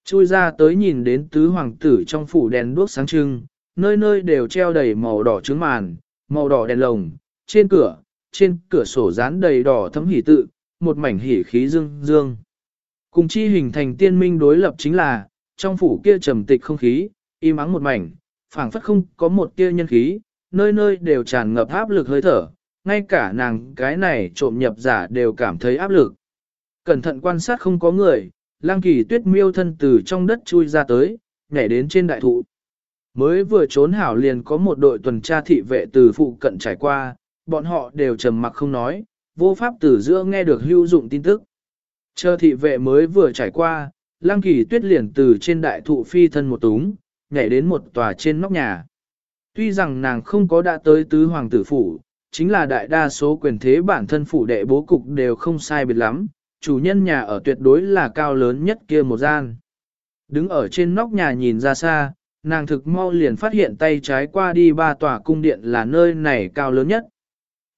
A: Chui ra tới nhìn đến tứ hoàng tử trong phủ đèn đuốc sáng trưng, nơi nơi đều treo đầy màu đỏ trứng màn, màu đỏ đèn lồng, trên cửa, trên cửa sổ dán đầy đỏ thấm hỉ tự, một mảnh hỉ khí dương dương. Cùng chi hình thành tiên minh đối lập chính là, trong phủ kia trầm tịch không khí, im ắng một mảnh, phảng phất không có một tia nhân khí, nơi nơi đều tràn ngập áp lực hơi thở, ngay cả nàng cái này trộm nhập giả đều cảm thấy áp lực. Cẩn thận quan sát không có người, lang kỳ tuyết miêu thân từ trong đất chui ra tới, nhảy đến trên đại thụ. Mới vừa trốn hảo liền có một đội tuần tra thị vệ từ phụ cận trải qua, bọn họ đều trầm mặc không nói, vô pháp từ giữa nghe được hữu dụng tin tức. Chờ thị vệ mới vừa trải qua, Lăng Kỳ Tuyết liền từ trên đại thụ phi thân một túng, nhảy đến một tòa trên nóc nhà. Tuy rằng nàng không có đã tới tứ hoàng tử phủ, chính là đại đa số quyền thế bản thân phủ đệ bố cục đều không sai biệt lắm, chủ nhân nhà ở tuyệt đối là cao lớn nhất kia một gian. Đứng ở trên nóc nhà nhìn ra xa, nàng thực mau liền phát hiện tay trái qua đi ba tòa cung điện là nơi này cao lớn nhất.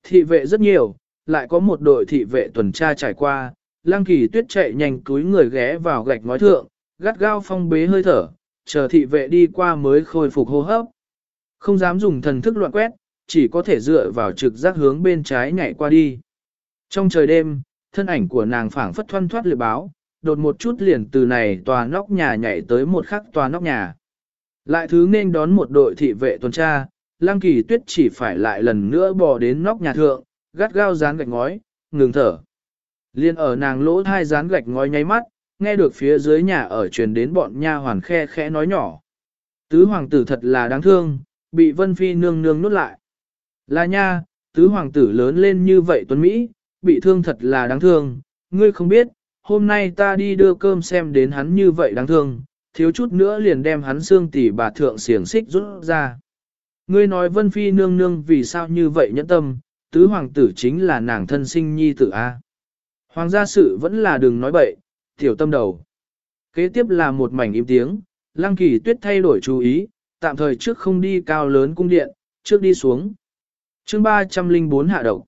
A: Thị vệ rất nhiều, lại có một đội thị vệ tuần tra trải qua, Lăng Kỳ Tuyết chạy nhanh túi người ghé vào gạch ngói thượng, gắt gao phong bế hơi thở, chờ thị vệ đi qua mới khôi phục hô hấp. Không dám dùng thần thức loạn quét, chỉ có thể dựa vào trực giác hướng bên trái nhảy qua đi. Trong trời đêm, thân ảnh của nàng phảng phất thoăn thoát lưỡi báo, đột một chút liền từ này tòa nóc nhà nhảy tới một khắc tòa nóc nhà. Lại thứ nên đón một đội thị vệ tuần tra, Lăng Kỳ Tuyết chỉ phải lại lần nữa bò đến nóc nhà thượng, gắt gao dán gạch ngói, ngừng thở. Liên ở nàng lỗ thai dán gạch ngói nháy mắt, nghe được phía dưới nhà ở truyền đến bọn nha hoàn khe khẽ nói nhỏ. Tứ hoàng tử thật là đáng thương, bị Vân Phi nương nương nuốt lại. Là nha, tứ hoàng tử lớn lên như vậy tuấn Mỹ, bị thương thật là đáng thương, ngươi không biết, hôm nay ta đi đưa cơm xem đến hắn như vậy đáng thương, thiếu chút nữa liền đem hắn xương tỉ bà thượng xiềng xích rút ra. Ngươi nói Vân Phi nương nương vì sao như vậy nhẫn tâm, tứ hoàng tử chính là nàng thân sinh nhi tử A. Hoàng gia sự vẫn là đừng nói bậy, tiểu tâm đầu. Kế tiếp là một mảnh im tiếng, lăng kỳ tuyết thay đổi chú ý, tạm thời trước không đi cao lớn cung điện, trước đi xuống. chương 304 hạ độc.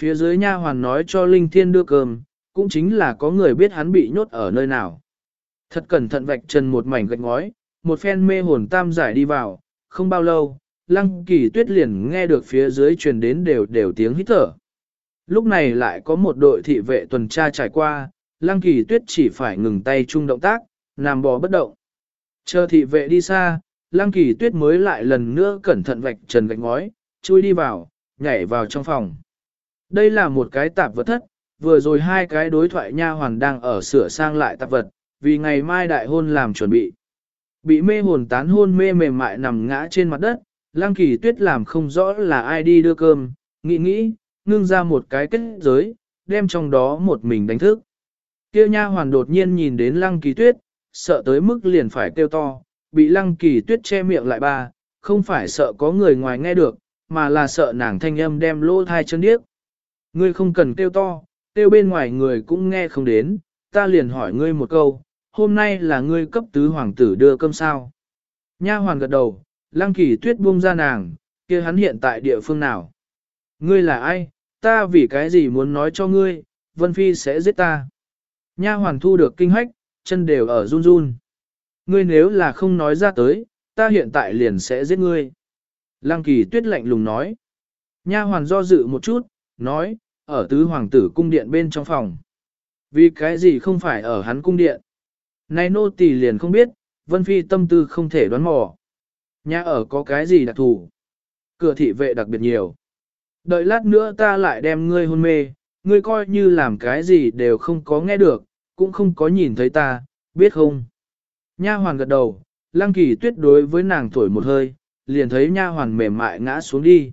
A: Phía dưới nha hoàn nói cho Linh Thiên đưa cơm, cũng chính là có người biết hắn bị nhốt ở nơi nào. Thật cẩn thận vạch trần một mảnh gạch ngói, một phen mê hồn tam giải đi vào, không bao lâu, lăng kỳ tuyết liền nghe được phía dưới truyền đến đều đều tiếng hít thở. Lúc này lại có một đội thị vệ tuần tra trải qua, lăng kỳ tuyết chỉ phải ngừng tay chung động tác, nằm bò bất động. Chờ thị vệ đi xa, lăng kỳ tuyết mới lại lần nữa cẩn thận vạch trần gạch ngói, chui đi vào, nhảy vào trong phòng. Đây là một cái tạp vật thất, vừa rồi hai cái đối thoại nha hoàn đang ở sửa sang lại tạp vật, vì ngày mai đại hôn làm chuẩn bị. Bị mê hồn tán hôn mê mềm mại nằm ngã trên mặt đất, Lăng Kỳ Tuyết làm không rõ là ai đi đưa cơm, nghĩ nghĩ, ngưng ra một cái kết giới, đem trong đó một mình đánh thức. Kêu nha hoàn đột nhiên nhìn đến Lăng Kỳ Tuyết, sợ tới mức liền phải kêu to, bị Lăng Kỳ Tuyết che miệng lại ba, không phải sợ có người ngoài nghe được, mà là sợ nàng thanh âm đem lỗ thai chân điếc. Ngươi không cần kêu to, kêu bên ngoài người cũng nghe không đến, ta liền hỏi ngươi một câu, hôm nay là ngươi cấp tứ hoàng tử đưa cơm sao. Nha hoàn gật đầu, lăng kỳ tuyết buông ra nàng, kia hắn hiện tại địa phương nào. Ngươi là ai, ta vì cái gì muốn nói cho ngươi, Vân Phi sẽ giết ta. Nha hoàn thu được kinh hách, chân đều ở run run. Ngươi nếu là không nói ra tới, ta hiện tại liền sẽ giết ngươi. Lăng kỳ tuyết lạnh lùng nói. Nha hoàn do dự một chút, nói, ở tứ hoàng tử cung điện bên trong phòng. Vì cái gì không phải ở hắn cung điện? Này nô tỳ liền không biết, Vân Phi tâm tư không thể đoán mò. Nhà ở có cái gì đặc thù? Cửa thị vệ đặc biệt nhiều. Đợi lát nữa ta lại đem ngươi hôn mê, ngươi coi như làm cái gì đều không có nghe được, cũng không có nhìn thấy ta, biết không? Nha hoàn gật đầu, lăng kỳ tuyết đối với nàng thổi một hơi, liền thấy nha hoàn mềm mại ngã xuống đi.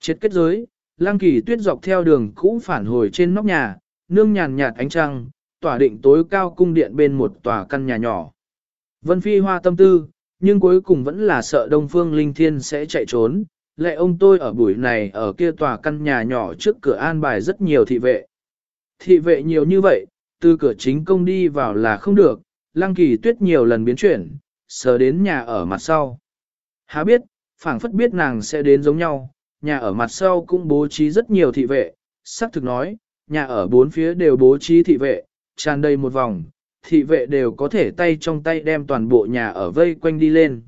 A: Chết kết giới, lăng kỳ tuyết dọc theo đường cũ phản hồi trên nóc nhà, nương nhàn nhạt ánh trăng, tỏa định tối cao cung điện bên một tòa căn nhà nhỏ. Vân Phi hoa tâm tư, nhưng cuối cùng vẫn là sợ Đông Phương Linh Thiên sẽ chạy trốn. Lệ ông tôi ở buổi này ở kia tòa căn nhà nhỏ trước cửa an bài rất nhiều thị vệ. Thị vệ nhiều như vậy, từ cửa chính công đi vào là không được, Lăng Kỳ Tuyết nhiều lần biến chuyển, sờ đến nhà ở mặt sau. Há biết, phảng phất biết nàng sẽ đến giống nhau, nhà ở mặt sau cũng bố trí rất nhiều thị vệ, xác thực nói, nhà ở bốn phía đều bố trí thị vệ, tràn đầy một vòng, thị vệ đều có thể tay trong tay đem toàn bộ nhà ở vây quanh đi lên.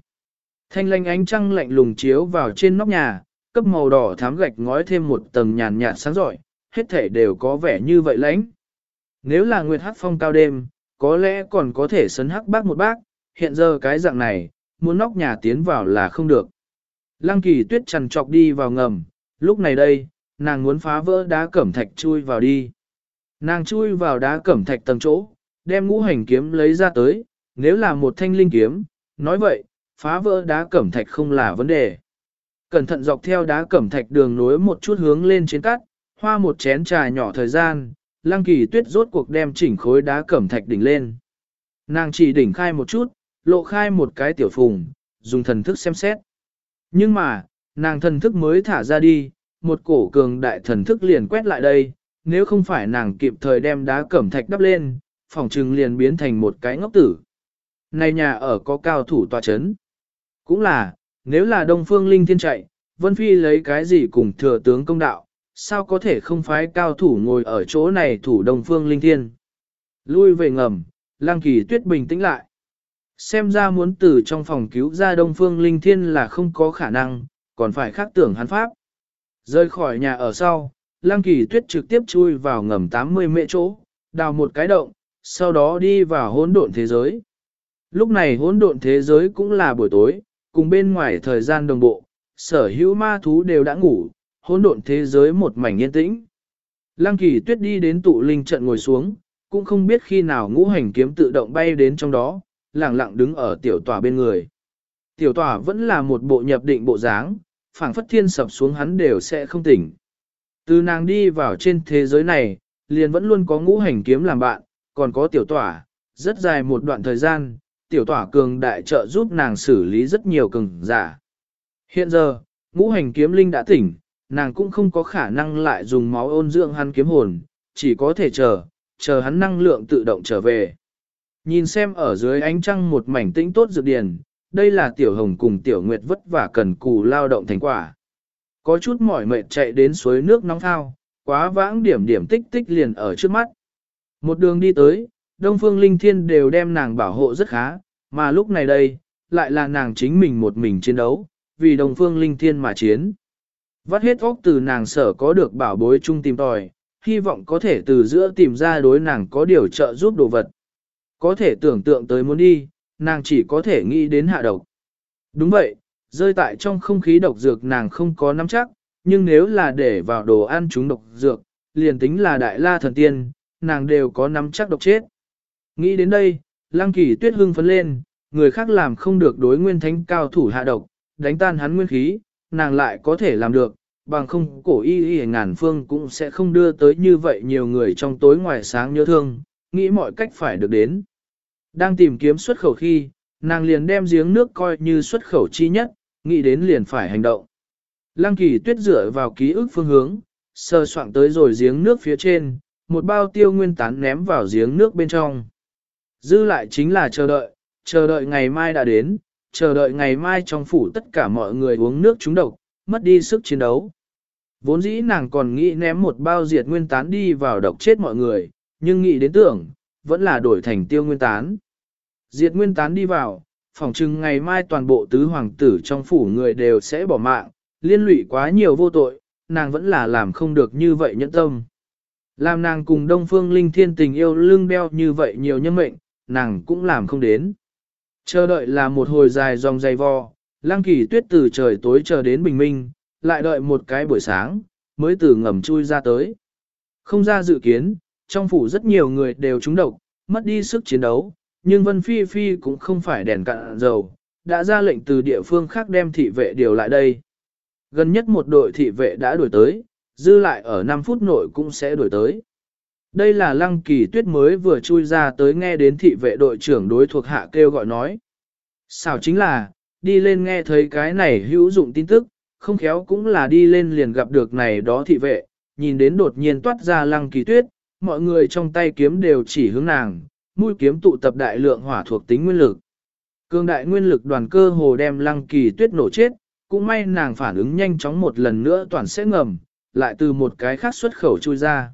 A: Thanh lanh ánh trăng lạnh lùng chiếu vào trên nóc nhà, cấp màu đỏ thám gạch ngói thêm một tầng nhàn nhạt sáng rọi, hết thể đều có vẻ như vậy lãnh. Nếu là nguyệt hắc phong cao đêm, có lẽ còn có thể sấn hắc bác một bác, hiện giờ cái dạng này, muốn nóc nhà tiến vào là không được. Lăng kỳ tuyết trằn trọc đi vào ngầm, lúc này đây, nàng muốn phá vỡ đá cẩm thạch chui vào đi. Nàng chui vào đá cẩm thạch tầng chỗ, đem ngũ hành kiếm lấy ra tới, nếu là một thanh linh kiếm, nói vậy, phá vỡ đá cẩm thạch không là vấn đề. Cẩn thận dọc theo đá cẩm thạch đường nối một chút hướng lên trên cắt, hoa một chén trà nhỏ thời gian, lăng kỳ tuyết rốt cuộc đem chỉnh khối đá cẩm thạch đỉnh lên. Nàng chỉ đỉnh khai một chút, lộ khai một cái tiểu phùng, dùng thần thức xem xét. Nhưng mà, nàng thần thức mới thả ra đi, một cổ cường đại thần thức liền quét lại đây, nếu không phải nàng kịp thời đem đá cẩm thạch đắp lên, phòng trừng liền biến thành một cái ngốc tử. Này nhà ở có cao thủ tòa chấn. Cũng là, nếu là Đông Phương Linh Thiên chạy, Vân Phi lấy cái gì cùng thừa tướng công đạo, sao có thể không phái cao thủ ngồi ở chỗ này thủ Đông Phương Linh Thiên. Lui về ngầm, Lang Kỳ Tuyết bình tĩnh lại. Xem ra muốn từ trong phòng cứu ra Đông Phương Linh Thiên là không có khả năng, còn phải khác tưởng hắn pháp. Rơi khỏi nhà ở sau, Lăng Kỳ Tuyết trực tiếp chui vào ngầm 80 mệ chỗ, đào một cái động, sau đó đi vào hỗn độn thế giới. Lúc này hỗn độn thế giới cũng là buổi tối, cùng bên ngoài thời gian đồng bộ, sở hữu ma thú đều đã ngủ, hỗn độn thế giới một mảnh yên tĩnh. Lăng Kỳ Tuyết đi đến tụ linh trận ngồi xuống, cũng không biết khi nào ngũ hành kiếm tự động bay đến trong đó, lặng lặng đứng ở tiểu tòa bên người. Tiểu tòa vẫn là một bộ nhập định bộ dáng, phảng phất thiên sập xuống hắn đều sẽ không tỉnh. Từ nàng đi vào trên thế giới này, liền vẫn luôn có ngũ hành kiếm làm bạn, còn có tiểu tỏa, rất dài một đoạn thời gian, tiểu tỏa cường đại trợ giúp nàng xử lý rất nhiều cường giả. Hiện giờ, ngũ hành kiếm linh đã tỉnh, nàng cũng không có khả năng lại dùng máu ôn dưỡng hắn kiếm hồn, chỉ có thể chờ, chờ hắn năng lượng tự động trở về. Nhìn xem ở dưới ánh trăng một mảnh tĩnh tốt dược điền, đây là tiểu hồng cùng tiểu nguyệt vất vả cần cù lao động thành quả. Có chút mỏi mệt chạy đến suối nước nóng thao, quá vãng điểm điểm tích tích liền ở trước mắt. Một đường đi tới, Đông Phương Linh Thiên đều đem nàng bảo hộ rất khá, mà lúc này đây, lại là nàng chính mình một mình chiến đấu, vì Đông Phương Linh Thiên mà chiến. Vắt hết óc từ nàng sở có được bảo bối chung tìm tòi, hy vọng có thể từ giữa tìm ra đối nàng có điều trợ giúp đồ vật. Có thể tưởng tượng tới muốn đi, nàng chỉ có thể nghĩ đến hạ độc. Đúng vậy, rơi tại trong không khí độc dược nàng không có nắm chắc, nhưng nếu là để vào đồ ăn chúng độc dược, liền tính là đại la thần tiên, nàng đều có nắm chắc độc chết. Nghĩ đến đây, lăng kỳ tuyết hưng phấn lên, người khác làm không được đối nguyên thánh cao thủ hạ độc, đánh tan hắn nguyên khí, nàng lại có thể làm được, bằng không cổ y y ngàn phương cũng sẽ không đưa tới như vậy nhiều người trong tối ngoài sáng nhớ thương, nghĩ mọi cách phải được đến. Đang tìm kiếm xuất khẩu khi, nàng liền đem giếng nước coi như xuất khẩu chi nhất, nghĩ đến liền phải hành động. Lăng kỳ tuyết dựa vào ký ức phương hướng, sơ soạn tới rồi giếng nước phía trên, một bao tiêu nguyên tán ném vào giếng nước bên trong. Dư lại chính là chờ đợi, chờ đợi ngày mai đã đến, chờ đợi ngày mai trong phủ tất cả mọi người uống nước trúng độc, mất đi sức chiến đấu. Vốn dĩ nàng còn nghĩ ném một bao diệt nguyên tán đi vào độc chết mọi người, nhưng nghĩ đến tưởng, vẫn là đổi thành tiêu nguyên tán. Diệt nguyên tán đi vào, phỏng chừng ngày mai toàn bộ tứ hoàng tử trong phủ người đều sẽ bỏ mạng, liên lụy quá nhiều vô tội, nàng vẫn là làm không được như vậy nhẫn tâm. Làm nàng cùng Đông Phương Linh Thiên tình yêu lưng đeo như vậy nhiều nhân mệnh, nàng cũng làm không đến. Chờ đợi là một hồi dài dòng dày vò, lăng kỳ tuyết từ trời tối chờ đến bình minh, lại đợi một cái buổi sáng, mới từ ngầm chui ra tới. Không ra dự kiến, trong phủ rất nhiều người đều trúng độc, mất đi sức chiến đấu, nhưng Vân Phi Phi cũng không phải đèn cạn dầu, đã ra lệnh từ địa phương khác đem thị vệ điều lại đây. Gần nhất một đội thị vệ đã đuổi tới, dư lại ở 5 phút nội cũng sẽ đuổi tới. Đây là lăng kỳ tuyết mới vừa chui ra tới nghe đến thị vệ đội trưởng đối thuộc hạ kêu gọi nói. Sao chính là, đi lên nghe thấy cái này hữu dụng tin tức, không khéo cũng là đi lên liền gặp được này đó thị vệ, nhìn đến đột nhiên toát ra lăng kỳ tuyết, mọi người trong tay kiếm đều chỉ hướng nàng, mũi kiếm tụ tập đại lượng hỏa thuộc tính nguyên lực. Cương đại nguyên lực đoàn cơ hồ đem lăng kỳ tuyết nổ chết, cũng may nàng phản ứng nhanh chóng một lần nữa toàn sẽ ngầm, lại từ một cái khác xuất khẩu chui ra.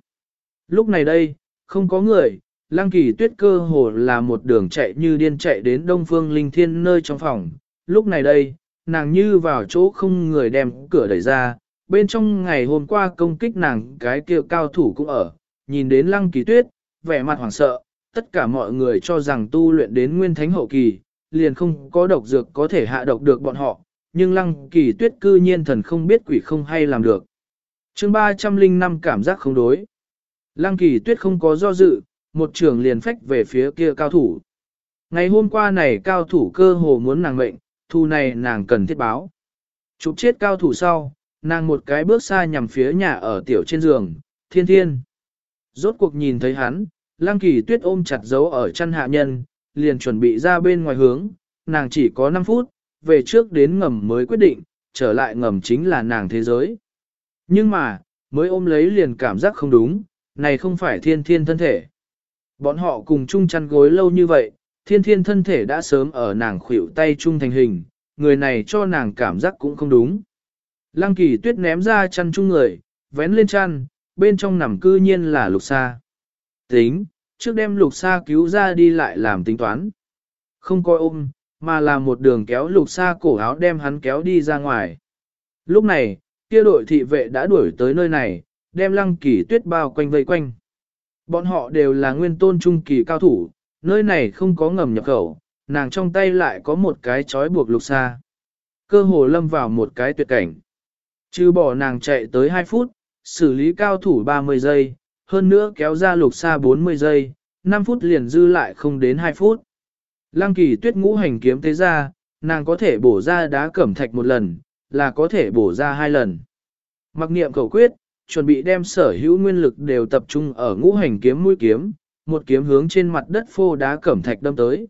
A: Lúc này đây, không có người, lăng kỳ tuyết cơ hồ là một đường chạy như điên chạy đến đông phương linh thiên nơi trong phòng. Lúc này đây, nàng như vào chỗ không người đem cửa đẩy ra, bên trong ngày hôm qua công kích nàng cái kia cao thủ cũng ở, nhìn đến lăng kỳ tuyết, vẻ mặt hoảng sợ, tất cả mọi người cho rằng tu luyện đến nguyên thánh hậu kỳ, liền không có độc dược có thể hạ độc được bọn họ, nhưng lăng kỳ tuyết cư nhiên thần không biết quỷ không hay làm được chương 305 cảm giác không đối. Lăng kỳ tuyết không có do dự, một trường liền phách về phía kia cao thủ. Ngày hôm qua này cao thủ cơ hồ muốn nàng mệnh, thu này nàng cần thiết báo. Chụp chết cao thủ sau, nàng một cái bước xa nhằm phía nhà ở tiểu trên giường, thiên thiên. Rốt cuộc nhìn thấy hắn, lăng kỳ tuyết ôm chặt dấu ở chân hạ nhân, liền chuẩn bị ra bên ngoài hướng, nàng chỉ có 5 phút, về trước đến ngầm mới quyết định, trở lại ngầm chính là nàng thế giới. Nhưng mà, mới ôm lấy liền cảm giác không đúng, này không phải thiên thiên thân thể. Bọn họ cùng chung chăn gối lâu như vậy, thiên thiên thân thể đã sớm ở nàng khuỷu tay chung thành hình, người này cho nàng cảm giác cũng không đúng. Lăng kỳ tuyết ném ra chăn chung người, vén lên chăn, bên trong nằm cư nhiên là lục sa. Tính, trước đem lục sa cứu ra đi lại làm tính toán. Không coi ôm, mà là một đường kéo lục sa cổ áo đem hắn kéo đi ra ngoài. Lúc này, kia đội thị vệ đã đuổi tới nơi này, đem lăng kỳ tuyết bao quanh vây quanh. Bọn họ đều là nguyên tôn trung kỳ cao thủ, nơi này không có ngầm nhập khẩu, nàng trong tay lại có một cái chói buộc lục xa. Cơ hồ lâm vào một cái tuyệt cảnh. Chứ bỏ nàng chạy tới 2 phút, xử lý cao thủ 30 giây, hơn nữa kéo ra lục xa 40 giây, 5 phút liền dư lại không đến 2 phút. Lăng kỳ tuyết ngũ hành kiếm thế ra, nàng có thể bổ ra đá cẩm thạch một lần, là có thể bổ ra hai lần. Mặc niệm cầu quyết, chuẩn bị đem sở hữu nguyên lực đều tập trung ở ngũ hành kiếm mũi kiếm, một kiếm hướng trên mặt đất phô đá cẩm thạch đâm tới.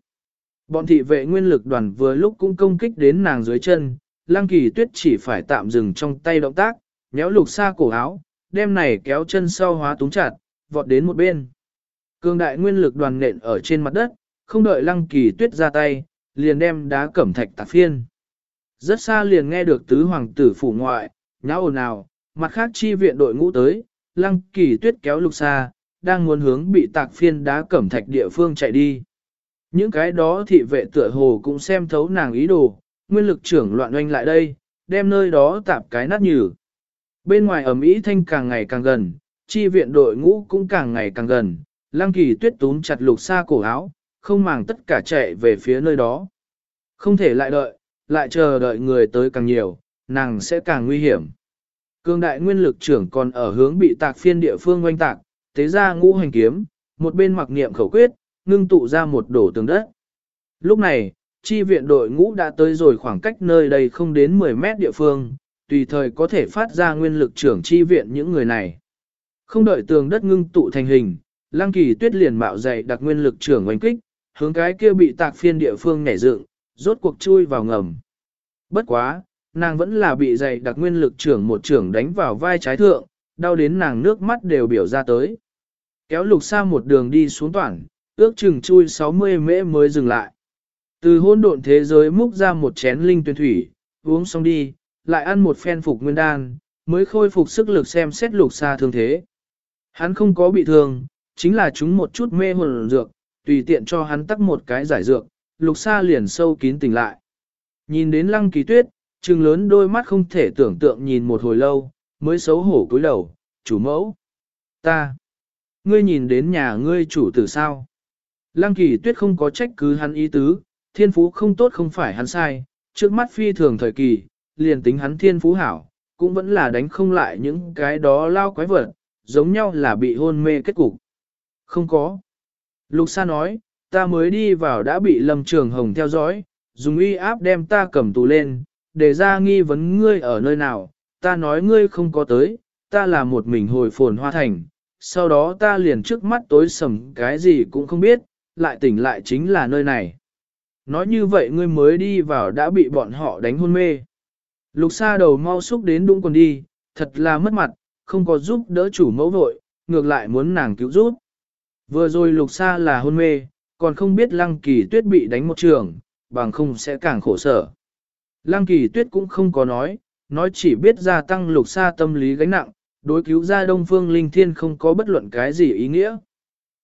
A: Bọn thị vệ nguyên lực đoàn vừa lúc cũng công kích đến nàng dưới chân, lăng kỳ tuyết chỉ phải tạm dừng trong tay động tác, nhéo lục xa cổ áo, đem này kéo chân sau hóa túng chặt, vọt đến một bên. Cương đại nguyên lực đoàn nện ở trên mặt đất, không đợi lăng kỳ tuyết ra tay, liền đem đá cẩm thạch tạc phiên. Rất xa liền nghe được tứ hoàng tử phủ ngoại, nháo ồn ào, mặt khác chi viện đội ngũ tới, lăng kỳ tuyết kéo lục xa, đang muốn hướng bị tạc phiên đá cẩm thạch địa phương chạy đi. Những cái đó thị vệ tựa hồ cũng xem thấu nàng ý đồ, nguyên lực trưởng loạn oanh lại đây, đem nơi đó tạp cái nát nhừ. Bên ngoài ẩm ý thanh càng ngày càng gần, chi viện đội ngũ cũng càng ngày càng gần, lăng kỳ tuyết túm chặt lục xa cổ áo, không màng tất cả chạy về phía nơi đó. Không thể lại đợi, lại chờ đợi người tới càng nhiều, nàng sẽ càng nguy hiểm. Cương đại nguyên lực trưởng còn ở hướng bị tạc phiên địa phương oanh tạc, tế ra ngũ hành kiếm, một bên mặc niệm khẩu quyết, ngưng tụ ra một đổ tường đất. Lúc này, chi viện đội ngũ đã tới rồi khoảng cách nơi đây không đến 10 mét địa phương, tùy thời có thể phát ra nguyên lực trưởng chi viện những người này. Không đợi tường đất ngưng tụ thành hình, Lăng Kỳ Tuyết liền mạo dày đặc nguyên lực trưởng oanh kích, hướng cái kia bị tạc phiên địa phương nhảy dựng, rốt cuộc chui vào ngầm. Bất quá, nàng vẫn là bị dày đặc nguyên lực trưởng một trưởng đánh vào vai trái thượng, đau đến nàng nước mắt đều biểu ra tới. Kéo lục xa một đường đi xuống toàn, ước chừng chui 60 mễ mới dừng lại. Từ hôn độn thế giới múc ra một chén linh tuyên thủy, uống xong đi, lại ăn một phen phục nguyên đan, mới khôi phục sức lực xem xét lục xa thương thế. Hắn không có bị thương, chính là chúng một chút mê hồn dược, tùy tiện cho hắn tắc một cái giải dược, lục xa liền sâu kín tỉnh lại. Nhìn đến lăng kỳ tuyết, trừng lớn đôi mắt không thể tưởng tượng nhìn một hồi lâu, mới xấu hổ cúi đầu, chủ mẫu. Ta, ngươi nhìn đến nhà ngươi chủ tử sao? Lăng kỳ tuyết không có trách cứ hắn ý tứ, thiên phú không tốt không phải hắn sai, trước mắt phi thường thời kỳ, liền tính hắn thiên phú hảo, cũng vẫn là đánh không lại những cái đó lao quái vật, giống nhau là bị hôn mê kết cục. Không có. Lục Sa nói, ta mới đi vào đã bị Lâm Trường Hồng theo dõi, dùng uy áp đem ta cầm tù lên, để ra nghi vấn ngươi ở nơi nào, ta nói ngươi không có tới, ta là một mình hồi phồn hoa thành, sau đó ta liền trước mắt tối sầm cái gì cũng không biết, lại tỉnh lại chính là nơi này. Nói như vậy ngươi mới đi vào đã bị bọn họ đánh hôn mê. Lục Sa đầu mau xúc đến đúng còn đi, thật là mất mặt, không có giúp đỡ chủ mẫu vội, ngược lại muốn nàng cứu giúp. Vừa rồi lục Sa là hôn mê, còn không biết lăng kỳ tuyết bị đánh một trường, bằng không sẽ càng khổ sở. Lăng kỳ tuyết cũng không có nói, nói chỉ biết gia tăng lục Sa tâm lý gánh nặng, đối cứu ra đông phương linh thiên không có bất luận cái gì ý nghĩa.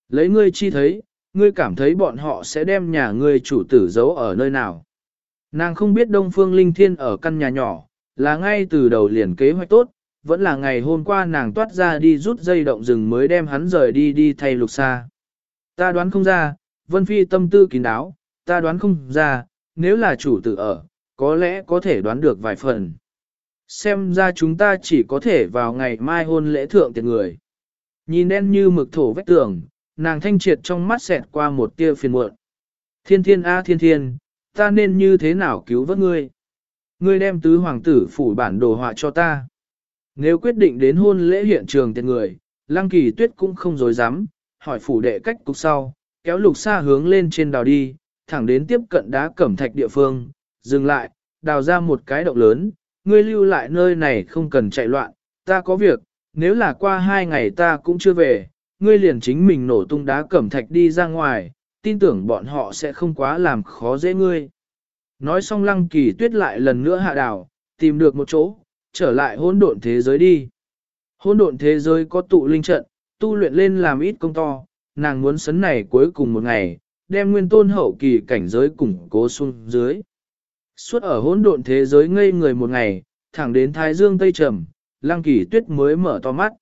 A: Lấy ngươi chi thấy, ngươi cảm thấy bọn họ sẽ đem nhà ngươi chủ tử giấu ở nơi nào. Nàng không biết đông phương linh thiên ở căn nhà nhỏ, là ngay từ đầu liền kế hoạch tốt, vẫn là ngày hôm qua nàng toát ra đi rút dây động rừng mới đem hắn rời đi đi thay lục xa. Ta đoán không ra, Vân Phi tâm tư kín đáo, ta đoán không ra, nếu là chủ tử ở, có lẽ có thể đoán được vài phần. Xem ra chúng ta chỉ có thể vào ngày mai hôn lễ thượng tiệc người. Nhìn đen như mực thổ vách tường, nàng thanh triệt trong mắt xẹt qua một tia phiền muộn. Thiên thiên a thiên thiên, ta nên như thế nào cứu vớt ngươi? Ngươi đem tứ hoàng tử phủ bản đồ họa cho ta. Nếu quyết định đến hôn lễ hiện trường tiệc người, Lăng Kỳ Tuyết cũng không dối dám, hỏi phủ đệ cách cục sau, kéo lục xa hướng lên trên đào đi, thẳng đến tiếp cận đá cẩm thạch địa phương, dừng lại, đào ra một cái động lớn, ngươi lưu lại nơi này không cần chạy loạn, ta có việc, nếu là qua hai ngày ta cũng chưa về, ngươi liền chính mình nổ tung đá cẩm thạch đi ra ngoài, tin tưởng bọn họ sẽ không quá làm khó dễ ngươi. Nói xong lăng kỳ tuyết lại lần nữa hạ đảo, tìm được một chỗ, trở lại hỗn độn thế giới đi. Hỗn độn thế giới có tụ linh trận, tu luyện lên làm ít công to, nàng muốn sấn này cuối cùng một ngày, đem nguyên tôn hậu kỳ cảnh giới củng cố xuống dưới. Suốt ở hỗn độn thế giới ngây người một ngày, thẳng đến Thái Dương Tây Trầm, Lăng Kỳ Tuyết mới mở to mắt.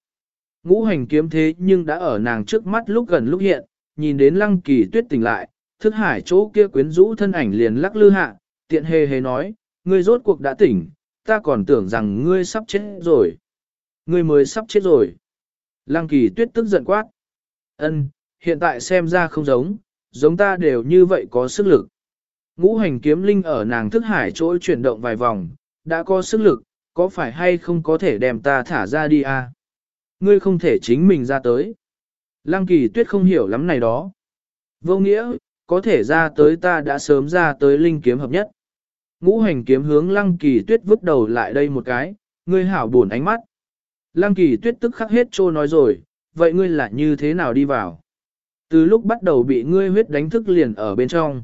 A: Ngũ hành kiếm thế nhưng đã ở nàng trước mắt lúc gần lúc hiện, nhìn đến Lăng Kỳ Tuyết tỉnh lại, thức hải chỗ kia quyến rũ thân ảnh liền lắc lư hạ, tiện hề hề nói, ngươi rốt cuộc đã tỉnh, ta còn tưởng rằng ngươi sắp chết rồi. Ngươi mới sắp chết rồi. Lăng kỳ tuyết tức giận quát. Ân, hiện tại xem ra không giống, giống ta đều như vậy có sức lực. Ngũ hành kiếm linh ở nàng thức hải chỗ chuyển động vài vòng, đã có sức lực, có phải hay không có thể đem ta thả ra đi à? Ngươi không thể chính mình ra tới. Lăng kỳ tuyết không hiểu lắm này đó. Vô nghĩa, có thể ra tới ta đã sớm ra tới linh kiếm hợp nhất. Ngũ hành kiếm hướng lăng kỳ tuyết vứt đầu lại đây một cái, ngươi hảo buồn ánh mắt. Lăng kỳ tuyết tức khắc hết trô nói rồi, vậy ngươi là như thế nào đi vào? Từ lúc bắt đầu bị ngươi huyết đánh thức liền ở bên trong.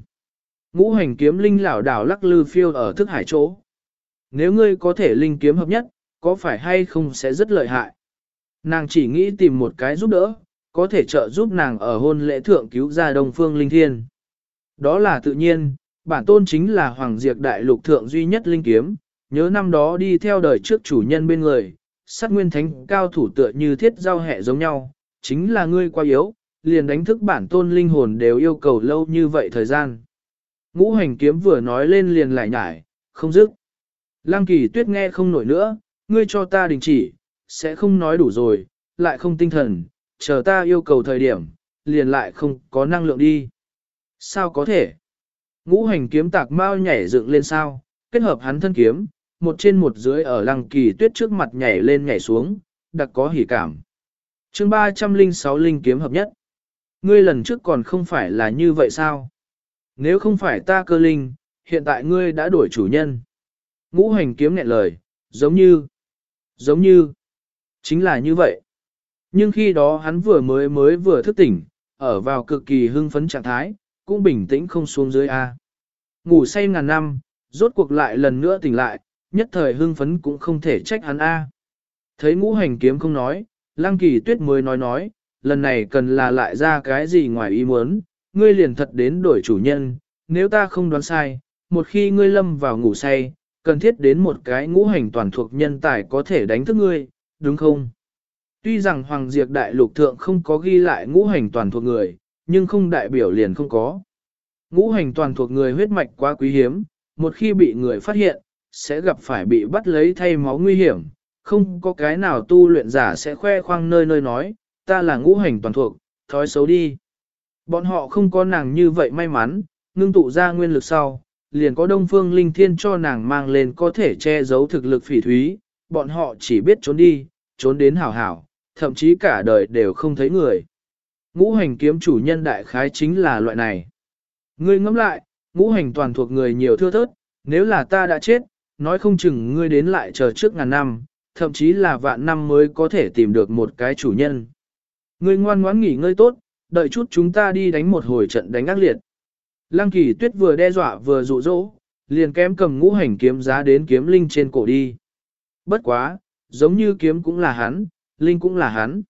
A: Ngũ hành kiếm linh lảo đảo lắc lư phiêu ở thức hải chỗ. Nếu ngươi có thể linh kiếm hợp nhất, có phải hay không sẽ rất lợi hại? Nàng chỉ nghĩ tìm một cái giúp đỡ, có thể trợ giúp nàng ở hôn lễ thượng cứu ra Đông Phương Linh Thiên. Đó là tự nhiên, bản tôn chính là Hoàng Diệp Đại Lục Thượng duy nhất linh kiếm, nhớ năm đó đi theo đời trước chủ nhân bên người, sát nguyên thánh cao thủ tựa như thiết giao hẹ giống nhau, chính là ngươi quá yếu, liền đánh thức bản tôn linh hồn đều yêu cầu lâu như vậy thời gian. Ngũ hành kiếm vừa nói lên liền lại nhải, không dứt. Lăng kỳ tuyết nghe không nổi nữa, Ngươi cho ta đình chỉ, sẽ không nói đủ rồi, lại không tinh thần, chờ ta yêu cầu thời điểm, liền lại không có năng lượng đi. Sao có thể? Ngũ hành kiếm tạc mau nhảy dựng lên sao, kết hợp hắn thân kiếm, một trên một dưới ở lăng kỳ tuyết trước mặt nhảy lên nhảy xuống, đặc có hỉ cảm. chương 306 linh kiếm hợp nhất. Ngươi lần trước còn không phải là như vậy sao? Nếu không phải ta cơ linh, hiện tại ngươi đã đổi chủ nhân. Ngũ hành kiếm nghẹn lời, giống như, giống như, chính là như vậy. Nhưng khi đó hắn vừa mới mới vừa thức tỉnh, ở vào cực kỳ hưng phấn trạng thái, cũng bình tĩnh không xuống dưới A. Ngủ say ngàn năm, rốt cuộc lại lần nữa tỉnh lại, nhất thời hưng phấn cũng không thể trách hắn A. Thấy ngũ hành kiếm không nói, lăng kỳ tuyết mới nói nói, lần này cần là lại ra cái gì ngoài ý muốn, ngươi liền thật đến đổi chủ nhân, nếu ta không đoán sai, một khi ngươi lâm vào ngủ say, cần thiết đến một cái ngũ hành toàn thuộc nhân tài có thể đánh thức ngươi, đúng không? Tuy rằng Hoàng Diệp Đại Lục Thượng không có ghi lại ngũ hành toàn thuộc người, nhưng không đại biểu liền không có. Ngũ hành toàn thuộc người huyết mạch quá quý hiếm, một khi bị người phát hiện, sẽ gặp phải bị bắt lấy thay máu nguy hiểm, không có cái nào tu luyện giả sẽ khoe khoang nơi nơi nói, ta là ngũ hành toàn thuộc, thói xấu đi. Bọn họ không có nàng như vậy may mắn, ngưng tụ ra nguyên lực sau, liền có đông phương linh thiên cho nàng mang lên có thể che giấu thực lực phỉ thúy, bọn họ chỉ biết trốn đi, trốn đến hảo hảo, thậm chí cả đời đều không thấy người. Ngũ hành kiếm chủ nhân đại khái chính là loại này. Ngươi ngẫm lại, ngũ hành toàn thuộc người nhiều thưa thớt, nếu là ta đã chết, nói không chừng ngươi đến lại chờ trước ngàn năm, thậm chí là vạn năm mới có thể tìm được một cái chủ nhân. Ngươi ngoan ngoãn nghỉ ngơi tốt, đợi chút chúng ta đi đánh một hồi trận đánh ác liệt. Lăng kỳ tuyết vừa đe dọa vừa dụ dỗ, liền kém cầm ngũ hành kiếm giá đến kiếm linh trên cổ đi. Bất quá, giống như kiếm cũng là hắn, linh cũng là hắn.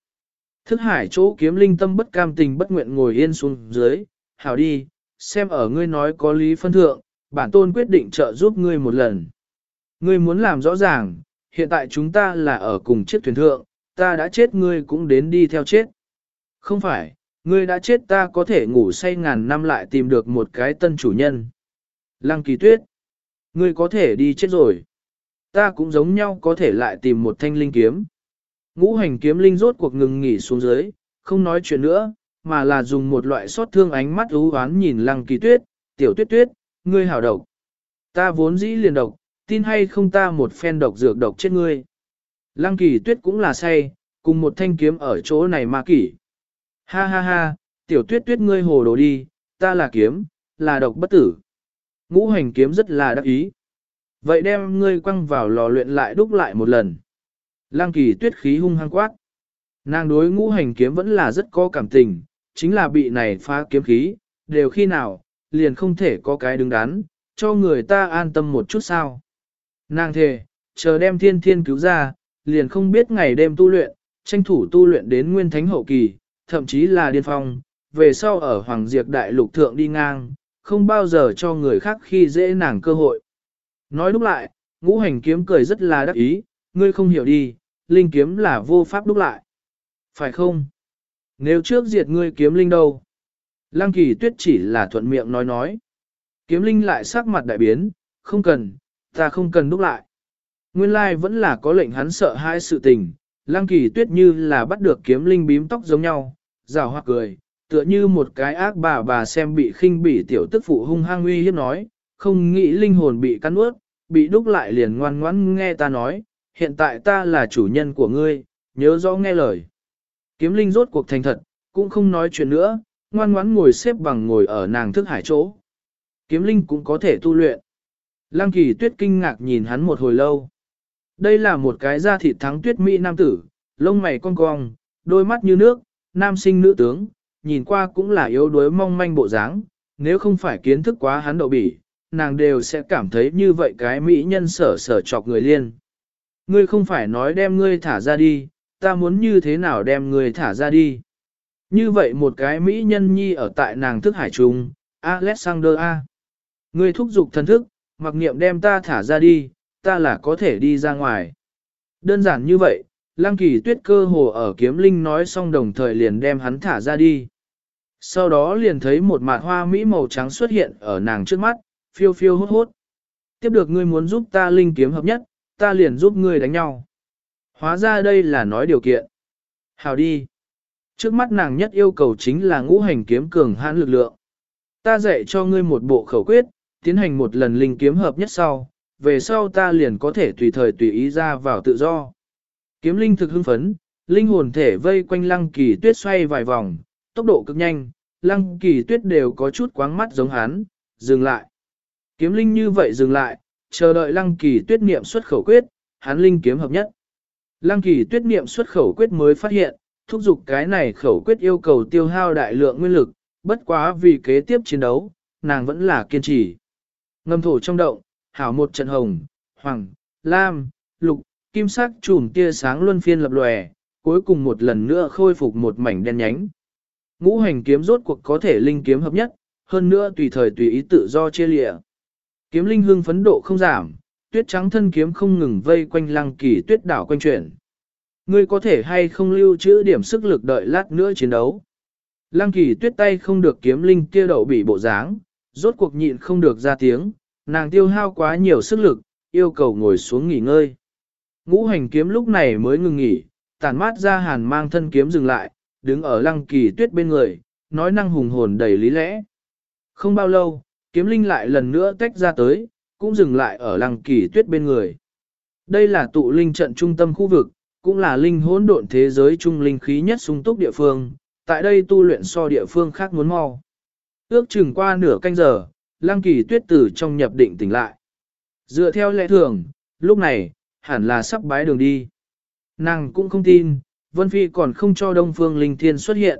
A: Thức hải chỗ kiếm linh tâm bất cam tình bất nguyện ngồi yên xuống dưới, hảo đi, xem ở ngươi nói có lý phân thượng, bản tôn quyết định trợ giúp ngươi một lần. Ngươi muốn làm rõ ràng, hiện tại chúng ta là ở cùng chiếc thuyền thượng, ta đã chết ngươi cũng đến đi theo chết. Không phải, ngươi đã chết ta có thể ngủ say ngàn năm lại tìm được một cái tân chủ nhân. Lăng kỳ tuyết, ngươi có thể đi chết rồi. Ta cũng giống nhau có thể lại tìm một thanh linh kiếm. Ngũ hành kiếm linh rốt cuộc ngừng nghỉ xuống dưới, không nói chuyện nữa, mà là dùng một loại xót thương ánh mắt ú oán nhìn lăng kỳ tuyết, tiểu tuyết tuyết, ngươi hảo độc. Ta vốn dĩ liền độc, tin hay không ta một phen độc dược độc chết ngươi. Lăng kỳ tuyết cũng là say, cùng một thanh kiếm ở chỗ này ma kỷ. Ha ha ha, tiểu tuyết tuyết ngươi hồ đồ đi, ta là kiếm, là độc bất tử. Ngũ hành kiếm rất là đắc ý. Vậy đem ngươi quăng vào lò luyện lại đúc lại một lần. Lăng kỳ tuyết khí hung hăng quát. Nàng đối ngũ hành kiếm vẫn là rất có cảm tình, chính là bị này phá kiếm khí, đều khi nào, liền không thể có cái đứng đắn, cho người ta an tâm một chút sao. Nàng thề, chờ đem thiên thiên cứu ra, liền không biết ngày đêm tu luyện, tranh thủ tu luyện đến nguyên thánh hậu kỳ, thậm chí là điên phong, về sau ở Hoàng Diệp Đại Lục Thượng đi ngang, không bao giờ cho người khác khi dễ nàng cơ hội. Nói lúc lại, ngũ hành kiếm cười rất là đắc ý, ngươi không hiểu đi, linh kiếm là vô pháp đúc lại. Phải không? Nếu trước diệt ngươi kiếm linh đâu? Lăng kỳ tuyết chỉ là thuận miệng nói nói. Kiếm linh lại sắc mặt đại biến, không cần, ta không cần đúc lại. Nguyên lai vẫn là có lệnh hắn sợ hai sự tình, lăng kỳ tuyết như là bắt được kiếm linh bím tóc giống nhau, rào hoặc cười, tựa như một cái ác bà bà xem bị khinh bỉ tiểu tức phụ hung hăng uy hiếp nói, không nghĩ linh hồn bị cắn ướt, bị đúc lại liền ngoan ngoãn nghe ta nói, hiện tại ta là chủ nhân của ngươi, nhớ rõ nghe lời. Kiếm linh rốt cuộc thành thật, cũng không nói chuyện nữa, ngoan ngoãn ngồi xếp bằng ngồi ở nàng thức hải chỗ. Kiếm linh cũng có thể tu luyện. Lăng kỳ tuyết kinh ngạc nhìn hắn một hồi lâu. Đây là một cái da thịt thắng tuyết mỹ nam tử, lông mày cong cong, đôi mắt như nước, nam sinh nữ tướng, nhìn qua cũng là yếu đuối mong manh bộ dáng, nếu không phải kiến thức quá hắn đậu bỉ, nàng đều sẽ cảm thấy như vậy cái mỹ nhân sở sở chọc người liên. Ngươi không phải nói đem ngươi thả ra đi, ta muốn như thế nào đem ngươi thả ra đi. Như vậy một cái mỹ nhân nhi ở tại nàng thức hải trung, Alexander A. Ngươi thúc giục thần thức, mặc niệm đem ta thả ra đi, ta là có thể đi ra ngoài. Đơn giản như vậy, Lăng kỳ tuyết cơ hồ ở kiếm linh nói xong đồng thời liền đem hắn thả ra đi. Sau đó liền thấy một mạt hoa mỹ màu trắng xuất hiện ở nàng trước mắt, phiêu phiêu hốt hốt. Tiếp được ngươi muốn giúp ta linh kiếm hợp nhất, ta liền giúp ngươi đánh nhau. Hóa ra đây là nói điều kiện. Hào đi. Trước mắt nàng nhất yêu cầu chính là ngũ hành kiếm cường hãn lực lượng. Ta dạy cho ngươi một bộ khẩu quyết, tiến hành một lần linh kiếm hợp nhất sau, về sau ta liền có thể tùy thời tùy ý ra vào tự do. Kiếm linh thực hưng phấn, linh hồn thể vây quanh lăng kỳ tuyết xoay vài vòng, tốc độ cực nhanh, lăng kỳ tuyết đều có chút quáng mắt giống hắn, dừng lại. Kiếm linh như vậy dừng lại, chờ đợi lăng kỳ tuyết niệm xuất khẩu quyết, hắn linh kiếm hợp nhất. Lăng kỳ tuyết niệm xuất khẩu quyết mới phát hiện, thúc giục cái này khẩu quyết yêu cầu tiêu hao đại lượng nguyên lực, bất quá vì kế tiếp chiến đấu, nàng vẫn là kiên trì. Ngâm thổ trong động, hảo một trận hồng, hoàng, lam, lục, kim sắc chùm tia sáng luân phiên lập lòe, cuối cùng một lần nữa khôi phục một mảnh đen nhánh. Ngũ hành kiếm rốt cuộc có thể linh kiếm hợp nhất, hơn nữa tùy thời tùy ý tự do chia lịa. Kiếm linh hương phấn độ không giảm, tuyết trắng thân kiếm không ngừng vây quanh lăng kỳ tuyết đảo quanh chuyển. Ngươi có thể hay không lưu trữ điểm sức lực đợi lát nữa chiến đấu. Lăng kỳ tuyết tay không được kiếm linh kia đậu bị bộ dáng, rốt cuộc nhịn không được ra tiếng, nàng tiêu hao quá nhiều sức lực, yêu cầu ngồi xuống nghỉ ngơi. Ngũ hành kiếm lúc này mới ngừng nghỉ, tàn mát ra hàn mang thân kiếm dừng lại, đứng ở lăng kỳ tuyết bên người, nói năng hùng hồn đầy lý lẽ. Không bao lâu, kiếm linh lại lần nữa tách ra tới, cũng dừng lại ở lăng kỳ tuyết bên người. Đây là tụ linh trận trung tâm khu vực, cũng là linh hỗn độn thế giới trung linh khí nhất sung túc địa phương, tại đây tu luyện so địa phương khác muốn mau. Ước chừng qua nửa canh giờ, lăng kỳ tuyết tử trong nhập định tỉnh lại. Dựa theo lẽ thường, lúc này, hẳn là sắp bái đường đi. Nàng cũng không tin, Vân Phi còn không cho Đông Phương Linh Thiên xuất hiện.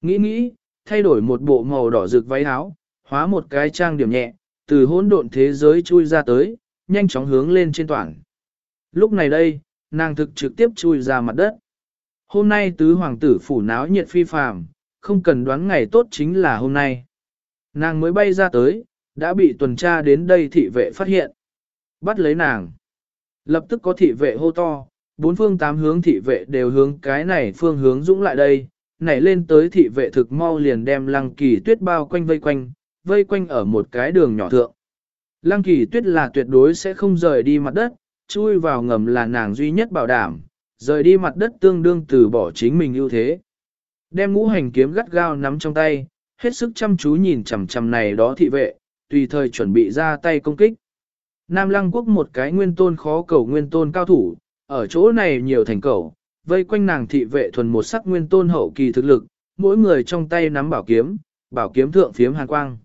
A: Nghĩ nghĩ, thay đổi một bộ màu đỏ rực váy áo, hóa một cái trang điểm nhẹ, từ hỗn độn thế giới chui ra tới, nhanh chóng hướng lên trên toàn. Lúc này đây, nàng thực trực tiếp chui ra mặt đất. Hôm nay tứ hoàng tử phủ náo nhiệt phi phàm, không cần đoán ngày tốt chính là hôm nay. Nàng mới bay ra tới, đã bị tuần tra đến đây thị vệ phát hiện. Bắt lấy nàng. Lập tức có thị vệ hô to, bốn phương tám hướng thị vệ đều hướng cái này phương hướng dũng lại đây, nảy lên tới thị vệ thực mau liền đem lăng kỳ tuyết bao quanh vây quanh, vây quanh ở một cái đường nhỏ thượng. Lăng kỳ tuyết là tuyệt đối sẽ không rời đi mặt đất, chui vào ngầm là nàng duy nhất bảo đảm, rời đi mặt đất tương đương từ bỏ chính mình ưu thế. Đem ngũ hành kiếm gắt gao nắm trong tay, hết sức chăm chú nhìn chằm chằm này đó thị vệ, tùy thời chuẩn bị ra tay công kích. Nam Lăng Quốc một cái nguyên tôn khó cầu nguyên tôn cao thủ, ở chỗ này nhiều thành cầu, vây quanh nàng thị vệ thuần một sắc nguyên tôn hậu kỳ thực lực, mỗi người trong tay nắm bảo kiếm, bảo kiếm thượng phiếm hàn quang.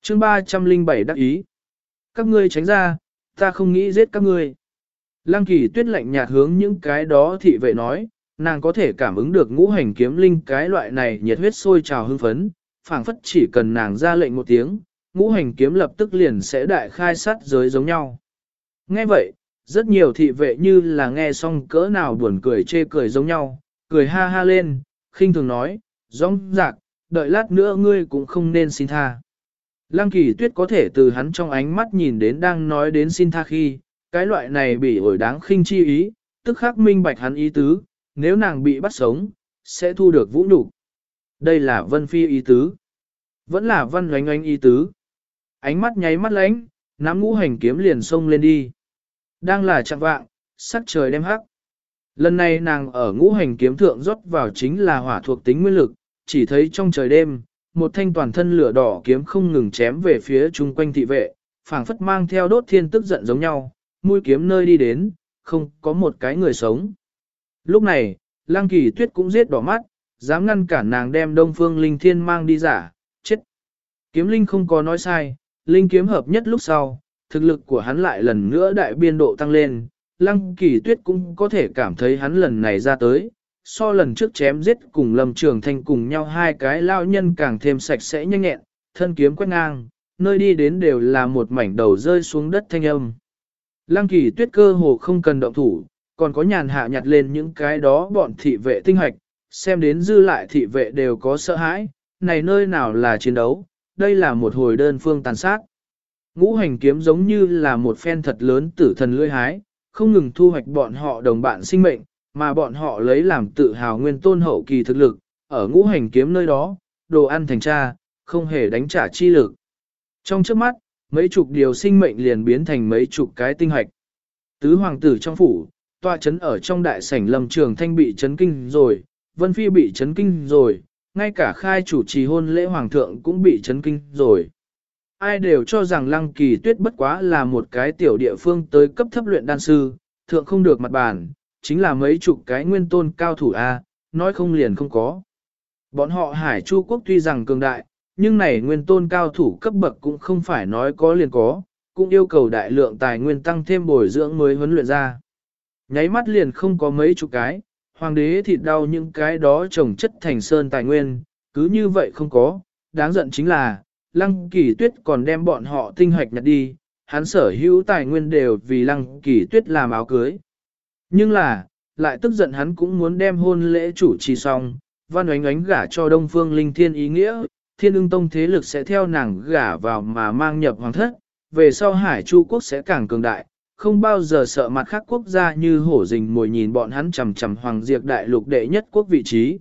A: chương 307 đắc ý. Các ngươi tránh ra, ta không nghĩ giết các ngươi. Lăng kỳ tuyết lạnh nhạt hướng những cái đó thị vệ nói, nàng có thể cảm ứng được ngũ hành kiếm linh cái loại này nhiệt huyết sôi trào hưng phấn, phảng phất chỉ cần nàng ra lệnh một tiếng, ngũ hành kiếm lập tức liền sẽ đại khai sát giới giống nhau. Nghe vậy, rất nhiều thị vệ như là nghe xong cỡ nào buồn cười chê cười giống nhau, cười ha ha lên, khinh thường nói, rong rạc, đợi lát nữa ngươi cũng không nên xin tha. Lăng kỳ tuyết có thể từ hắn trong ánh mắt nhìn đến đang nói đến xin tha khi, cái loại này bị ổi đáng khinh chi ý, tức khắc minh bạch hắn ý tứ, nếu nàng bị bắt sống, sẽ thu được vũ nhục. Đây là vân phi ý tứ. Vẫn là văn oánh oánh ý tứ. Ánh mắt nháy mắt lánh, nắm ngũ hành kiếm liền xông lên đi. Đang là chặng vạng, sắc trời đem hắc. Lần này nàng ở ngũ hành kiếm thượng rót vào chính là hỏa thuộc tính nguyên lực, chỉ thấy trong trời đêm, một thanh toàn thân lửa đỏ kiếm không ngừng chém về phía chung quanh thị vệ, phảng phất mang theo đốt thiên tức giận giống nhau, mũi kiếm nơi đi đến, không có một cái người sống. Lúc này, Lang Kỳ Tuyết cũng giết đỏ mắt, dám ngăn cản nàng đem Đông Phương Linh Thiên mang đi giả, chết. Kiếm Linh không có nói sai, Linh kiếm hợp nhất lúc sau, thực lực của hắn lại lần nữa đại biên độ tăng lên, Lăng Kỳ Tuyết cũng có thể cảm thấy hắn lần này ra tới, so lần trước chém giết cùng Lâm Trường Thanh cùng nhau hai cái lao nhân càng thêm sạch sẽ nhanh nhẹn, thân kiếm quét ngang, nơi đi đến đều là một mảnh đầu rơi xuống đất thanh âm. Lăng Kỳ Tuyết cơ hồ không cần động thủ, còn có nhàn hạ nhặt lên những cái đó bọn thị vệ tinh hoạch, xem đến dư lại thị vệ đều có sợ hãi, này nơi nào là chiến đấu, đây là một hồi đơn phương tàn sát. Ngũ hành kiếm giống như là một phen thật lớn tử thần lưỡi hái, không ngừng thu hoạch bọn họ đồng bạn sinh mệnh, mà bọn họ lấy làm tự hào nguyên tôn hậu kỳ thực lực, ở ngũ hành kiếm nơi đó, đồ ăn thành cha, không hề đánh trả chi lực. Trong trước mắt, mấy chục điều sinh mệnh liền biến thành mấy chục cái tinh hoạch. Tứ hoàng tử trong phủ, Tòa chấn ở trong đại sảnh lâm trường thanh bị chấn kinh rồi, Vân Phi bị chấn kinh rồi, ngay cả khai chủ trì hôn lễ hoàng thượng cũng bị chấn kinh rồi. Ai đều cho rằng lăng kỳ tuyết bất quá là một cái tiểu địa phương tới cấp thấp luyện đan sư, thượng không được mặt bàn, chính là mấy chục cái nguyên tôn cao thủ A, nói không liền không có. Bọn họ hải chu quốc tuy rằng cường đại, nhưng này nguyên tôn cao thủ cấp bậc cũng không phải nói có liền có, cũng yêu cầu đại lượng tài nguyên tăng thêm bồi dưỡng mới huấn luyện ra. Nháy mắt liền không có mấy chục cái, hoàng đế thịt đau những cái đó trồng chất thành sơn tài nguyên, cứ như vậy không có, đáng giận chính là, lăng kỳ tuyết còn đem bọn họ tinh hoạch nhặt đi, hắn sở hữu tài nguyên đều vì lăng kỳ tuyết làm áo cưới. Nhưng là, lại tức giận hắn cũng muốn đem hôn lễ chủ trì xong, văn oánh oánh gả cho đông phương linh thiên ý nghĩa, thiên ưng tông thế lực sẽ theo nàng gả vào mà mang nhập hoàng thất, về sau hải chu quốc sẽ càng cường đại, không bao giờ sợ mặt khác quốc gia như hổ rình mồi nhìn bọn hắn chằm chằm hoàng diệt đại lục đệ nhất quốc vị trí.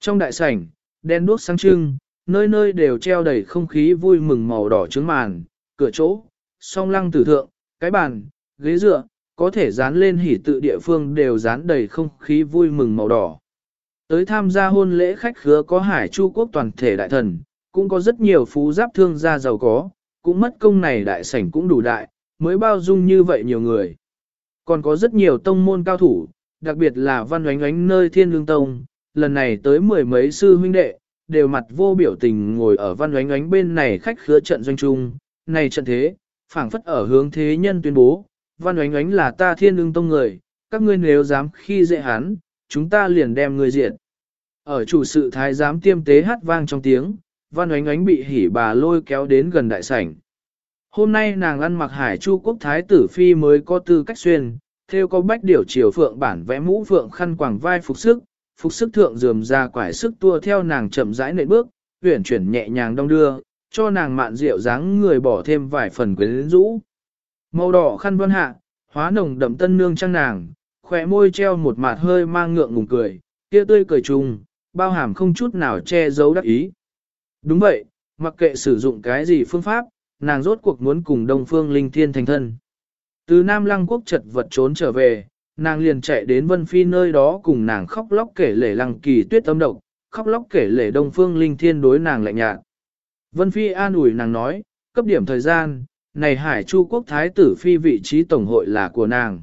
A: Trong đại sảnh, đen đuốc sáng trưng, nơi nơi đều treo đầy không khí vui mừng màu đỏ trứng màn, cửa chỗ, song lăng tử thượng, cái bàn, ghế dựa, có thể dán lên hỉ tự địa phương đều dán đầy không khí vui mừng màu đỏ. Tới tham gia hôn lễ khách khứa có hải chu quốc toàn thể đại thần, cũng có rất nhiều phú giáp thương gia giàu có, cũng mất công này đại sảnh cũng đủ đại, mới bao dung như vậy nhiều người. Còn có rất nhiều tông môn cao thủ, đặc biệt là văn oánh oánh nơi thiên lương tông, lần này tới mười mấy sư huynh đệ, đều mặt vô biểu tình ngồi ở văn oánh oánh bên này khách khứa trận doanh trung, này trận thế, phảng phất ở hướng thế nhân tuyên bố, văn oánh oánh là ta thiên lương tông người, các ngươi nếu dám khi dễ hắn, chúng ta liền đem người diệt. Ở chủ sự thái giám tiêm tế hát vang trong tiếng, văn oánh oánh bị hỉ bà lôi kéo đến gần đại sảnh. Hôm nay nàng ăn mặc hải chu quốc thái tử phi mới có tư cách xuyên, theo có bách điểu chiều phượng bản vẽ mũ phượng khăn quàng vai phục sức, phục sức thượng dườm ra quải sức tua theo nàng chậm rãi nệ bước, huyển chuyển nhẹ nhàng đong đưa, cho nàng mạn rượu dáng người bỏ thêm vài phần quyến rũ. Màu đỏ khăn vân hạ, hóa nồng đậm tân nương trang nàng, khỏe môi treo một mặt hơi mang ngượng ngùng cười, kia tươi cười trùng, bao hàm không chút nào che giấu đắc ý. Đúng vậy, mặc kệ sử dụng cái gì phương pháp, nàng rốt cuộc muốn cùng Đông Phương Linh Thiên thành thân. Từ Nam Lăng Quốc chật vật trốn trở về, nàng liền chạy đến Vân Phi nơi đó cùng nàng khóc lóc kể lể Lăng Kỳ Tuyết âm độc, khóc lóc kể lể Đông Phương Linh Thiên đối nàng lạnh nhạt. Vân Phi an ủi nàng nói, cấp điểm thời gian, này Hải Chu Quốc Thái tử Phi vị trí tổng hội là của nàng.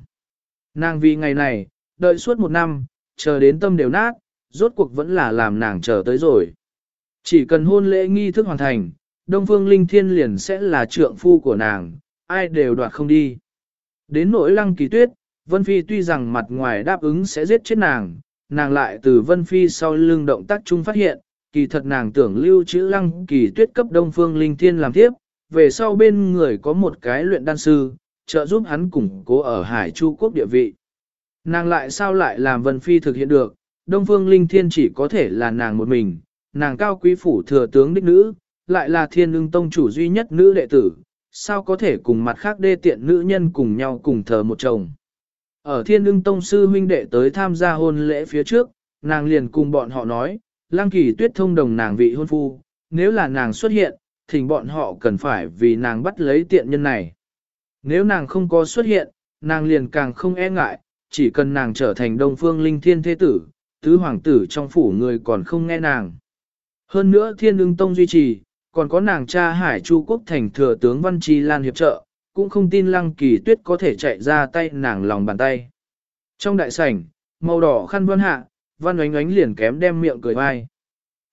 A: Nàng vì ngày này, đợi suốt một năm, chờ đến tâm đều nát, rốt cuộc vẫn là làm nàng chờ tới rồi. Chỉ cần hôn lễ nghi thức hoàn thành, Đông Phương Linh Thiên liền sẽ là trượng phu của nàng, ai đều đoạt không đi. Đến nỗi lăng kỳ tuyết, Vân Phi tuy rằng mặt ngoài đáp ứng sẽ giết chết nàng, nàng lại từ Vân Phi sau lưng động tác chung phát hiện, kỳ thật nàng tưởng lưu trữ lăng kỳ tuyết cấp Đông Phương Linh Thiên làm tiếp, về sau bên người có một cái luyện đan sư, trợ giúp hắn củng cố ở Hải Chu Quốc địa vị. Nàng lại sao lại làm Vân Phi thực hiện được, Đông Phương Linh Thiên chỉ có thể là nàng một mình, nàng cao quý phủ thừa tướng đích nữ, lại là thiên ưng tông chủ duy nhất nữ đệ tử, sao có thể cùng mặt khác đê tiện nữ nhân cùng nhau cùng thờ một chồng. Ở thiên ưng tông sư huynh đệ tới tham gia hôn lễ phía trước, nàng liền cùng bọn họ nói, lang kỳ tuyết thông đồng nàng vị hôn phu, nếu là nàng xuất hiện, thỉnh bọn họ cần phải vì nàng bắt lấy tiện nhân này. Nếu nàng không có xuất hiện, nàng liền càng không e ngại, chỉ cần nàng trở thành đông phương linh thiên thế tử, tứ hoàng tử trong phủ người còn không nghe nàng. Hơn nữa thiên ưng tông duy trì, còn có nàng cha Hải Chu Quốc thành thừa tướng Văn Chi Lan hiệp trợ, cũng không tin Lăng Kỳ Tuyết có thể chạy ra tay nàng lòng bàn tay. Trong đại sảnh, màu đỏ khăn vân hạ, Văn oánh oánh liền kém đem miệng cười vai.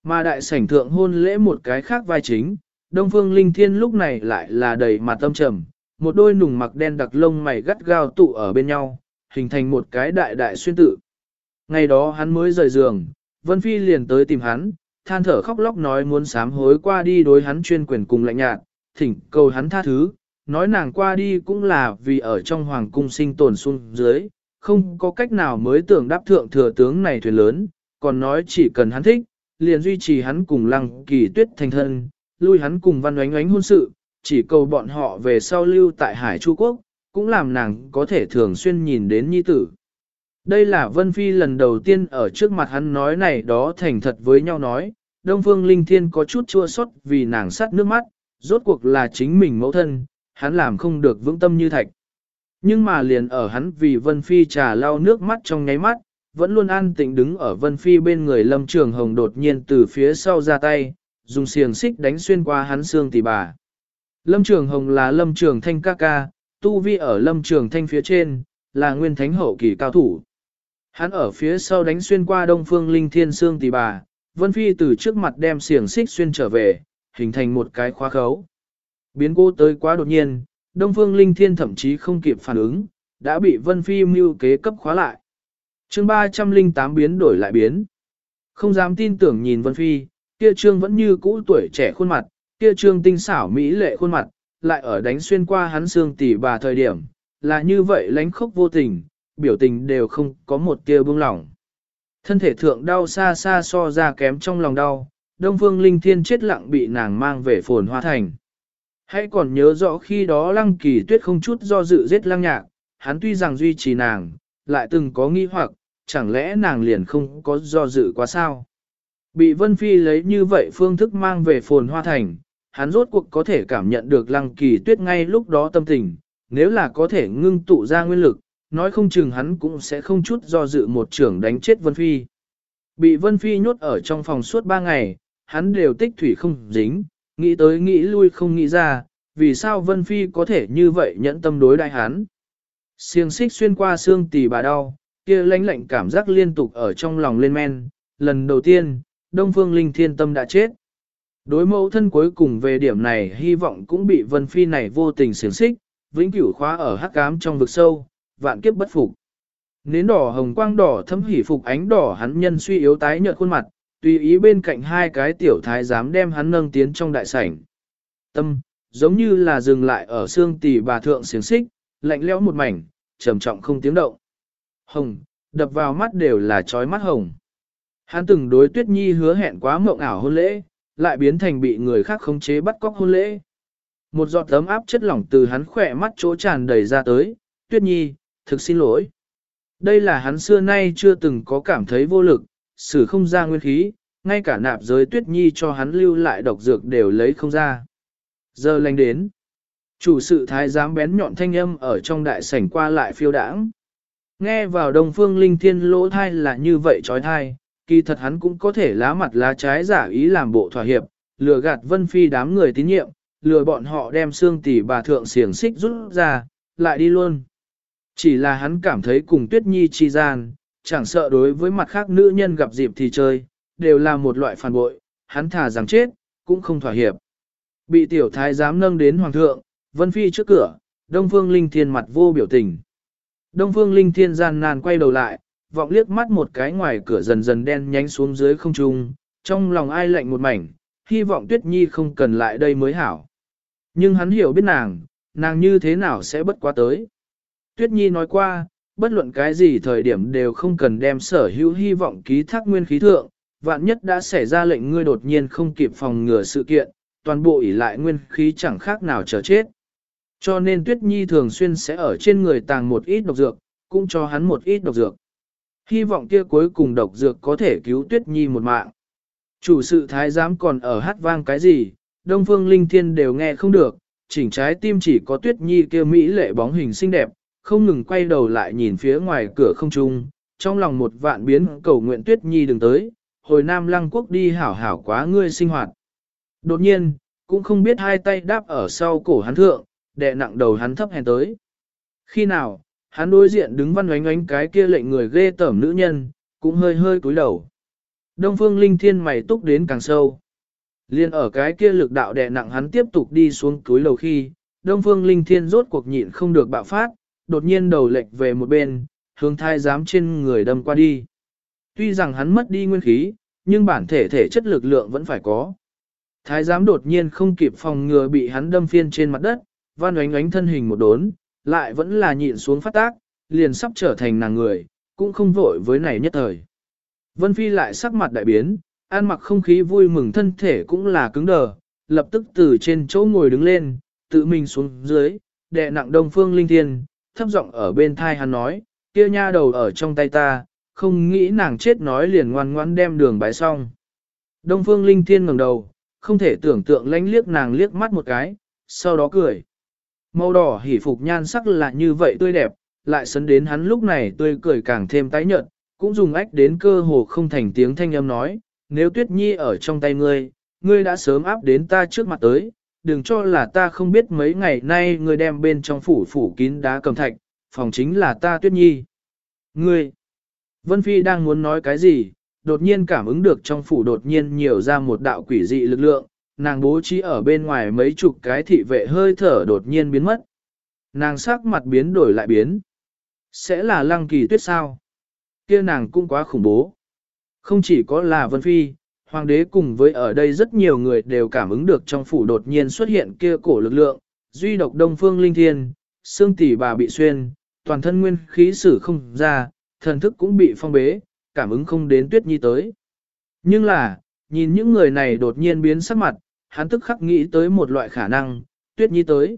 A: Mà đại sảnh thượng hôn lễ một cái khác vai chính, Đông Phương Linh Thiên lúc này lại là đầy mặt tâm trầm, một đôi nùng mặc đen đặc lông mày gắt gao tụ ở bên nhau, hình thành một cái đại đại xuyên tự. Ngày đó hắn mới rời giường, Vân Phi liền tới tìm hắn, than thở khóc lóc nói muốn sám hối qua đi đối hắn chuyên quyền cùng lạnh nhạt, thỉnh cầu hắn tha thứ, nói nàng qua đi cũng là vì ở trong hoàng cung sinh tồn xuống dưới, không có cách nào mới tưởng đáp thượng thừa tướng này thuyền lớn, còn nói chỉ cần hắn thích, liền duy trì hắn cùng lăng kỳ tuyết thành thân, lui hắn cùng văn oánh oánh hôn sự, chỉ cầu bọn họ về sau lưu tại Hải Chu Quốc, cũng làm nàng có thể thường xuyên nhìn đến nhi tử. Đây là Vân Phi lần đầu tiên ở trước mặt hắn nói này đó thành thật với nhau nói, Đông Phương Linh Thiên có chút chua xót vì nàng sắt nước mắt, rốt cuộc là chính mình mẫu thân, hắn làm không được vững tâm như thạch. Nhưng mà liền ở hắn vì Vân Phi trà lau nước mắt trong nháy mắt, vẫn luôn an tĩnh đứng ở Vân Phi bên người Lâm Trường Hồng đột nhiên từ phía sau ra tay, dùng xiềng xích đánh xuyên qua hắn xương tỉ bà. Lâm Trường Hồng là Lâm Trường Thanh ca ca, tu vi ở Lâm Trường Thanh phía trên, là nguyên thánh hậu kỳ cao thủ. Hắn ở phía sau đánh xuyên qua Đông Phương Linh Thiên xương tỉ bà, Vân Phi từ trước mặt đem xiềng xích xuyên trở về, hình thành một cái khóa khấu. Biến cô tới quá đột nhiên, Đông Phương Linh Thiên thậm chí không kịp phản ứng, đã bị Vân Phi mưu kế cấp khóa lại. chương 308 biến đổi lại biến. Không dám tin tưởng nhìn Vân Phi, kia trương vẫn như cũ tuổi trẻ khuôn mặt, kia trương tinh xảo mỹ lệ khuôn mặt, lại ở đánh xuyên qua hắn xương tỷ bà thời điểm, là như vậy lánh khốc vô tình, biểu tình đều không có một tia buông lỏng. Thân thể thượng đau xa xa so ra kém trong lòng đau, Đông Phương Linh Thiên chết lặng bị nàng mang về phồn hoa thành. Hãy còn nhớ rõ khi đó lăng kỳ tuyết không chút do dự giết lăng nhạc, hắn tuy rằng duy trì nàng, lại từng có nghi hoặc, chẳng lẽ nàng liền không có do dự quá sao? Bị Vân Phi lấy như vậy phương thức mang về phồn hoa thành, hắn rốt cuộc có thể cảm nhận được lăng kỳ tuyết ngay lúc đó tâm tình, nếu là có thể ngưng tụ ra nguyên lực, nói không chừng hắn cũng sẽ không chút do dự một trưởng đánh chết Vân Phi. Bị Vân Phi nhốt ở trong phòng suốt ba ngày, hắn đều tích thủy không dính, nghĩ tới nghĩ lui không nghĩ ra, vì sao Vân Phi có thể như vậy nhẫn tâm đối đại hắn. Siêng xích xuyên qua xương tỳ bà đau, kia lãnh lạnh cảm giác liên tục ở trong lòng lên men, lần đầu tiên, Đông Phương Linh Thiên Tâm đã chết. Đối mẫu thân cuối cùng về điểm này hy vọng cũng bị Vân Phi này vô tình xiềng xích, vĩnh cửu khóa ở hắc ám trong vực sâu, vạn kiếp bất phục. Nến đỏ hồng quang đỏ thấm hỉ phục ánh đỏ hắn nhân suy yếu tái nhợt khuôn mặt, tùy ý bên cạnh hai cái tiểu thái dám đem hắn nâng tiến trong đại sảnh. Tâm, giống như là dừng lại ở xương tỷ bà thượng xiềng xích, lạnh lẽo một mảnh, trầm trọng không tiếng động. Hồng, đập vào mắt đều là trói mắt hồng. Hắn từng đối Tuyết Nhi hứa hẹn quá mộng ảo hôn lễ, lại biến thành bị người khác khống chế bắt cóc hôn lễ. Một giọt tấm áp chất lỏng từ hắn khỏe mắt chỗ tràn đầy ra tới, Tuyết Nhi, thực xin lỗi. Đây là hắn xưa nay chưa từng có cảm thấy vô lực, xử không ra nguyên khí, ngay cả nạp giới Tuyết Nhi cho hắn lưu lại độc dược đều lấy không ra. Giờ lành đến. Chủ sự thái giám bén nhọn thanh âm ở trong đại sảnh qua lại phiêu đãng. Nghe vào đông phương linh thiên lỗ thai là như vậy trói thai, kỳ thật hắn cũng có thể lá mặt lá trái giả ý làm bộ thỏa hiệp, lừa gạt vân phi đám người tín nhiệm, lừa bọn họ đem xương tỷ bà thượng xiềng xích rút ra, lại đi luôn. Chỉ là hắn cảm thấy cùng tuyết nhi chi gian, chẳng sợ đối với mặt khác nữ nhân gặp dịp thì chơi, đều là một loại phản bội, hắn thả rằng chết, cũng không thỏa hiệp. Bị tiểu thái giám nâng đến hoàng thượng, vân phi trước cửa, đông phương linh thiên mặt vô biểu tình. Đông phương linh thiên gian nan quay đầu lại, vọng liếc mắt một cái ngoài cửa dần dần đen nhánh xuống dưới không trung, trong lòng ai lạnh một mảnh, hy vọng Tuyết Nhi không cần lại đây mới hảo. Nhưng hắn hiểu biết nàng, nàng như thế nào sẽ bất quá tới. Tuyết Nhi nói qua, bất luận cái gì thời điểm đều không cần đem sở hữu hy vọng ký thác nguyên khí thượng, vạn nhất đã xảy ra lệnh ngươi đột nhiên không kịp phòng ngừa sự kiện, toàn bộ ỷ lại nguyên khí chẳng khác nào chờ chết. Cho nên Tuyết Nhi thường xuyên sẽ ở trên người tàng một ít độc dược, cũng cho hắn một ít độc dược. Hy vọng kia cuối cùng độc dược có thể cứu Tuyết Nhi một mạng. Chủ sự thái giám còn ở hát vang cái gì, Đông Phương Linh Thiên đều nghe không được, chỉnh trái tim chỉ có Tuyết Nhi kia mỹ lệ bóng hình xinh đẹp, không ngừng quay đầu lại nhìn phía ngoài cửa không trung, trong lòng một vạn biến cầu nguyện Tuyết Nhi đừng tới, hồi Nam Lăng Quốc đi hảo hảo quá ngươi sinh hoạt. Đột nhiên, cũng không biết hai tay đáp ở sau cổ hắn thượng, đè nặng đầu hắn thấp hèn tới. Khi nào, hắn đối diện đứng văn oánh oánh cái kia lệnh người ghê tởm nữ nhân, cũng hơi hơi cúi đầu. Đông phương linh thiên mày túc đến càng sâu. Liên ở cái kia lực đạo đè nặng hắn tiếp tục đi xuống cúi đầu khi, Đông phương linh thiên rốt cuộc nhịn không được bạo phát, đột nhiên đầu lệch về một bên, hướng thai giám trên người đâm qua đi. Tuy rằng hắn mất đi nguyên khí, nhưng bản thể thể chất lực lượng vẫn phải có. Thái giám đột nhiên không kịp phòng ngừa bị hắn đâm phiên trên mặt đất, văn oánh oánh thân hình một đốn, lại vẫn là nhịn xuống phát tác, liền sắp trở thành nàng người, cũng không vội với này nhất thời. Vân Phi lại sắc mặt đại biến, an mặc không khí vui mừng thân thể cũng là cứng đờ, lập tức từ trên chỗ ngồi đứng lên, tự mình xuống dưới, đè nặng đông phương linh thiên, thấp giọng ở bên thai hắn nói, kia nha đầu ở trong tay ta, không nghĩ nàng chết nói liền ngoan ngoan đem đường bái xong. Đông phương linh thiên ngẩng đầu, không thể tưởng tượng lánh liếc nàng liếc mắt một cái, sau đó cười. Màu đỏ hỉ phục nhan sắc là như vậy tươi đẹp, lại sấn đến hắn lúc này tươi cười càng thêm tái nhợt, cũng dùng ách đến cơ hồ không thành tiếng thanh âm nói, nếu tuyết nhi ở trong tay ngươi, ngươi đã sớm áp đến ta trước mặt tới, đừng cho là ta không biết mấy ngày nay ngươi đem bên trong phủ phủ kín đá cầm thạch, phòng chính là ta tuyết nhi. Ngươi, Vân Phi đang muốn nói cái gì, đột nhiên cảm ứng được trong phủ đột nhiên nhiều ra một đạo quỷ dị lực lượng, nàng bố trí ở bên ngoài mấy chục cái thị vệ hơi thở đột nhiên biến mất. Nàng sắc mặt biến đổi lại biến. Sẽ là lăng kỳ tuyết sao? kia nàng cũng quá khủng bố. Không chỉ có là Vân Phi, Hoàng đế cùng với ở đây rất nhiều người đều cảm ứng được trong phủ đột nhiên xuất hiện kia cổ lực lượng, duy độc đông phương linh thiên, xương tỷ bà bị xuyên, toàn thân nguyên khí sử không ra, thần thức cũng bị phong bế, cảm ứng không đến tuyết nhi tới. Nhưng là, nhìn những người này đột nhiên biến sắc mặt, hắn tức khắc nghĩ tới một loại khả năng, tuyết nhi tới.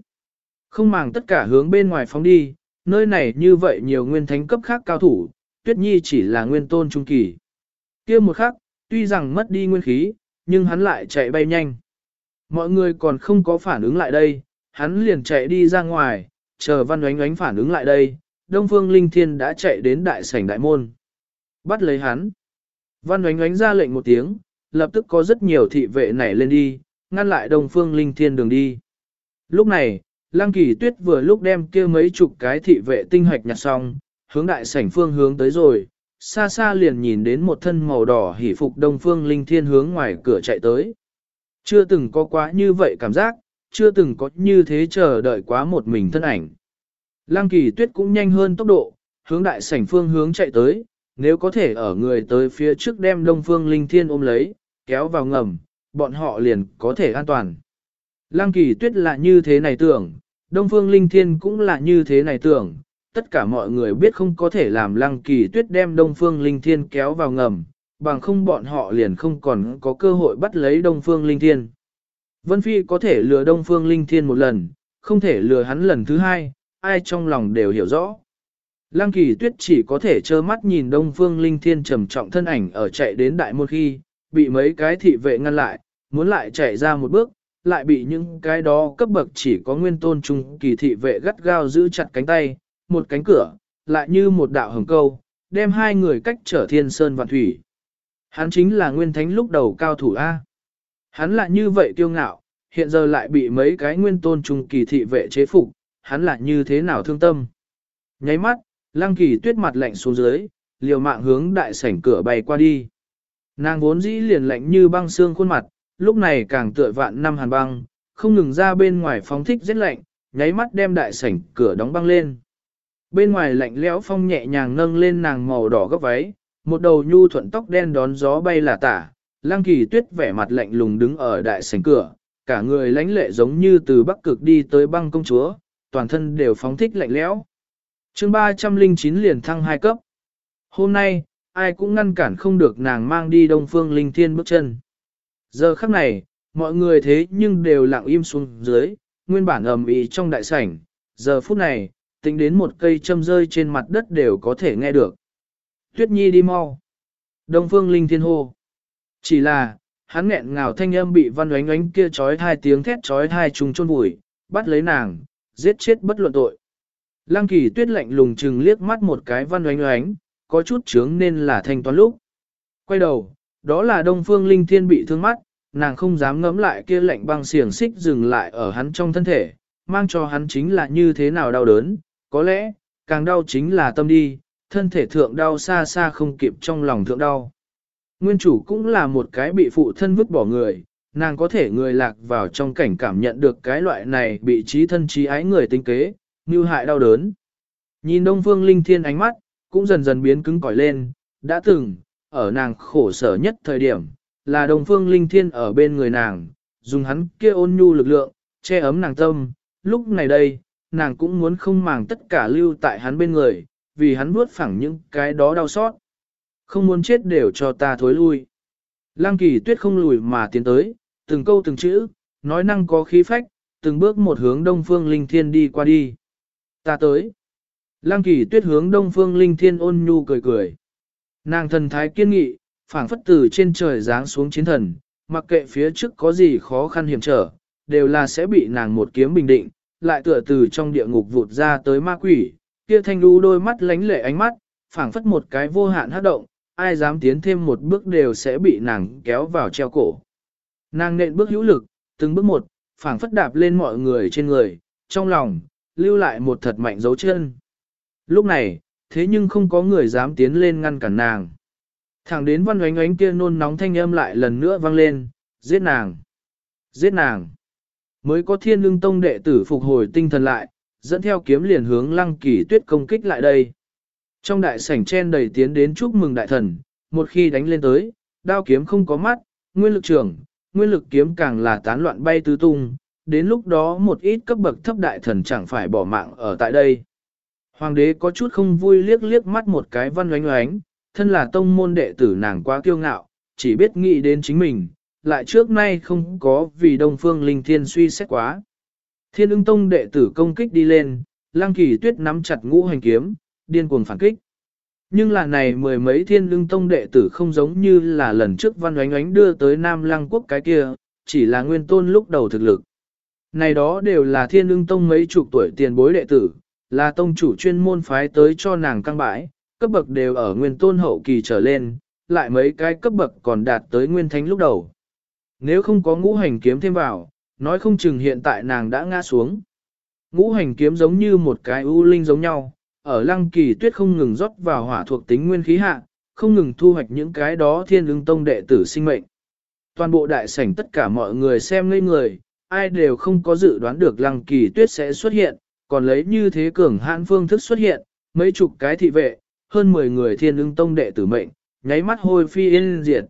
A: Không màng tất cả hướng bên ngoài phóng đi, nơi này như vậy nhiều nguyên thánh cấp khác cao thủ, tuyết nhi chỉ là nguyên tôn trung kỳ. kia một khắc, tuy rằng mất đi nguyên khí, nhưng hắn lại chạy bay nhanh. Mọi người còn không có phản ứng lại đây, hắn liền chạy đi ra ngoài, chờ văn oánh oánh phản ứng lại đây, Đông Phương Linh Thiên đã chạy đến đại sảnh đại môn. Bắt lấy hắn. Văn oánh oánh ra lệnh một tiếng, lập tức có rất nhiều thị vệ nảy lên đi, ngăn lại Đông Phương Linh Thiên đường đi. Lúc này, Lăng Kỳ Tuyết vừa lúc đem kia mấy chục cái thị vệ tinh hạch nhặt xong, hướng đại sảnh phương hướng tới rồi, xa xa liền nhìn đến một thân màu đỏ hỉ phục Đông Phương Linh Thiên hướng ngoài cửa chạy tới. Chưa từng có quá như vậy cảm giác, chưa từng có như thế chờ đợi quá một mình thân ảnh. Lăng Kỳ Tuyết cũng nhanh hơn tốc độ, hướng đại sảnh phương hướng chạy tới, nếu có thể ở người tới phía trước đem Đông Phương Linh Thiên ôm lấy, kéo vào ngầm, bọn họ liền có thể an toàn. Lăng kỳ tuyết là như thế này tưởng, Đông Phương Linh Thiên cũng là như thế này tưởng, tất cả mọi người biết không có thể làm lăng kỳ tuyết đem Đông Phương Linh Thiên kéo vào ngầm, bằng không bọn họ liền không còn có cơ hội bắt lấy Đông Phương Linh Thiên. Vân Phi có thể lừa Đông Phương Linh Thiên một lần, không thể lừa hắn lần thứ hai, ai trong lòng đều hiểu rõ. Lăng kỳ tuyết chỉ có thể trơ mắt nhìn Đông Phương Linh Thiên trầm trọng thân ảnh ở chạy đến đại môn khi, bị mấy cái thị vệ ngăn lại, muốn lại chạy ra một bước, lại bị những cái đó cấp bậc chỉ có nguyên tôn trung kỳ thị vệ gắt gao giữ chặt cánh tay, một cánh cửa, lại như một đạo hồng câu, đem hai người cách trở thiên sơn và thủy. Hắn chính là nguyên thánh lúc đầu cao thủ A. Hắn là như vậy kiêu ngạo, hiện giờ lại bị mấy cái nguyên tôn trung kỳ thị vệ chế phục, hắn là như thế nào thương tâm. Nháy mắt, lăng kỳ tuyết mặt lạnh xuống dưới, liều mạng hướng đại sảnh cửa bay qua đi. Nàng vốn dĩ liền lạnh như băng xương khuôn mặt, lúc này càng tựa vạn năm hàn băng, không ngừng ra bên ngoài phóng thích rất lạnh, nháy mắt đem đại sảnh cửa đóng băng lên. Bên ngoài lạnh lẽo phong nhẹ nhàng nâng lên nàng màu đỏ gấp váy, một đầu nhu thuận tóc đen đón gió bay là tả, lang Kỳ Tuyết vẻ mặt lạnh lùng đứng ở đại sảnh cửa, cả người lãnh lệ giống như từ Bắc Cực đi tới băng công chúa, toàn thân đều phóng thích lạnh lẽo. Chương 309 liền thăng hai cấp. Hôm nay, ai cũng ngăn cản không được nàng mang đi Đông Phương Linh Thiên bước chân. Giờ khắc này, mọi người thế nhưng đều lặng im xuống dưới, nguyên bản ầm ĩ trong đại sảnh, giờ phút này, tính đến một cây châm rơi trên mặt đất đều có thể nghe được. Tuyết Nhi đi mau. Đông Phương Linh Thiên hô. Chỉ là, hắn nghẹn ngào thanh âm bị văn oánh oánh kia trói hai tiếng thét trói hai trùng chôn vùi, bắt lấy nàng, giết chết bất luận tội. Lăng kỳ tuyết lạnh lùng chừng liếc mắt một cái văn oánh oánh, có chút chướng nên là thanh toán lúc. Quay đầu, đó là Đông Phương Linh Thiên bị thương mắt, nàng không dám ngẫm lại kia lạnh băng xiềng xích dừng lại ở hắn trong thân thể, mang cho hắn chính là như thế nào đau đớn, có lẽ, càng đau chính là tâm đi, thân thể thượng đau xa xa không kịp trong lòng thượng đau. Nguyên chủ cũng là một cái bị phụ thân vứt bỏ người, nàng có thể người lạc vào trong cảnh cảm nhận được cái loại này bị trí thân trí ái người tinh kế, như hại đau đớn. Nhìn Đông Phương Linh Thiên ánh mắt, cũng dần dần biến cứng cỏi lên, đã từng, ở nàng khổ sở nhất thời điểm, là Đông Phương Linh Thiên ở bên người nàng, dùng hắn kia ôn nhu lực lượng, che ấm nàng tâm, lúc này đây, nàng cũng muốn không màng tất cả lưu tại hắn bên người, vì hắn vuốt phẳng những cái đó đau xót. Không muốn chết đều cho ta thối lui. Lăng kỳ tuyết không lùi mà tiến tới, từng câu từng chữ, nói năng có khí phách, từng bước một hướng Đông Phương Linh Thiên đi qua đi. Ta tới. Lăng kỳ tuyết hướng Đông Phương Linh Thiên ôn nhu cười cười. Nàng thần thái kiên nghị, phảng phất từ trên trời giáng xuống chiến thần, mặc kệ phía trước có gì khó khăn hiểm trở, đều là sẽ bị nàng một kiếm bình định, lại tựa từ trong địa ngục vụt ra tới ma quỷ, kia thanh lũ đôi mắt lánh lệ ánh mắt, phảng phất một cái vô hạn hát động, ai dám tiến thêm một bước đều sẽ bị nàng kéo vào treo cổ. Nàng nện bước hữu lực, từng bước một, phảng phất đạp lên mọi người trên người, trong lòng, lưu lại một thật mạnh dấu chân. Lúc này, thế nhưng không có người dám tiến lên ngăn cản nàng. Thẳng đến văn oánh oánh kia nôn nóng thanh âm lại lần nữa vang lên, giết nàng, giết nàng. Mới có thiên lương tông đệ tử phục hồi tinh thần lại, dẫn theo kiếm liền hướng lăng kỳ tuyết công kích lại đây. Trong đại sảnh chen đầy tiến đến chúc mừng đại thần, một khi đánh lên tới, đao kiếm không có mắt, nguyên lực trưởng, nguyên lực kiếm càng là tán loạn bay tứ tung, đến lúc đó một ít cấp bậc thấp đại thần chẳng phải bỏ mạng ở tại đây. Hoàng đế có chút không vui liếc liếc mắt một cái văn oánh oánh, thân là tông môn đệ tử nàng quá kiêu ngạo, chỉ biết nghĩ đến chính mình, lại trước nay không có vì Đông Phương Linh Thiên suy xét quá. Thiên ưng tông đệ tử công kích đi lên, lang kỳ tuyết nắm chặt ngũ hành kiếm, điên cuồng phản kích. Nhưng là này mười mấy thiên ưng tông đệ tử không giống như là lần trước văn oánh oánh đưa tới Nam Lăng quốc cái kia, chỉ là nguyên tôn lúc đầu thực lực. Này đó đều là thiên ưng tông mấy chục tuổi tiền bối đệ tử, là tông chủ chuyên môn phái tới cho nàng căng bãi, cấp bậc đều ở nguyên tôn hậu kỳ trở lên, lại mấy cái cấp bậc còn đạt tới nguyên thánh lúc đầu. Nếu không có ngũ hành kiếm thêm vào, nói không chừng hiện tại nàng đã ngã xuống. Ngũ hành kiếm giống như một cái u linh giống nhau, ở lăng kỳ tuyết không ngừng rót vào hỏa thuộc tính nguyên khí hạ, không ngừng thu hoạch những cái đó thiên lương tông đệ tử sinh mệnh. Toàn bộ đại sảnh tất cả mọi người xem ngây người, ai đều không có dự đoán được lăng kỳ tuyết sẽ xuất hiện, còn lấy như thế cường hãn phương thức xuất hiện, mấy chục cái thị vệ, hơn 10 người thiên lương tông đệ tử mệnh, nháy mắt hôi phi yên diệt.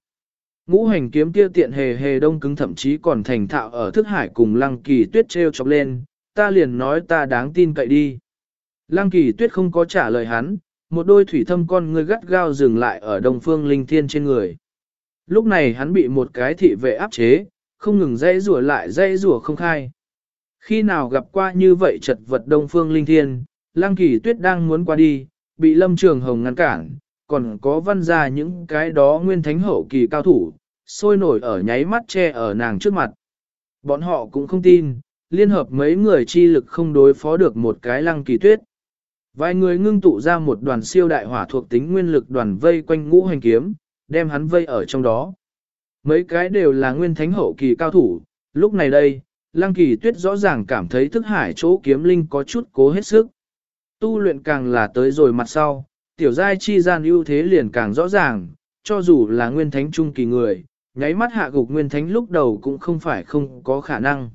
A: Ngũ hành kiếm kia tiện hề hề đông cứng thậm chí còn thành thạo ở thức hải cùng lăng kỳ tuyết treo chọc lên, ta liền nói ta đáng tin cậy đi. Lăng kỳ tuyết không có trả lời hắn, một đôi thủy thâm con người gắt gao dừng lại ở đông phương linh thiên trên người. Lúc này hắn bị một cái thị vệ áp chế, không ngừng dây rủa lại dây rủa không khai. Khi nào gặp qua như vậy chật vật đông phương linh thiên, lăng kỳ tuyết đang muốn qua đi, bị lâm trường hồng ngăn cản, còn có văn ra những cái đó nguyên thánh hậu kỳ cao thủ, sôi nổi ở nháy mắt che ở nàng trước mặt. Bọn họ cũng không tin, liên hợp mấy người chi lực không đối phó được một cái lăng kỳ tuyết. Vài người ngưng tụ ra một đoàn siêu đại hỏa thuộc tính nguyên lực đoàn vây quanh ngũ hành kiếm, đem hắn vây ở trong đó. Mấy cái đều là nguyên thánh hậu kỳ cao thủ, lúc này đây, lăng kỳ tuyết rõ ràng cảm thấy thức hải chỗ kiếm linh có chút cố hết sức. Tu luyện càng là tới rồi mặt sau, tiểu giai chi gian ưu thế liền càng rõ ràng, cho dù là nguyên thánh trung kỳ người, nháy mắt hạ gục nguyên thánh lúc đầu cũng không phải không có khả năng.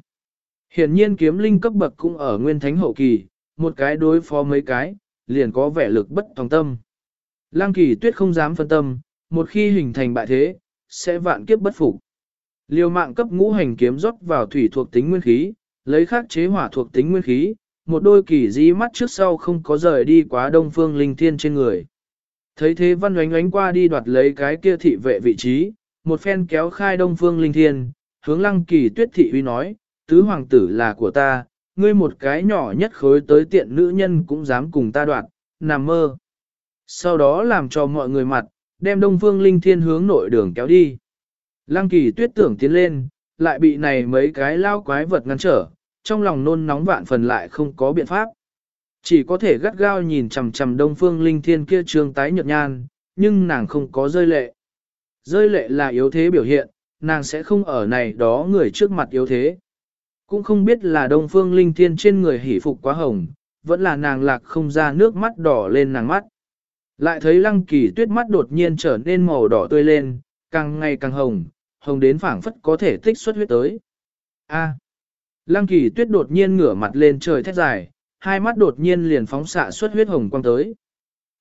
A: Hiển nhiên kiếm linh cấp bậc cũng ở nguyên thánh hậu kỳ, một cái đối phó mấy cái, liền có vẻ lực bất tòng tâm. Lăng kỳ tuyết không dám phân tâm, một khi hình thành bại thế, sẽ vạn kiếp bất phục. Liều mạng cấp ngũ hành kiếm rót vào thủy thuộc tính nguyên khí, lấy khắc chế hỏa thuộc tính nguyên khí, một đôi kỳ dí mắt trước sau không có rời đi quá đông phương linh thiên trên người. Thấy thế văn oánh oánh qua đi đoạt lấy cái kia thị vệ vị trí, một phen kéo khai đông phương linh thiên, hướng lăng kỳ tuyết thị uy nói, tứ hoàng tử là của ta, ngươi một cái nhỏ nhất khối tới tiện nữ nhân cũng dám cùng ta đoạt, nằm mơ. Sau đó làm cho mọi người mặt, đem đông phương linh thiên hướng nội đường kéo đi. Lăng kỳ tuyết tưởng tiến lên, lại bị này mấy cái lao quái vật ngăn trở, trong lòng nôn nóng vạn phần lại không có biện pháp. Chỉ có thể gắt gao nhìn chằm chằm đông phương linh thiên kia trương tái nhợt nhan, nhưng nàng không có rơi lệ. Rơi lệ là yếu thế biểu hiện, nàng sẽ không ở này đó người trước mặt yếu thế. Cũng không biết là đông phương linh thiên trên người hỉ phục quá hồng, vẫn là nàng lạc không ra nước mắt đỏ lên nàng mắt. Lại thấy lăng kỳ tuyết mắt đột nhiên trở nên màu đỏ tươi lên, càng ngày càng hồng, hồng đến phảng phất có thể tích xuất huyết tới. A. Lăng kỳ tuyết đột nhiên ngửa mặt lên trời thét dài, hai mắt đột nhiên liền phóng xạ xuất huyết hồng quang tới.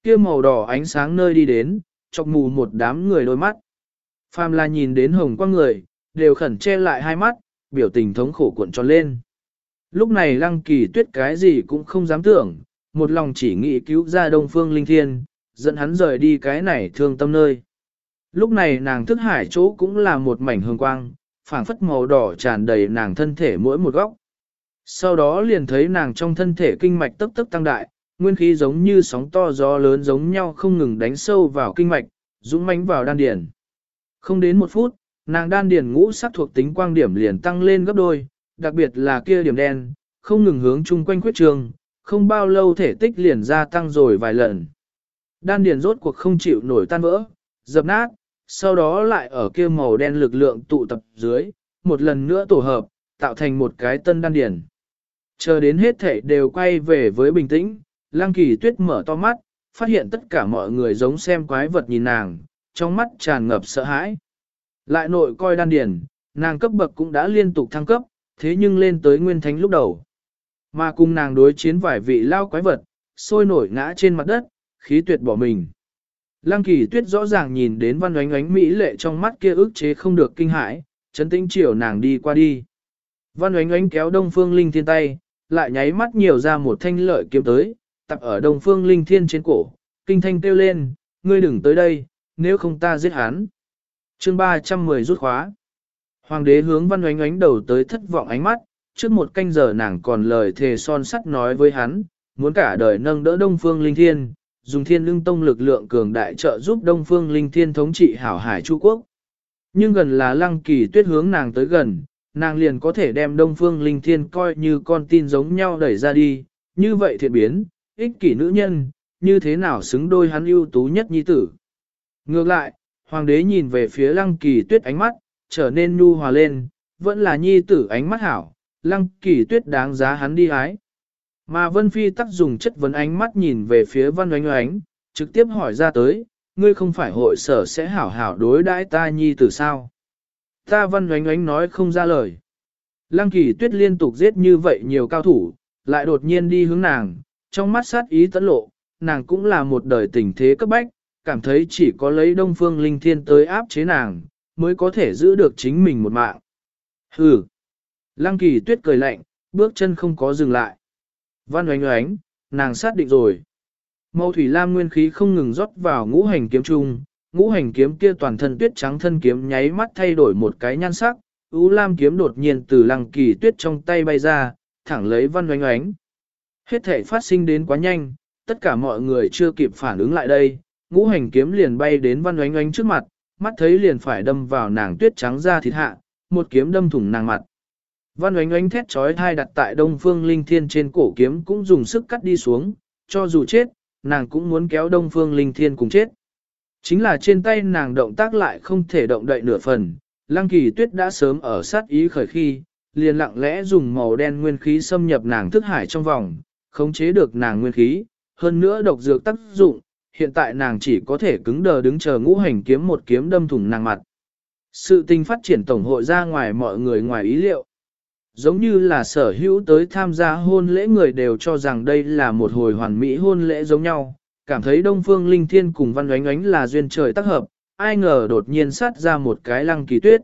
A: Kia màu đỏ ánh sáng nơi đi đến, chọc mù một đám người đôi mắt. Phàm là nhìn đến hồng quang người, đều khẩn che lại hai mắt, biểu tình thống khổ cuộn tròn lên. Lúc này lăng kỳ tuyết cái gì cũng không dám tưởng, một lòng chỉ nghĩ cứu ra đông phương linh thiên, dẫn hắn rời đi cái này thương tâm nơi. Lúc này nàng thức hải chỗ cũng là một mảnh hương quang, phảng phất màu đỏ tràn đầy nàng thân thể mỗi một góc. Sau đó liền thấy nàng trong thân thể kinh mạch tấp tấp tăng đại, nguyên khí giống như sóng to gió lớn giống nhau không ngừng đánh sâu vào kinh mạch, dũng mãnh vào đan điền. Không đến một phút, nàng đan điền ngũ sắc thuộc tính quang điểm liền tăng lên gấp đôi, đặc biệt là kia điểm đen, không ngừng hướng chung quanh khuyết trường, không bao lâu thể tích liền gia tăng rồi vài lần. Đan điền rốt cuộc không chịu nổi tan vỡ, dập nát, sau đó lại ở kia màu đen lực lượng tụ tập dưới, một lần nữa tổ hợp, tạo thành một cái tân đan điền. Chờ đến hết thể đều quay về với bình tĩnh, Lăng Kỳ Tuyết mở to mắt, phát hiện tất cả mọi người giống xem quái vật nhìn nàng, trong mắt tràn ngập sợ hãi. Lại nội coi đan điền, nàng cấp bậc cũng đã liên tục thăng cấp, thế nhưng lên tới nguyên thánh lúc đầu. Mà cùng nàng đối chiến vài vị lao quái vật, sôi nổi ngã trên mặt đất, khí tuyệt bỏ mình. Lăng kỳ tuyết rõ ràng nhìn đến văn oánh oánh mỹ lệ trong mắt kia ức chế không được kinh hãi, chấn tĩnh chiều nàng đi qua đi. Văn oánh oánh kéo đông phương linh thiên tay, lại nháy mắt nhiều ra một thanh lợi kiếm tới, tập ở đông phương linh thiên trên cổ, kinh thanh kêu lên, ngươi đừng tới đây, nếu không ta giết hắn. chương 310 rút khóa. Hoàng đế hướng văn oánh oánh đầu tới thất vọng ánh mắt, trước một canh giờ nàng còn lời thề son sắt nói với hắn, muốn cả đời nâng đỡ đông phương linh thiên, dùng thiên lương tông lực lượng cường đại trợ giúp đông phương linh thiên thống trị hảo hải Chu Quốc. Nhưng gần là lăng kỳ tuyết hướng nàng tới gần, nàng liền có thể đem đông phương linh thiên coi như con tin giống nhau đẩy ra đi, như vậy thiện biến, ích kỷ nữ nhân, như thế nào xứng đôi hắn ưu tú nhất nhi tử. Ngược lại, hoàng đế nhìn về phía lăng kỳ tuyết ánh mắt, trở nên nhu hòa lên, vẫn là nhi tử ánh mắt hảo, lăng kỳ tuyết đáng giá hắn đi ái. Mà Vân Phi tắc dùng chất vấn ánh mắt nhìn về phía Văn Oánh Oánh, trực tiếp hỏi ra tới, ngươi không phải hội sở sẽ hảo hảo đối đãi ta nhi từ sao? Ta Văn Oánh Oánh nói không ra lời. Lăng kỳ tuyết liên tục giết như vậy nhiều cao thủ, lại đột nhiên đi hướng nàng, trong mắt sát ý tấn lộ, nàng cũng là một đời tình thế cấp bách, cảm thấy chỉ có lấy đông phương linh thiên tới áp chế nàng, mới có thể giữ được chính mình một mạng. Hừ! Lăng kỳ tuyết cười lạnh, bước chân không có dừng lại. Văn oánh oánh, nàng sát định rồi. Mâu thủy lam nguyên khí không ngừng rót vào ngũ hành kiếm trung, ngũ hành kiếm kia toàn thân tuyết trắng thân kiếm nháy mắt thay đổi một cái nhan sắc, ú lam kiếm đột nhiên từ lăng kỳ tuyết trong tay bay ra, thẳng lấy văn oánh oánh. Hết thể phát sinh đến quá nhanh, tất cả mọi người chưa kịp phản ứng lại đây, ngũ hành kiếm liền bay đến văn oánh oánh trước mặt, mắt thấy liền phải đâm vào nàng tuyết trắng ra thịt hạ, một kiếm đâm thủng nàng mặt. Văn oánh oánh thét trói thai đặt tại đông phương linh thiên trên cổ kiếm cũng dùng sức cắt đi xuống, cho dù chết, nàng cũng muốn kéo đông phương linh thiên cùng chết. Chính là trên tay nàng động tác lại không thể động đậy nửa phần, lăng kỳ tuyết đã sớm ở sát ý khởi khi, liền lặng lẽ dùng màu đen nguyên khí xâm nhập nàng thức hải trong vòng, khống chế được nàng nguyên khí, hơn nữa độc dược tác dụng, hiện tại nàng chỉ có thể cứng đờ đứng chờ ngũ hành kiếm một kiếm đâm thủng nàng mặt. Sự tình phát triển tổng hội ra ngoài mọi người ngoài ý liệu. Giống như là sở hữu tới tham gia hôn lễ người đều cho rằng đây là một hồi hoàn mỹ hôn lễ giống nhau, cảm thấy Đông Phương Linh Thiên cùng Văn Oánh Oánh là duyên trời tác hợp, ai ngờ đột nhiên sát ra một cái lăng kỳ tuyết.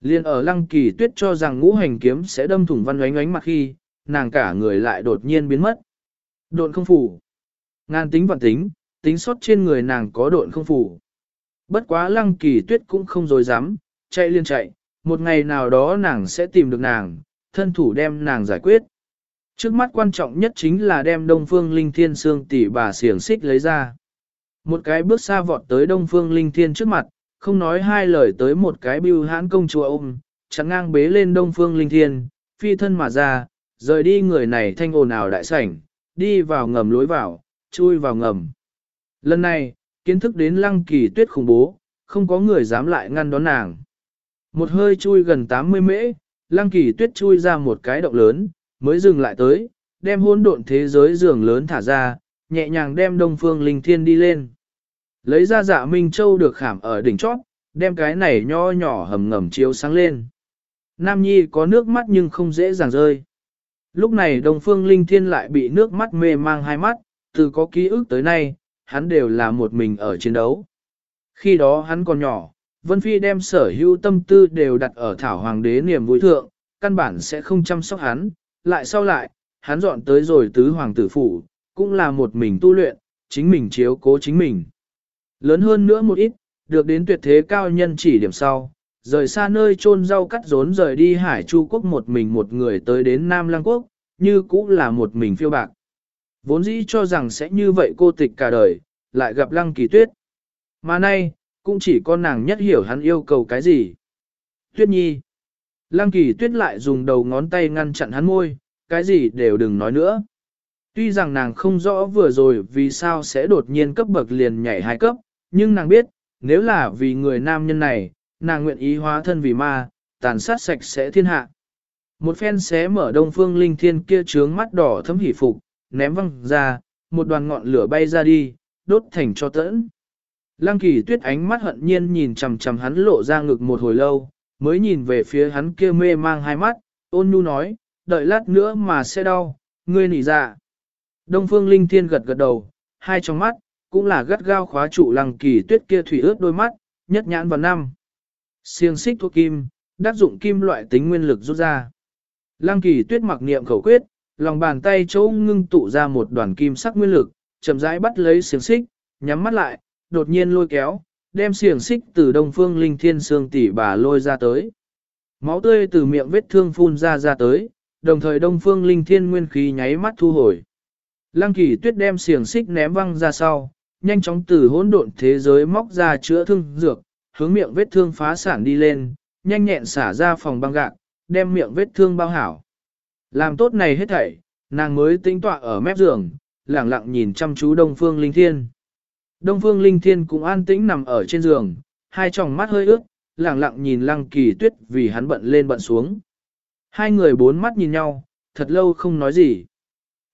A: Liên ở lăng kỳ tuyết cho rằng ngũ hành kiếm sẽ đâm thủng Văn Oánh Oánh mặt khi, nàng cả người lại đột nhiên biến mất. Độn không phủ. Ngàn tính vạn tính, tính sót trên người nàng có độn không phủ. Bất quá lăng kỳ tuyết cũng không dối dám, chạy liên chạy, một ngày nào đó nàng sẽ tìm được nàng, thân thủ đem nàng giải quyết. Trước mắt quan trọng nhất chính là đem Đông Phương Linh Thiên xương tỷ bà xiềng xích lấy ra. Một cái bước xa vọt tới Đông Phương Linh Thiên trước mặt, không nói hai lời tới một cái bưu hãn công chúa ôm, chắn ngang bế lên Đông Phương Linh Thiên, phi thân mà ra, rời đi người này thanh ồn ào đại sảnh, đi vào ngầm lối vào, chui vào ngầm. Lần này, kiến thức đến lăng kỳ tuyết khủng bố, không có người dám lại ngăn đón nàng. Một hơi chui gần 80 mễ, lăng kỳ tuyết chui ra một cái động lớn, mới dừng lại tới, đem hỗn độn thế giới giường lớn thả ra, nhẹ nhàng đem đông phương linh thiên đi lên. Lấy ra dạ Minh Châu được khảm ở đỉnh chót, đem cái này nho nhỏ hầm ngầm chiếu sáng lên. Nam Nhi có nước mắt nhưng không dễ dàng rơi. Lúc này Đông Phương Linh Thiên lại bị nước mắt mê mang hai mắt, từ có ký ức tới nay, hắn đều là một mình ở chiến đấu. Khi đó hắn còn nhỏ, Vân Phi đem sở hữu tâm tư đều đặt ở thảo hoàng đế niềm vui thượng, căn bản sẽ không chăm sóc hắn, lại sau lại, hắn dọn tới rồi tứ hoàng tử phủ, cũng là một mình tu luyện, chính mình chiếu cố chính mình. Lớn hơn nữa một ít, được đến tuyệt thế cao nhân chỉ điểm sau, rời xa nơi chôn rau cắt rốn rời đi hải chu quốc một mình một người tới đến Nam Lăng Quốc, như cũng là một mình phiêu bạc. Vốn dĩ cho rằng sẽ như vậy cô tịch cả đời, lại gặp Lăng Kỳ Tuyết. Mà nay, cũng chỉ có nàng nhất hiểu hắn yêu cầu cái gì. Tuyết nhi. Lăng kỳ tuyết lại dùng đầu ngón tay ngăn chặn hắn môi, cái gì đều đừng nói nữa. Tuy rằng nàng không rõ vừa rồi vì sao sẽ đột nhiên cấp bậc liền nhảy hai cấp, nhưng nàng biết, nếu là vì người nam nhân này, nàng nguyện ý hóa thân vì ma, tàn sát sạch sẽ thiên hạ. Một phen xé mở đông phương linh thiên kia trướng mắt đỏ thấm hỉ phục, ném văng ra, một đoàn ngọn lửa bay ra đi, đốt thành cho tẫn. Lăng kỳ tuyết ánh mắt hận nhiên nhìn chằm chằm hắn lộ ra ngực một hồi lâu, mới nhìn về phía hắn kia mê mang hai mắt, ôn nhu nói, đợi lát nữa mà sẽ đau, ngươi nỉ dạ. Đông phương linh thiên gật gật đầu, hai trong mắt, cũng là gắt gao khóa trụ lăng kỳ tuyết kia thủy ướt đôi mắt, nhất nhãn vào năm. Siêng xích thuốc kim, đắc dụng kim loại tính nguyên lực rút ra. Lăng kỳ tuyết mặc niệm khẩu quyết, lòng bàn tay chỗ ngưng tụ ra một đoàn kim sắc nguyên lực, chậm rãi bắt lấy xiềng xích, nhắm mắt lại, đột nhiên lôi kéo, đem xiềng xích từ đông phương linh thiên xương tỷ bà lôi ra tới. Máu tươi từ miệng vết thương phun ra ra tới, đồng thời đông phương linh thiên nguyên khí nháy mắt thu hồi. Lăng kỳ tuyết đem xiềng xích ném văng ra sau, nhanh chóng từ hỗn độn thế giới móc ra chữa thương dược, hướng miệng vết thương phá sản đi lên, nhanh nhẹn xả ra phòng băng gạc, đem miệng vết thương bao hảo. Làm tốt này hết thảy, nàng mới tính tọa ở mép giường, lẳng lặng nhìn chăm chú Đông Phương Linh Thiên. Đông Phương Linh Thiên cũng an tĩnh nằm ở trên giường, hai tròng mắt hơi ướt, lẳng lặng nhìn Lăng Kỳ Tuyết vì hắn bận lên bận xuống. Hai người bốn mắt nhìn nhau, thật lâu không nói gì.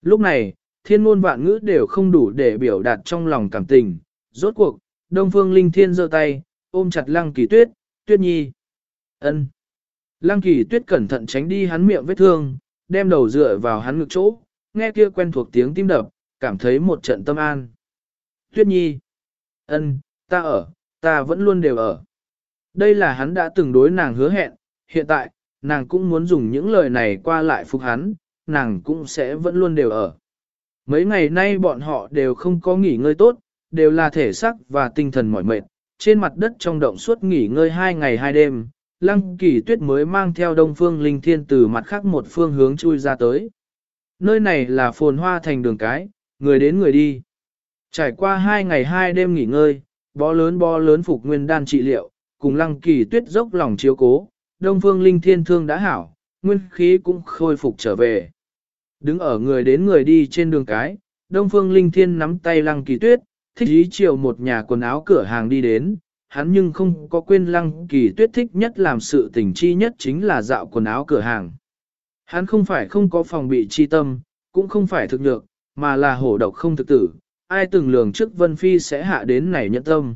A: Lúc này, thiên ngôn vạn ngữ đều không đủ để biểu đạt trong lòng cảm tình. Rốt cuộc, Đông Phương Linh Thiên giơ tay, ôm chặt Lăng Kỳ Tuyết, Tuyết Nhi. ân. Lăng Kỳ Tuyết cẩn thận tránh đi hắn miệng vết thương, đem đầu dựa vào hắn ngực chỗ, nghe kia quen thuộc tiếng tim đập, cảm thấy một trận tâm an. Tuyết Nhi. ân, ta ở, ta vẫn luôn đều ở. Đây là hắn đã từng đối nàng hứa hẹn, hiện tại, nàng cũng muốn dùng những lời này qua lại phục hắn, nàng cũng sẽ vẫn luôn đều ở. Mấy ngày nay bọn họ đều không có nghỉ ngơi tốt, đều là thể xác và tinh thần mỏi mệt, trên mặt đất trong động suốt nghỉ ngơi hai ngày hai đêm, lăng kỳ tuyết mới mang theo đông phương linh thiên từ mặt khác một phương hướng chui ra tới. Nơi này là phồn hoa thành đường cái, người đến người đi. Trải qua hai ngày hai đêm nghỉ ngơi, bó lớn bó lớn phục nguyên đan trị liệu, cùng lăng kỳ tuyết dốc lòng chiếu cố, đông phương linh thiên thương đã hảo, nguyên khí cũng khôi phục trở về. Đứng ở người đến người đi trên đường cái, đông phương linh thiên nắm tay lăng kỳ tuyết, thích ý chiều một nhà quần áo cửa hàng đi đến, hắn nhưng không có quên lăng kỳ tuyết thích nhất làm sự tình chi nhất chính là dạo quần áo cửa hàng. Hắn không phải không có phòng bị chi tâm, cũng không phải thực nhược, mà là hổ độc không thực tử, ai từng lường trước Vân Phi sẽ hạ đến này nhẫn tâm.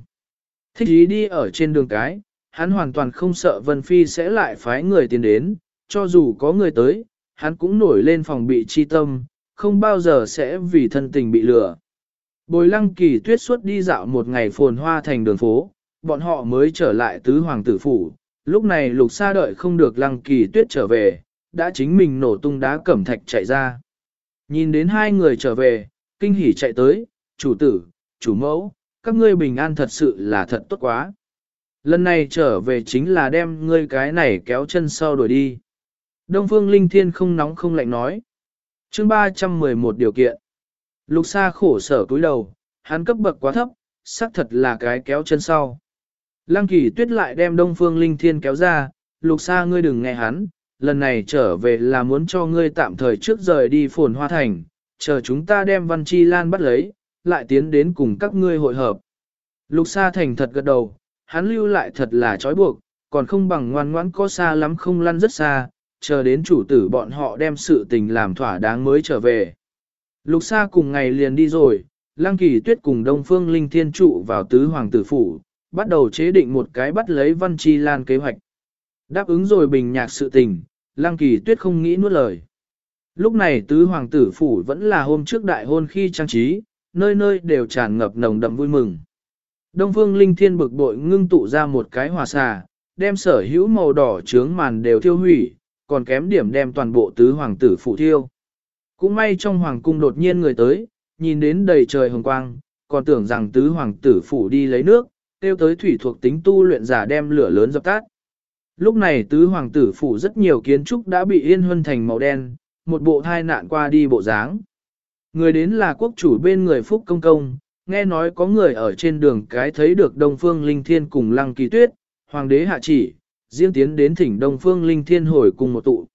A: Thích ý đi ở trên đường cái, hắn hoàn toàn không sợ Vân Phi sẽ lại phái người tiến đến, cho dù có người tới, hắn cũng nổi lên phòng bị chi tâm, không bao giờ sẽ vì thân tình bị lừa. Bồi lăng kỳ tuyết suốt đi dạo một ngày phồn hoa thành đường phố, bọn họ mới trở lại tứ hoàng tử phủ, lúc này lục xa đợi không được lăng kỳ tuyết trở về, đã chính mình nổ tung đá cẩm thạch chạy ra. Nhìn đến hai người trở về, kinh hỉ chạy tới, chủ tử, chủ mẫu, các ngươi bình an thật sự là thật tốt quá. Lần này trở về chính là đem ngươi cái này kéo chân sau đuổi đi. Đông Phương Linh Thiên không nóng không lạnh nói. chương 311 điều kiện. Lục Sa khổ sở cúi đầu, hắn cấp bậc quá thấp, xác thật là cái kéo chân sau. Lăng kỳ tuyết lại đem Đông Phương Linh Thiên kéo ra, Lục Sa ngươi đừng nghe hắn, lần này trở về là muốn cho ngươi tạm thời trước rời đi phồn hoa thành, chờ chúng ta đem Văn Chi Lan bắt lấy, lại tiến đến cùng các ngươi hội hợp. Lục Sa thành thật gật đầu, hắn lưu lại thật là trói buộc, còn không bằng ngoan ngoãn có xa lắm không lăn rất xa, chờ đến chủ tử bọn họ đem sự tình làm thỏa đáng mới trở về. Lục Sa cùng ngày liền đi rồi, Lăng Kỳ Tuyết cùng Đông Phương Linh Thiên trụ vào tứ hoàng tử phủ, bắt đầu chế định một cái bắt lấy Văn Chi Lan kế hoạch. Đáp ứng rồi bình nhạc sự tình, Lăng Kỳ Tuyết không nghĩ nuốt lời. Lúc này tứ hoàng tử phủ vẫn là hôm trước đại hôn khi trang trí, nơi nơi đều tràn ngập nồng đậm vui mừng. Đông Phương Linh Thiên bực bội ngưng tụ ra một cái hòa xà, đem sở hữu màu đỏ trướng màn đều thiêu hủy, còn kém điểm đem toàn bộ tứ hoàng tử phủ thiêu. Cũng may trong hoàng cung đột nhiên người tới, nhìn đến đầy trời hồng quang, còn tưởng rằng tứ hoàng tử phủ đi lấy nước, tiêu tới thủy thuộc tính tu luyện giả đem lửa lớn dập tắt. Lúc này tứ hoàng tử phủ rất nhiều kiến trúc đã bị yên huân thành màu đen, một bộ thai nạn qua đi bộ dáng. Người đến là quốc chủ bên người Phúc Công Công, nghe nói có người ở trên đường cái thấy được Đông Phương Linh Thiên cùng Lăng Kỳ Tuyết, hoàng đế hạ chỉ, riêng tiến đến thỉnh Đông Phương Linh Thiên hồi cùng một tụ.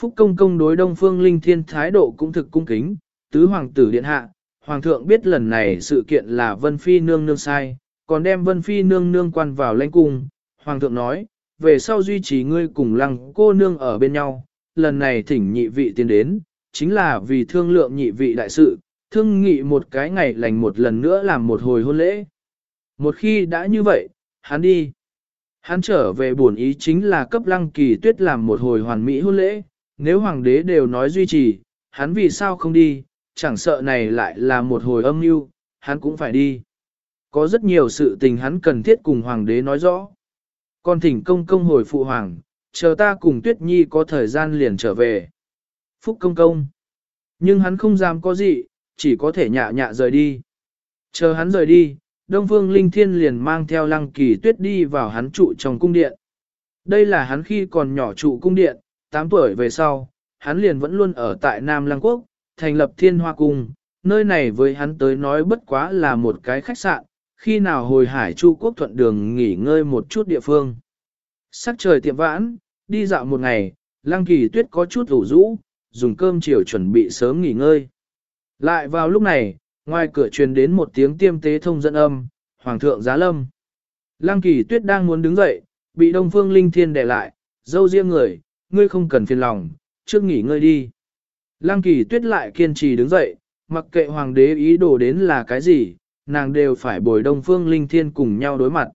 A: Phúc công công đối đông phương linh thiên thái độ cũng thực cung kính, tứ hoàng tử điện hạ, hoàng thượng biết lần này sự kiện là vân phi nương nương sai, còn đem vân phi nương nương quan vào lãnh cung, hoàng thượng nói, về sau duy trì ngươi cùng lăng cô nương ở bên nhau, lần này thỉnh nhị vị tiến đến, chính là vì thương lượng nhị vị đại sự, thương nghị một cái ngày lành một lần nữa làm một hồi hôn lễ. Một khi đã như vậy, hắn đi. Hắn trở về buồn ý chính là cấp lăng kỳ tuyết làm một hồi hoàn mỹ hôn lễ, nếu hoàng đế đều nói duy trì, hắn vì sao không đi, chẳng sợ này lại là một hồi âm mưu, hắn cũng phải đi. Có rất nhiều sự tình hắn cần thiết cùng hoàng đế nói rõ. Còn thỉnh công công hồi phụ hoàng, chờ ta cùng tuyết nhi có thời gian liền trở về. Phúc công công. Nhưng hắn không dám có gì, chỉ có thể nhạ nhạ rời đi. Chờ hắn rời đi, Đông Phương Linh Thiên liền mang theo lăng kỳ tuyết đi vào hắn trụ trong cung điện. Đây là hắn khi còn nhỏ trụ cung điện, 8 tuổi về sau, hắn liền vẫn luôn ở tại Nam Lăng Quốc, thành lập Thiên Hoa Cung. Nơi này với hắn tới nói bất quá là một cái khách sạn, khi nào hồi hải Chu Quốc thuận đường nghỉ ngơi một chút địa phương. Sắc trời tiệm vãn, đi dạo một ngày, Lăng Kỳ Tuyết có chút ủ rũ, dùng cơm chiều chuẩn bị sớm nghỉ ngơi. Lại vào lúc này, ngoài cửa truyền đến một tiếng tiêm tế thông dẫn âm, Hoàng thượng giá lâm. Lăng Kỳ Tuyết đang muốn đứng dậy, bị Đông Phương Linh Thiên đè lại, dâu riêng người, ngươi không cần phiền lòng, trước nghỉ ngơi đi. Lăng Kỳ Tuyết lại kiên trì đứng dậy, mặc kệ hoàng đế ý đồ đến là cái gì, nàng đều phải bồi Đông Phương Linh Thiên cùng nhau đối mặt.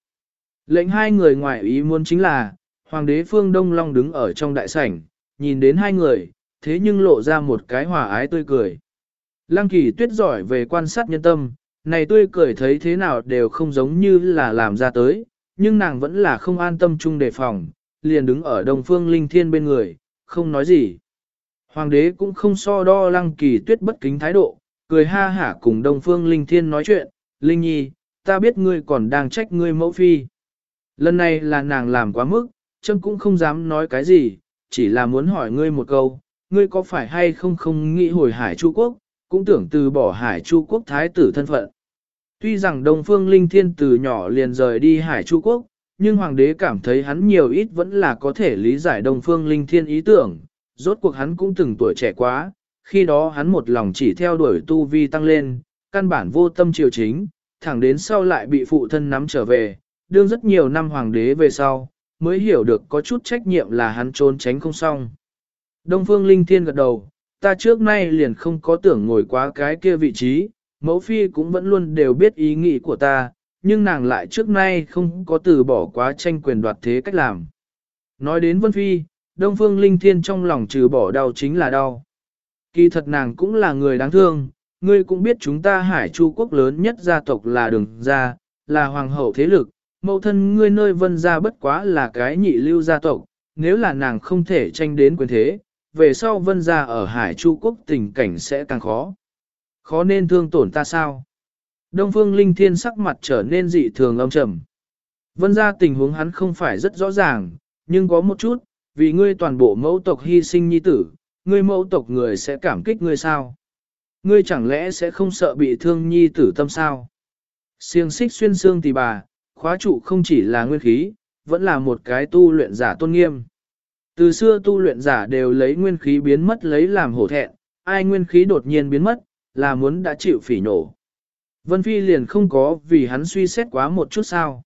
A: Lệnh hai người ngoài ý muốn chính là, Hoàng đế Phương Đông Long đứng ở trong đại sảnh, nhìn đến hai người, thế nhưng lộ ra một cái hòa ái tươi cười. Lăng kỳ tuyết giỏi về quan sát nhân tâm, này tươi cười thấy thế nào đều không giống như là làm ra tới, nhưng nàng vẫn là không an tâm chung đề phòng, liền đứng ở Đông Phương Linh Thiên bên người, không nói gì. Hoàng đế cũng không so đo lăng kỳ tuyết bất kính thái độ, cười ha hả cùng Đông Phương Linh Thiên nói chuyện, Linh Nhi, ta biết ngươi còn đang trách ngươi mẫu phi. Lần này là nàng làm quá mức, châm cũng không dám nói cái gì, chỉ là muốn hỏi ngươi một câu, ngươi có phải hay không không nghĩ hồi hải Chu Quốc, cũng tưởng từ bỏ hải Chu Quốc thái tử thân phận. Tuy rằng Đông Phương Linh Thiên từ nhỏ liền rời đi hải Chu Quốc, nhưng hoàng đế cảm thấy hắn nhiều ít vẫn là có thể lý giải Đông Phương Linh Thiên ý tưởng, rốt cuộc hắn cũng từng tuổi trẻ quá, khi đó hắn một lòng chỉ theo đuổi tu vi tăng lên, căn bản vô tâm triều chính, thẳng đến sau lại bị phụ thân nắm trở về, đương rất nhiều năm hoàng đế về sau, mới hiểu được có chút trách nhiệm là hắn trốn tránh không xong. Đông Phương Linh Thiên gật đầu, ta trước nay liền không có tưởng ngồi quá cái kia vị trí, mẫu phi cũng vẫn luôn đều biết ý nghĩ của ta, nhưng nàng lại trước nay không có từ bỏ quá tranh quyền đoạt thế cách làm. Nói đến Vân Phi, Đông Phương Linh Thiên trong lòng trừ bỏ đau chính là đau. Kỳ thật nàng cũng là người đáng thương, ngươi cũng biết chúng ta hải chu quốc lớn nhất gia tộc là đường gia, là hoàng hậu thế lực, mẫu thân ngươi nơi vân gia bất quá là cái nhị lưu gia tộc, nếu là nàng không thể tranh đến quyền thế, về sau vân gia ở hải chu quốc tình cảnh sẽ càng khó. Khó nên thương tổn ta sao? Đông phương linh thiên sắc mặt trở nên dị thường âm trầm. Vân gia tình huống hắn không phải rất rõ ràng, nhưng có một chút, vì ngươi toàn bộ mẫu tộc hy sinh nhi tử, ngươi mẫu tộc người sẽ cảm kích ngươi sao? Ngươi chẳng lẽ sẽ không sợ bị thương nhi tử tâm sao? Siêng xích xuyên xương tỳ bà, khóa trụ không chỉ là nguyên khí, vẫn là một cái tu luyện giả tôn nghiêm. Từ xưa tu luyện giả đều lấy nguyên khí biến mất lấy làm hổ thẹn, ai nguyên khí đột nhiên biến mất, là muốn đã chịu phỉ nổ. Vân Phi liền không có vì hắn suy xét quá một chút sao.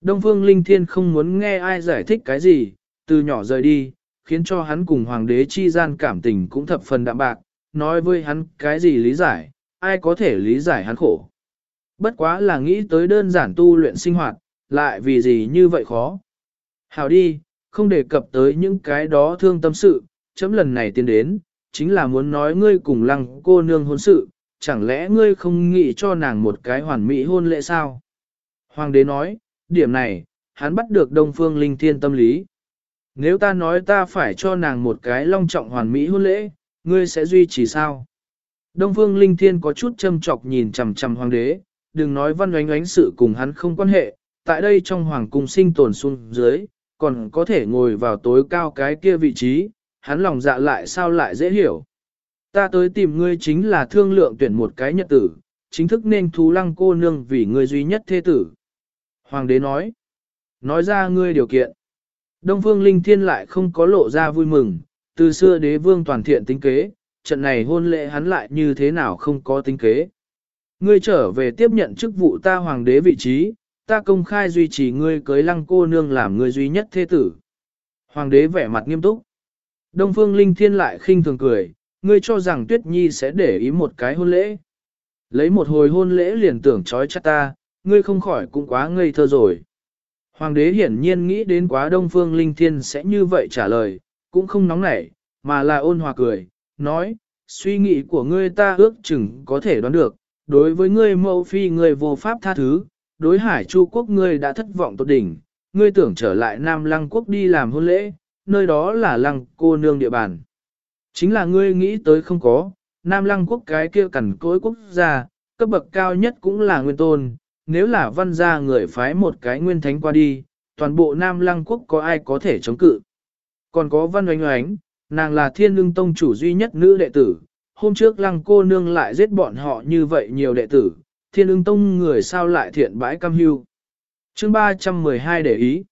A: Đông Phương Linh Thiên không muốn nghe ai giải thích cái gì, từ nhỏ rời đi, khiến cho hắn cùng Hoàng đế chi gian cảm tình cũng thập phần đạm bạc, nói với hắn cái gì lý giải, ai có thể lý giải hắn khổ. Bất quá là nghĩ tới đơn giản tu luyện sinh hoạt, lại vì gì như vậy khó. Hào đi, không đề cập tới những cái đó thương tâm sự, chấm lần này tiến đến, chính là muốn nói ngươi cùng lăng cô nương hôn sự, chẳng lẽ ngươi không nghĩ cho nàng một cái hoàn mỹ hôn lễ sao? Hoàng đế nói, điểm này, hắn bắt được Đông Phương Linh Thiên tâm lý. Nếu ta nói ta phải cho nàng một cái long trọng hoàn mỹ hôn lễ, ngươi sẽ duy trì sao? Đông Phương Linh Thiên có chút châm chọc nhìn chằm chằm hoàng đế, đừng nói văn oánh oánh sự cùng hắn không quan hệ, tại đây trong hoàng cung sinh tồn xuống dưới, còn có thể ngồi vào tối cao cái kia vị trí, hắn lòng dạ lại sao lại dễ hiểu. Ta tới tìm ngươi chính là thương lượng tuyển một cái nhật tử, chính thức nên thú lăng cô nương vì ngươi duy nhất thế tử. Hoàng đế nói, nói ra ngươi điều kiện. Đông phương linh thiên lại không có lộ ra vui mừng, Từ xưa đế vương toàn thiện tính kế, trận này hôn lễ hắn lại như thế nào không có tính kế. Ngươi trở về tiếp nhận chức vụ ta hoàng đế vị trí, ta công khai duy trì ngươi cưới lăng cô nương làm ngươi duy nhất thế tử. Hoàng đế vẻ mặt nghiêm túc. Đông phương linh thiên lại khinh thường cười, ngươi cho rằng tuyết nhi sẽ để ý một cái hôn lễ. Lấy một hồi hôn lễ liền tưởng trói chắc ta, ngươi không khỏi cũng quá ngây thơ rồi. Hoàng đế hiển nhiên nghĩ đến quá đông phương linh thiên sẽ như vậy trả lời, cũng không nóng nảy, mà là ôn hòa cười, nói, suy nghĩ của ngươi ta ước chừng có thể đoán được, đối với ngươi mẫu phi ngươi vô pháp tha thứ, đối hải chu quốc ngươi đã thất vọng tốt đỉnh, ngươi tưởng trở lại Nam Lăng quốc đi làm hôn lễ, nơi đó là lăng cô nương địa bàn. Chính là ngươi nghĩ tới không có, Nam Lăng quốc cái kia cẩn cối quốc gia, cấp bậc cao nhất cũng là nguyên tôn, nếu là văn gia người phái một cái nguyên thánh qua đi, toàn bộ Nam Lăng quốc có ai có thể chống cự. Còn có văn oánh oánh, nàng là thiên lương tông chủ duy nhất nữ đệ tử, hôm trước lăng cô nương lại giết bọn họ như vậy nhiều đệ tử, thiên ưng tông người sao lại thiện bãi cam hưu. Chương 312 để ý.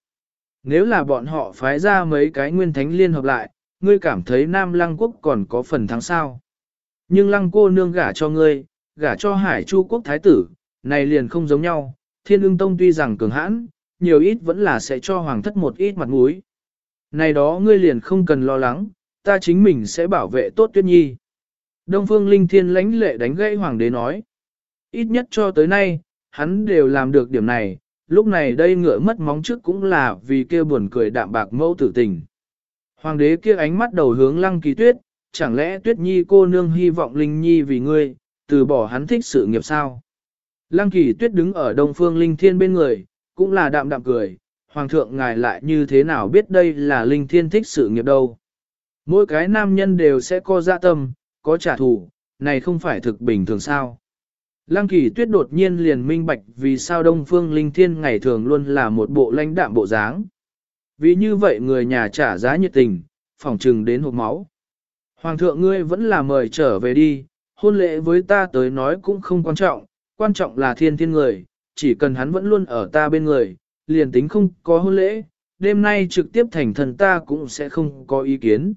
A: Nếu là bọn họ phái ra mấy cái nguyên thánh liên hợp lại, ngươi cảm thấy Nam Lăng Quốc còn có phần thắng sao. Nhưng Lăng cô nương gả cho ngươi, gả cho Hải Chu Quốc Thái tử, này liền không giống nhau. Thiên ưng tông tuy rằng cường hãn, nhiều ít vẫn là sẽ cho hoàng thất một ít mặt mũi. Này đó ngươi liền không cần lo lắng, ta chính mình sẽ bảo vệ tốt tuyết nhi. Đông phương linh thiên lãnh lệ đánh gãy hoàng đế nói. Ít nhất cho tới nay, hắn đều làm được điểm này, lúc này đây ngựa mất móng trước cũng là vì kia buồn cười đạm bạc mẫu tử tình. Hoàng đế kia ánh mắt đầu hướng lăng kỳ tuyết, chẳng lẽ tuyết nhi cô nương hy vọng linh nhi vì ngươi, từ bỏ hắn thích sự nghiệp sao? Lăng kỳ tuyết đứng ở đông phương linh thiên bên người, cũng là đạm đạm cười, hoàng thượng ngài lại như thế nào biết đây là linh thiên thích sự nghiệp đâu? Mỗi cái nam nhân đều sẽ có dạ tâm, có trả thù, này không phải thực bình thường sao? Lăng kỳ tuyết đột nhiên liền minh bạch vì sao Đông Phương Linh Thiên ngày thường luôn là một bộ lãnh đạm bộ dáng. Vì như vậy người nhà trả giá nhiệt tình, phỏng trừng đến hộp máu. Hoàng thượng ngươi vẫn là mời trở về đi, hôn lễ với ta tới nói cũng không quan trọng, quan trọng là thiên thiên người, chỉ cần hắn vẫn luôn ở ta bên người, liền tính không có hôn lễ, đêm nay trực tiếp thành thần ta cũng sẽ không có ý kiến.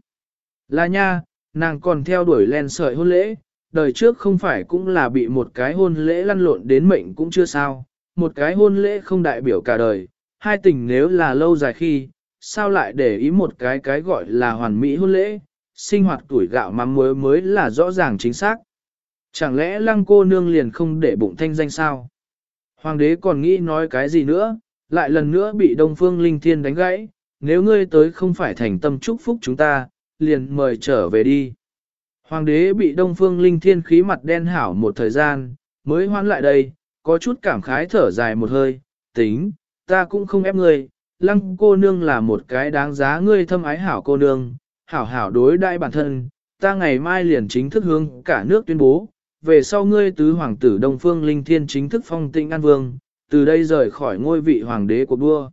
A: Là nha, nàng còn theo đuổi len sợi hôn lễ, đời trước không phải cũng là bị một cái hôn lễ lăn lộn đến mệnh cũng chưa sao, một cái hôn lễ không đại biểu cả đời, hai tình nếu là lâu dài khi, sao lại để ý một cái cái gọi là hoàn mỹ hôn lễ, sinh hoạt tuổi gạo mắm muối mới là rõ ràng chính xác. Chẳng lẽ lăng cô nương liền không để bụng thanh danh sao? Hoàng đế còn nghĩ nói cái gì nữa, lại lần nữa bị Đông Phương Linh Thiên đánh gãy, nếu ngươi tới không phải thành tâm chúc phúc chúng ta, liền mời trở về đi. Hoàng đế bị Đông Phương Linh Thiên khí mặt đen hảo một thời gian, mới hoán lại đây, có chút cảm khái thở dài một hơi, tính, ta cũng không ép ngươi, lăng cô nương là một cái đáng giá ngươi thâm ái hảo cô nương, hảo hảo đối đại bản thân, ta ngày mai liền chính thức hướng cả nước tuyên bố, về sau ngươi tứ hoàng tử Đông Phương Linh Thiên chính thức phong tinh an vương, từ đây rời khỏi ngôi vị hoàng đế của đua.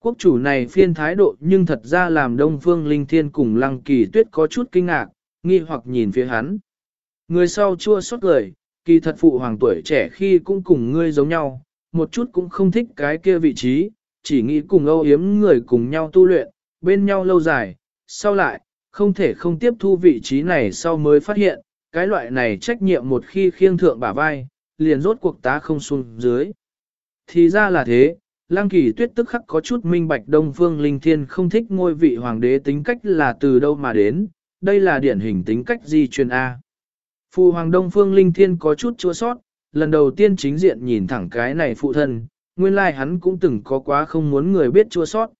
A: Quốc chủ này phiên thái độ nhưng thật ra làm Đông Phương Linh Thiên cùng Lăng Kỳ Tuyết có chút kinh ngạc, nghi hoặc nhìn phía hắn. Người sau chua xót cười, kỳ thật phụ hoàng tuổi trẻ khi cũng cùng ngươi giống nhau, một chút cũng không thích cái kia vị trí, chỉ nghĩ cùng âu yếm người cùng nhau tu luyện, bên nhau lâu dài, sau lại, không thể không tiếp thu vị trí này sau mới phát hiện, cái loại này trách nhiệm một khi khiêng thượng bả vai, liền rốt cuộc tá không xuống dưới. Thì ra là thế, Lăng kỳ tuyết tức khắc có chút minh bạch Đông Phương Linh Thiên không thích ngôi vị hoàng đế tính cách là từ đâu mà đến, đây là điển hình tính cách di truyền A. Phụ hoàng Đông Phương Linh Thiên có chút chua sót, lần đầu tiên chính diện nhìn thẳng cái này phụ thân, nguyên lai like hắn cũng từng có quá không muốn người biết chua sót.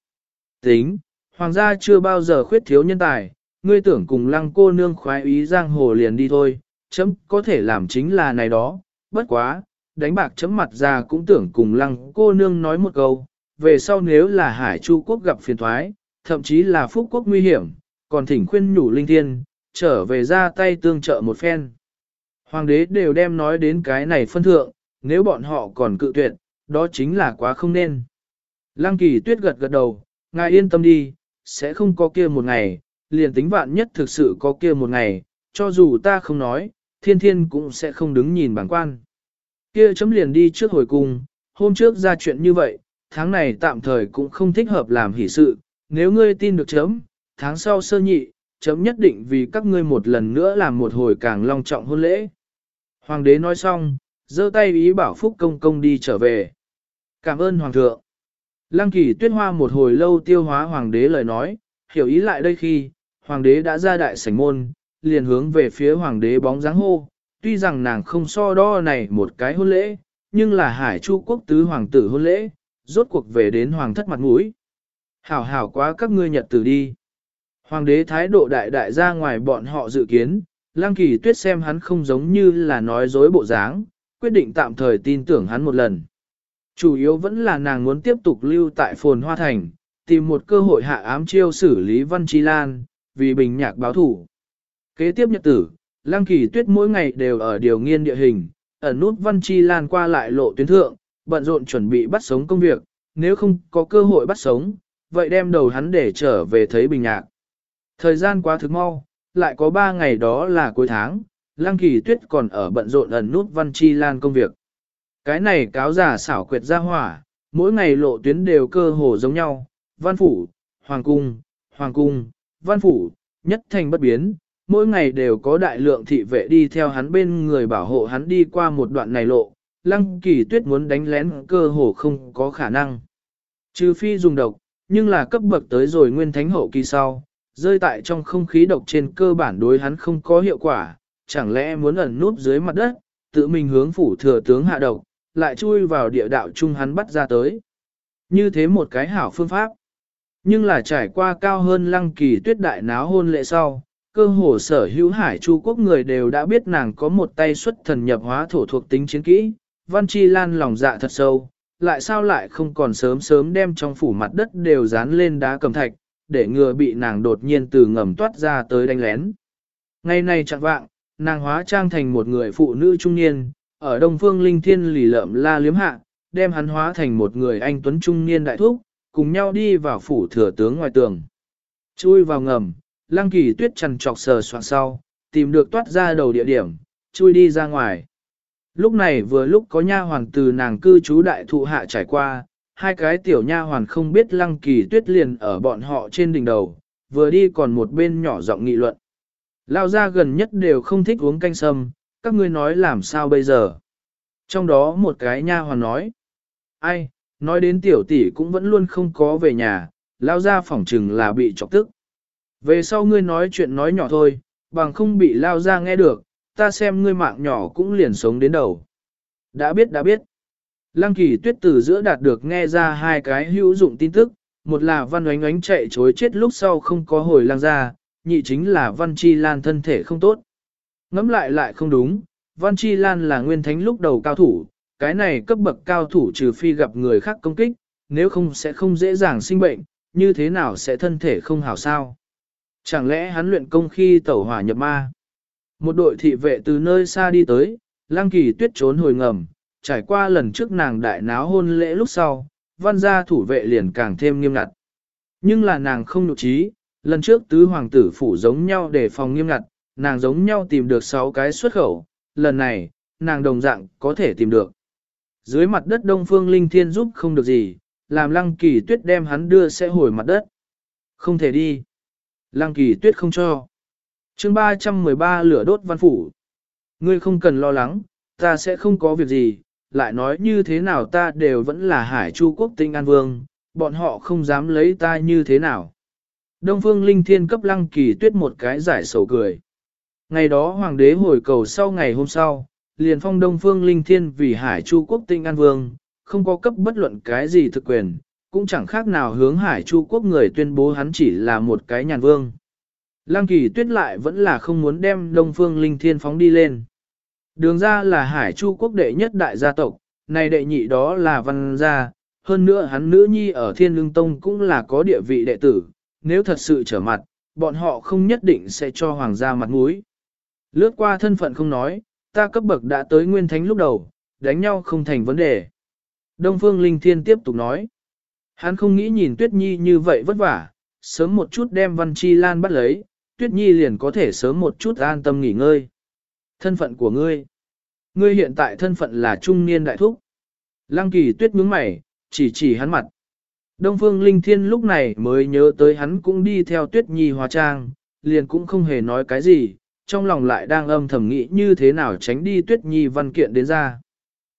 A: Tính, hoàng gia chưa bao giờ khuyết thiếu nhân tài, ngươi tưởng cùng lăng cô nương khoái ý giang hồ liền đi thôi, chấm có thể làm chính là này đó, bất quá, đánh bạc chấm mặt ra cũng tưởng cùng lăng cô nương nói một câu, về sau nếu là hải chu quốc gặp phiền thoái, thậm chí là phúc quốc nguy hiểm, còn thỉnh khuyên nhủ linh thiên, trở về ra tay tương trợ một phen. Hoàng đế đều đem nói đến cái này phân thượng, nếu bọn họ còn cự tuyệt, đó chính là quá không nên. Lăng kỳ tuyết gật gật đầu, ngài yên tâm đi, sẽ không có kia một ngày, liền tính vạn nhất thực sự có kia một ngày, cho dù ta không nói, thiên thiên cũng sẽ không đứng nhìn bản quan. Kia chấm liền đi trước hồi cung, hôm trước ra chuyện như vậy, tháng này tạm thời cũng không thích hợp làm hỷ sự, nếu ngươi tin được chấm, tháng sau sơ nhị, chấm nhất định vì các ngươi một lần nữa làm một hồi càng long trọng hôn lễ. Hoàng đế nói xong, giơ tay ý bảo Phúc Công Công đi trở về. Cảm ơn Hoàng thượng. Lăng kỳ tuyết hoa một hồi lâu tiêu hóa Hoàng đế lời nói, hiểu ý lại đây khi, Hoàng đế đã ra đại sảnh môn, liền hướng về phía Hoàng đế bóng dáng hô, tuy rằng nàng không so đo này một cái hôn lễ, nhưng là hải chu quốc tứ hoàng tử hôn lễ, rốt cuộc về đến hoàng thất mặt mũi. Hảo hảo quá các ngươi nhật tử đi. Hoàng đế thái độ đại đại ra ngoài bọn họ dự kiến, lang kỳ tuyết xem hắn không giống như là nói dối bộ dáng, quyết định tạm thời tin tưởng hắn một lần. Chủ yếu vẫn là nàng muốn tiếp tục lưu tại phồn hoa thành, tìm một cơ hội hạ ám chiêu xử lý Văn Chi Lan, vì bình nhạc báo thủ. Kế tiếp nhật tử, Lăng Kỳ Tuyết mỗi ngày đều ở điều nghiên địa hình, ở nút Văn Chi Lan qua lại lộ tuyến thượng, bận rộn chuẩn bị bắt sống công việc, nếu không có cơ hội bắt sống, vậy đem đầu hắn để trở về thấy bình nhạc. Thời gian quá thực mau, lại có 3 ngày đó là cuối tháng, Lăng Kỳ Tuyết còn ở bận rộn ẩn nút Văn Chi Lan công việc. Cái này cáo giả xảo quyệt ra hỏa, mỗi ngày lộ tuyến đều cơ hồ giống nhau, Văn Phủ, Hoàng Cung, Hoàng Cung, Văn Phủ, nhất thành bất biến, mỗi ngày đều có đại lượng thị vệ đi theo hắn bên người bảo hộ hắn đi qua một đoạn này lộ, Lăng Kỳ Tuyết muốn đánh lén cơ hồ không có khả năng. Trừ phi dùng độc, nhưng là cấp bậc tới rồi nguyên thánh hậu kỳ sau, rơi tại trong không khí độc trên cơ bản đối hắn không có hiệu quả, chẳng lẽ muốn ẩn núp dưới mặt đất, tự mình hướng phủ thừa tướng hạ độc, lại chui vào địa đạo chung hắn bắt ra tới. Như thế một cái hảo phương pháp. Nhưng là trải qua cao hơn lăng kỳ tuyết đại náo hôn lệ sau, cơ hồ sở hữu hải chu quốc người đều đã biết nàng có một tay xuất thần nhập hóa thổ thuộc tính chiến kỹ, văn chi lan lòng dạ thật sâu, lại sao lại không còn sớm sớm đem trong phủ mặt đất đều dán lên đá cầm thạch, để ngừa bị nàng đột nhiên từ ngầm toát ra tới đánh lén. Ngày nay chẳng vạng, nàng hóa trang thành một người phụ nữ trung niên, ở đông phương linh thiên lì lợm la liếm hạ, đem hắn hóa thành một người anh tuấn trung niên đại thúc, cùng nhau đi vào phủ thừa tướng ngoài tường. Chui vào ngầm, lăng kỳ tuyết chằn trọc sờ soạn sau, tìm được toát ra đầu địa điểm, chui đi ra ngoài. Lúc này vừa lúc có nha hoàng từ nàng cư trú đại thụ hạ trải qua, hai cái tiểu nha hoàn không biết lăng kỳ tuyết liền ở bọn họ trên đỉnh đầu, vừa đi còn một bên nhỏ giọng nghị luận. Lao ra gần nhất đều không thích uống canh sâm, các ngươi nói làm sao bây giờ. Trong đó một cái nha hoàn nói, ai, nói đến tiểu tỷ cũng vẫn luôn không có về nhà, lao ra phỏng chừng là bị chọc tức. Về sau ngươi nói chuyện nói nhỏ thôi, bằng không bị lao ra nghe được, ta xem ngươi mạng nhỏ cũng liền sống đến đầu. Đã biết đã biết. Lăng kỳ tuyết từ giữa đạt được nghe ra hai cái hữu dụng tin tức, một là văn oánh oánh chạy chối chết lúc sau không có hồi lang ra, nhị chính là văn chi lan thân thể không tốt. Ngắm lại lại không đúng, văn chi lan là nguyên thánh lúc đầu cao thủ, cái này cấp bậc cao thủ trừ phi gặp người khác công kích, nếu không sẽ không dễ dàng sinh bệnh, như thế nào sẽ thân thể không hảo sao. Chẳng lẽ hắn luyện công khi tẩu hỏa nhập ma? Một đội thị vệ từ nơi xa đi tới, lang kỳ tuyết trốn hồi ngầm, trải qua lần trước nàng đại náo hôn lễ lúc sau, văn gia thủ vệ liền càng thêm nghiêm ngặt. Nhưng là nàng không nụ trí, lần trước tứ hoàng tử phủ giống nhau để phòng nghiêm ngặt, nàng giống nhau tìm được 6 cái xuất khẩu, lần này, nàng đồng dạng có thể tìm được. Dưới mặt đất đông phương linh thiên giúp không được gì, làm lăng kỳ tuyết đem hắn đưa sẽ hồi mặt đất. Không thể đi. Lăng kỳ tuyết không cho. chương 313 lửa đốt văn phủ. Ngươi không cần lo lắng, ta sẽ không có việc gì, lại nói như thế nào ta đều vẫn là hải chu quốc tinh an vương, bọn họ không dám lấy ta như thế nào. Đông phương linh thiên cấp lăng kỳ tuyết một cái giải sầu cười. Ngày đó hoàng đế hồi cầu sau ngày hôm sau, liền phong đông phương linh thiên vì hải chu quốc tinh an vương, không có cấp bất luận cái gì thực quyền, cũng chẳng khác nào hướng hải chu quốc người tuyên bố hắn chỉ là một cái nhàn vương. Lăng kỳ tuyết lại vẫn là không muốn đem đông phương linh thiên phóng đi lên. Đường ra là hải chu quốc đệ nhất đại gia tộc, này đệ nhị đó là văn gia, hơn nữa hắn nữ nhi ở thiên lương tông cũng là có địa vị đệ tử, nếu thật sự trở mặt, bọn họ không nhất định sẽ cho hoàng gia mặt mũi. Lướt qua thân phận không nói, ta cấp bậc đã tới nguyên thánh lúc đầu, đánh nhau không thành vấn đề. Đông Phương Linh Thiên tiếp tục nói, hắn không nghĩ nhìn Tuyết Nhi như vậy vất vả, sớm một chút đem Văn Chi Lan bắt lấy, Tuyết Nhi liền có thể sớm một chút an tâm nghỉ ngơi. Thân phận của ngươi. Ngươi hiện tại thân phận là trung niên đại thúc. Lăng kỳ tuyết nhướng mày, chỉ chỉ hắn mặt. Đông Phương Linh Thiên lúc này mới nhớ tới hắn cũng đi theo Tuyết Nhi hóa trang, liền cũng không hề nói cái gì, trong lòng lại đang âm thầm nghĩ như thế nào tránh đi tuyết nhi văn kiện đến ra.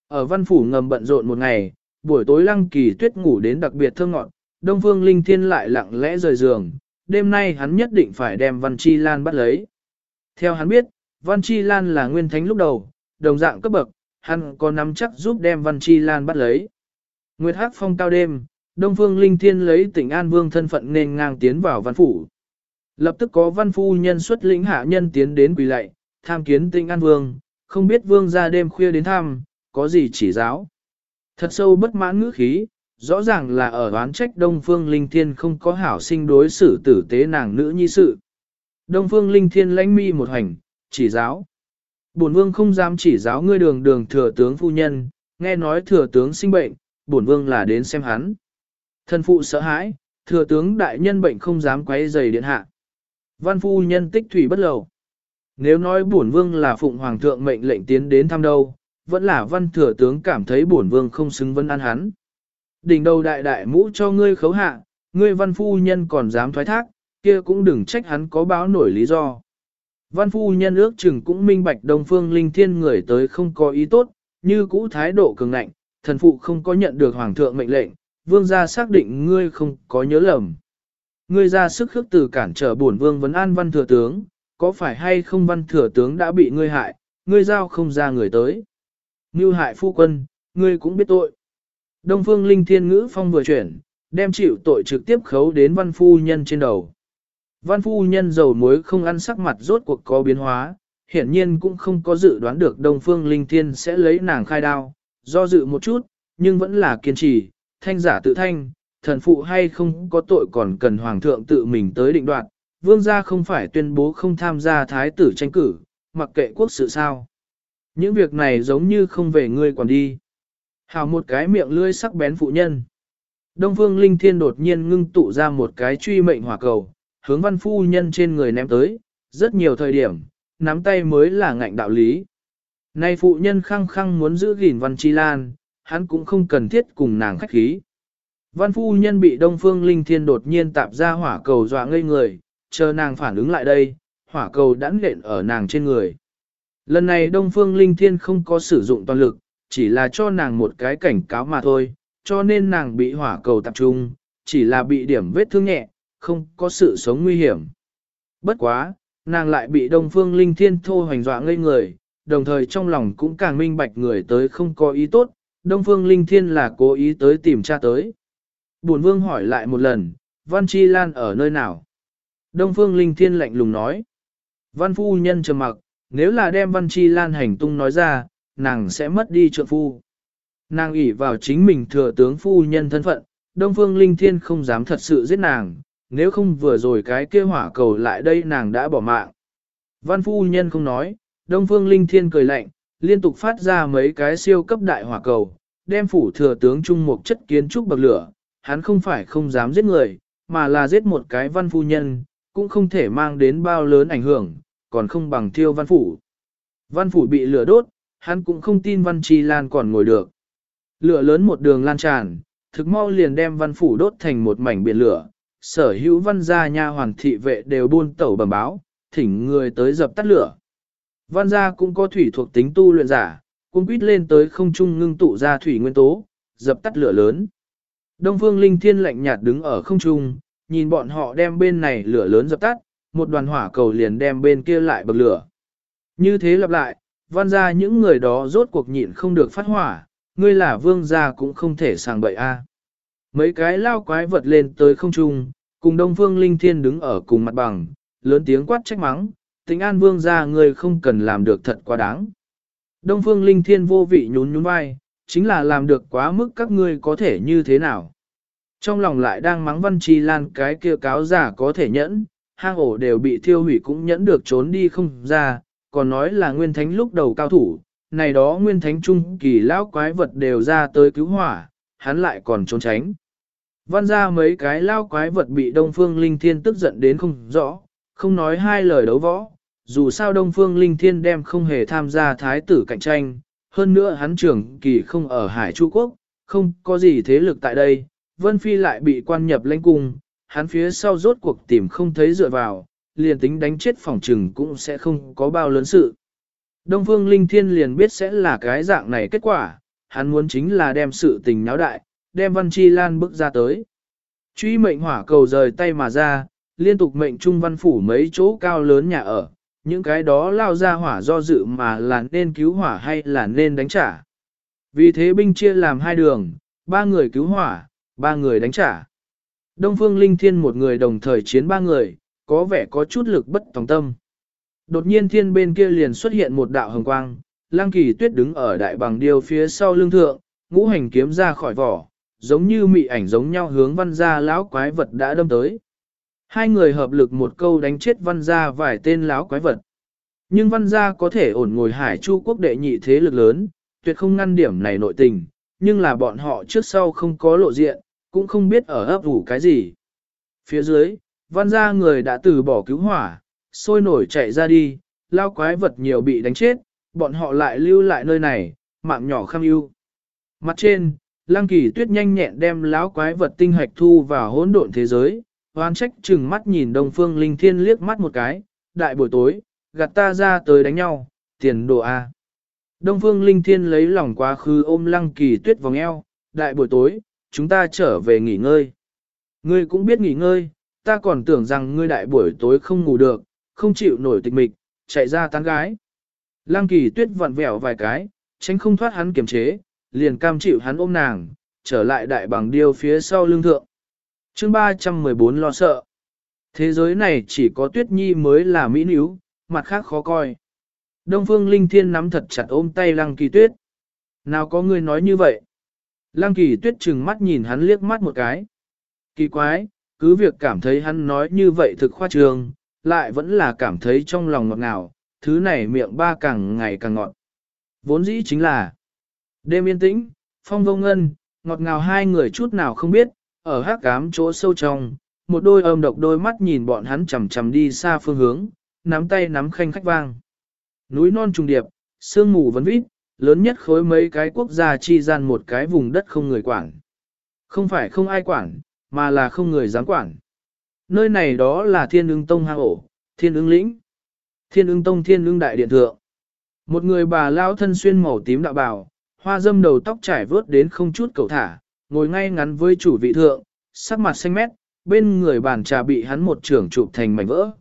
A: Ở văn phủ ngầm bận rộn một ngày, buổi tối lăng kỳ tuyết ngủ đến đặc biệt thơ ngọn, Đông Phương Linh Thiên lại lặng lẽ rời giường, đêm nay hắn nhất định phải đem Văn Chi Lan bắt lấy. Theo hắn biết, Văn Chi Lan là nguyên thánh lúc đầu, đồng dạng cấp bậc, hắn có nắm chắc giúp đem Văn Chi Lan bắt lấy. Nguyệt Hắc phong cao đêm, Đông Phương Linh Thiên lấy tỉnh An Vương thân phận nên ngang tiến vào văn phủ. Lập tức có văn phu nhân xuất lĩnh hạ nhân tiến đến quỳ lạy, tham kiến tỉnh An Vương, không biết Vương ra đêm khuya đến thăm, có gì chỉ giáo. Thật sâu bất mãn ngữ khí, rõ ràng là ở đoán trách Đông Phương Linh Thiên không có hảo sinh đối xử tử tế nàng nữ nhi sự. Đông Phương Linh Thiên lãnh mi một hành, chỉ giáo. Bổn vương không dám chỉ giáo ngươi đường đường thừa tướng phu nhân, nghe nói thừa tướng sinh bệnh, bổn vương là đến xem hắn. Thân phụ sợ hãi, thừa tướng đại nhân bệnh không dám quấy rầy điện hạ. Văn phu nhân tích thủy bất lầu. Nếu nói bổn vương là phụng hoàng thượng mệnh lệnh tiến đến thăm đâu, vẫn là văn thừa tướng cảm thấy bổn vương không xứng vân an hắn. Đỉnh đầu đại đại mũ cho ngươi khấu hạ, ngươi văn phu nhân còn dám thoái thác, kia cũng đừng trách hắn có báo nổi lý do. Văn phu nhân ước chừng cũng minh bạch đông phương linh thiên người tới không có ý tốt, như cũ thái độ cường ngạnh, thần phụ không có nhận được hoàng thượng mệnh lệnh, vương gia xác định ngươi không có nhớ lầm. Ngươi ra sức khước từ cản trở bổn vương vấn an văn thừa tướng, có phải hay không văn thừa tướng đã bị ngươi hại, ngươi giao không ra người tới. Như hại phu quân, ngươi cũng biết tội. Đông phương linh thiên ngữ phong vừa chuyển, đem chịu tội trực tiếp khấu đến văn phu nhân trên đầu. Văn phu nhân dầu muối không ăn sắc mặt rốt cuộc có biến hóa, hiển nhiên cũng không có dự đoán được Đông Phương Linh Thiên sẽ lấy nàng khai đao, do dự một chút, nhưng vẫn là kiên trì, thanh giả tự thanh, thần phụ hay không có tội còn cần hoàng thượng tự mình tới định đoạt, vương gia không phải tuyên bố không tham gia thái tử tranh cử, mặc kệ quốc sự sao. Những việc này giống như không về ngươi còn đi. Hào một cái miệng lưỡi sắc bén phụ nhân. Đông phương linh thiên đột nhiên ngưng tụ ra một cái truy mệnh hỏa cầu, hướng văn phu nhân trên người ném tới, rất nhiều thời điểm, nắm tay mới là ngạnh đạo lý. Nay phụ nhân khăng khăng muốn giữ gìn văn chi lan, hắn cũng không cần thiết cùng nàng khách khí. Văn phu nhân bị đông phương linh thiên đột nhiên tạp ra hỏa cầu dọa ngây người, chờ nàng phản ứng lại đây, hỏa cầu đã nện ở nàng trên người. Lần này đông phương linh thiên không có sử dụng toàn lực, chỉ là cho nàng một cái cảnh cáo mà thôi, cho nên nàng bị hỏa cầu tập trung, chỉ là bị điểm vết thương nhẹ, không có sự sống nguy hiểm. Bất quá, nàng lại bị Đông Phương Linh Thiên thô hoành dọa ngây người, đồng thời trong lòng cũng càng minh bạch người tới không có ý tốt, Đông Phương Linh Thiên là cố ý tới tìm cha tới. Bổn Vương hỏi lại một lần, Văn Chi Lan ở nơi nào? Đông Phương Linh Thiên lạnh lùng nói. Văn Phu Nhân trầm mặc, nếu là đem Văn Chi Lan hành tung nói ra, nàng sẽ mất đi trượng phu. Nàng ủy vào chính mình thừa tướng phu nhân thân phận, Đông Phương Linh Thiên không dám thật sự giết nàng, nếu không vừa rồi cái kia hỏa cầu lại đây nàng đã bỏ mạng. Văn phu nhân không nói, Đông Phương Linh Thiên cười lạnh, liên tục phát ra mấy cái siêu cấp đại hỏa cầu, đem phủ thừa tướng trung một chất kiến trúc bậc lửa, hắn không phải không dám giết người, mà là giết một cái văn phu nhân, cũng không thể mang đến bao lớn ảnh hưởng, còn không bằng thiêu văn phủ. Văn phủ bị lửa đốt, hắn cũng không tin văn chi lan còn ngồi được. Lửa lớn một đường lan tràn, thực mau liền đem văn phủ đốt thành một mảnh biển lửa, sở hữu văn gia nha hoàn thị vệ đều buôn tẩu bẩm báo, thỉnh người tới dập tắt lửa. Văn gia cũng có thủy thuộc tính tu luyện giả, cung quýt lên tới không trung ngưng tụ ra thủy nguyên tố, dập tắt lửa lớn. Đông phương linh thiên lạnh nhạt đứng ở không trung, nhìn bọn họ đem bên này lửa lớn dập tắt, một đoàn hỏa cầu liền đem bên kia lại bậc lửa. Như thế lặp lại, văn gia những người đó rốt cuộc nhịn không được phát hỏa, ngươi là vương gia cũng không thể sàng bậy a. Mấy cái lao quái vật lên tới không trung, cùng Đông Phương Linh Thiên đứng ở cùng mặt bằng, lớn tiếng quát trách mắng, tính an vương gia người không cần làm được thật quá đáng. Đông Phương Linh Thiên vô vị nhún nhún vai, chính là làm được quá mức các ngươi có thể như thế nào. Trong lòng lại đang mắng văn chi lan cái kia cáo giả có thể nhẫn, hang ổ đều bị thiêu hủy cũng nhẫn được trốn đi không ra, còn nói là nguyên thánh lúc đầu cao thủ, này đó nguyên thánh trung kỳ lão quái vật đều ra tới cứu hỏa, hắn lại còn trốn tránh. Văn ra mấy cái lao quái vật bị Đông Phương Linh Thiên tức giận đến không rõ, không nói hai lời đấu võ, dù sao Đông Phương Linh Thiên đem không hề tham gia thái tử cạnh tranh, hơn nữa hắn trưởng kỳ không ở Hải Chu Quốc, không có gì thế lực tại đây, Vân Phi lại bị quan nhập lãnh cung, hắn phía sau rốt cuộc tìm không thấy dựa vào, liền tính đánh chết phòng trừng cũng sẽ không có bao lớn sự. Đông Phương Linh Thiên liền biết sẽ là cái dạng này kết quả, hắn muốn chính là đem sự tình náo đại, đem Văn Chi Lan bước ra tới. Truy mệnh hỏa cầu rời tay mà ra, liên tục mệnh trung văn phủ mấy chỗ cao lớn nhà ở, những cái đó lao ra hỏa do dự mà là nên cứu hỏa hay là nên đánh trả. Vì thế binh chia làm hai đường, ba người cứu hỏa, ba người đánh trả. Đông Phương Linh Thiên một người đồng thời chiến ba người, có vẻ có chút lực bất tòng tâm. Đột nhiên thiên bên kia liền xuất hiện một đạo hồng quang, lang Kỳ Tuyết đứng ở đại bằng điêu phía sau lưng thượng, ngũ hành kiếm ra khỏi vỏ, giống như mị ảnh giống nhau hướng văn gia lão quái vật đã đâm tới. Hai người hợp lực một câu đánh chết văn gia vài tên lão quái vật. Nhưng văn gia có thể ổn ngồi hải chu quốc đệ nhị thế lực lớn, tuyệt không ngăn điểm này nội tình, nhưng là bọn họ trước sau không có lộ diện, cũng không biết ở ấp ủ cái gì. Phía dưới, văn gia người đã từ bỏ cứu hỏa, sôi nổi chạy ra đi, lao quái vật nhiều bị đánh chết, bọn họ lại lưu lại nơi này, mạng nhỏ kham ưu. Mặt trên, Lăng Kỳ Tuyết nhanh nhẹn đem lão quái vật tinh hạch thu vào hỗn độn thế giới, hoán trách chừng mắt nhìn Đông Phương Linh Thiên liếc mắt một cái, đại buổi tối, gạt ta ra tới đánh nhau, tiền đồ A. Đông Phương Linh Thiên lấy lòng quá khứ ôm Lăng Kỳ Tuyết vòng eo, đại buổi tối, chúng ta trở về nghỉ ngơi. Ngươi cũng biết nghỉ ngơi, ta còn tưởng rằng ngươi đại buổi tối không ngủ được, không chịu nổi tịch mịch, chạy ra tán gái. Lăng Kỳ Tuyết vặn vẹo vài cái, tránh không thoát hắn kiềm chế, liền cam chịu hắn ôm nàng, trở lại đại bằng điêu phía sau lưng thượng. chương 314 lo sợ. Thế giới này chỉ có tuyết nhi mới là mỹ níu, mặt khác khó coi. Đông phương linh thiên nắm thật chặt ôm tay lăng kỳ tuyết. Nào có người nói như vậy? Lăng kỳ tuyết chừng mắt nhìn hắn liếc mắt một cái. Kỳ quái, cứ việc cảm thấy hắn nói như vậy thực khoa trường, lại vẫn là cảm thấy trong lòng ngọt ngào, thứ này miệng ba càng ngày càng ngọt. Vốn dĩ chính là, Đêm yên tĩnh, phong vô ngân, ngọt ngào hai người chút nào không biết, ở hát cám chỗ sâu trong, một đôi âm độc đôi mắt nhìn bọn hắn chầm chầm đi xa phương hướng, nắm tay nắm khanh khách vang. Núi non trùng điệp, sương mù vấn vít, lớn nhất khối mấy cái quốc gia chi gian một cái vùng đất không người quản. Không phải không ai quản, mà là không người dám quản. Nơi này đó là thiên ưng tông hang ổ, thiên ưng lĩnh, thiên ưng tông thiên ưng đại điện thượng. Một người bà lao thân xuyên màu tím đạo bào, Hoa dâm đầu tóc trải vớt đến không chút cầu thả, ngồi ngay ngắn với chủ vị thượng, sắc mặt xanh mét, bên người bàn trà bị hắn một trưởng chụp thành mảnh vỡ.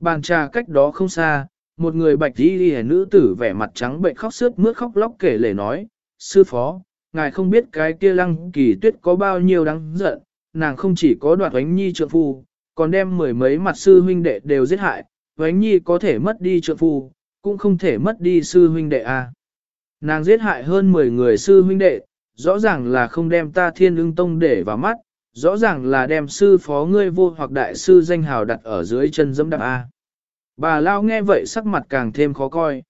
A: Bàn trà cách đó không xa, một người bạch đi đi nữ tử vẻ mặt trắng bệnh khóc sướt mướt khóc lóc kể lể nói, sư phó, ngài không biết cái kia lăng kỳ tuyết có bao nhiêu đáng giận, nàng không chỉ có đoạt oánh nhi trượng phu, còn đem mười mấy mặt sư huynh đệ đều giết hại, oánh nhi có thể mất đi trượng phu, cũng không thể mất đi sư huynh đệ. À. Nàng giết hại hơn 10 người sư huynh đệ, rõ ràng là không đem ta thiên ưng tông để vào mắt, rõ ràng là đem sư phó ngươi vô hoặc đại sư danh hào đặt ở dưới chân dẫm đạp A. Bà Lao nghe vậy sắc mặt càng thêm khó coi.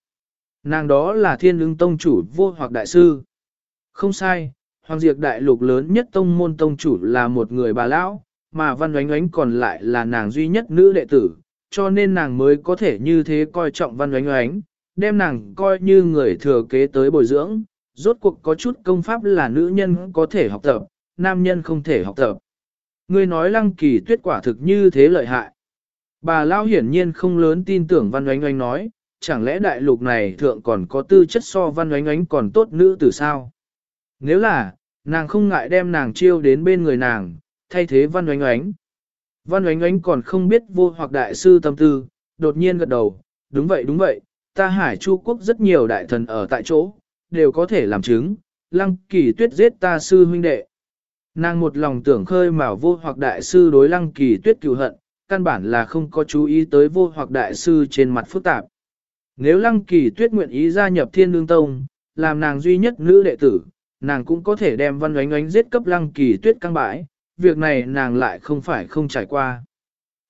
A: Nàng đó là thiên ưng tông chủ vô hoặc đại sư. Không sai, hoàng diệt đại lục lớn nhất tông môn tông chủ là một người bà Lão, mà văn oánh oánh còn lại là nàng duy nhất nữ đệ tử, cho nên nàng mới có thể như thế coi trọng văn oánh oánh, đem nàng coi như người thừa kế tới bồi dưỡng, rốt cuộc có chút công pháp là nữ nhân có thể học tập, nam nhân không thể học tập. Ngươi nói lăng kỳ tuyết quả thực như thế lợi hại. Bà Lao hiển nhiên không lớn tin tưởng Văn Oánh Oánh nói, chẳng lẽ đại lục này thượng còn có tư chất so Văn Oánh Oánh còn tốt nữ từ sao? Nếu là, nàng không ngại đem nàng chiêu đến bên người nàng, thay thế Văn Oánh Oánh. Văn Oánh Oánh còn không biết vô hoặc đại sư tâm tư, đột nhiên gật đầu, đúng vậy đúng vậy, ta hải chu quốc rất nhiều đại thần ở tại chỗ, đều có thể làm chứng, lăng kỳ tuyết giết ta sư huynh đệ. Nàng một lòng tưởng khơi mào vô hoặc đại sư đối lăng kỳ tuyết cựu hận, căn bản là không có chú ý tới vô hoặc đại sư trên mặt phức tạp. Nếu lăng kỳ tuyết nguyện ý gia nhập thiên lương tông, làm nàng duy nhất nữ đệ tử, nàng cũng có thể đem văn oánh oánh giết cấp lăng kỳ tuyết căng bãi, việc này nàng lại không phải không trải qua.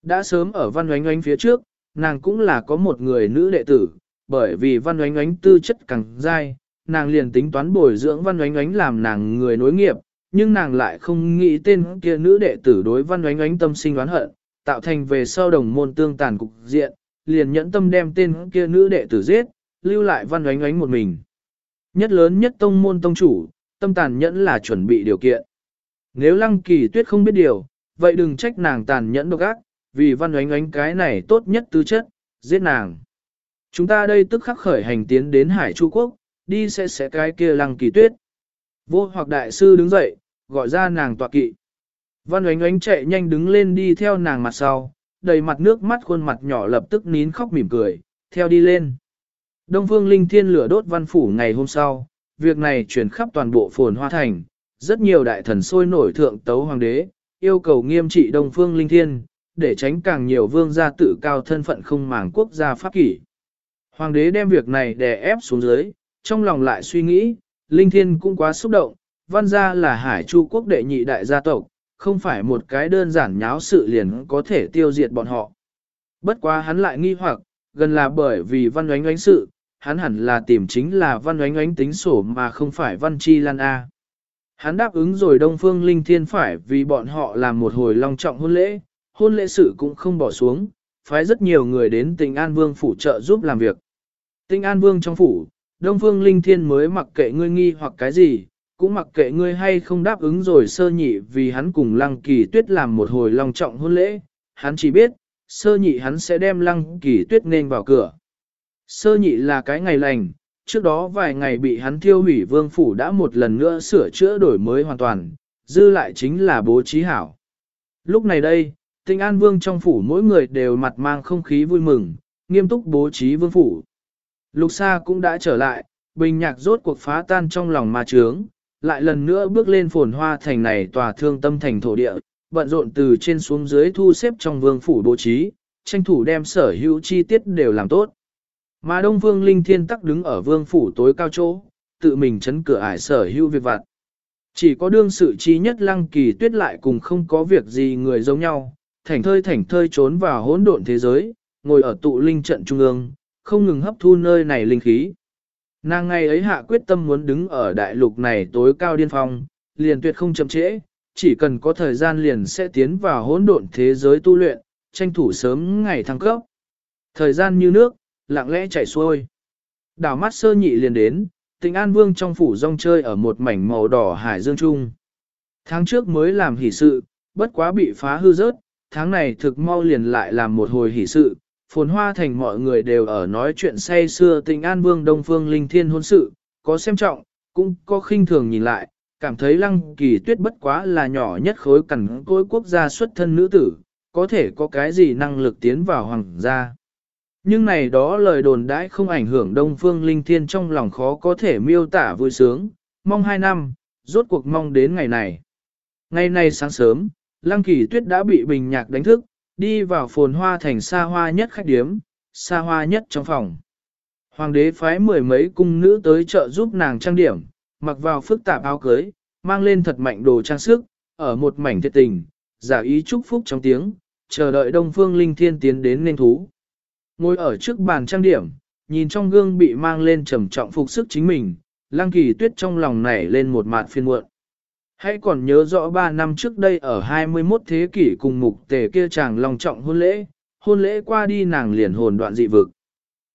A: Đã sớm ở văn oánh oánh phía trước, nàng cũng là có một người nữ đệ tử, bởi vì văn oánh oánh tư chất càng dai, nàng liền tính toán bồi dưỡng văn oánh oánh làm nàng người nối nghiệp, nhưng nàng lại không nghĩ tên kia nữ đệ tử đối văn oánh oánh tâm sinh oán hận, tạo thành về sau đồng môn tương tàn cục diện, liền nhẫn tâm đem tên kia nữ đệ tử giết, lưu lại văn oánh oánh một mình. Nhất lớn nhất tông môn tông chủ, tâm tàn nhẫn là chuẩn bị điều kiện. Nếu lăng kỳ tuyết không biết điều, vậy đừng trách nàng tàn nhẫn độc ác, vì văn oánh oánh cái này tốt nhất tư chất, giết nàng. Chúng ta đây tức khắc khởi hành tiến đến Hải Chu Quốc, đi sẽ sẽ cái kia lăng kỳ tuyết. Vô hoặc đại sư đứng dậy, gọi ra nàng tọa kỵ. Văn oánh oánh chạy nhanh đứng lên đi theo nàng mặt sau, đầy mặt nước mắt khuôn mặt nhỏ lập tức nín khóc mỉm cười, theo đi lên. Đông phương linh thiên lửa đốt văn phủ ngày hôm sau, việc này truyền khắp toàn bộ phồn hoa thành, rất nhiều đại thần sôi nổi thượng tấu hoàng đế, yêu cầu nghiêm trị đông phương linh thiên, để tránh càng nhiều vương gia tự cao thân phận không màng quốc gia pháp kỷ. Hoàng đế đem việc này đè ép xuống dưới, trong lòng lại suy nghĩ, linh thiên cũng quá xúc động, văn gia là hải chu quốc đệ nhị đại gia tộc, không phải một cái đơn giản nháo sự liền có thể tiêu diệt bọn họ. Bất quá hắn lại nghi hoặc, gần là bởi vì văn oánh oánh sự, hắn hẳn là tìm chính là văn oánh oánh tính sổ mà không phải văn chi lan A. Hắn đáp ứng rồi Đông Phương Linh Thiên phải vì bọn họ làm một hồi long trọng hôn lễ, hôn lễ sự cũng không bỏ xuống, phái rất nhiều người đến tỉnh An Vương phủ trợ giúp làm việc. Tinh An Vương trong phủ, Đông Phương Linh Thiên mới mặc kệ ngươi nghi hoặc cái gì, cũng mặc kệ ngươi hay không đáp ứng rồi sơ nhị vì hắn cùng Lăng Kỳ Tuyết làm một hồi long trọng hôn lễ, hắn chỉ biết, sơ nhị hắn sẽ đem Lăng Kỳ Tuyết nên vào cửa. Sơ nhị là cái ngày lành, trước đó vài ngày bị hắn thiêu hủy vương phủ đã một lần nữa sửa chữa đổi mới hoàn toàn, dư lại chính là bố trí hảo. Lúc này đây, tinh an vương trong phủ mỗi người đều mặt mang không khí vui mừng, nghiêm túc bố trí vương phủ. Lục Sa cũng đã trở lại, bình nhạc rốt cuộc phá tan trong lòng ma trướng, lại lần nữa bước lên phồn hoa thành này tòa thương tâm thành thổ địa, bận rộn từ trên xuống dưới thu xếp trong vương phủ bố trí, tranh thủ đem sở hữu chi tiết đều làm tốt. Mà Đông Vương Linh Thiên tắc đứng ở vương phủ tối cao chỗ, tự mình chấn cửa ải sở hữu việc vặt. Chỉ có đương sự chi nhất lăng kỳ tuyết lại cùng không có việc gì người giống nhau, thảnh thơi thảnh thơi trốn vào hỗn độn thế giới, ngồi ở tụ linh trận trung ương, không ngừng hấp thu nơi này linh khí. Nàng ngày ấy hạ quyết tâm muốn đứng ở đại lục này tối cao điên phong, liền tuyệt không chậm trễ, chỉ cần có thời gian liền sẽ tiến vào hỗn độn thế giới tu luyện, tranh thủ sớm ngày thăng cấp. Thời gian như nước, lặng lẽ chảy xuôi. Đảo mắt sơ nhị liền đến, tình an vương trong phủ rong chơi ở một mảnh màu đỏ hải dương trung. Tháng trước mới làm hỷ sự, bất quá bị phá hư rớt, tháng này thực mau liền lại làm một hồi hỷ sự, phồn hoa thành mọi người đều ở nói chuyện say xưa tình an vương đông phương linh thiên hôn sự, có xem trọng, cũng có khinh thường nhìn lại, cảm thấy lăng kỳ tuyết bất quá là nhỏ nhất khối cẩn cối quốc gia xuất thân nữ tử, có thể có cái gì năng lực tiến vào hoàng gia. Nhưng này đó lời đồn đãi không ảnh hưởng Đông Phương Linh Thiên trong lòng khó có thể miêu tả vui sướng, mong hai năm, rốt cuộc mong đến ngày này. Ngày nay sáng sớm, Lăng Kỳ Tuyết đã bị Bình Nhạc đánh thức, đi vào phồn hoa thành xa hoa nhất khách điếm, xa hoa nhất trong phòng. Hoàng đế phái mười mấy cung nữ tới chợ giúp nàng trang điểm, mặc vào phức tạp áo cưới, mang lên thật mạnh đồ trang sức, ở một mảnh thiệt tình, giả ý chúc phúc trong tiếng, chờ đợi Đông Phương Linh Thiên tiến đến nên thú. Ngồi ở trước bàn trang điểm, nhìn trong gương bị mang lên trầm trọng phục sức chính mình, Lăng Kỳ Tuyết trong lòng nảy lên một mạt phiên muộn. Hãy còn nhớ rõ 3 năm trước đây ở 21 thế kỷ cùng mục tề kia chàng lòng trọng hôn lễ, hôn lễ qua đi nàng liền hồn đoạn dị vực.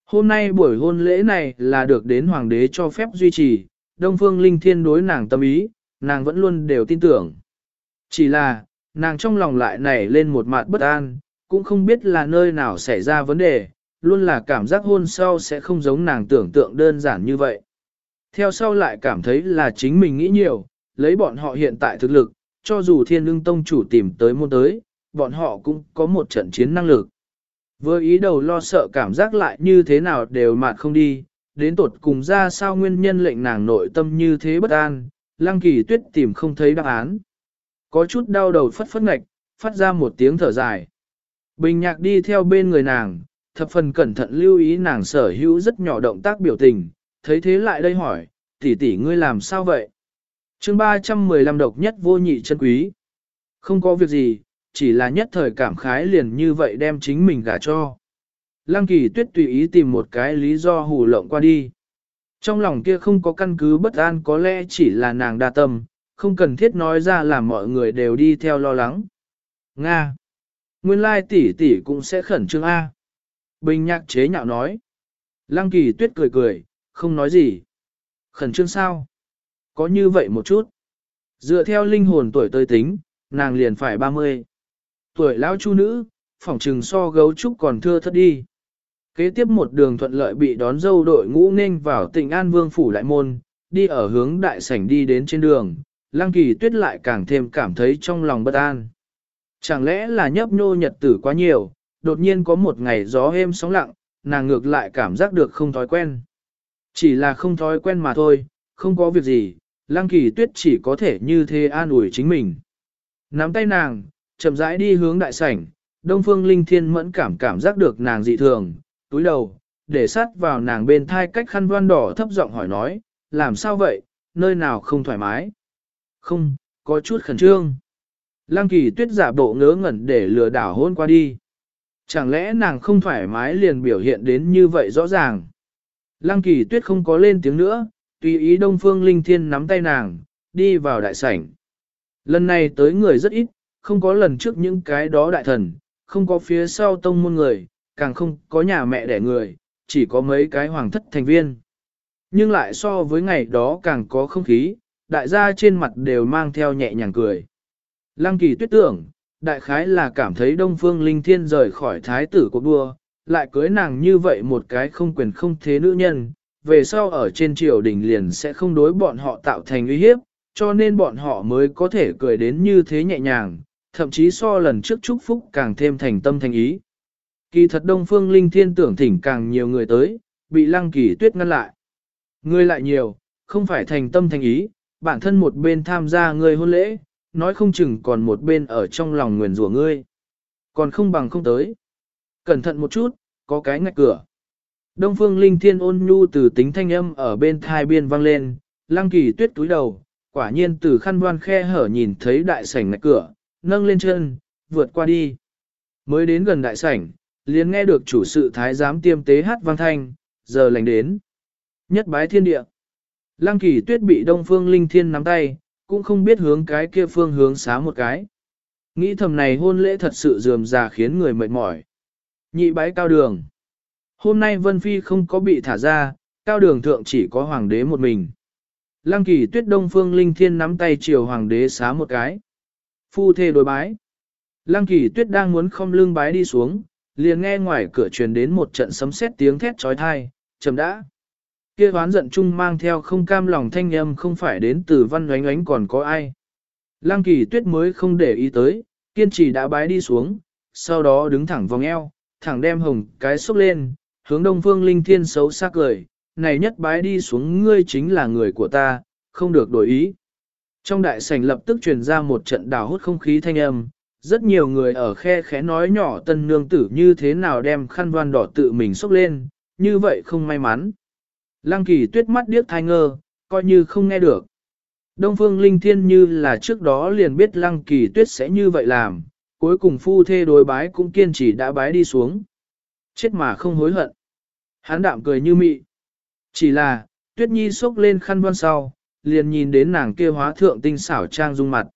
A: Hôm nay buổi hôn lễ này là được đến hoàng đế cho phép duy trì, Đông Phương Linh Thiên đối nàng tâm ý, nàng vẫn luôn đều tin tưởng. Chỉ là, nàng trong lòng lại nảy lên một mạt bất an, cũng không biết là nơi nào xảy ra vấn đề, luôn là cảm giác hôn sau sẽ không giống nàng tưởng tượng đơn giản như vậy. Theo sau lại cảm thấy là chính mình nghĩ nhiều, lấy bọn họ hiện tại thực lực, cho dù thiên lương tông chủ tìm tới môn tới, bọn họ cũng có một trận chiến năng lực. Với ý đầu lo sợ cảm giác lại như thế nào đều mạt không đi, đến tột cùng ra sao nguyên nhân lệnh nàng nội tâm như thế bất an, lăng kỳ tuyết tìm không thấy đáp án. Có chút đau đầu phất phất ngạch, phát ra một tiếng thở dài. Bình nhạc đi theo bên người nàng, thập phần cẩn thận lưu ý nàng sở hữu rất nhỏ động tác biểu tình, thấy thế lại đây hỏi, tỷ tỷ ngươi làm sao vậy? Chương 315 độc nhất vô nhị chân quý. Không có việc gì, chỉ là nhất thời cảm khái liền như vậy đem chính mình gả cho. Lăng kỳ tuyết tùy ý tìm một cái lý do hù lộng qua đi. Trong lòng kia không có căn cứ bất an có lẽ chỉ là nàng đa tâm, không cần thiết nói ra làm mọi người đều đi theo lo lắng. Nga. Nguyên lai tỷ tỷ cũng sẽ khẩn trương A. Bình nhạc chế nhạo nói. Lăng kỳ tuyết cười cười, không nói gì. Khẩn trương sao? Có như vậy một chút. Dựa theo linh hồn tuổi tôi tính, nàng liền phải 30. Tuổi lão chu nữ, phỏng trừng so gấu trúc còn thưa thất đi. Kế tiếp một đường thuận lợi bị đón dâu đội ngũ nên vào tỉnh An Vương Phủ Đại Môn, đi ở hướng đại sảnh đi đến trên đường, Lăng Kỳ Tuyết lại càng thêm cảm thấy trong lòng bất an. Chẳng lẽ là nhấp nhô nhật tử quá nhiều, đột nhiên có một ngày gió êm sóng lặng, nàng ngược lại cảm giác được không thói quen. Chỉ là không thói quen mà thôi, không có việc gì, Lăng Kỳ Tuyết chỉ có thể như thế an ủi chính mình. Nắm tay nàng, chậm rãi đi hướng đại sảnh, Đông Phương Linh Thiên mẫn cảm cảm giác được nàng dị thường, túi đầu, để sát vào nàng bên thai cách khăn voan đỏ thấp giọng hỏi nói, làm sao vậy, nơi nào không thoải mái? Không, có chút khẩn trương. Lăng kỳ tuyết giả bộ ngớ ngẩn để lừa đảo hôn qua đi. Chẳng lẽ nàng không thoải mái liền biểu hiện đến như vậy rõ ràng? Lăng kỳ tuyết không có lên tiếng nữa, tùy ý Đông Phương Linh Thiên nắm tay nàng, đi vào đại sảnh. Lần này tới người rất ít, không có lần trước những cái đó đại thần, không có phía sau tông môn người, càng không có nhà mẹ đẻ người, chỉ có mấy cái hoàng thất thành viên. Nhưng lại so với ngày đó càng có không khí, đại gia trên mặt đều mang theo nhẹ nhàng cười. Lăng kỳ tuyết tưởng, đại khái là cảm thấy Đông Phương Linh Thiên rời khỏi thái tử của đua, lại cưới nàng như vậy một cái không quyền không thế nữ nhân, về sau ở trên triều đình liền sẽ không đối bọn họ tạo thành uy hiếp, cho nên bọn họ mới có thể cười đến như thế nhẹ nhàng, thậm chí so lần trước chúc phúc càng thêm thành tâm thành ý. Kỳ thật Đông Phương Linh Thiên tưởng thỉnh càng nhiều người tới, bị Lăng Kỳ Tuyết ngăn lại. Người lại nhiều, không phải thành tâm thành ý, bản thân một bên tham gia người hôn lễ, nói không chừng còn một bên ở trong lòng nguyền rủa ngươi. Còn không bằng không tới. Cẩn thận một chút, có cái ngạch cửa. Đông Phương Linh Thiên ôn nhu từ tính thanh âm ở bên thai biên vang lên, Lăng Kỳ Tuyết túi đầu, quả nhiên từ khăn đoan khe hở nhìn thấy đại sảnh ngạch cửa, nâng lên chân, vượt qua đi. Mới đến gần đại sảnh, liền nghe được chủ sự thái giám tiêm tế hát vang thanh, giờ lành đến. Nhất bái thiên địa. Lăng kỳ tuyết bị đông phương linh thiên nắm tay, cũng không biết hướng cái kia phương hướng xá một cái. Nghĩ thầm này hôn lễ thật sự dườm già khiến người mệt mỏi. Nhị bái cao đường. Hôm nay Vân Phi không có bị thả ra, cao đường thượng chỉ có hoàng đế một mình. Lăng kỳ tuyết đông phương linh thiên nắm tay chiều hoàng đế xá một cái. Phu thê đối bái. Lăng kỳ tuyết đang muốn không lưng bái đi xuống, liền nghe ngoài cửa truyền đến một trận sấm sét tiếng thét trói thai, chầm đã. Kia hoán giận chung mang theo không cam lòng thanh âm không phải đến từ văn oánh oánh còn có ai. Lăng kỳ tuyết mới không để ý tới, kiên trì đã bái đi xuống, sau đó đứng thẳng vòng eo, thẳng đem hồng cái xúc lên, hướng đông phương linh thiên xấu xa cười, này nhất bái đi xuống ngươi chính là người của ta, không được đổi ý. Trong đại sảnh lập tức truyền ra một trận đào hút không khí thanh âm, rất nhiều người ở khe khẽ nói nhỏ tân nương tử như thế nào đem khăn voan đỏ tự mình xốc lên, như vậy không may mắn. Lăng kỳ tuyết mắt điếc thai ngơ, coi như không nghe được. Đông phương linh thiên như là trước đó liền biết lăng kỳ tuyết sẽ như vậy làm, cuối cùng phu thê đối bái cũng kiên trì đã bái đi xuống. Chết mà không hối hận. Hán đạm cười như mị. Chỉ là, tuyết nhi xốc lên khăn voan sau, liền nhìn đến nàng kia hóa thượng tinh xảo trang dung mặt.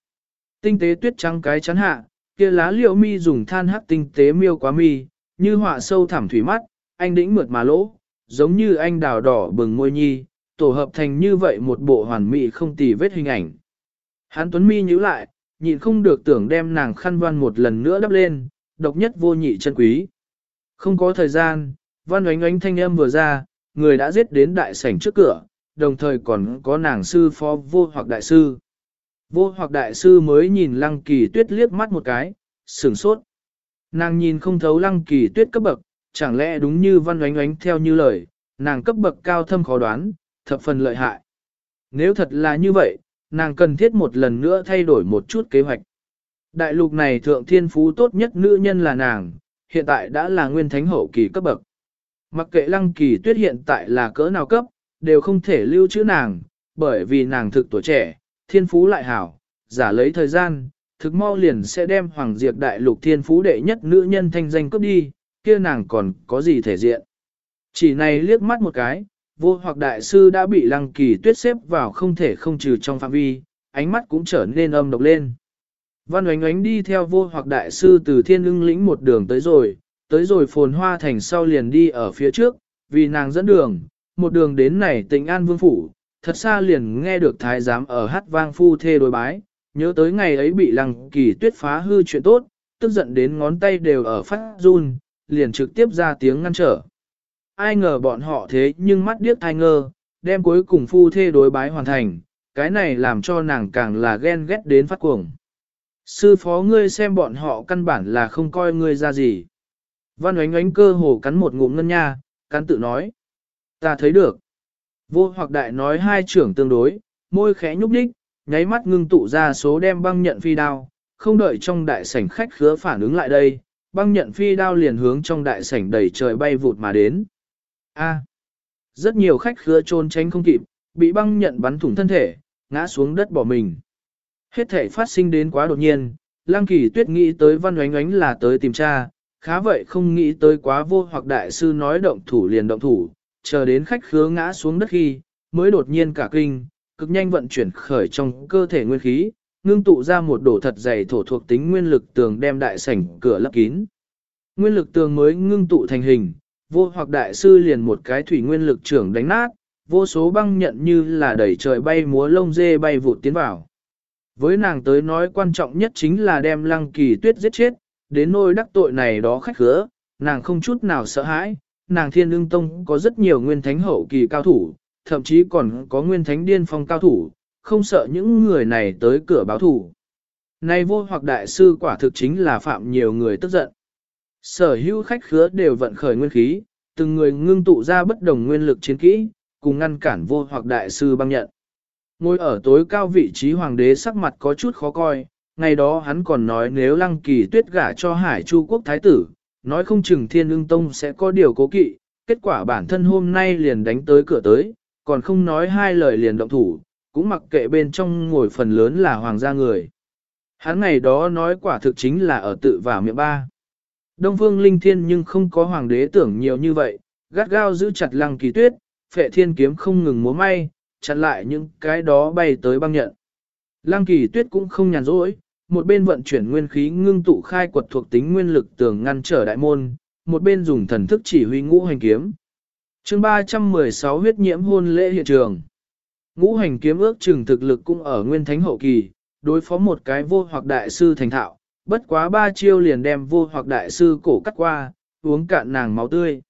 A: Tinh tế tuyết trắng cái chắn hạ, kia lá liệu mi dùng than hắc tinh tế miêu quá mi, như họa sâu thẳm thủy mắt, anh đĩnh mượt mà lỗ, giống như anh đào đỏ bừng môi nhi, tổ hợp thành như vậy một bộ hoàn mỹ không tì vết hình ảnh. Hán Tuấn mi nhíu lại, nhịn không được tưởng đem nàng khăn văn một lần nữa đắp lên, độc nhất vô nhị chân quý. Không có thời gian, văn oánh oánh thanh âm vừa ra, người đã giết đến đại sảnh trước cửa, đồng thời còn có nàng sư phó vô hoặc đại sư. Vô hoặc đại sư mới nhìn lăng kỳ tuyết liếc mắt một cái, sửng sốt. Nàng nhìn không thấu lăng kỳ tuyết cấp bậc, chẳng lẽ đúng như văn oánh oánh theo như lời, nàng cấp bậc cao thâm khó đoán, thập phần lợi hại. Nếu thật là như vậy, nàng cần thiết một lần nữa thay đổi một chút kế hoạch. Đại lục này thượng thiên phú tốt nhất nữ nhân là nàng, hiện tại đã là nguyên thánh hậu kỳ cấp bậc. Mặc kệ lăng kỳ tuyết hiện tại là cỡ nào cấp, đều không thể lưu trữ nàng, bởi vì nàng thực tuổi trẻ, thiên phú lại hảo, giả lấy thời gian, thực mau liền sẽ đem Hoàng Diệp Đại Lục thiên phú đệ nhất nữ nhân thanh danh cướp đi, kia nàng còn có gì thể diện. Chỉ này liếc mắt một cái, vô hoặc đại sư đã bị lăng kỳ tuyết xếp vào không thể không trừ trong phạm vi, ánh mắt cũng trở nên âm độc lên. Văn oánh oánh đi theo vô hoặc đại sư từ thiên ưng lĩnh một đường tới rồi, tới rồi phồn hoa thành sau liền đi ở phía trước, vì nàng dẫn đường, một đường đến này tỉnh An Vương Phủ, thật xa liền nghe được thái giám ở hát vang phu thê đối bái, nhớ tới ngày ấy bị lăng kỳ tuyết phá hư chuyện tốt, tức giận đến ngón tay đều ở phát run, liền trực tiếp ra tiếng ngăn trở. Ai ngờ bọn họ thế nhưng mắt điếc thai ngơ, đem cuối cùng phu thê đối bái hoàn thành, cái này làm cho nàng càng là ghen ghét đến phát cuồng. Sư phó ngươi xem bọn họ căn bản là không coi ngươi ra gì. Văn oánh oánh cơ hồ cắn một ngụm ngân nha, cắn tự nói. Ta thấy được. Vô hoặc đại nói hai trưởng tương đối, môi khẽ nhúc đích, nháy mắt ngưng tụ ra số đem băng nhận phi đao, không đợi trong đại sảnh khách khứa phản ứng lại đây, băng nhận phi đao liền hướng trong đại sảnh đầy trời bay vụt mà đến. A. rất nhiều khách khứa trôn tránh không kịp, bị băng nhận bắn thủng thân thể, ngã xuống đất bỏ mình. Hết thể phát sinh đến quá đột nhiên, Lăng Kỳ Tuyết nghĩ tới Văn Oánh Oánh là tới tìm cha, khá vậy không nghĩ tới quá vô hoặc đại sư nói động thủ liền động thủ, chờ đến khách khứa ngã xuống đất khi, mới đột nhiên cả kinh, cực nhanh vận chuyển khởi trong cơ thể nguyên khí, ngưng tụ ra một đổ thật dày thổ thuộc tính nguyên lực tường đem đại sảnh cửa lấp kín. Nguyên lực tường mới ngưng tụ thành hình, vô hoặc đại sư liền một cái thủy nguyên lực trưởng đánh nát, vô số băng nhận như là đẩy trời bay múa lông dê bay vụt tiến vào. Với nàng tới nói quan trọng nhất chính là đem lăng kỳ tuyết giết chết, đến nôi đắc tội này đó khách khứa, nàng không chút nào sợ hãi, nàng thiên ương tông có rất nhiều nguyên thánh hậu kỳ cao thủ, thậm chí còn có nguyên thánh điên phong cao thủ, không sợ những người này tới cửa báo thủ. nay vô hoặc đại sư quả thực chính là phạm nhiều người tức giận. Sở hữu khách khứa đều vận khởi nguyên khí, từng người ngưng tụ ra bất đồng nguyên lực chiến kỹ, cùng ngăn cản vô hoặc đại sư băng nhận. Ngồi ở tối cao vị trí hoàng đế sắc mặt có chút khó coi, ngày đó hắn còn nói nếu lăng kỳ tuyết gả cho hải chu quốc thái tử, nói không chừng thiên ương tông sẽ có điều cố kỵ, kết quả bản thân hôm nay liền đánh tới cửa tới, còn không nói hai lời liền động thủ, cũng mặc kệ bên trong ngồi phần lớn là hoàng gia người. Hắn ngày đó nói quả thực chính là ở tự vào miệng ba. Đông phương linh thiên nhưng không có hoàng đế tưởng nhiều như vậy, gắt gao giữ chặt lăng kỳ tuyết, phệ thiên kiếm không ngừng múa may, chặn lại những cái đó bay tới băng nhận. Lăng kỳ tuyết cũng không nhàn rỗi, một bên vận chuyển nguyên khí ngưng tụ khai quật thuộc tính nguyên lực tường ngăn trở đại môn, một bên dùng thần thức chỉ huy ngũ hành kiếm. chương 316 huyết nhiễm hôn lễ hiện trường. Ngũ hành kiếm ước chừng thực lực cũng ở nguyên thánh hậu kỳ, đối phó một cái vô hoặc đại sư thành thạo, bất quá ba chiêu liền đem vô hoặc đại sư cổ cắt qua, uống cạn nàng máu tươi.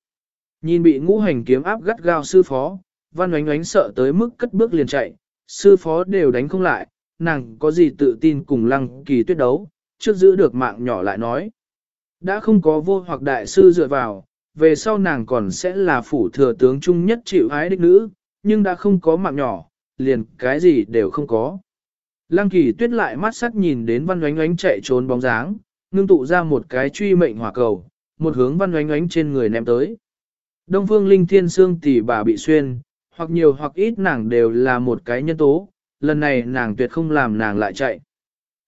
A: Nhìn bị ngũ hành kiếm áp gắt gao sư phó, văn oánh oánh sợ tới mức cất bước liền chạy, sư phó đều đánh không lại, nàng có gì tự tin cùng lăng kỳ tuyết đấu, trước giữ được mạng nhỏ lại nói. Đã không có vô hoặc đại sư dựa vào, về sau nàng còn sẽ là phủ thừa tướng trung nhất chịu ái đích nữ, nhưng đã không có mạng nhỏ, liền cái gì đều không có. Lăng kỳ tuyết lại mắt sắc nhìn đến văn oánh oánh chạy trốn bóng dáng, ngưng tụ ra một cái truy mệnh hỏa cầu, một hướng văn oánh oánh trên người ném tới. Đông phương linh thiên xương tỷ bà bị xuyên, hoặc nhiều hoặc ít nàng đều là một cái nhân tố, lần này nàng tuyệt không làm nàng lại chạy.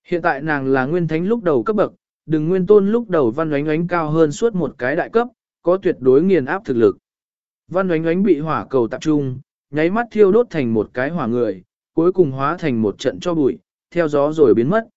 A: Hiện tại nàng là nguyên thánh lúc đầu cấp bậc, đừng nguyên tôn lúc đầu văn oánh oánh cao hơn suốt một cái đại cấp, có tuyệt đối nghiền áp thực lực. Văn oánh oánh bị hỏa cầu tập trung, nháy mắt thiêu đốt thành một cái hỏa người, cuối cùng hóa thành một trận cho bụi, theo gió rồi biến mất.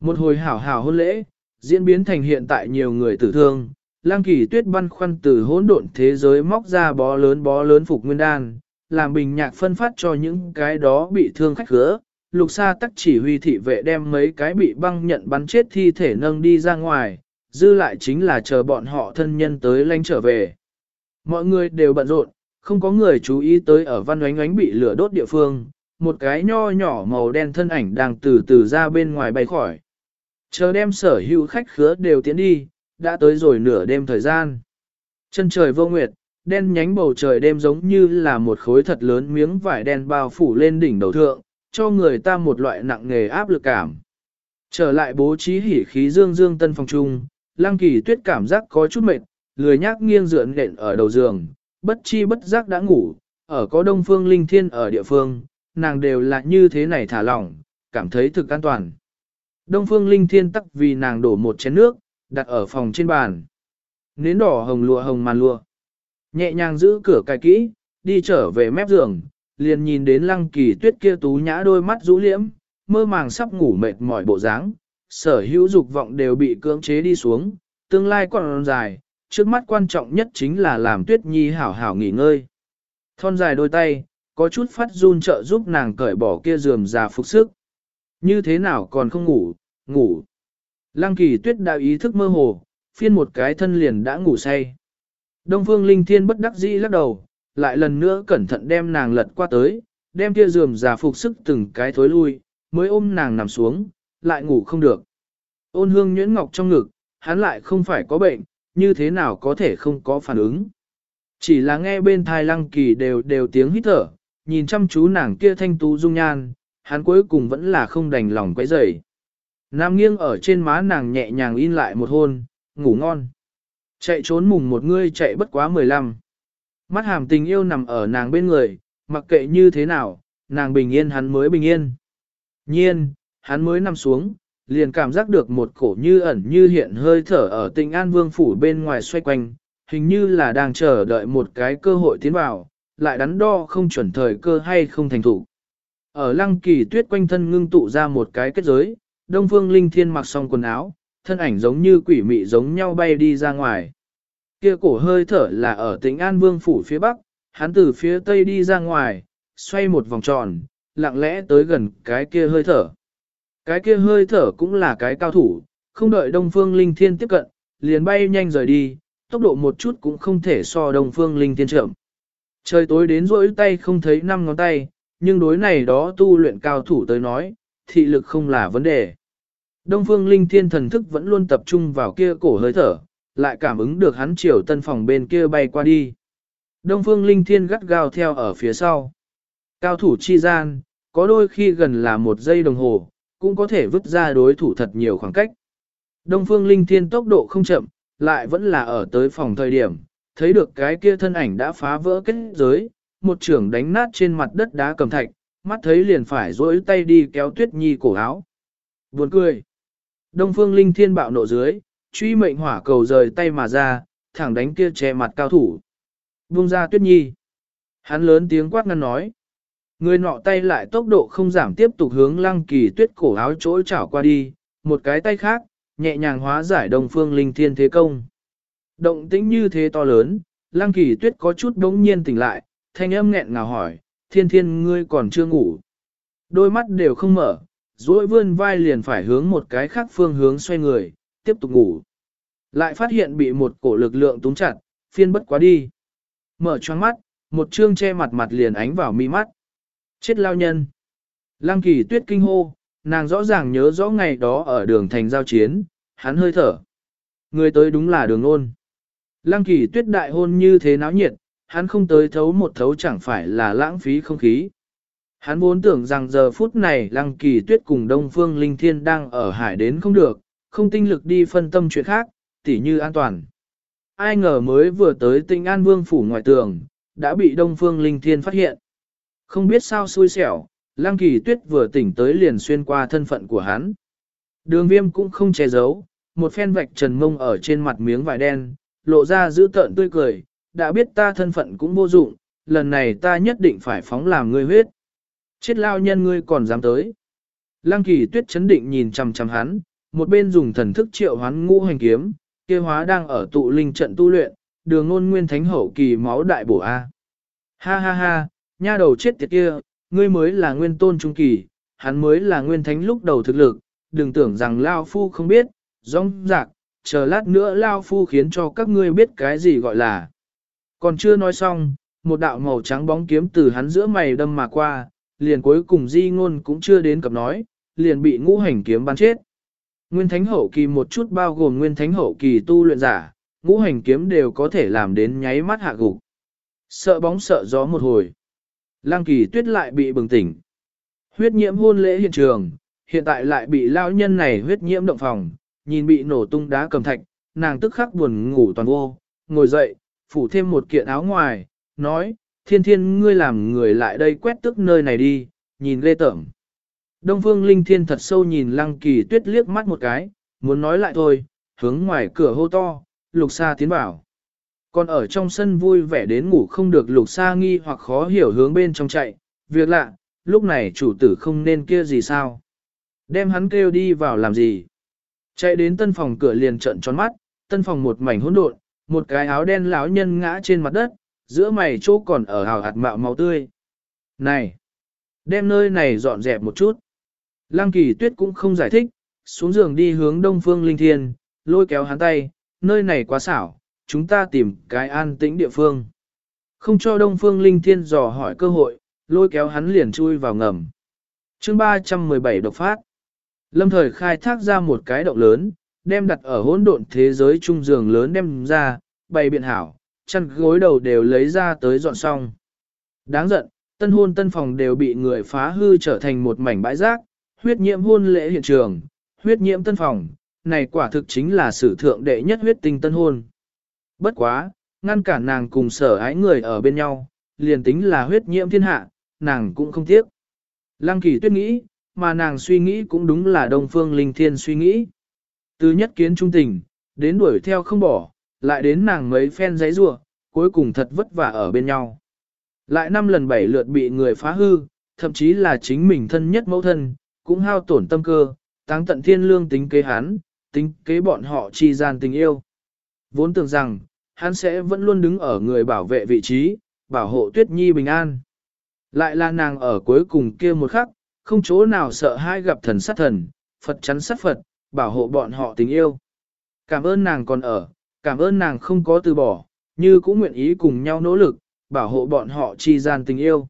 A: Một hồi hảo hảo hôn lễ, diễn biến thành hiện tại nhiều người tử thương, lang kỳ tuyết băn khoăn từ hỗn độn thế giới móc ra bó lớn bó lớn phục nguyên đan, làm bình nhạc phân phát cho những cái đó bị thương khách gỡ. Lục sa tắc chỉ huy thị vệ đem mấy cái bị băng nhận bắn chết thi thể nâng đi ra ngoài, dư lại chính là chờ bọn họ thân nhân tới lanh trở về. Mọi người đều bận rộn, không có người chú ý tới ở văn oánh oánh bị lửa đốt địa phương, một cái nho nhỏ màu đen thân ảnh đang từ từ ra bên ngoài bay khỏi. Chờ đem sở hữu khách khứa đều tiến đi, đã tới rồi nửa đêm thời gian. Chân trời vô nguyệt, đen nhánh bầu trời đêm giống như là một khối thật lớn miếng vải đen bao phủ lên đỉnh đầu thượng, cho người ta một loại nặng nghề áp lực cảm. Trở lại bố trí hỉ khí dương dương tân phòng trung, lăng kỳ tuyết cảm giác có chút mệt, lười nhác nghiêng dựa nện ở đầu giường, bất chi bất giác đã ngủ, ở có đông phương linh thiên ở địa phương, nàng đều là như thế này thả lỏng, cảm thấy thực an toàn. Đông phương linh thiên tắc vì nàng đổ một chén nước, đặt ở phòng trên bàn. Nến đỏ hồng lụa hồng màn lụa. Nhẹ nhàng giữ cửa cài kỹ, đi trở về mép giường, liền nhìn đến lăng kỳ tuyết kia tú nhã đôi mắt rũ liễm, mơ màng sắp ngủ mệt mỏi bộ dáng, sở hữu dục vọng đều bị cưỡng chế đi xuống, tương lai còn dài, trước mắt quan trọng nhất chính là làm tuyết nhi hảo hảo nghỉ ngơi. Thon dài đôi tay, có chút phát run trợ giúp nàng cởi bỏ kia giường già phục sức. Như thế nào còn không ngủ, ngủ. Lăng kỳ tuyết đã ý thức mơ hồ, phiên một cái thân liền đã ngủ say. Đông phương linh thiên bất đắc dĩ lắc đầu, lại lần nữa cẩn thận đem nàng lật qua tới, đem kia giường già phục sức từng cái thối lui, mới ôm nàng nằm xuống, lại ngủ không được. Ôn hương nhuyễn ngọc trong ngực, hắn lại không phải có bệnh, như thế nào có thể không có phản ứng. Chỉ là nghe bên thai lăng kỳ đều đều tiếng hít thở, nhìn chăm chú nàng kia thanh tú dung nhan, hắn cuối cùng vẫn là không đành lòng quấy rầy. Nam nghiêng ở trên má nàng nhẹ nhàng in lại một hôn, ngủ ngon. Chạy trốn mùng một ngươi chạy bất quá mười lăm. Mắt hàm tình yêu nằm ở nàng bên người, mặc kệ như thế nào, nàng bình yên hắn mới bình yên. Nhiên, hắn mới nằm xuống, liền cảm giác được một cổ như ẩn như hiện hơi thở ở tình an vương phủ bên ngoài xoay quanh, hình như là đang chờ đợi một cái cơ hội tiến vào, lại đắn đo không chuẩn thời cơ hay không thành thủ. Ở lăng kỳ tuyết quanh thân ngưng tụ ra một cái kết giới, đông phương linh thiên mặc xong quần áo, thân ảnh giống như quỷ mị giống nhau bay đi ra ngoài. Kia cổ hơi thở là ở tỉnh An Vương phủ phía bắc, hắn từ phía tây đi ra ngoài, xoay một vòng tròn, lặng lẽ tới gần cái kia hơi thở. Cái kia hơi thở cũng là cái cao thủ, không đợi Đông Phương Linh Thiên tiếp cận, liền bay nhanh rời đi, tốc độ một chút cũng không thể so Đông Phương Linh Thiên chậm. Trời tối đến rỗi tay không thấy năm ngón tay, nhưng đối này đó tu luyện cao thủ tới nói, thị lực không là vấn đề. Đông Phương Linh Thiên thần thức vẫn luôn tập trung vào kia cổ hơi thở, lại cảm ứng được hắn chiều tân phòng bên kia bay qua đi. Đông Phương Linh Thiên gắt gao theo ở phía sau. Cao thủ chi gian, có đôi khi gần là một giây đồng hồ, cũng có thể vứt ra đối thủ thật nhiều khoảng cách. Đông Phương Linh Thiên tốc độ không chậm, lại vẫn là ở tới phòng thời điểm, thấy được cái kia thân ảnh đã phá vỡ kết giới, một trưởng đánh nát trên mặt đất đá cầm thạch, mắt thấy liền phải rỗi tay đi kéo Tuyết Nhi cổ áo. Buồn cười. Đông Phương Linh Thiên bạo nộ dưới, truy mệnh hỏa cầu rời tay mà ra, thẳng đánh kia che mặt cao thủ. Buông ra Tuyết Nhi. Hắn lớn tiếng quát ngăn nói. Người nọ tay lại tốc độ không giảm tiếp tục hướng lăng kỳ tuyết cổ áo chỗ chảo qua đi, một cái tay khác, nhẹ nhàng hóa giải Đông phương linh thiên thế công. Động tĩnh như thế to lớn, lăng kỳ tuyết có chút đống nhiên tỉnh lại, thanh âm nghẹn ngào hỏi, thiên thiên ngươi còn chưa ngủ. Đôi mắt đều không mở, duỗi vươn vai liền phải hướng một cái khác phương hướng xoay người, tiếp tục ngủ. Lại phát hiện bị một cổ lực lượng túng chặt, phiên bất quá đi. Mở choáng mắt, một chương che mặt mặt liền ánh vào mi mắt. Chết lao nhân. Lăng kỳ tuyết kinh hô, nàng rõ ràng nhớ rõ ngày đó ở đường thành giao chiến, hắn hơi thở. Người tới đúng là đường ôn. Lăng kỳ tuyết đại hôn như thế náo nhiệt, hắn không tới thấu một thấu chẳng phải là lãng phí không khí. Hắn vốn tưởng rằng giờ phút này lăng kỳ tuyết cùng Đông Phương Linh Thiên đang ở hải đến không được, không tinh lực đi phân tâm chuyện khác, tỉ như an toàn. Ai ngờ mới vừa tới tinh an vương phủ ngoài tường, đã bị Đông Phương Linh Thiên phát hiện. Không biết sao xui xẻo, Lăng Kỳ Tuyết vừa tỉnh tới liền xuyên qua thân phận của hắn. Đường viêm cũng không che giấu, một phen vạch trần mông ở trên mặt miếng vải đen, lộ ra giữ tợn tươi cười, đã biết ta thân phận cũng vô dụng, lần này ta nhất định phải phóng làm ngươi huyết. Chết lao nhân ngươi còn dám tới. Lăng Kỳ Tuyết chấn định nhìn chằm chằm hắn, một bên dùng thần thức triệu hoán ngũ hành kiếm, kia hóa đang ở tụ linh trận tu luyện, đường ngôn nguyên thánh hậu kỳ máu đại bổ A. Ha ha ha, nha đầu chết tiệt kia, ngươi mới là nguyên tôn trung kỳ, hắn mới là nguyên thánh lúc đầu thực lực, đừng tưởng rằng Lao Phu không biết, rong rạc, chờ lát nữa Lao Phu khiến cho các ngươi biết cái gì gọi là. Còn chưa nói xong, một đạo màu trắng bóng kiếm từ hắn giữa mày đâm mà qua, liền cuối cùng di ngôn cũng chưa đến cập nói, liền bị ngũ hành kiếm bắn chết. Nguyên thánh hậu kỳ một chút bao gồm nguyên thánh hậu kỳ tu luyện giả, ngũ hành kiếm đều có thể làm đến nháy mắt hạ gục. Sợ bóng sợ gió một hồi. Lăng kỳ tuyết lại bị bừng tỉnh. Huyết nhiễm hôn lễ hiện trường, hiện tại lại bị lao nhân này huyết nhiễm động phòng, nhìn bị nổ tung đá cầm thạch, nàng tức khắc buồn ngủ toàn vô, ngồi dậy, phủ thêm một kiện áo ngoài, nói, thiên thiên ngươi làm người lại đây quét tức nơi này đi, nhìn lê tởm. Đông phương linh thiên thật sâu nhìn lăng kỳ tuyết liếc mắt một cái, muốn nói lại thôi, hướng ngoài cửa hô to, lục xa tiến bảo. Còn ở trong sân vui vẻ đến ngủ không được lục xa nghi hoặc khó hiểu hướng bên trong chạy, việc lạ, lúc này chủ tử không nên kia gì sao. Đem hắn kêu đi vào làm gì. Chạy đến tân phòng cửa liền trận tròn mắt, tân phòng một mảnh hỗn độn, một cái áo đen lão nhân ngã trên mặt đất, giữa mày chỗ còn ở hào hạt mạo màu tươi. Này! Đem nơi này dọn dẹp một chút. Lăng kỳ tuyết cũng không giải thích, xuống giường đi hướng đông phương linh thiên, lôi kéo hắn tay, nơi này quá xảo, chúng ta tìm cái an tĩnh địa phương. Không cho đông phương linh thiên dò hỏi cơ hội, lôi kéo hắn liền chui vào ngầm. chương 317 độc phát. Lâm thời khai thác ra một cái động lớn, đem đặt ở hỗn độn thế giới trung giường lớn đem ra, bày biện hảo, chăn gối đầu đều lấy ra tới dọn xong. Đáng giận, tân hôn tân phòng đều bị người phá hư trở thành một mảnh bãi rác, huyết nhiễm hôn lễ hiện trường, huyết nhiễm tân phòng, này quả thực chính là sử thượng đệ nhất huyết tinh tân hôn. Bất quá, ngăn cản nàng cùng sở ái người ở bên nhau, liền tính là huyết nhiễm thiên hạ, nàng cũng không tiếc. Lăng kỳ tuyết nghĩ, mà nàng suy nghĩ cũng đúng là Đông Phương Linh Thiên suy nghĩ. Từ nhất kiến trung tình, đến đuổi theo không bỏ, lại đến nàng mấy phen giấy rua, cuối cùng thật vất vả ở bên nhau. Lại năm lần bảy lượt bị người phá hư, thậm chí là chính mình thân nhất mẫu thân, cũng hao tổn tâm cơ, táng tận thiên lương tính kế hắn, tính kế bọn họ chi gian tình yêu. Vốn tưởng rằng, hắn sẽ vẫn luôn đứng ở người bảo vệ vị trí, bảo hộ tuyết nhi bình an. Lại là nàng ở cuối cùng kia một khắc, không chỗ nào sợ hai gặp thần sát thần, Phật chắn sát Phật, bảo hộ bọn họ tình yêu. Cảm ơn nàng còn ở, cảm ơn nàng không có từ bỏ, như cũng nguyện ý cùng nhau nỗ lực, bảo hộ bọn họ chi gian tình yêu.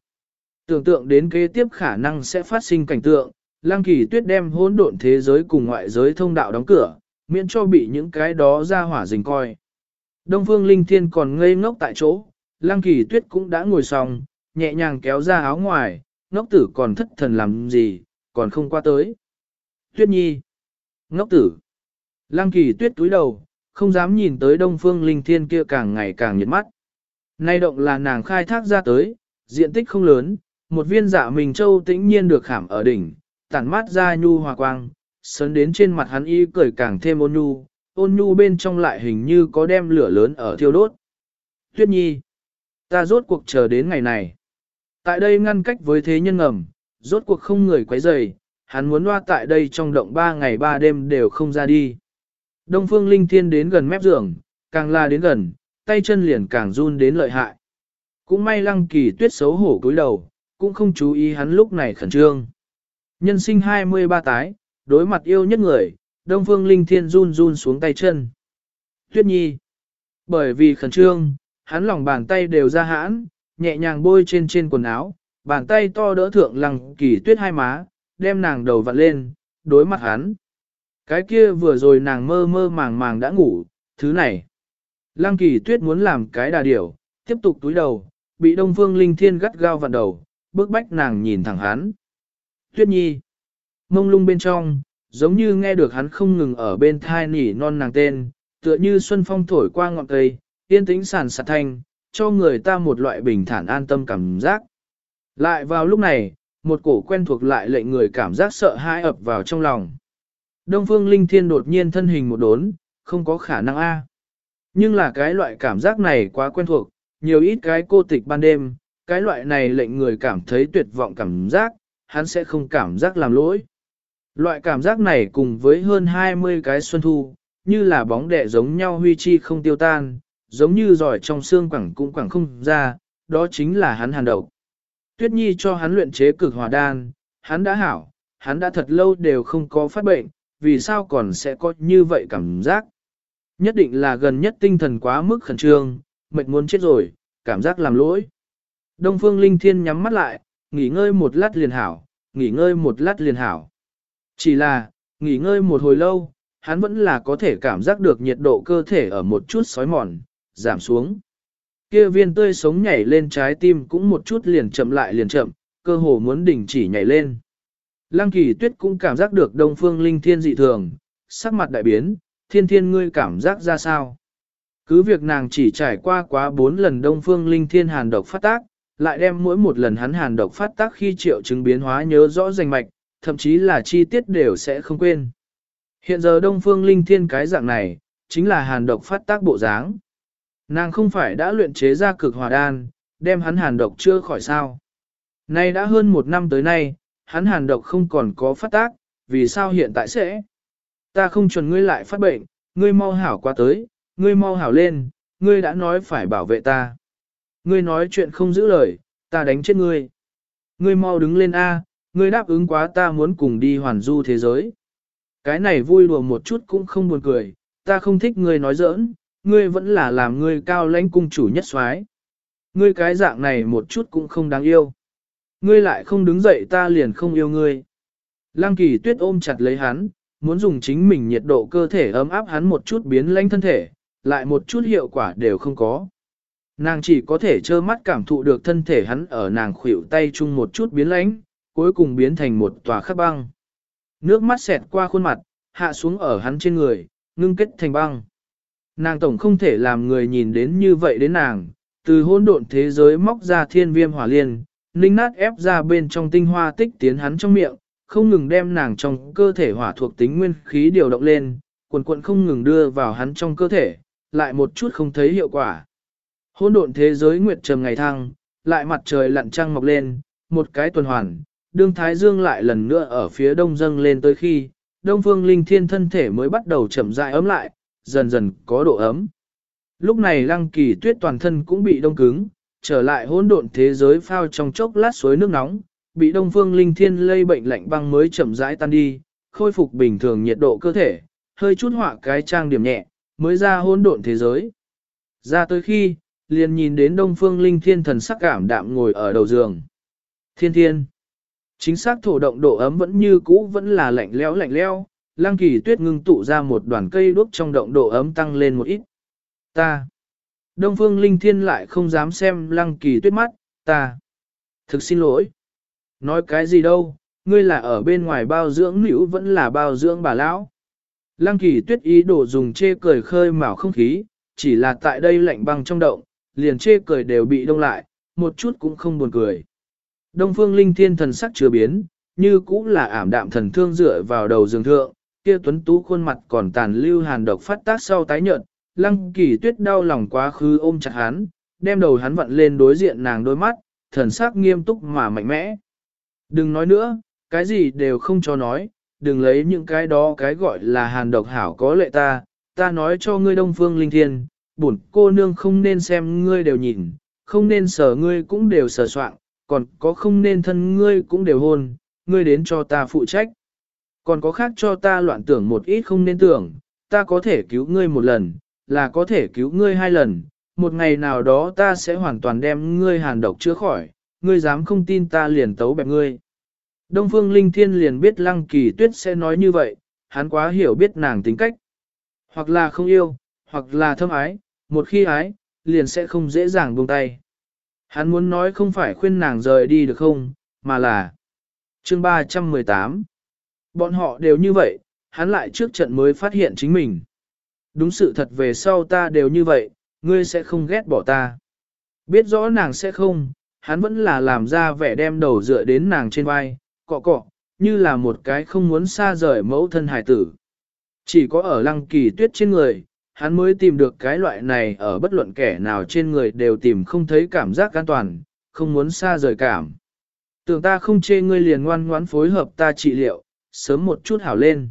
A: Tưởng tượng đến kế tiếp khả năng sẽ phát sinh cảnh tượng, Lăng Kỳ Tuyết đem hỗn độn thế giới cùng ngoại giới thông đạo đóng cửa, miễn cho bị những cái đó ra hỏa rình coi. Đông Phương Linh Thiên còn ngây ngốc tại chỗ, Lăng Kỳ Tuyết cũng đã ngồi xong, nhẹ nhàng kéo ra áo ngoài, ngốc tử còn thất thần làm gì, còn không qua tới. Tuyết Nhi, ngốc tử, Lăng Kỳ Tuyết túi đầu, không dám nhìn tới Đông Phương Linh Thiên kia càng ngày càng nhiệt mắt. Nay động là nàng khai thác ra tới, diện tích không lớn, một viên dạ mình châu tĩnh nhiên được khảm ở đỉnh, tản mát ra nhu hòa quang, sớn đến trên mặt hắn y cười càng thêm ôn nhu, ôn nhu bên trong lại hình như có đem lửa lớn ở thiêu đốt. Tuyết nhi, ta rốt cuộc chờ đến ngày này. Tại đây ngăn cách với thế nhân ngầm, rốt cuộc không người quấy rầy, hắn muốn loa tại đây trong động ba ngày ba đêm đều không ra đi. Đông phương linh thiên đến gần mép giường, càng là đến gần, tay chân liền càng run đến lợi hại. Cũng may lăng kỳ tuyết xấu hổ cúi đầu, cũng không chú ý hắn lúc này khẩn trương. Nhân sinh 23 tái, đối mặt yêu nhất người, Đông Phương Linh Thiên run run xuống tay chân. Tuyết Nhi. Bởi vì khẩn trương, hắn lòng bàn tay đều ra hãn, nhẹ nhàng bôi trên trên quần áo, bàn tay to đỡ thượng lăng kỳ tuyết hai má, đem nàng đầu vặn lên, đối mặt hắn. Cái kia vừa rồi nàng mơ mơ màng màng đã ngủ, thứ này. Lăng kỳ tuyết muốn làm cái đà điểu, tiếp tục túi đầu, bị Đông Phương Linh Thiên gắt gao vặn đầu, bước bách nàng nhìn thẳng hắn. Tuyết Nhi. Mông lung bên trong, giống như nghe được hắn không ngừng ở bên thai nỉ non nàng tên, tựa như xuân phong thổi qua ngọn cây, yên tĩnh sản sạt thanh, cho người ta một loại bình thản an tâm cảm giác. Lại vào lúc này, một cổ quen thuộc lại lệnh người cảm giác sợ hãi ập vào trong lòng. Đông Phương Linh Thiên đột nhiên thân hình một đốn, không có khả năng a. Nhưng là cái loại cảm giác này quá quen thuộc, nhiều ít cái cô tịch ban đêm, cái loại này lệnh người cảm thấy tuyệt vọng cảm giác, hắn sẽ không cảm giác làm lỗi. Loại cảm giác này cùng với hơn 20 cái xuân thu, như là bóng đẻ giống nhau huy chi không tiêu tan, giống như giỏi trong xương quẳng cũng quẳng không ra, đó chính là hắn hàn độc. Tuyết Nhi cho hắn luyện chế cực hòa đan, hắn đã hảo, hắn đã thật lâu đều không có phát bệnh, vì sao còn sẽ có như vậy cảm giác. Nhất định là gần nhất tinh thần quá mức khẩn trương, mệt muốn chết rồi, cảm giác làm lỗi. Đông Phương Linh Thiên nhắm mắt lại, nghỉ ngơi một lát liền hảo, nghỉ ngơi một lát liền hảo. Chỉ là, nghỉ ngơi một hồi lâu, hắn vẫn là có thể cảm giác được nhiệt độ cơ thể ở một chút sói mòn, giảm xuống. Kia viên tươi sống nhảy lên trái tim cũng một chút liền chậm lại liền chậm, cơ hồ muốn đình chỉ nhảy lên. Lăng kỳ tuyết cũng cảm giác được đông phương linh thiên dị thường, sắc mặt đại biến, thiên thiên ngươi cảm giác ra sao. Cứ việc nàng chỉ trải qua quá bốn lần đông phương linh thiên hàn độc phát tác, lại đem mỗi một lần hắn hàn độc phát tác khi triệu chứng biến hóa nhớ rõ danh mạch, thậm chí là chi tiết đều sẽ không quên. Hiện giờ Đông Phương Linh Thiên cái dạng này, chính là hàn độc phát tác bộ dáng. Nàng không phải đã luyện chế ra cực hòa đan, đem hắn hàn độc chưa khỏi sao. Nay đã hơn một năm tới nay, hắn hàn độc không còn có phát tác, vì sao hiện tại sẽ? Ta không chuẩn ngươi lại phát bệnh, ngươi mau hảo qua tới, ngươi mau hảo lên, ngươi đã nói phải bảo vệ ta. Ngươi nói chuyện không giữ lời, ta đánh chết ngươi. Ngươi mau đứng lên A, ngươi đáp ứng quá ta muốn cùng đi hoàn du thế giới. Cái này vui đùa một chút cũng không buồn cười, ta không thích ngươi nói giỡn, ngươi vẫn là làm ngươi cao lãnh cung chủ nhất soái. Ngươi cái dạng này một chút cũng không đáng yêu. Ngươi lại không đứng dậy ta liền không yêu ngươi. Lăng kỳ tuyết ôm chặt lấy hắn, muốn dùng chính mình nhiệt độ cơ thể ấm áp hắn một chút biến lãnh thân thể, lại một chút hiệu quả đều không có. Nàng chỉ có thể trơ mắt cảm thụ được thân thể hắn ở nàng khuỷu tay chung một chút biến lãnh, cuối cùng biến thành một tòa khắc băng. Nước mắt xẹt qua khuôn mặt, hạ xuống ở hắn trên người, ngưng kết thành băng. Nàng tổng không thể làm người nhìn đến như vậy đến nàng, từ hỗn độn thế giới móc ra thiên viêm hỏa liên, ninh nát ép ra bên trong tinh hoa tích tiến hắn trong miệng, không ngừng đem nàng trong cơ thể hỏa thuộc tính nguyên khí điều động lên, quần quận không ngừng đưa vào hắn trong cơ thể, lại một chút không thấy hiệu quả. Hỗn độn thế giới nguyệt trầm ngày thăng, lại mặt trời lặn trăng mọc lên, một cái tuần hoàn, đương thái dương lại lần nữa ở phía đông dâng lên tới khi, đông phương linh thiên thân thể mới bắt đầu chậm rãi ấm lại, dần dần có độ ấm. Lúc này lăng kỳ tuyết toàn thân cũng bị đông cứng, trở lại hỗn độn thế giới phao trong chốc lát suối nước nóng, bị đông phương linh thiên lây bệnh lạnh băng mới chậm rãi tan đi, khôi phục bình thường nhiệt độ cơ thể, hơi chút họa cái trang điểm nhẹ, mới ra hỗn độn thế giới. Ra tới khi, liền nhìn đến đông phương linh thiên thần sắc cảm đạm ngồi ở đầu giường. Thiên thiên. Chính xác thổ động độ ấm vẫn như cũ vẫn là lạnh lẽo lạnh lẽo, lăng kỳ tuyết ngưng tụ ra một đoàn cây đuốc trong động độ ấm tăng lên một ít. Ta. Đông phương linh thiên lại không dám xem lăng kỳ tuyết mắt, ta. Thực xin lỗi. Nói cái gì đâu, ngươi là ở bên ngoài bao dưỡng nữ vẫn là bao dưỡng bà lão. Lăng kỳ tuyết ý đồ dùng chê cười khơi mào không khí, chỉ là tại đây lạnh băng trong động, liền chê cười đều bị đông lại, một chút cũng không buồn cười. Đông phương linh thiên thần sắc chưa biến, như cũng là ảm đạm thần thương dựa vào đầu giường thượng, kia tuấn tú khuôn mặt còn tàn lưu hàn độc phát tác sau tái nhợt, lăng kỳ tuyết đau lòng quá khứ ôm chặt hắn, đem đầu hắn vặn lên đối diện nàng đôi mắt, thần sắc nghiêm túc mà mạnh mẽ. Đừng nói nữa, cái gì đều không cho nói, đừng lấy những cái đó cái gọi là hàn độc hảo có lệ ta, ta nói cho ngươi đông phương linh thiên, bổn cô nương không nên xem ngươi đều nhìn, không nên sở ngươi cũng đều sở soạn, còn có không nên thân ngươi cũng đều hôn, ngươi đến cho ta phụ trách. Còn có khác cho ta loạn tưởng một ít không nên tưởng, ta có thể cứu ngươi một lần, là có thể cứu ngươi hai lần, một ngày nào đó ta sẽ hoàn toàn đem ngươi hàn độc chữa khỏi, ngươi dám không tin ta liền tấu bẹp ngươi. Đông Phương Linh Thiên liền biết Lăng Kỳ Tuyết sẽ nói như vậy, hắn quá hiểu biết nàng tính cách. Hoặc là không yêu, hoặc là thâm ái, một khi ái, liền sẽ không dễ dàng buông tay. Hắn muốn nói không phải khuyên nàng rời đi được không, mà là chương 318. Bọn họ đều như vậy, hắn lại trước trận mới phát hiện chính mình. Đúng sự thật về sau ta đều như vậy, ngươi sẽ không ghét bỏ ta. Biết rõ nàng sẽ không, hắn vẫn là làm ra vẻ đem đầu dựa đến nàng trên vai, cọ cọ, như là một cái không muốn xa rời mẫu thân hải tử. Chỉ có ở lăng kỳ tuyết trên người, hắn mới tìm được cái loại này ở bất luận kẻ nào trên người đều tìm không thấy cảm giác an toàn, không muốn xa rời cảm. Tưởng ta không chê ngươi liền ngoan ngoãn phối hợp ta trị liệu, sớm một chút hảo lên.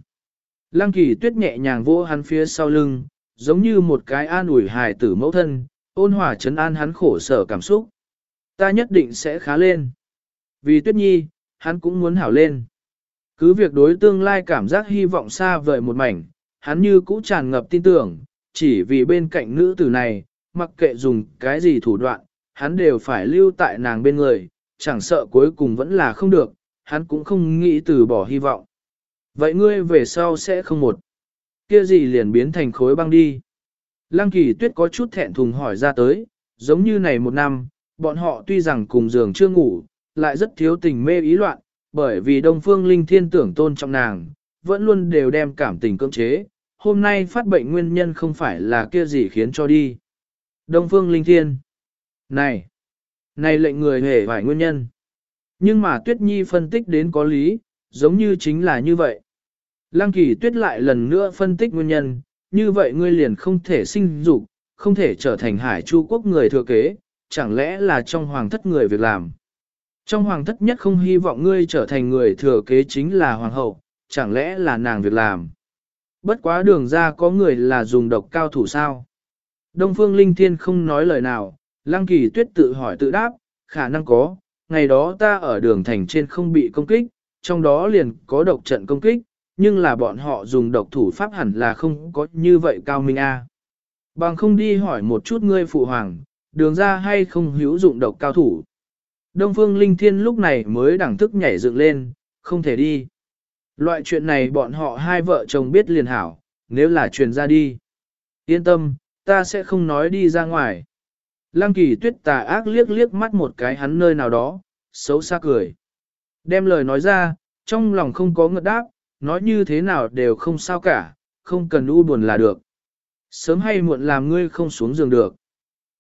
A: Lăng kỳ tuyết nhẹ nhàng vỗ hắn phía sau lưng, giống như một cái an ủi hài tử mẫu thân, ôn hòa chấn an hắn khổ sở cảm xúc. Ta nhất định sẽ khá lên. Vì tuyết nhi, hắn cũng muốn hảo lên. Cứ việc đối tương lai cảm giác hy vọng xa vời một mảnh, hắn như cũ tràn ngập tin tưởng, chỉ vì bên cạnh nữ tử này, mặc kệ dùng cái gì thủ đoạn, hắn đều phải lưu tại nàng bên người, chẳng sợ cuối cùng vẫn là không được, hắn cũng không nghĩ từ bỏ hy vọng. Vậy ngươi về sau sẽ không một, kia gì liền biến thành khối băng đi. Lăng kỳ tuyết có chút thẹn thùng hỏi ra tới, giống như này một năm, bọn họ tuy rằng cùng giường chưa ngủ, lại rất thiếu tình mê ý loạn, bởi vì Đông Phương Linh Thiên tưởng tôn trọng nàng, vẫn luôn đều đem cảm tình cưỡng chế, hôm nay phát bệnh nguyên nhân không phải là kia gì khiến cho đi. Đông Phương Linh Thiên Này! Này lệnh người hề phải nguyên nhân. Nhưng mà Tuyết Nhi phân tích đến có lý, giống như chính là như vậy. Lăng kỳ tuyết lại lần nữa phân tích nguyên nhân, như vậy ngươi liền không thể sinh dục, không thể trở thành hải chu quốc người thừa kế, chẳng lẽ là trong hoàng thất người việc làm. Trong hoàng thất nhất không hy vọng ngươi trở thành người thừa kế chính là hoàng hậu, chẳng lẽ là nàng việc làm. Bất quá đường ra có người là dùng độc cao thủ sao. Đông phương linh thiên không nói lời nào, lăng kỳ tuyết tự hỏi tự đáp, khả năng có, ngày đó ta ở đường thành trên không bị công kích, trong đó liền có độc trận công kích, nhưng là bọn họ dùng độc thủ pháp hẳn là không có như vậy cao minh a. Bằng không đi hỏi một chút ngươi phụ hoàng, đường ra hay không hữu dụng độc cao thủ. Đông Phương Linh Thiên lúc này mới đẳng thức nhảy dựng lên, không thể đi. Loại chuyện này bọn họ hai vợ chồng biết liền hảo, nếu là truyền ra đi. Yên tâm, ta sẽ không nói đi ra ngoài. Lăng kỳ tuyết tà ác liếc liếc mắt một cái hắn nơi nào đó, xấu xa cười. Đem lời nói ra, trong lòng không có ngợt đáp, nói như thế nào đều không sao cả, không cần u buồn là được. Sớm hay muộn làm ngươi không xuống giường được.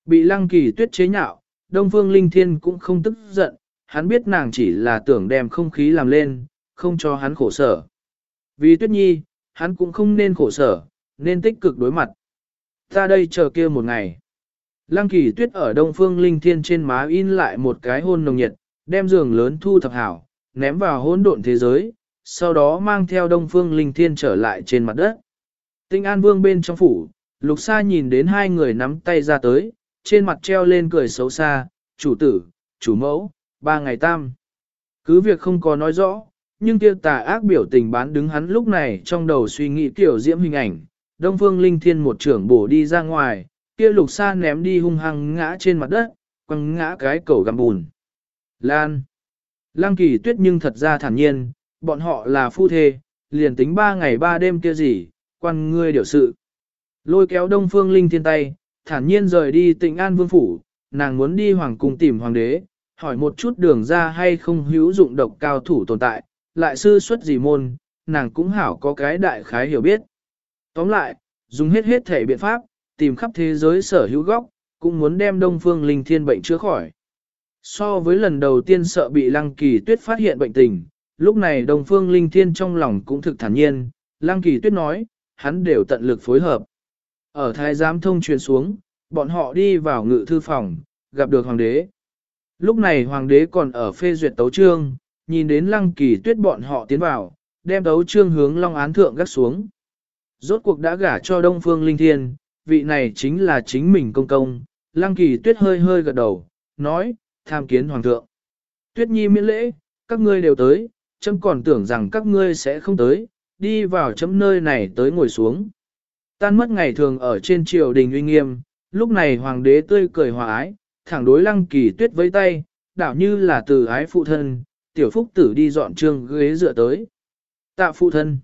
A: Bị lăng kỳ tuyết chế nhạo, Đông Phương Linh Thiên cũng không tức giận, hắn biết nàng chỉ là tưởng đem không khí làm lên, không cho hắn khổ sở. Vì tuyết nhi, hắn cũng không nên khổ sở, nên tích cực đối mặt. Ta đây chờ kia một ngày. Lăng kỳ tuyết ở Đông Phương Linh Thiên trên má in lại một cái hôn nồng nhiệt, đem giường lớn thu thập hảo, ném vào hỗn độn thế giới, sau đó mang theo Đông Phương Linh Thiên trở lại trên mặt đất. Tinh An Vương bên trong phủ, Lục Sa nhìn đến hai người nắm tay ra tới, trên mặt treo lên cười xấu xa, chủ tử, chủ mẫu, ba ngày tam. Cứ việc không có nói rõ, nhưng kia tà ác biểu tình bán đứng hắn lúc này trong đầu suy nghĩ kiểu diễm hình ảnh, Đông Phương Linh Thiên một trưởng bổ đi ra ngoài, kia lục sa ném đi hung hăng ngã trên mặt đất, quăng ngã cái cầu găm bùn. Lan. Lăng kỳ tuyết nhưng thật ra thản nhiên, bọn họ là phu thê, liền tính ba ngày ba đêm kia gì, quan ngươi điều sự. Lôi kéo Đông Phương Linh Thiên tay, thản nhiên rời đi tịnh an vương phủ, nàng muốn đi hoàng cung tìm hoàng đế, hỏi một chút đường ra hay không hữu dụng độc cao thủ tồn tại, lại sư xuất gì môn, nàng cũng hảo có cái đại khái hiểu biết. Tóm lại, dùng hết hết thể biện pháp, tìm khắp thế giới sở hữu góc, cũng muốn đem đông phương linh thiên bệnh chữa khỏi. So với lần đầu tiên sợ bị lăng kỳ tuyết phát hiện bệnh tình, lúc này đông phương linh thiên trong lòng cũng thực thản nhiên, lăng kỳ tuyết nói, hắn đều tận lực phối hợp. Ở thái giám thông truyền xuống, bọn họ đi vào ngự thư phòng, gặp được hoàng đế. Lúc này hoàng đế còn ở phê duyệt tấu trương, nhìn đến lăng kỳ tuyết bọn họ tiến vào, đem tấu trương hướng long án thượng gác xuống. Rốt cuộc đã gả cho Đông Phương Linh Thiên, vị này chính là chính mình công công, lăng kỳ tuyết hơi hơi gật đầu, nói, tham kiến hoàng thượng. Tuyết nhi miễn lễ, các ngươi đều tới, chấm còn tưởng rằng các ngươi sẽ không tới, đi vào chấm nơi này tới ngồi xuống. Tan mất ngày thường ở trên triều đình uy nghiêm, lúc này hoàng đế tươi cười hòa ái, thẳng đối lăng kỳ tuyết với tay, đảo như là từ ái phụ thân, tiểu phúc tử đi dọn trương ghế dựa tới. Tạ phụ thân.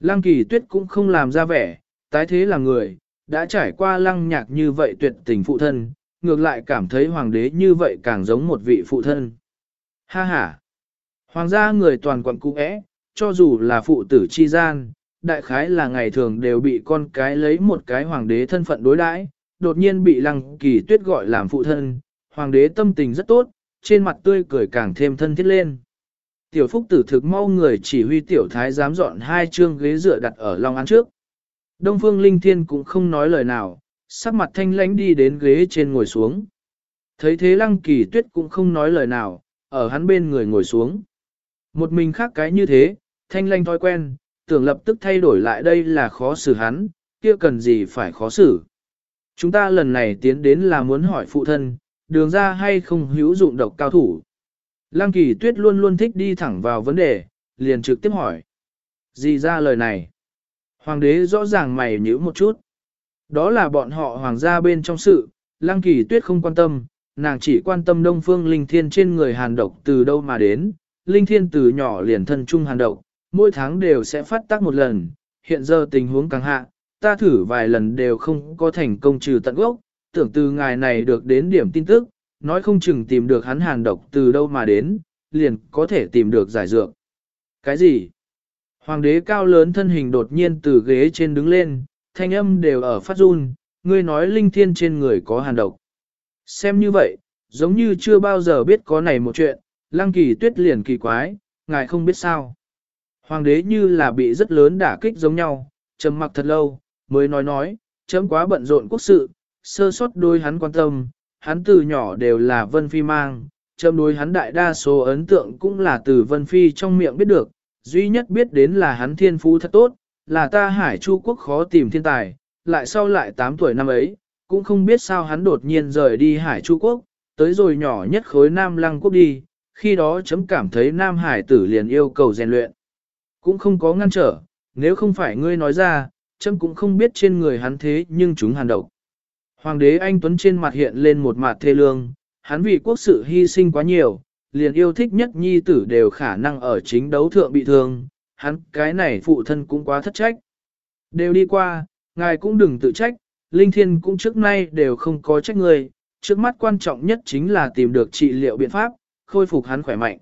A: Lăng kỳ tuyết cũng không làm ra vẻ, tái thế là người, đã trải qua lăng nhạc như vậy tuyệt tình phụ thân, ngược lại cảm thấy hoàng đế như vậy càng giống một vị phụ thân. Ha ha! Hoàng gia người toàn quận cung ế, cho dù là phụ tử chi gian, đại khái là ngày thường đều bị con cái lấy một cái hoàng đế thân phận đối đãi, đột nhiên bị lăng kỳ tuyết gọi làm phụ thân, hoàng đế tâm tình rất tốt, trên mặt tươi cười càng thêm thân thiết lên. Tiểu phúc tử thực mau người chỉ huy tiểu thái dám dọn hai chương ghế dựa đặt ở long án trước. Đông phương linh thiên cũng không nói lời nào, sắc mặt thanh lãnh đi đến ghế trên ngồi xuống. Thấy thế lăng kỳ tuyết cũng không nói lời nào, ở hắn bên người ngồi xuống. Một mình khác cái như thế, thanh lãnh thói quen, tưởng lập tức thay đổi lại đây là khó xử hắn, kia cần gì phải khó xử. Chúng ta lần này tiến đến là muốn hỏi phụ thân, đường ra hay không hữu dụng độc cao thủ. Lăng kỳ tuyết luôn luôn thích đi thẳng vào vấn đề, liền trực tiếp hỏi. Gì ra lời này? Hoàng đế rõ ràng mày nhữ một chút. Đó là bọn họ hoàng gia bên trong sự, lăng kỳ tuyết không quan tâm, nàng chỉ quan tâm đông phương linh thiên trên người hàn độc từ đâu mà đến. Linh thiên từ nhỏ liền thân trung hàn độc, mỗi tháng đều sẽ phát tác một lần, hiện giờ tình huống càng hạ, ta thử vài lần đều không có thành công trừ tận gốc, tưởng từ ngài này được đến điểm tin tức, nói không chừng tìm được hắn hàn độc từ đâu mà đến, liền có thể tìm được giải dược. Cái gì? Hoàng đế cao lớn thân hình đột nhiên từ ghế trên đứng lên, thanh âm đều ở phát run, ngươi nói linh thiên trên người có hàn độc. Xem như vậy, giống như chưa bao giờ biết có này một chuyện, lăng kỳ tuyết liền kỳ quái, ngài không biết sao. Hoàng đế như là bị rất lớn đả kích giống nhau, trầm mặc thật lâu, mới nói nói, chấm quá bận rộn quốc sự, sơ sót đôi hắn quan tâm, hắn từ nhỏ đều là Vân Phi mang, chấm đối hắn đại đa số ấn tượng cũng là từ Vân Phi trong miệng biết được, duy nhất biết đến là hắn thiên phú thật tốt, là ta hải chu quốc khó tìm thiên tài, lại sau lại 8 tuổi năm ấy, cũng không biết sao hắn đột nhiên rời đi hải chu quốc, tới rồi nhỏ nhất khối Nam Lăng quốc đi, khi đó chấm cảm thấy Nam Hải tử liền yêu cầu rèn luyện. cũng không có ngăn trở, nếu không phải ngươi nói ra, chấm cũng không biết trên người hắn thế nhưng chúng hàn độc. Hoàng đế anh Tuấn trên mặt hiện lên một mặt thê lương, hắn vì quốc sự hy sinh quá nhiều, liền yêu thích nhất nhi tử đều khả năng ở chính đấu thượng bị thương, hắn cái này phụ thân cũng quá thất trách. Đều đi qua, ngài cũng đừng tự trách, Linh Thiên cũng trước nay đều không có trách người, trước mắt quan trọng nhất chính là tìm được trị liệu biện pháp, khôi phục hắn khỏe mạnh.